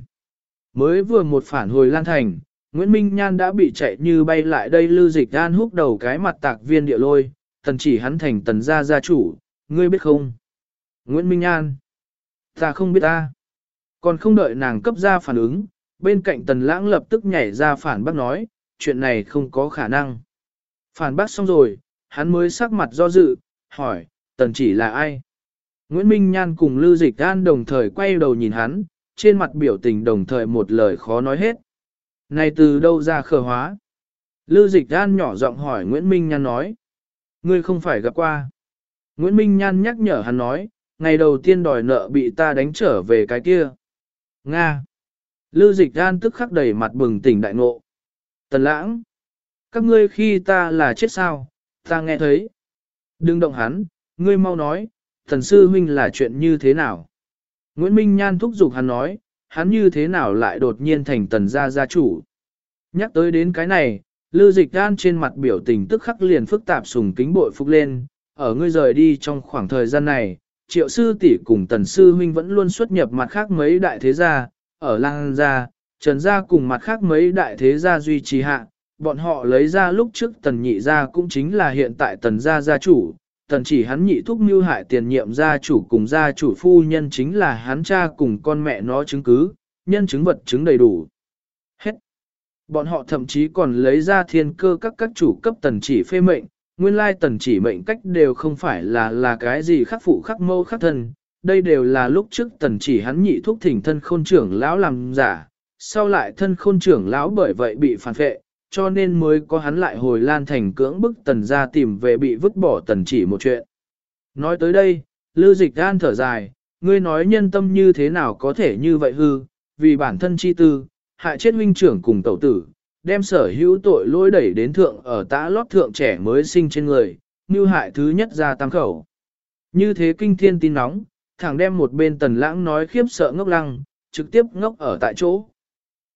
Mới vừa một phản hồi Lan Thành, Nguyễn Minh Nhan đã bị chạy như bay lại đây lưu dịch đan húc đầu cái mặt tạc viên địa lôi, tần chỉ hắn thành tần gia gia chủ, ngươi biết không? Nguyễn Minh Nhan. Ta không biết ta. Còn không đợi nàng cấp ra phản ứng, bên cạnh tần lãng lập tức nhảy ra phản bác nói, chuyện này không có khả năng. Phản bác xong rồi, hắn mới sắc mặt do dự, hỏi, tần chỉ là ai? Nguyễn Minh Nhan cùng Lưu Dịch An đồng thời quay đầu nhìn hắn, trên mặt biểu tình đồng thời một lời khó nói hết. Này từ đâu ra khờ hóa? Lưu Dịch đan nhỏ giọng hỏi Nguyễn Minh Nhan nói. Ngươi không phải gặp qua. Nguyễn Minh Nhan nhắc nhở hắn nói, ngày đầu tiên đòi nợ bị ta đánh trở về cái kia. Nga. Lưu Dịch đan tức khắc đầy mặt bừng tỉnh đại ngộ. Tần lãng. Các ngươi khi ta là chết sao, ta nghe thấy. Đừng động hắn, ngươi mau nói, thần sư huynh là chuyện như thế nào? Nguyễn Minh Nhan thúc giục hắn nói, hắn như thế nào lại đột nhiên thành tần gia gia chủ? Nhắc tới đến cái này, Lưu Dịch Gan trên mặt biểu tình tức khắc liền phức tạp sùng kính bội phục lên, ở ngươi rời đi trong khoảng thời gian này, triệu sư tỷ cùng tần sư huynh vẫn luôn xuất nhập mặt khác mấy đại thế gia, ở lang gia, trần gia cùng mặt khác mấy đại thế gia duy trì hạ, bọn họ lấy ra lúc trước tần nhị gia cũng chính là hiện tại tần gia gia chủ, tần chỉ hắn nhị thúc mưu hại tiền nhiệm gia chủ cùng gia chủ phu nhân chính là hắn cha cùng con mẹ nó chứng cứ, nhân chứng vật chứng đầy đủ. Hết. Bọn họ thậm chí còn lấy ra thiên cơ các các chủ cấp tần chỉ phê mệnh, nguyên lai tần chỉ mệnh cách đều không phải là là cái gì khắc phụ khắc mâu khắc thân, đây đều là lúc trước tần chỉ hắn nhị thúc thỉnh thân khôn trưởng lão làm giả, sau lại thân khôn trưởng lão bởi vậy bị phản phệ, cho nên mới có hắn lại hồi lan thành cưỡng bức tần ra tìm về bị vứt bỏ tần chỉ một chuyện. Nói tới đây, Lưu Dịch Gan thở dài, ngươi nói nhân tâm như thế nào có thể như vậy hư, vì bản thân chi tư, hại chết huynh trưởng cùng tẩu tử, đem sở hữu tội lỗi đẩy đến thượng ở tã lót thượng trẻ mới sinh trên người, như hại thứ nhất ra tam khẩu. Như thế kinh thiên tin nóng, thẳng đem một bên tần lãng nói khiếp sợ ngốc lăng, trực tiếp ngốc ở tại chỗ.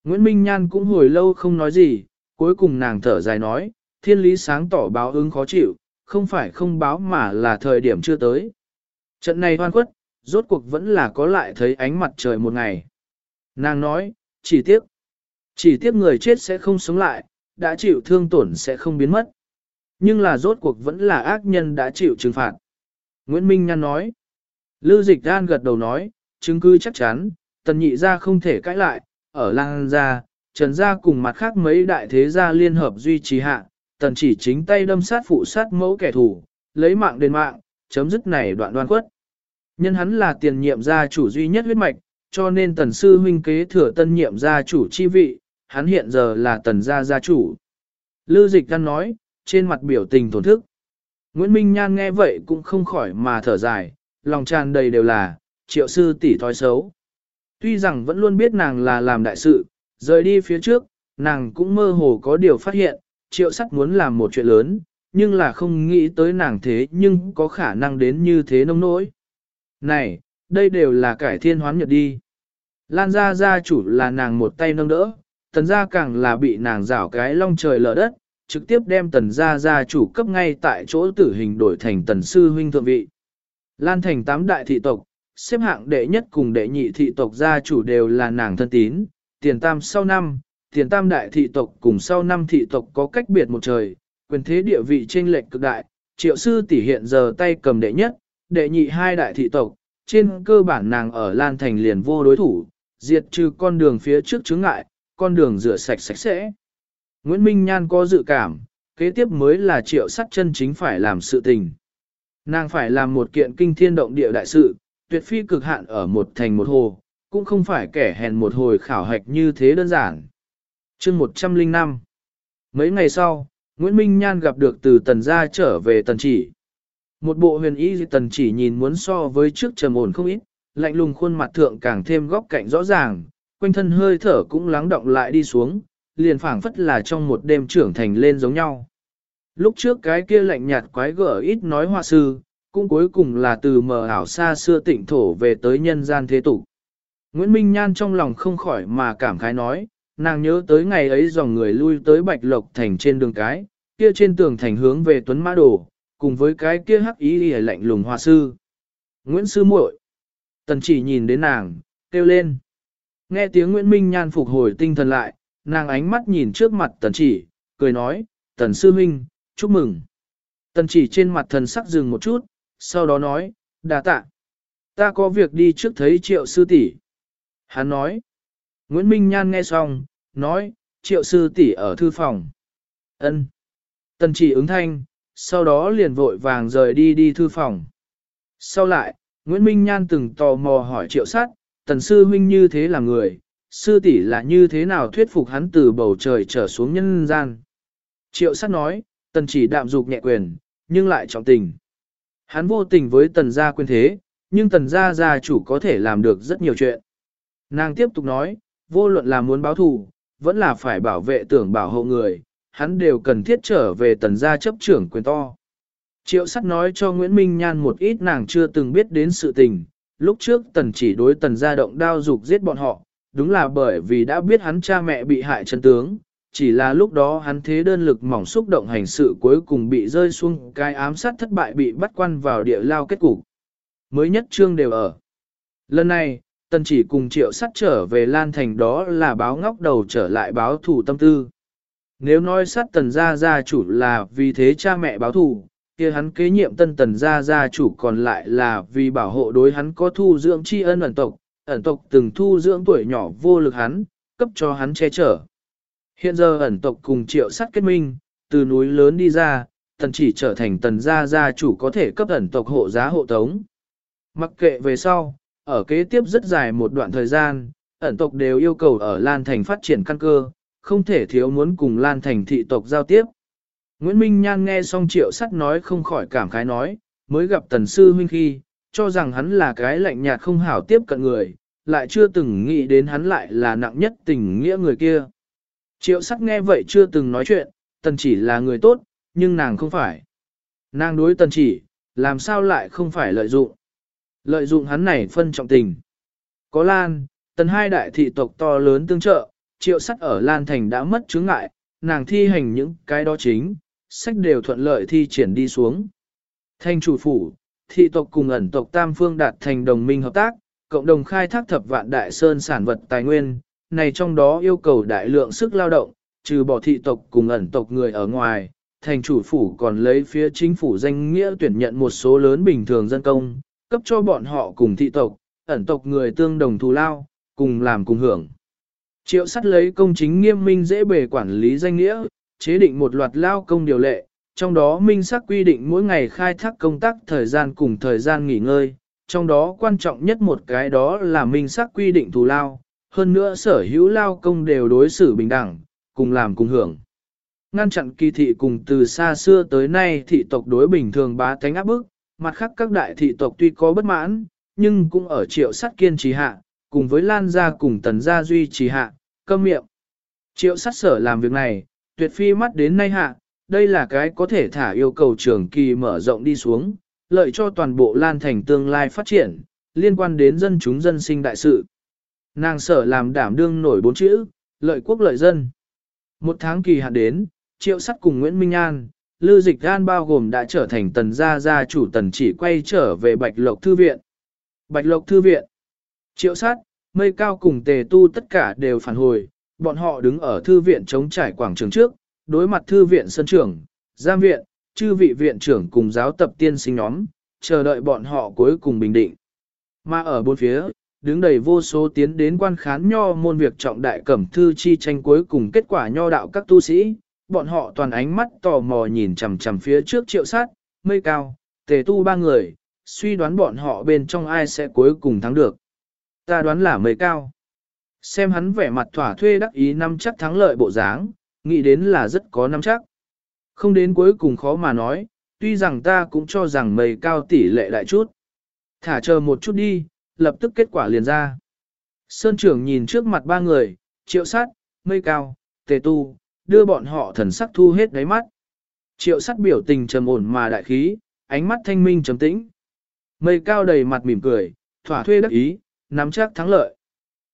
Nguyễn Minh Nhan cũng hồi lâu không nói gì, cuối cùng nàng thở dài nói, thiên lý sáng tỏ báo ứng khó chịu, không phải không báo mà là thời điểm chưa tới. Trận này hoan khuất, rốt cuộc vẫn là có lại thấy ánh mặt trời một ngày. Nàng nói, chỉ tiếc, chỉ tiếc người chết sẽ không sống lại, đã chịu thương tổn sẽ không biến mất. Nhưng là rốt cuộc vẫn là ác nhân đã chịu trừng phạt. Nguyễn Minh Nhan nói, Lưu Dịch Đan gật đầu nói, chứng cứ chắc chắn, tần nhị ra không thể cãi lại, ở lang gia, Trần gia cùng mặt khác mấy đại thế gia liên hợp duy trì hạ, tần chỉ chính tay đâm sát phụ sát mẫu kẻ thù, lấy mạng đền mạng, chấm dứt này đoạn đoan quất. Nhân hắn là tiền nhiệm gia chủ duy nhất huyết mạch, cho nên tần sư huynh kế thừa tân nhiệm gia chủ chi vị, hắn hiện giờ là tần gia gia chủ. Lư dịch đang nói, trên mặt biểu tình thổn thức. Nguyễn Minh Nhan nghe vậy cũng không khỏi mà thở dài, lòng tràn đầy đều là, triệu sư tỷ thói xấu. Tuy rằng vẫn luôn biết nàng là làm đại sự, Rời đi phía trước, nàng cũng mơ hồ có điều phát hiện, triệu sắt muốn làm một chuyện lớn, nhưng là không nghĩ tới nàng thế nhưng có khả năng đến như thế nông nỗi. Này, đây đều là cải thiên hoán nhật đi. Lan gia gia chủ là nàng một tay nâng đỡ, tần gia càng là bị nàng rảo cái long trời lở đất, trực tiếp đem tần gia gia chủ cấp ngay tại chỗ tử hình đổi thành tần sư huynh thượng vị. Lan thành tám đại thị tộc, xếp hạng đệ nhất cùng đệ nhị thị tộc gia chủ đều là nàng thân tín, tiền tam sau năm, tiền tam đại thị tộc cùng sau năm thị tộc có cách biệt một trời, quyền thế địa vị trên lệch cực đại, triệu sư tỷ hiện giờ tay cầm đệ nhất, đệ nhị hai đại thị tộc, trên cơ bản nàng ở Lan Thành liền vô đối thủ, diệt trừ con đường phía trước chướng ngại, con đường rửa sạch sạch sẽ. Nguyễn Minh Nhan có dự cảm, kế tiếp mới là triệu sắt chân chính phải làm sự tình. Nàng phải làm một kiện kinh thiên động địa đại sự, tuyệt phi cực hạn ở một thành một hồ, cũng không phải kẻ hèn một hồi khảo hạch như thế đơn giản. chương 105 Mấy ngày sau, Nguyễn Minh Nhan gặp được từ tần gia trở về tần chỉ. Một bộ huyền y tần chỉ nhìn muốn so với trước trầm ổn không ít, lạnh lùng khuôn mặt thượng càng thêm góc cạnh rõ ràng, quanh thân hơi thở cũng lắng động lại đi xuống, liền phảng phất là trong một đêm trưởng thành lên giống nhau. Lúc trước cái kia lạnh nhạt quái gở ít nói hoa sư, cũng cuối cùng là từ mờ ảo xa xưa tịnh thổ về tới nhân gian thế tục. Nguyễn Minh Nhan trong lòng không khỏi mà cảm khái nói, nàng nhớ tới ngày ấy dòng người lui tới Bạch Lộc Thành trên đường cái, kia trên tường thành hướng về Tuấn Mã Đồ, cùng với cái kia hắc ý y lạnh lùng hoa sư. Nguyễn Sư muội Tần chỉ nhìn đến nàng, kêu lên. Nghe tiếng Nguyễn Minh Nhan phục hồi tinh thần lại, nàng ánh mắt nhìn trước mặt tần chỉ, cười nói, tần sư minh, chúc mừng. Tần chỉ trên mặt thần sắc dừng một chút, sau đó nói, đà tạ. Ta có việc đi trước thấy triệu sư tỷ. Hắn nói. Nguyễn Minh Nhan nghe xong, nói, triệu sư tỷ ở thư phòng. ân Tần chỉ ứng thanh, sau đó liền vội vàng rời đi đi thư phòng. Sau lại, Nguyễn Minh Nhan từng tò mò hỏi triệu sát, tần sư huynh như thế là người, sư tỷ là như thế nào thuyết phục hắn từ bầu trời trở xuống nhân gian. Triệu sát nói, tần chỉ đạm dục nhẹ quyền, nhưng lại trọng tình. Hắn vô tình với tần gia quyền thế, nhưng tần gia gia chủ có thể làm được rất nhiều chuyện. Nàng tiếp tục nói, vô luận là muốn báo thù, vẫn là phải bảo vệ tưởng bảo hộ người, hắn đều cần thiết trở về tần gia chấp trưởng quyền to. Triệu sắt nói cho Nguyễn Minh Nhan một ít nàng chưa từng biết đến sự tình, lúc trước tần chỉ đối tần gia động đao dục giết bọn họ, đúng là bởi vì đã biết hắn cha mẹ bị hại chân tướng, chỉ là lúc đó hắn thế đơn lực mỏng xúc động hành sự cuối cùng bị rơi xuống cái ám sát thất bại bị bắt quan vào địa lao kết cục. Mới nhất trương đều ở. Lần này, tần chỉ cùng triệu sắt trở về Lan Thành đó là báo ngóc đầu trở lại báo thủ tâm tư. Nếu nói sát tần gia gia chủ là vì thế cha mẹ báo thủ, kia hắn kế nhiệm tân tần gia gia chủ còn lại là vì bảo hộ đối hắn có thu dưỡng tri ân ẩn tộc, ẩn tộc từng thu dưỡng tuổi nhỏ vô lực hắn, cấp cho hắn che chở. Hiện giờ ẩn tộc cùng triệu sắt kết minh, từ núi lớn đi ra, tần chỉ trở thành tần gia gia chủ có thể cấp ẩn tộc hộ giá hộ tống. Mặc kệ về sau, ở kế tiếp rất dài một đoạn thời gian, ẩn tộc đều yêu cầu ở Lan Thành phát triển căn cơ, không thể thiếu muốn cùng Lan Thành thị tộc giao tiếp. Nguyễn Minh Nhan nghe xong triệu sắt nói không khỏi cảm khái nói, mới gặp tần sư huynh khi, cho rằng hắn là cái lạnh nhạt không hảo tiếp cận người, lại chưa từng nghĩ đến hắn lại là nặng nhất tình nghĩa người kia. Triệu sắc nghe vậy chưa từng nói chuyện, tần chỉ là người tốt, nhưng nàng không phải. Nàng đối tần chỉ, làm sao lại không phải lợi dụng. Lợi dụng hắn này phân trọng tình. Có Lan, tần hai đại thị tộc to lớn tương trợ, triệu sắt ở Lan Thành đã mất chứng ngại, nàng thi hành những cái đó chính, sách đều thuận lợi thi triển đi xuống. Thanh chủ phủ, thị tộc cùng ẩn tộc Tam Phương đạt thành đồng minh hợp tác, cộng đồng khai thác thập vạn đại sơn sản vật tài nguyên, này trong đó yêu cầu đại lượng sức lao động, trừ bỏ thị tộc cùng ẩn tộc người ở ngoài, thành chủ phủ còn lấy phía chính phủ danh nghĩa tuyển nhận một số lớn bình thường dân công, cấp cho bọn họ cùng thị tộc, ẩn tộc người tương đồng thù lao, cùng làm cùng hưởng. Triệu sắt lấy công chính nghiêm minh dễ bề quản lý danh nghĩa, chế định một loạt lao công điều lệ, trong đó minh xác quy định mỗi ngày khai thác công tác thời gian cùng thời gian nghỉ ngơi, trong đó quan trọng nhất một cái đó là minh xác quy định thù lao, hơn nữa sở hữu lao công đều đối xử bình đẳng, cùng làm cùng hưởng. Ngăn chặn kỳ thị cùng từ xa xưa tới nay thị tộc đối bình thường bá tánh áp bức, mặt khác các đại thị tộc tuy có bất mãn, nhưng cũng ở triệu sắt kiên trì hạ, cùng với Lan gia cùng Tần gia duy trì hạ, câm miệng. Triệu sắt sở làm việc này, tuyệt phi mắt đến nay hạ, đây là cái có thể thả yêu cầu trường kỳ mở rộng đi xuống, lợi cho toàn bộ Lan Thành tương lai phát triển, liên quan đến dân chúng dân sinh đại sự. Nàng sở làm đảm đương nổi bốn chữ, lợi quốc lợi dân. Một tháng kỳ hạn đến, triệu sắt cùng Nguyễn Minh An, Lư Dịch Gan bao gồm đã trở thành tần gia gia chủ tần chỉ quay trở về Bạch Lộc Thư Viện. Bạch Lộc Thư Viện Triệu sát, mây cao cùng tề tu tất cả đều phản hồi, bọn họ đứng ở thư viện chống trải quảng trường trước, đối mặt thư viện sân trưởng, giam viện, chư vị viện trưởng cùng giáo tập tiên sinh nhóm, chờ đợi bọn họ cuối cùng bình định. Mà ở bốn phía, đứng đầy vô số tiến đến quan khán nho môn việc trọng đại cẩm thư chi tranh cuối cùng kết quả nho đạo các tu sĩ, bọn họ toàn ánh mắt tò mò nhìn chằm chằm phía trước triệu sát, mây cao, tề tu ba người, suy đoán bọn họ bên trong ai sẽ cuối cùng thắng được. Ta đoán là mây cao. Xem hắn vẻ mặt thỏa thuê đắc ý năm chắc thắng lợi bộ dáng, nghĩ đến là rất có năm chắc. Không đến cuối cùng khó mà nói, tuy rằng ta cũng cho rằng mây cao tỷ lệ đại chút. Thả chờ một chút đi, lập tức kết quả liền ra. Sơn trưởng nhìn trước mặt ba người, triệu sát, mây cao, tề tu, đưa bọn họ thần sắc thu hết đáy mắt. Triệu sắt biểu tình trầm ổn mà đại khí, ánh mắt thanh minh trầm tĩnh. Mây cao đầy mặt mỉm cười, thỏa thuê đắc ý, nắm chắc thắng lợi.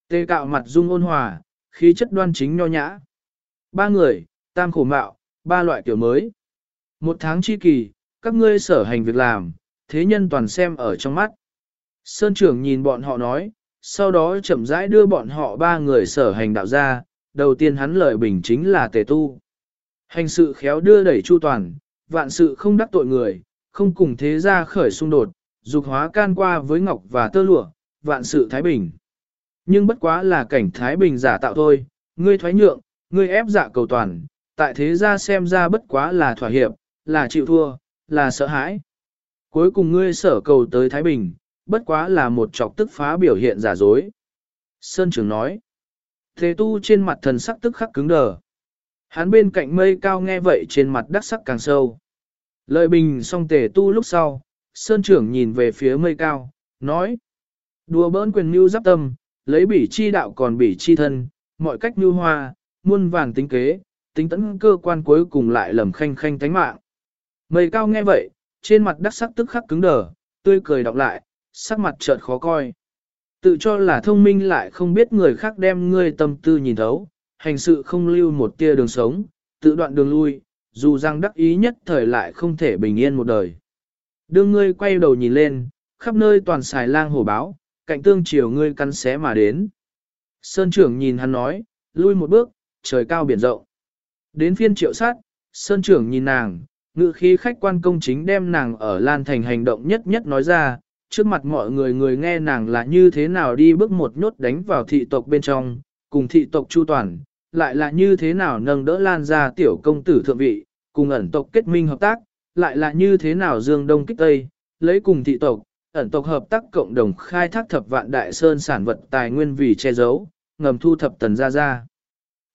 Tê cạo mặt dung ôn hòa, khí chất đoan chính nho nhã. Ba người, tam khổ mạo, ba loại kiểu mới. Một tháng chi kỳ, các ngươi sở hành việc làm, thế nhân toàn xem ở trong mắt. Sơn trưởng nhìn bọn họ nói, sau đó chậm rãi đưa bọn họ ba người sở hành đạo ra, đầu tiên hắn lời bình chính là tề tu. Hành sự khéo đưa đẩy chu toàn, vạn sự không đắc tội người, không cùng thế gia khởi xung đột, dục hóa can qua với ngọc và tơ lụa, vạn sự thái bình. Nhưng bất quá là cảnh thái bình giả tạo thôi, ngươi thoái nhượng, ngươi ép dạ cầu toàn, tại thế gia xem ra bất quá là thỏa hiệp, là chịu thua, là sợ hãi. Cuối cùng ngươi sở cầu tới thái bình, bất quá là một chọc tức phá biểu hiện giả dối. Sơn Trường nói, thế tu trên mặt thần sắc tức khắc cứng đờ. Hắn bên cạnh mây cao nghe vậy trên mặt đắc sắc càng sâu. Lợi bình xong tề tu lúc sau, Sơn trưởng nhìn về phía mây cao, nói. Đùa bỡn quyền mưu giáp tâm, lấy bỉ chi đạo còn bỉ chi thân, mọi cách mưu hoa, muôn vàng tính kế, tính tấn cơ quan cuối cùng lại lầm khanh khanh tánh mạng. Mây cao nghe vậy, trên mặt đắc sắc tức khắc cứng đờ, tươi cười đọc lại, sắc mặt chợt khó coi. Tự cho là thông minh lại không biết người khác đem ngươi tâm tư nhìn thấu, hành sự không lưu một tia đường sống, tự đoạn đường lui, dù rằng đắc ý nhất thời lại không thể bình yên một đời. Đương ngươi quay đầu nhìn lên, khắp nơi toàn xài lang hổ báo, cạnh tương chiều ngươi cắn xé mà đến. Sơn trưởng nhìn hắn nói, lui một bước, trời cao biển rộng. Đến phiên triệu sát, Sơn trưởng nhìn nàng, ngự khí khách quan công chính đem nàng ở Lan Thành hành động nhất nhất nói ra, trước mặt mọi người người nghe nàng là như thế nào đi bước một nhốt đánh vào thị tộc bên trong, cùng thị tộc chu toàn, lại là như thế nào nâng đỡ Lan ra tiểu công tử thượng vị, cùng ẩn tộc kết minh hợp tác, lại là như thế nào dương đông kích tây, lấy cùng thị tộc, ẩn tộc hợp tác cộng đồng khai thác thập vạn đại sơn sản vật tài nguyên vì che giấu, ngầm thu thập tần gia gia.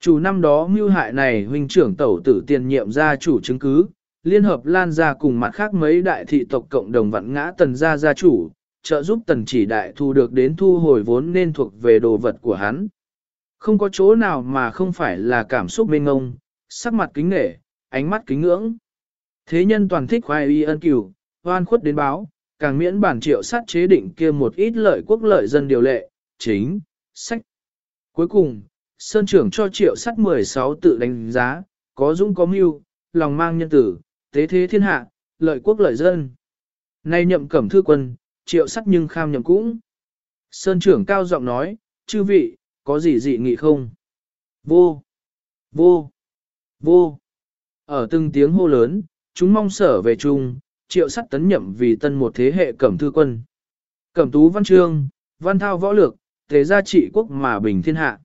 Chủ năm đó mưu hại này huynh trưởng tẩu tử tiền nhiệm gia chủ chứng cứ, liên hợp lan ra cùng mặt khác mấy đại thị tộc cộng đồng vặn ngã tần gia gia chủ, trợ giúp tần chỉ đại thu được đến thu hồi vốn nên thuộc về đồ vật của hắn. Không có chỗ nào mà không phải là cảm xúc mênh ngông, sắc mặt kính nể, ánh mắt kính ngưỡng. Thế nhân toàn thích khoai y ân cửu, hoan khuất đến báo, càng miễn bản triệu sát chế định kia một ít lợi quốc lợi dân điều lệ, chính, sách. Cuối cùng, Sơn trưởng cho triệu sát 16 tự đánh giá, có dũng có mưu, lòng mang nhân tử, tế thế thiên hạ, lợi quốc lợi dân. Nay nhậm cẩm thư quân, triệu sắt nhưng kham nhậm cũng. Sơn trưởng cao giọng nói, chư vị, có gì dị nghị không? Vô, vô, vô. Ở từng tiếng hô lớn, chúng mong sở về chung, triệu sắt tấn nhậm vì tân một thế hệ cẩm thư quân. Cẩm tú văn trương văn thao võ lược, thế gia trị quốc mà bình thiên hạ.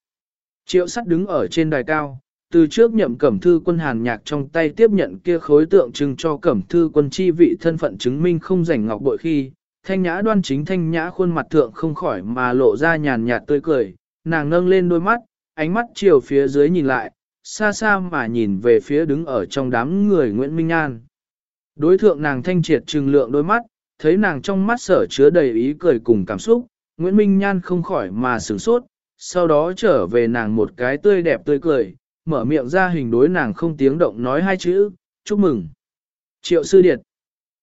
Triệu sắt đứng ở trên đài cao, từ trước nhậm cẩm thư quân hàn nhạc trong tay tiếp nhận kia khối tượng trưng cho cẩm thư quân chi vị thân phận chứng minh không rảnh ngọc bội khi, thanh nhã đoan chính thanh nhã khuôn mặt thượng không khỏi mà lộ ra nhàn nhạt tươi cười, nàng nâng lên đôi mắt, ánh mắt chiều phía dưới nhìn lại, xa xa mà nhìn về phía đứng ở trong đám người Nguyễn Minh An. Đối thượng nàng thanh triệt trừng lượng đôi mắt, thấy nàng trong mắt sở chứa đầy ý cười cùng cảm xúc, Nguyễn Minh Nhan không khỏi mà sửng sốt, sau đó trở về nàng một cái tươi đẹp tươi cười, mở miệng ra hình đối nàng không tiếng động nói hai chữ, chúc mừng. Triệu sư điệt.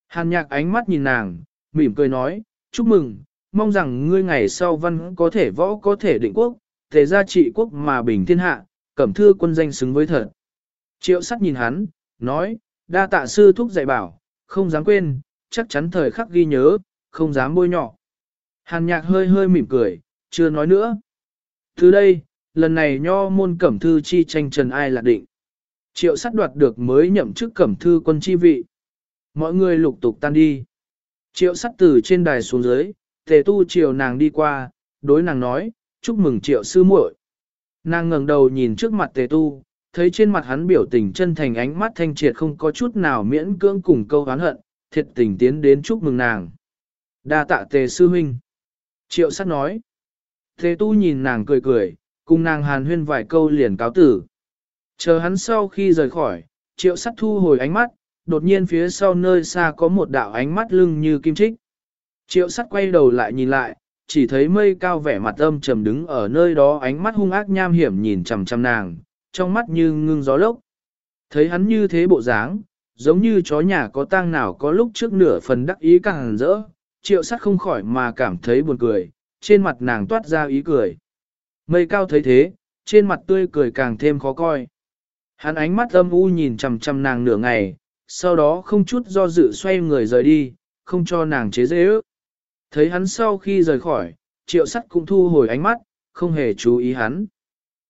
Hàn nhạc ánh mắt nhìn nàng, mỉm cười nói, chúc mừng, mong rằng ngươi ngày sau văn có thể võ có thể định quốc, thể gia trị quốc mà bình thiên hạ, cẩm thư quân danh xứng với thật. Triệu sắt nhìn hắn, nói, đa tạ sư thúc dạy bảo, không dám quên, chắc chắn thời khắc ghi nhớ, không dám bôi nhọ. Hàn nhạc hơi hơi mỉm cười, chưa nói nữa. Từ đây, lần này nho môn cẩm thư chi tranh trần ai là định. Triệu sắt đoạt được mới nhậm chức cẩm thư quân chi vị. Mọi người lục tục tan đi. Triệu sắt từ trên đài xuống dưới, tề tu chiều nàng đi qua, đối nàng nói, chúc mừng triệu sư muội. Nàng ngẩng đầu nhìn trước mặt tề tu, thấy trên mặt hắn biểu tình chân thành ánh mắt thanh triệt không có chút nào miễn cưỡng cùng câu oán hận, thiệt tình tiến đến chúc mừng nàng. đa tạ tề sư huynh. Triệu sắt nói. Tề tu nhìn nàng cười cười, cùng nàng hàn huyên vài câu liền cáo tử. Chờ hắn sau khi rời khỏi, triệu sắt thu hồi ánh mắt, đột nhiên phía sau nơi xa có một đạo ánh mắt lưng như kim trích. Triệu sắt quay đầu lại nhìn lại, chỉ thấy mây cao vẻ mặt âm trầm đứng ở nơi đó ánh mắt hung ác nham hiểm nhìn chằm chằm nàng, trong mắt như ngưng gió lốc. Thấy hắn như thế bộ dáng, giống như chó nhà có tang nào có lúc trước nửa phần đắc ý càng rỡ, triệu sắt không khỏi mà cảm thấy buồn cười, trên mặt nàng toát ra ý cười. Mây cao thấy thế, trên mặt tươi cười càng thêm khó coi. Hắn ánh mắt âm u nhìn chằm chằm nàng nửa ngày, sau đó không chút do dự xoay người rời đi, không cho nàng chế dễ ước. Thấy hắn sau khi rời khỏi, triệu sắt cũng thu hồi ánh mắt, không hề chú ý hắn.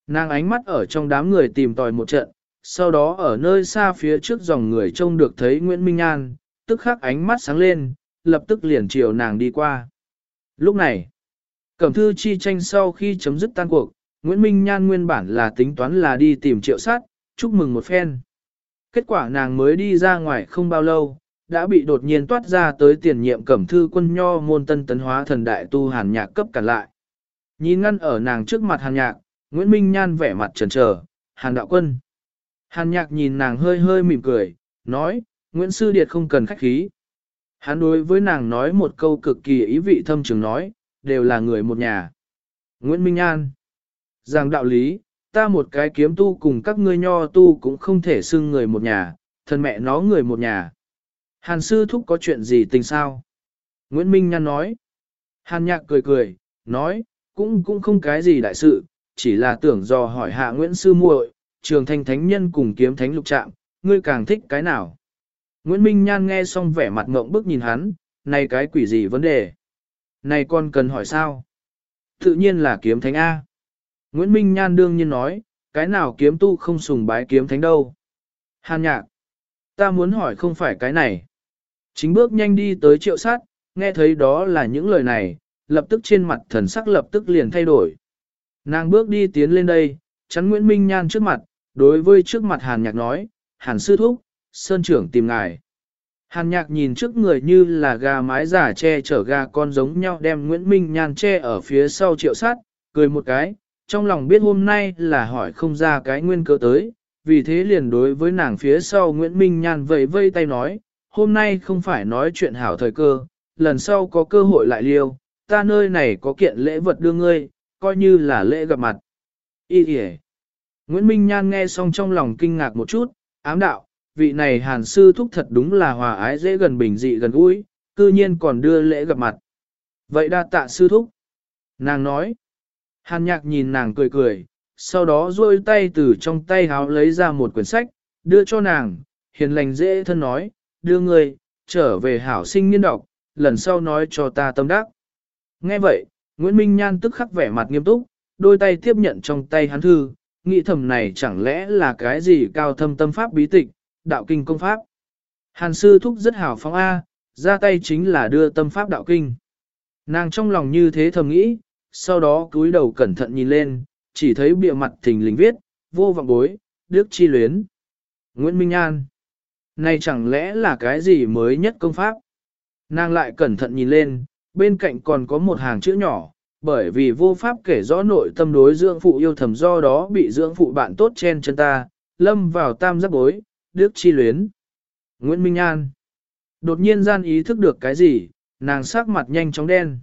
Nàng ánh mắt ở trong đám người tìm tòi một trận, sau đó ở nơi xa phía trước dòng người trông được thấy Nguyễn Minh An, tức khắc ánh mắt sáng lên, lập tức liền chiều nàng đi qua. Lúc này, Cẩm thư chi tranh sau khi chấm dứt tan cuộc, Nguyễn Minh Nhan nguyên bản là tính toán là đi tìm triệu sát, chúc mừng một phen. Kết quả nàng mới đi ra ngoài không bao lâu, đã bị đột nhiên toát ra tới tiền nhiệm cẩm thư quân nho môn tân tấn hóa thần đại tu hàn nhạc cấp cản lại. Nhìn ngăn ở nàng trước mặt hàn nhạc, Nguyễn Minh Nhan vẻ mặt trần trờ, hàn đạo quân. Hàn nhạc nhìn nàng hơi hơi mỉm cười, nói, Nguyễn Sư Điệt không cần khách khí. Hắn đối với nàng nói một câu cực kỳ ý vị thâm trường nói, đều là người một nhà. Nguyễn Minh An Giảng đạo lý, ta một cái kiếm tu cùng các ngươi nho tu cũng không thể xưng người một nhà, thân mẹ nó người một nhà. Hàn sư thúc có chuyện gì tình sao? Nguyễn Minh Nhan nói. Hàn nhạc cười cười, nói, cũng cũng không cái gì đại sự, chỉ là tưởng dò hỏi hạ Nguyễn sư muội, trường thanh thánh nhân cùng kiếm thánh lục trạm, ngươi càng thích cái nào? Nguyễn Minh Nhan nghe xong vẻ mặt ngộng bức nhìn hắn, này cái quỷ gì vấn đề? Này con cần hỏi sao? Tự nhiên là kiếm thánh A. Nguyễn Minh Nhan đương nhiên nói, cái nào kiếm tu không sùng bái kiếm thánh đâu. Hàn nhạc. Ta muốn hỏi không phải cái này. Chính bước nhanh đi tới triệu sát, nghe thấy đó là những lời này, lập tức trên mặt thần sắc lập tức liền thay đổi. Nàng bước đi tiến lên đây, chắn Nguyễn Minh Nhan trước mặt, đối với trước mặt Hàn Nhạc nói, Hàn Sư Thúc, Sơn Trưởng tìm ngài. Hàn nhạc nhìn trước người như là gà mái giả che chở gà con giống nhau đem Nguyễn Minh Nhan che ở phía sau triệu sát, cười một cái, trong lòng biết hôm nay là hỏi không ra cái nguyên cơ tới, vì thế liền đối với nàng phía sau Nguyễn Minh Nhan vẫy vây tay nói, hôm nay không phải nói chuyện hảo thời cơ, lần sau có cơ hội lại liêu, ta nơi này có kiện lễ vật đưa ngươi, coi như là lễ gặp mặt. Ý kìa. Nguyễn Minh Nhan nghe xong trong lòng kinh ngạc một chút, ám đạo, vị này hàn sư thúc thật đúng là hòa ái dễ gần bình dị gần gũi, cư nhiên còn đưa lễ gặp mặt. Vậy đa tạ sư thúc. Nàng nói. Hàn nhạc nhìn nàng cười cười, sau đó duỗi tay từ trong tay háo lấy ra một quyển sách, đưa cho nàng, hiền lành dễ thân nói, đưa người, trở về hảo sinh nghiên đọc, lần sau nói cho ta tâm đắc. Nghe vậy, Nguyễn Minh Nhan tức khắc vẻ mặt nghiêm túc, đôi tay tiếp nhận trong tay hắn thư, nghĩ thầm này chẳng lẽ là cái gì cao thâm tâm pháp bí tịch, đạo kinh công pháp. Hàn sư thúc rất hào phóng A, ra tay chính là đưa tâm pháp đạo kinh. Nàng trong lòng như thế thầm nghĩ, sau đó cúi đầu cẩn thận nhìn lên, chỉ thấy bìa mặt thình lình viết, vô vọng bối, đức chi luyến. Nguyễn Minh An. Này chẳng lẽ là cái gì mới nhất công pháp? Nàng lại cẩn thận nhìn lên, bên cạnh còn có một hàng chữ nhỏ, bởi vì vô pháp kể rõ nội tâm đối dưỡng phụ yêu thầm do đó bị dưỡng phụ bạn tốt chen chân ta, lâm vào tam giác bối, Đức Chi Luyến. Nguyễn Minh An. Đột nhiên gian ý thức được cái gì, nàng sắc mặt nhanh chóng đen.